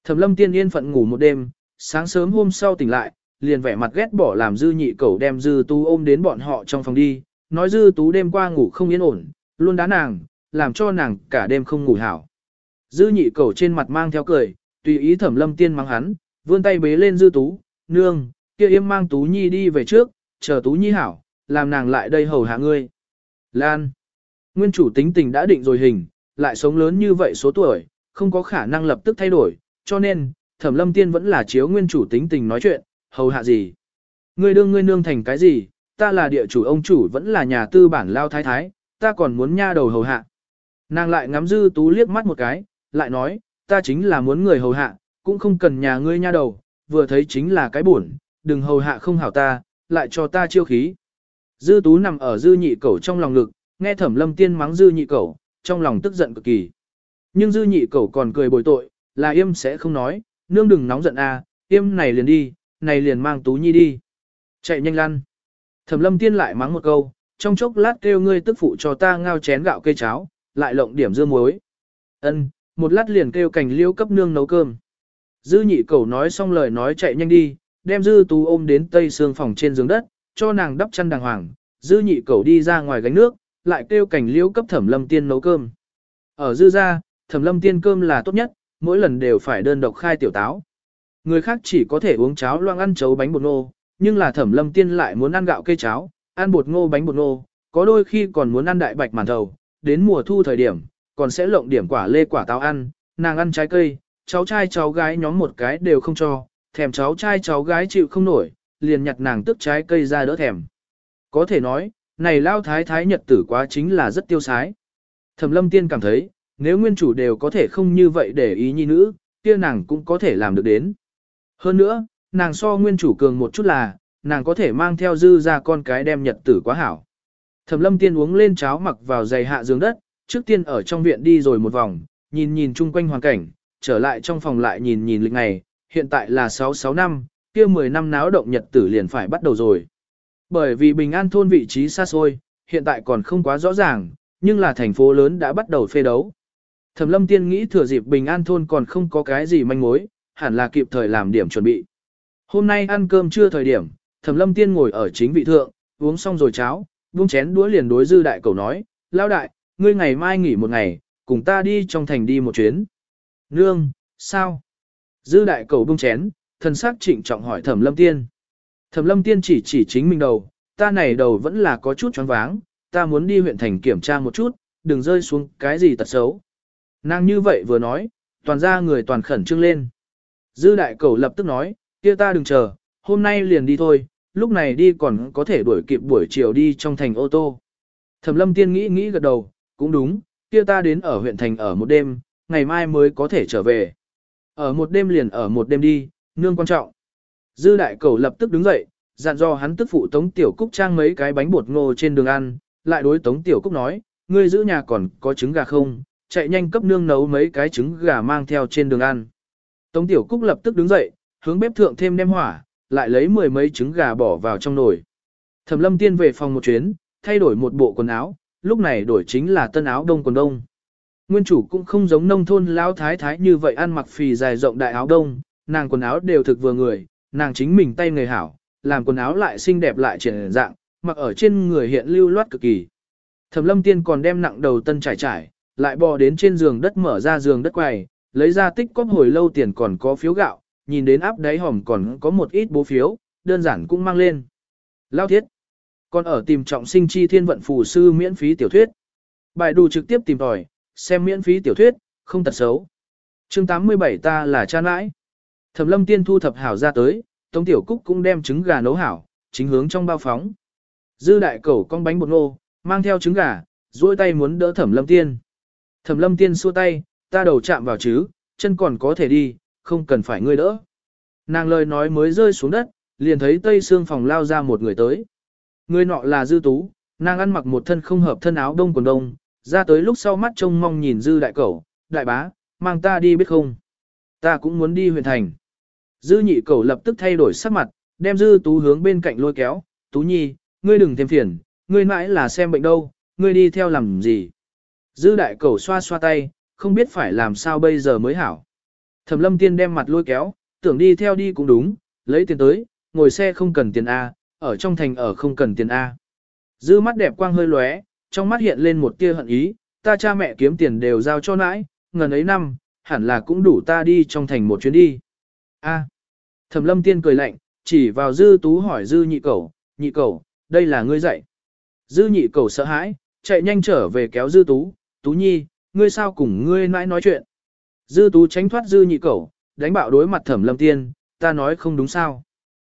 Thẩm lâm tiên yên phận ngủ một đêm, sáng sớm hôm sau tỉnh lại, liền vẻ mặt ghét bỏ làm dư nhị cầu đem dư tú ôm đến bọn họ trong phòng đi, nói dư tú đêm qua ngủ không yên ổn, luôn đá nàng, làm cho nàng cả đêm không ngủ hảo. Dư nhị cầu trên mặt mang theo cười, tùy ý thẩm lâm tiên mắng hắn, vươn tay bế lên dư tú, nương, kia yêm mang tú nhi đi về trước, chờ tú nhi hảo, làm nàng lại đây hầu hạ ngươi. Lan. Nguyên chủ tính tình đã định rồi hình, lại sống lớn như vậy số tuổi, không có khả năng lập tức thay đổi, cho nên, thẩm lâm tiên vẫn là chiếu nguyên chủ tính tình nói chuyện, hầu hạ gì. Ngươi đương ngươi nương thành cái gì, ta là địa chủ ông chủ vẫn là nhà tư bản lao thái thái, ta còn muốn nha đầu hầu hạ. Nàng lại ngắm dư tú liếc mắt một cái, lại nói, ta chính là muốn người hầu hạ, cũng không cần nhà ngươi nha đầu, vừa thấy chính là cái buồn, đừng hầu hạ không hảo ta, lại cho ta chiêu khí. Dư tú nằm ở dư nhị cẩu trong lòng ngực, nghe thẩm lâm tiên mắng dư nhị cẩu, trong lòng tức giận cực kỳ. Nhưng dư nhị cẩu còn cười bồi tội, là yêm sẽ không nói, nương đừng nóng giận a, à, yêm này liền đi, này liền mang tú nhi đi. Chạy nhanh lăn. Thẩm lâm tiên lại mắng một câu, trong chốc lát kêu ngươi tức phụ cho ta ngao chén gạo cây cháo, lại lộng điểm dưa muối. Ân, một lát liền kêu cành liêu cấp nương nấu cơm. Dư nhị cẩu nói xong lời nói chạy nhanh đi, đem dư tú ôm đến tây xương phòng trên giường đất, cho nàng đắp chăn đàng hoàng, dư nhị cẩu đi ra ngoài gánh nước, lại kêu cảnh liễu cấp thẩm lâm tiên nấu cơm. Ở dư ra, thẩm lâm tiên cơm là tốt nhất, mỗi lần đều phải đơn độc khai tiểu táo. Người khác chỉ có thể uống cháo loang ăn chấu bánh bột ngô, nhưng là thẩm lâm tiên lại muốn ăn gạo cây cháo, ăn bột ngô bánh bột ngô, có đôi khi còn muốn ăn đại bạch màn thầu, đến mùa thu thời điểm, còn sẽ lộng điểm quả lê quả táo ăn, nàng ăn trái cây, cháu trai cháu gái nhóm một cái đều không cho, thèm cháu trai cháu gái chịu không nổi, liền nhặt nàng tức trái cây ra đỡ thèm. Có thể nói, này lao thái thái nhật tử quá chính là rất tiêu sái. Thẩm lâm tiên cảm thấy, nếu nguyên chủ đều có thể không như vậy để ý nhi nữ, kia nàng cũng có thể làm được đến. Hơn nữa, nàng so nguyên chủ cường một chút là, nàng có thể mang theo dư ra con cái đem nhật tử quá hảo. Thẩm lâm tiên uống lên cháo mặc vào giày hạ giường đất, trước tiên ở trong viện đi rồi một vòng, nhìn nhìn chung quanh hoàn cảnh, trở lại trong phòng lại nhìn nhìn lịch ngày, hiện tại là 66 năm, kia 10 năm náo động nhật tử liền phải bắt đầu rồi. Bởi vì bình an thôn vị trí xa xôi, hiện tại còn không quá rõ ràng, nhưng là thành phố lớn đã bắt đầu phê đấu. Thẩm lâm tiên nghĩ thừa dịp bình an thôn còn không có cái gì manh mối, hẳn là kịp thời làm điểm chuẩn bị. Hôm nay ăn cơm chưa thời điểm, thẩm lâm tiên ngồi ở chính vị thượng, uống xong rồi cháo, buông chén đũa liền đối dư đại cầu nói, lao đại, ngươi ngày mai nghỉ một ngày, cùng ta đi trong thành đi một chuyến. Nương, sao? Dư đại cầu buông chén, thần sắc trịnh trọng hỏi thẩm lâm tiên. Thẩm lâm tiên chỉ chỉ chính mình đầu, ta này đầu vẫn là có chút choáng váng, ta muốn đi huyện thành kiểm tra một chút, đừng rơi xuống cái gì tật xấu. Nàng như vậy vừa nói, toàn ra người toàn khẩn trương lên. Dư đại cầu lập tức nói, kia ta đừng chờ, hôm nay liền đi thôi, lúc này đi còn có thể đuổi kịp buổi chiều đi trong thành ô tô. Thẩm lâm tiên nghĩ nghĩ gật đầu, cũng đúng, kia ta đến ở huyện thành ở một đêm, ngày mai mới có thể trở về. Ở một đêm liền ở một đêm đi, nương quan trọng. Dư đại cầu lập tức đứng dậy, dặn dò hắn tức phụ Tống Tiểu Cúc trang mấy cái bánh bột ngô trên đường ăn, lại đối Tống Tiểu Cúc nói, ngươi giữ nhà còn có trứng gà không, chạy nhanh cấp nương nấu mấy cái trứng gà mang theo trên đường ăn. Tống Tiểu Cúc lập tức đứng dậy, hướng bếp thượng thêm đem hỏa, lại lấy mười mấy trứng gà bỏ vào trong nồi. Thẩm Lâm Tiên về phòng một chuyến, thay đổi một bộ quần áo, lúc này đổi chính là tân áo đông quần đông. Nguyên chủ cũng không giống nông thôn lão thái thái như vậy ăn mặc phì dài rộng đại áo đông, nàng quần áo đều thực vừa người, nàng chính mình tay người hảo, làm quần áo lại xinh đẹp lại triển dạng, mặc ở trên người hiện lưu loát cực kỳ. Thẩm lâm tiên còn đem nặng đầu tân trải trải, lại bò đến trên giường đất mở ra giường đất quầy, lấy ra tích cóp hồi lâu tiền còn có phiếu gạo, nhìn đến áp đáy hòm còn có một ít bố phiếu, đơn giản cũng mang lên. Lao thiết. Còn ở tìm trọng sinh chi thiên vận phù sư miễn phí tiểu thuyết. Bài đủ trực tiếp tìm tòi, xem miễn phí tiểu thuyết, không tật xấu. chương 87 ta là cha nãi. Thẩm lâm tiên thu thập hảo ra tới, Tống Tiểu Cúc cũng đem trứng gà nấu hảo, chính hướng trong bao phóng. Dư đại cầu con bánh bột ngô, mang theo trứng gà, duỗi tay muốn đỡ thẩm lâm tiên. Thẩm lâm tiên xua tay, ta đầu chạm vào chứ, chân còn có thể đi, không cần phải ngươi đỡ. Nàng lời nói mới rơi xuống đất, liền thấy tây xương phòng lao ra một người tới. Người nọ là dư tú, nàng ăn mặc một thân không hợp thân áo đông quần đông, ra tới lúc sau mắt trông mong nhìn dư đại cẩu, đại bá, mang ta đi biết không. Ta cũng muốn đi huyện thành. Dư nhị cẩu lập tức thay đổi sắc mặt, đem dư tú hướng bên cạnh lôi kéo, tú nhi, ngươi đừng thêm phiền, ngươi mãi là xem bệnh đâu, ngươi đi theo làm gì. Dư đại cẩu xoa xoa tay, không biết phải làm sao bây giờ mới hảo. Thẩm lâm tiên đem mặt lôi kéo, tưởng đi theo đi cũng đúng, lấy tiền tới, ngồi xe không cần tiền A, ở trong thành ở không cần tiền A. Dư mắt đẹp quang hơi lóe, trong mắt hiện lên một tia hận ý, ta cha mẹ kiếm tiền đều giao cho nãi, ngần ấy năm, hẳn là cũng đủ ta đi trong thành một chuyến đi. A. Thẩm lâm tiên cười lạnh, chỉ vào dư tú hỏi dư nhị cẩu, nhị cẩu, đây là ngươi dạy. Dư nhị cẩu sợ hãi, chạy nhanh trở về kéo dư tú, tú nhi, ngươi sao cùng ngươi nãi nói chuyện. Dư tú tránh thoát dư nhị cẩu, đánh bạo đối mặt thẩm lâm tiên, ta nói không đúng sao.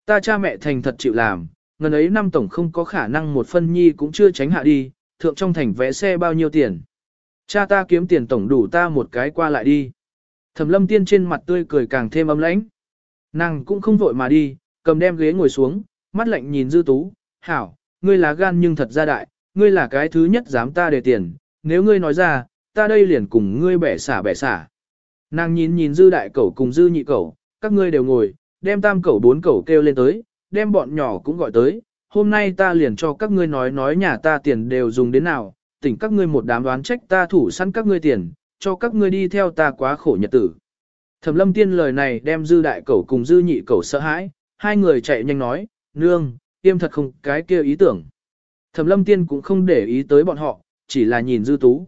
Ta cha mẹ thành thật chịu làm, ngần ấy năm tổng không có khả năng một phân nhi cũng chưa tránh hạ đi, thượng trong thành vẽ xe bao nhiêu tiền. Cha ta kiếm tiền tổng đủ ta một cái qua lại đi. Thẩm lâm tiên trên mặt tươi cười càng thêm ấm lãnh. Nàng cũng không vội mà đi, cầm đem ghế ngồi xuống, mắt lạnh nhìn dư tú, hảo, ngươi là gan nhưng thật ra đại, ngươi là cái thứ nhất dám ta để tiền, nếu ngươi nói ra, ta đây liền cùng ngươi bẻ xả bẻ xả. Nàng nhìn nhìn dư đại cẩu cùng dư nhị cẩu, các ngươi đều ngồi, đem tam cẩu bốn cẩu kêu lên tới, đem bọn nhỏ cũng gọi tới, hôm nay ta liền cho các ngươi nói nói nhà ta tiền đều dùng đến nào, tỉnh các ngươi một đám đoán trách ta thủ săn các ngươi tiền, cho các ngươi đi theo ta quá khổ nhật tử. Thẩm lâm tiên lời này đem dư đại cẩu cùng dư nhị cẩu sợ hãi, hai người chạy nhanh nói, nương, tiêm thật không cái kia ý tưởng. Thẩm lâm tiên cũng không để ý tới bọn họ, chỉ là nhìn dư tú.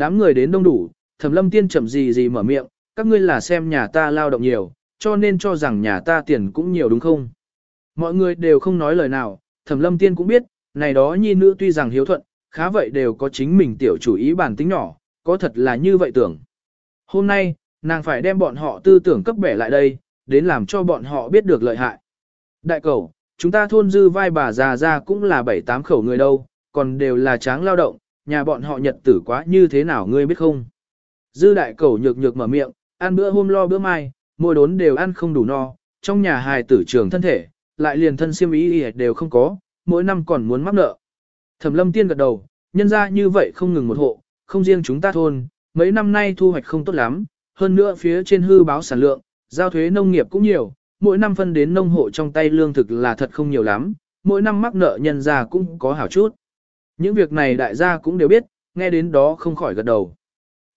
Đám người đến đông đủ, thẩm lâm tiên chậm gì gì mở miệng, các ngươi là xem nhà ta lao động nhiều, cho nên cho rằng nhà ta tiền cũng nhiều đúng không? Mọi người đều không nói lời nào, thẩm lâm tiên cũng biết, này đó nhi nữ tuy rằng hiếu thuận, khá vậy đều có chính mình tiểu chủ ý bản tính nhỏ, có thật là như vậy tưởng. Hôm nay, nàng phải đem bọn họ tư tưởng cấp bẻ lại đây, đến làm cho bọn họ biết được lợi hại. Đại cầu, chúng ta thôn dư vai bà già ra cũng là bảy tám khẩu người đâu, còn đều là tráng lao động, nhà bọn họ nhật tử quá như thế nào ngươi biết không? Dư đại cầu nhược nhược mở miệng, ăn bữa hôm lo bữa mai, mỗi đốn đều ăn không đủ no, trong nhà hài tử trường thân thể, lại liền thân siêm ý đều không có, mỗi năm còn muốn mắc nợ. Thẩm lâm tiên gật đầu, nhân ra như vậy không ngừng một hộ, không riêng chúng ta thôn, mấy năm nay thu hoạch không tốt lắm, hơn nữa phía trên hư báo sản lượng, giao thuế nông nghiệp cũng nhiều, mỗi năm phân đến nông hộ trong tay lương thực là thật không nhiều lắm, mỗi năm mắc nợ nhân ra cũng có hảo chút. Những việc này đại gia cũng đều biết, nghe đến đó không khỏi gật đầu.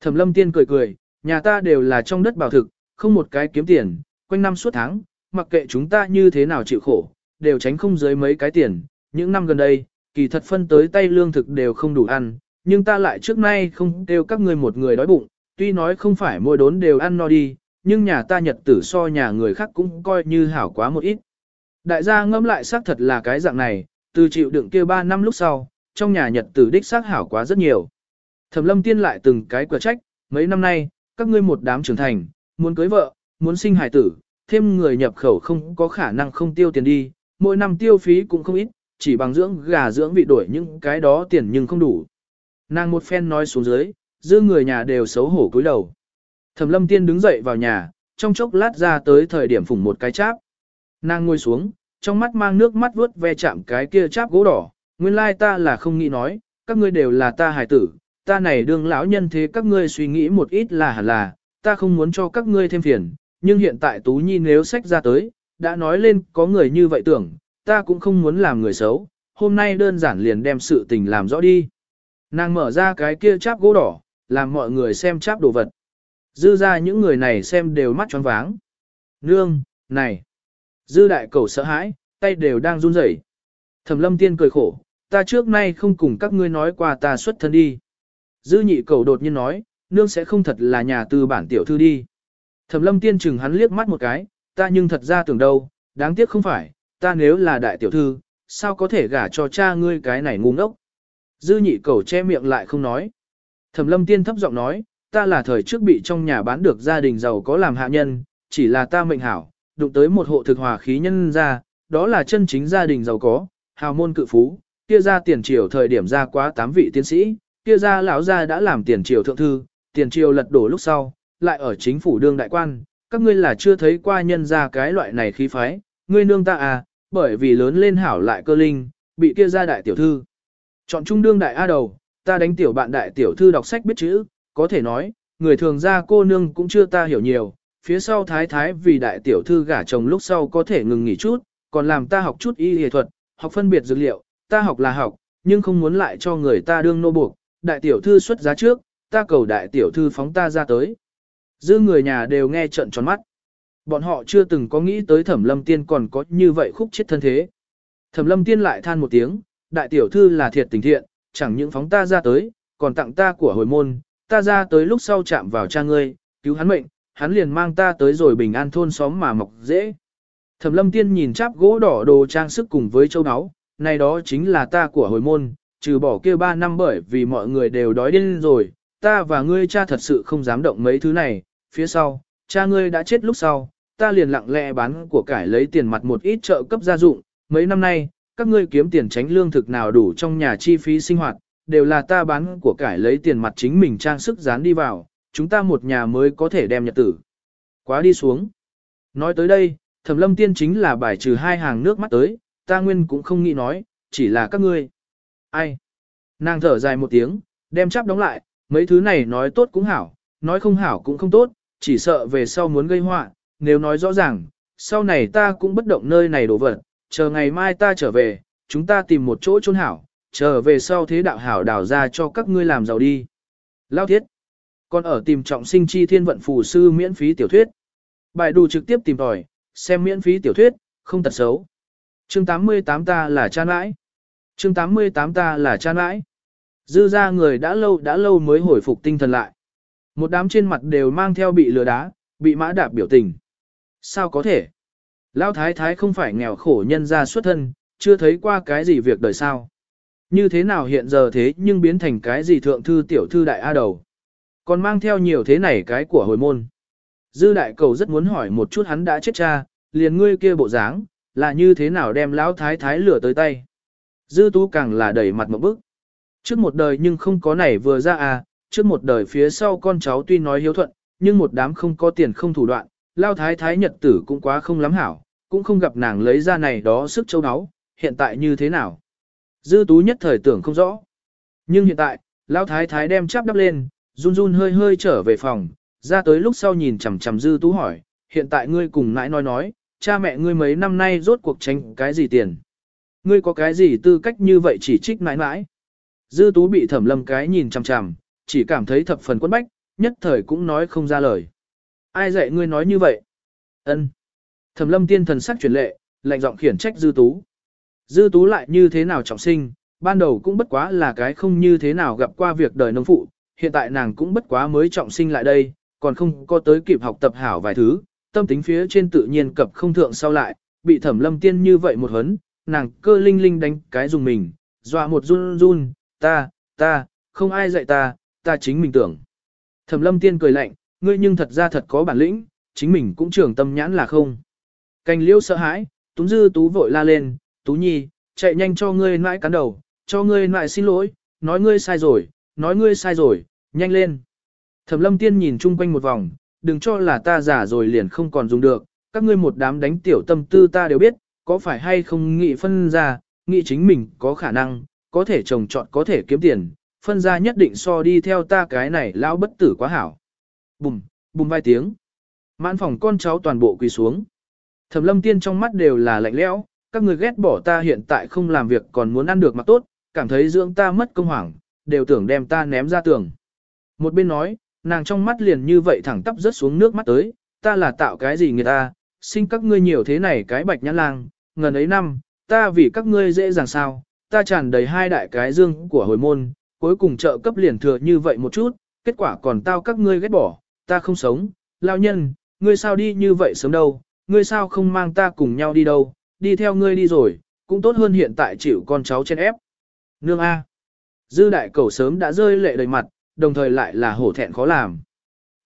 Thẩm lâm tiên cười cười, nhà ta đều là trong đất bảo thực, không một cái kiếm tiền, quanh năm suốt tháng, mặc kệ chúng ta như thế nào chịu khổ, đều tránh không dưới mấy cái tiền. Những năm gần đây, kỳ thật phân tới tay lương thực đều không đủ ăn, nhưng ta lại trước nay không kêu các ngươi một người đói bụng, tuy nói không phải mỗi đốn đều ăn no đi, nhưng nhà ta nhật tử so nhà người khác cũng coi như hảo quá một ít. Đại gia ngẫm lại xác thật là cái dạng này, từ chịu đựng kia 3 năm lúc sau, trong nhà nhật tử đích xác hảo quá rất nhiều. Thẩm lâm tiên lại từng cái quả trách, mấy năm nay, các ngươi một đám trưởng thành, muốn cưới vợ, muốn sinh hải tử, thêm người nhập khẩu không có khả năng không tiêu tiền đi, mỗi năm tiêu phí cũng không ít, chỉ bằng dưỡng gà dưỡng vị đổi những cái đó tiền nhưng không đủ. Nàng một phen nói xuống dưới, dư người nhà đều xấu hổ cúi đầu. Thẩm lâm tiên đứng dậy vào nhà, trong chốc lát ra tới thời điểm phủng một cái cháp. Nàng ngồi xuống, trong mắt mang nước mắt vuốt ve chạm cái kia cháp gỗ đỏ, nguyên lai ta là không nghĩ nói, các ngươi đều là ta hài tử, ta này đương lão nhân thế các ngươi suy nghĩ một ít là hẳn là, ta không muốn cho các ngươi thêm phiền, nhưng hiện tại Tú Nhi nếu sách ra tới, đã nói lên có người như vậy tưởng, ta cũng không muốn làm người xấu, hôm nay đơn giản liền đem sự tình làm rõ đi. Nàng mở ra cái kia cháp gỗ đỏ, làm mọi người xem cháp đồ vật. Dư ra những người này xem đều mắt choáng váng. Nương, này. Dư đại cầu sợ hãi, tay đều đang run rẩy. Thẩm lâm tiên cười khổ, ta trước nay không cùng các ngươi nói qua ta xuất thân đi. Dư nhị cầu đột nhiên nói, nương sẽ không thật là nhà tư bản tiểu thư đi. Thẩm lâm tiên chừng hắn liếc mắt một cái, ta nhưng thật ra tưởng đâu, đáng tiếc không phải, ta nếu là đại tiểu thư, sao có thể gả cho cha ngươi cái này ngu ngốc. Dư nhị cầu che miệng lại không nói. Thẩm lâm tiên thấp giọng nói, ta là thời trước bị trong nhà bán được gia đình giàu có làm hạ nhân, chỉ là ta mệnh hảo, đụng tới một hộ thực hòa khí nhân ra, đó là chân chính gia đình giàu có, hào môn cự phú, kia ra tiền triều thời điểm ra quá tám vị tiến sĩ, kia ra lão gia đã làm tiền triều thượng thư, tiền triều lật đổ lúc sau, lại ở chính phủ đương đại quan, các ngươi là chưa thấy qua nhân ra cái loại này khí phái, ngươi nương ta à, bởi vì lớn lên hảo lại cơ linh, bị kia ra đại tiểu thư. Chọn trung đương đại A đầu, ta đánh tiểu bạn đại tiểu thư đọc sách biết chữ, có thể nói, người thường ra cô nương cũng chưa ta hiểu nhiều, phía sau thái thái vì đại tiểu thư gả chồng lúc sau có thể ngừng nghỉ chút, còn làm ta học chút y y thuật, học phân biệt dược liệu, ta học là học, nhưng không muốn lại cho người ta đương nô buộc, đại tiểu thư xuất giá trước, ta cầu đại tiểu thư phóng ta ra tới. Dư người nhà đều nghe trận tròn mắt. Bọn họ chưa từng có nghĩ tới thẩm lâm tiên còn có như vậy khúc chết thân thế. Thẩm lâm tiên lại than một tiếng, đại tiểu thư là thiệt tình thiện, chẳng những phóng ta ra tới, còn tặng ta của hồi môn, ta ra tới lúc sau chạm vào cha ngươi, cứu hắn mệnh, hắn liền mang ta tới rồi bình an thôn xóm mà mọc dễ. Thẩm lâm tiên nhìn cháp gỗ đỏ đồ trang sức cùng với châu áo, này đó chính là ta của hồi môn, trừ bỏ kia ba năm bởi vì mọi người đều đói điên rồi, ta và ngươi cha thật sự không dám động mấy thứ này, phía sau, cha ngươi đã chết lúc sau, ta liền lặng lẽ bán của cải lấy tiền mặt một ít trợ cấp gia dụng, mấy năm nay, các ngươi kiếm tiền tránh lương thực nào đủ trong nhà chi phí sinh hoạt, đều là ta bán của cải lấy tiền mặt chính mình trang sức dán đi vào, chúng ta một nhà mới có thể đem nhật tử. Quá đi xuống. Nói tới đây, thẩm lâm tiên chính là bài trừ hai hàng nước mắt tới, ta nguyên cũng không nghĩ nói, chỉ là các ngươi. Ai? Nàng thở dài một tiếng, đem chắp đóng lại, mấy thứ này nói tốt cũng hảo, nói không hảo cũng không tốt, chỉ sợ về sau muốn gây họa, nếu nói rõ ràng, sau này ta cũng bất động nơi này đổ vật, chờ ngày mai ta trở về, chúng ta tìm một chỗ chôn hảo, trở về sau thế đạo hảo đào ra cho các ngươi làm giàu đi. Lao thiết. Còn ở tìm trọng sinh chi thiên vận phù sư miễn phí tiểu thuyết. Bài đủ trực tiếp tìm tòi, xem miễn phí tiểu thuyết, không tật xấu. Chương 88 ta là cha nãi. Chương 88 ta là cha nãi. Dư ra người đã lâu đã lâu mới hồi phục tinh thần lại. Một đám trên mặt đều mang theo bị lừa đá, bị mã đạp biểu tình. Sao có thể? Lão thái thái không phải nghèo khổ nhân ra xuất thân, chưa thấy qua cái gì việc đời sao. Như thế nào hiện giờ thế nhưng biến thành cái gì thượng thư tiểu thư đại A đầu. Còn mang theo nhiều thế này cái của hồi môn. Dư đại cầu rất muốn hỏi một chút hắn đã chết cha, liền ngươi kia bộ dáng, là như thế nào đem lão thái thái lửa tới tay. Dư tú càng là đẩy mặt một bức. Trước một đời nhưng không có này vừa ra à, trước một đời phía sau con cháu tuy nói hiếu thuận, nhưng một đám không có tiền không thủ đoạn, lao thái thái nhật tử cũng quá không lắm hảo, cũng không gặp nàng lấy ra này đó sức châu áo, hiện tại như thế nào. Dư tú nhất thời tưởng không rõ. Nhưng hiện tại, lao thái thái đem chắp đắp lên, run run hơi hơi trở về phòng, ra tới lúc sau nhìn chằm chằm dư tú hỏi, hiện tại ngươi cùng nãi nói nói, cha mẹ ngươi mấy năm nay rốt cuộc tranh cái gì tiền. Ngươi có cái gì tư cách như vậy chỉ trích nãi nãi. Dư tú bị thẩm lâm cái nhìn chằm chằm, chỉ cảm thấy thập phần quất bách, nhất thời cũng nói không ra lời. Ai dạy ngươi nói như vậy? Ân. Thẩm lâm tiên thần sắc truyền lệ, lạnh giọng khiển trách dư tú. Dư tú lại như thế nào trọng sinh, ban đầu cũng bất quá là cái không như thế nào gặp qua việc đời nông phụ, hiện tại nàng cũng bất quá mới trọng sinh lại đây, còn không có tới kịp học tập hảo vài thứ, tâm tính phía trên tự nhiên cập không thượng sau lại, bị thẩm lâm tiên như vậy một hấn, nàng cơ linh linh đánh cái dùng mình, dọa một run run, ta, ta, không ai dạy ta, ta chính mình tưởng. Thẩm lâm tiên cười lạnh, ngươi nhưng thật ra thật có bản lĩnh, chính mình cũng trưởng tâm nhãn là không. Cành liêu sợ hãi, túng dư tú vội la lên, tú nhi, chạy nhanh cho ngươi nãi cắn đầu, cho ngươi nãi xin lỗi, nói ngươi sai rồi, nói ngươi sai rồi, nhanh lên. Thẩm lâm tiên nhìn chung quanh một vòng, đừng cho là ta giả rồi liền không còn dùng được, các ngươi một đám đánh tiểu tâm tư ta đều biết, có phải hay không nghĩ phân ra, nghĩ chính mình có khả năng, có thể trồng trọt có thể kiếm tiền, phân ra nhất định so đi theo ta cái này lão bất tử quá hảo. Bùm, bùm vài tiếng. Mãn phòng con cháu toàn bộ quỳ xuống. Thẩm lâm tiên trong mắt đều là lạnh lẽo, các người ghét bỏ ta hiện tại không làm việc còn muốn ăn được mặc tốt, cảm thấy dưỡng ta mất công hoảng, đều tưởng đem ta ném ra tường. Một bên nói, nàng trong mắt liền như vậy thẳng tắp rớt xuống nước mắt tới, ta là tạo cái gì người ta, sinh các ngươi nhiều thế này cái bạch nhãn lang, ngần ấy năm, ta vì các ngươi dễ dàng sao, ta tràn đầy hai đại cái dương của hồi môn, cuối cùng trợ cấp liền thừa như vậy một chút, kết quả còn tao các ngươi ghét bỏ, ta không sống, lao nhân, ngươi sao đi như vậy sớm đâu, ngươi sao không mang ta cùng nhau đi đâu, đi theo ngươi đi rồi, cũng tốt hơn hiện tại chịu con cháu trên ép. Nương A. Dư đại cầu sớm đã rơi lệ đầy mặt, đồng thời lại là hổ thẹn khó làm.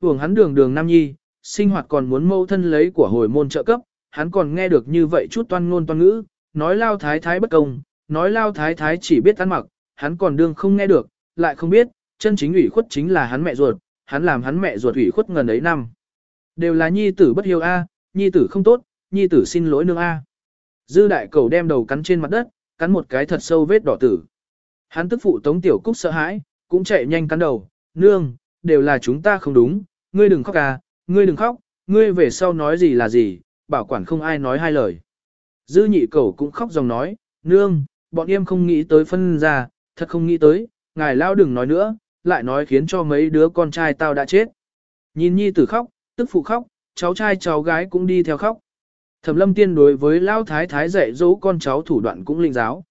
Hưởng hắn đường đường nam nhi, sinh hoạt còn muốn mâu thân lấy của hồi môn trợ cấp, hắn còn nghe được như vậy chút toan ngôn toan ngữ, nói lao thái thái bất công, nói lao thái thái chỉ biết ăn mặc, hắn còn đương không nghe được, lại không biết, chân chính ủy khuất chính là hắn mẹ ruột, hắn làm hắn mẹ ruột ủy khuất ngần ấy năm. Đều là nhi tử bất hiếu A, nhi tử không tốt, nhi tử xin lỗi nương A. Dư đại cầu đem đầu cắn trên mặt đất, cắn một cái thật sâu vết đỏ tử. Hắn tức phụ tống tiểu cúc sợ hãi, cũng chạy nhanh cắn đầu, nương, đều là chúng ta không đúng, ngươi đừng khóc à, ngươi đừng khóc, ngươi về sau nói gì là gì, bảo quản không ai nói hai lời. Dư nhị cầu cũng khóc dòng nói, nương, bọn em không nghĩ tới phân ra, thật không nghĩ tới, ngài lao đừng nói nữa, lại nói khiến cho mấy đứa con trai tao đã chết. Nhìn nhi tử khóc, tức phụ khóc, cháu trai cháu gái cũng đi theo khóc. Thẩm lâm tiên đối với lao thái thái dạy dỗ con cháu thủ đoạn cũng linh giáo.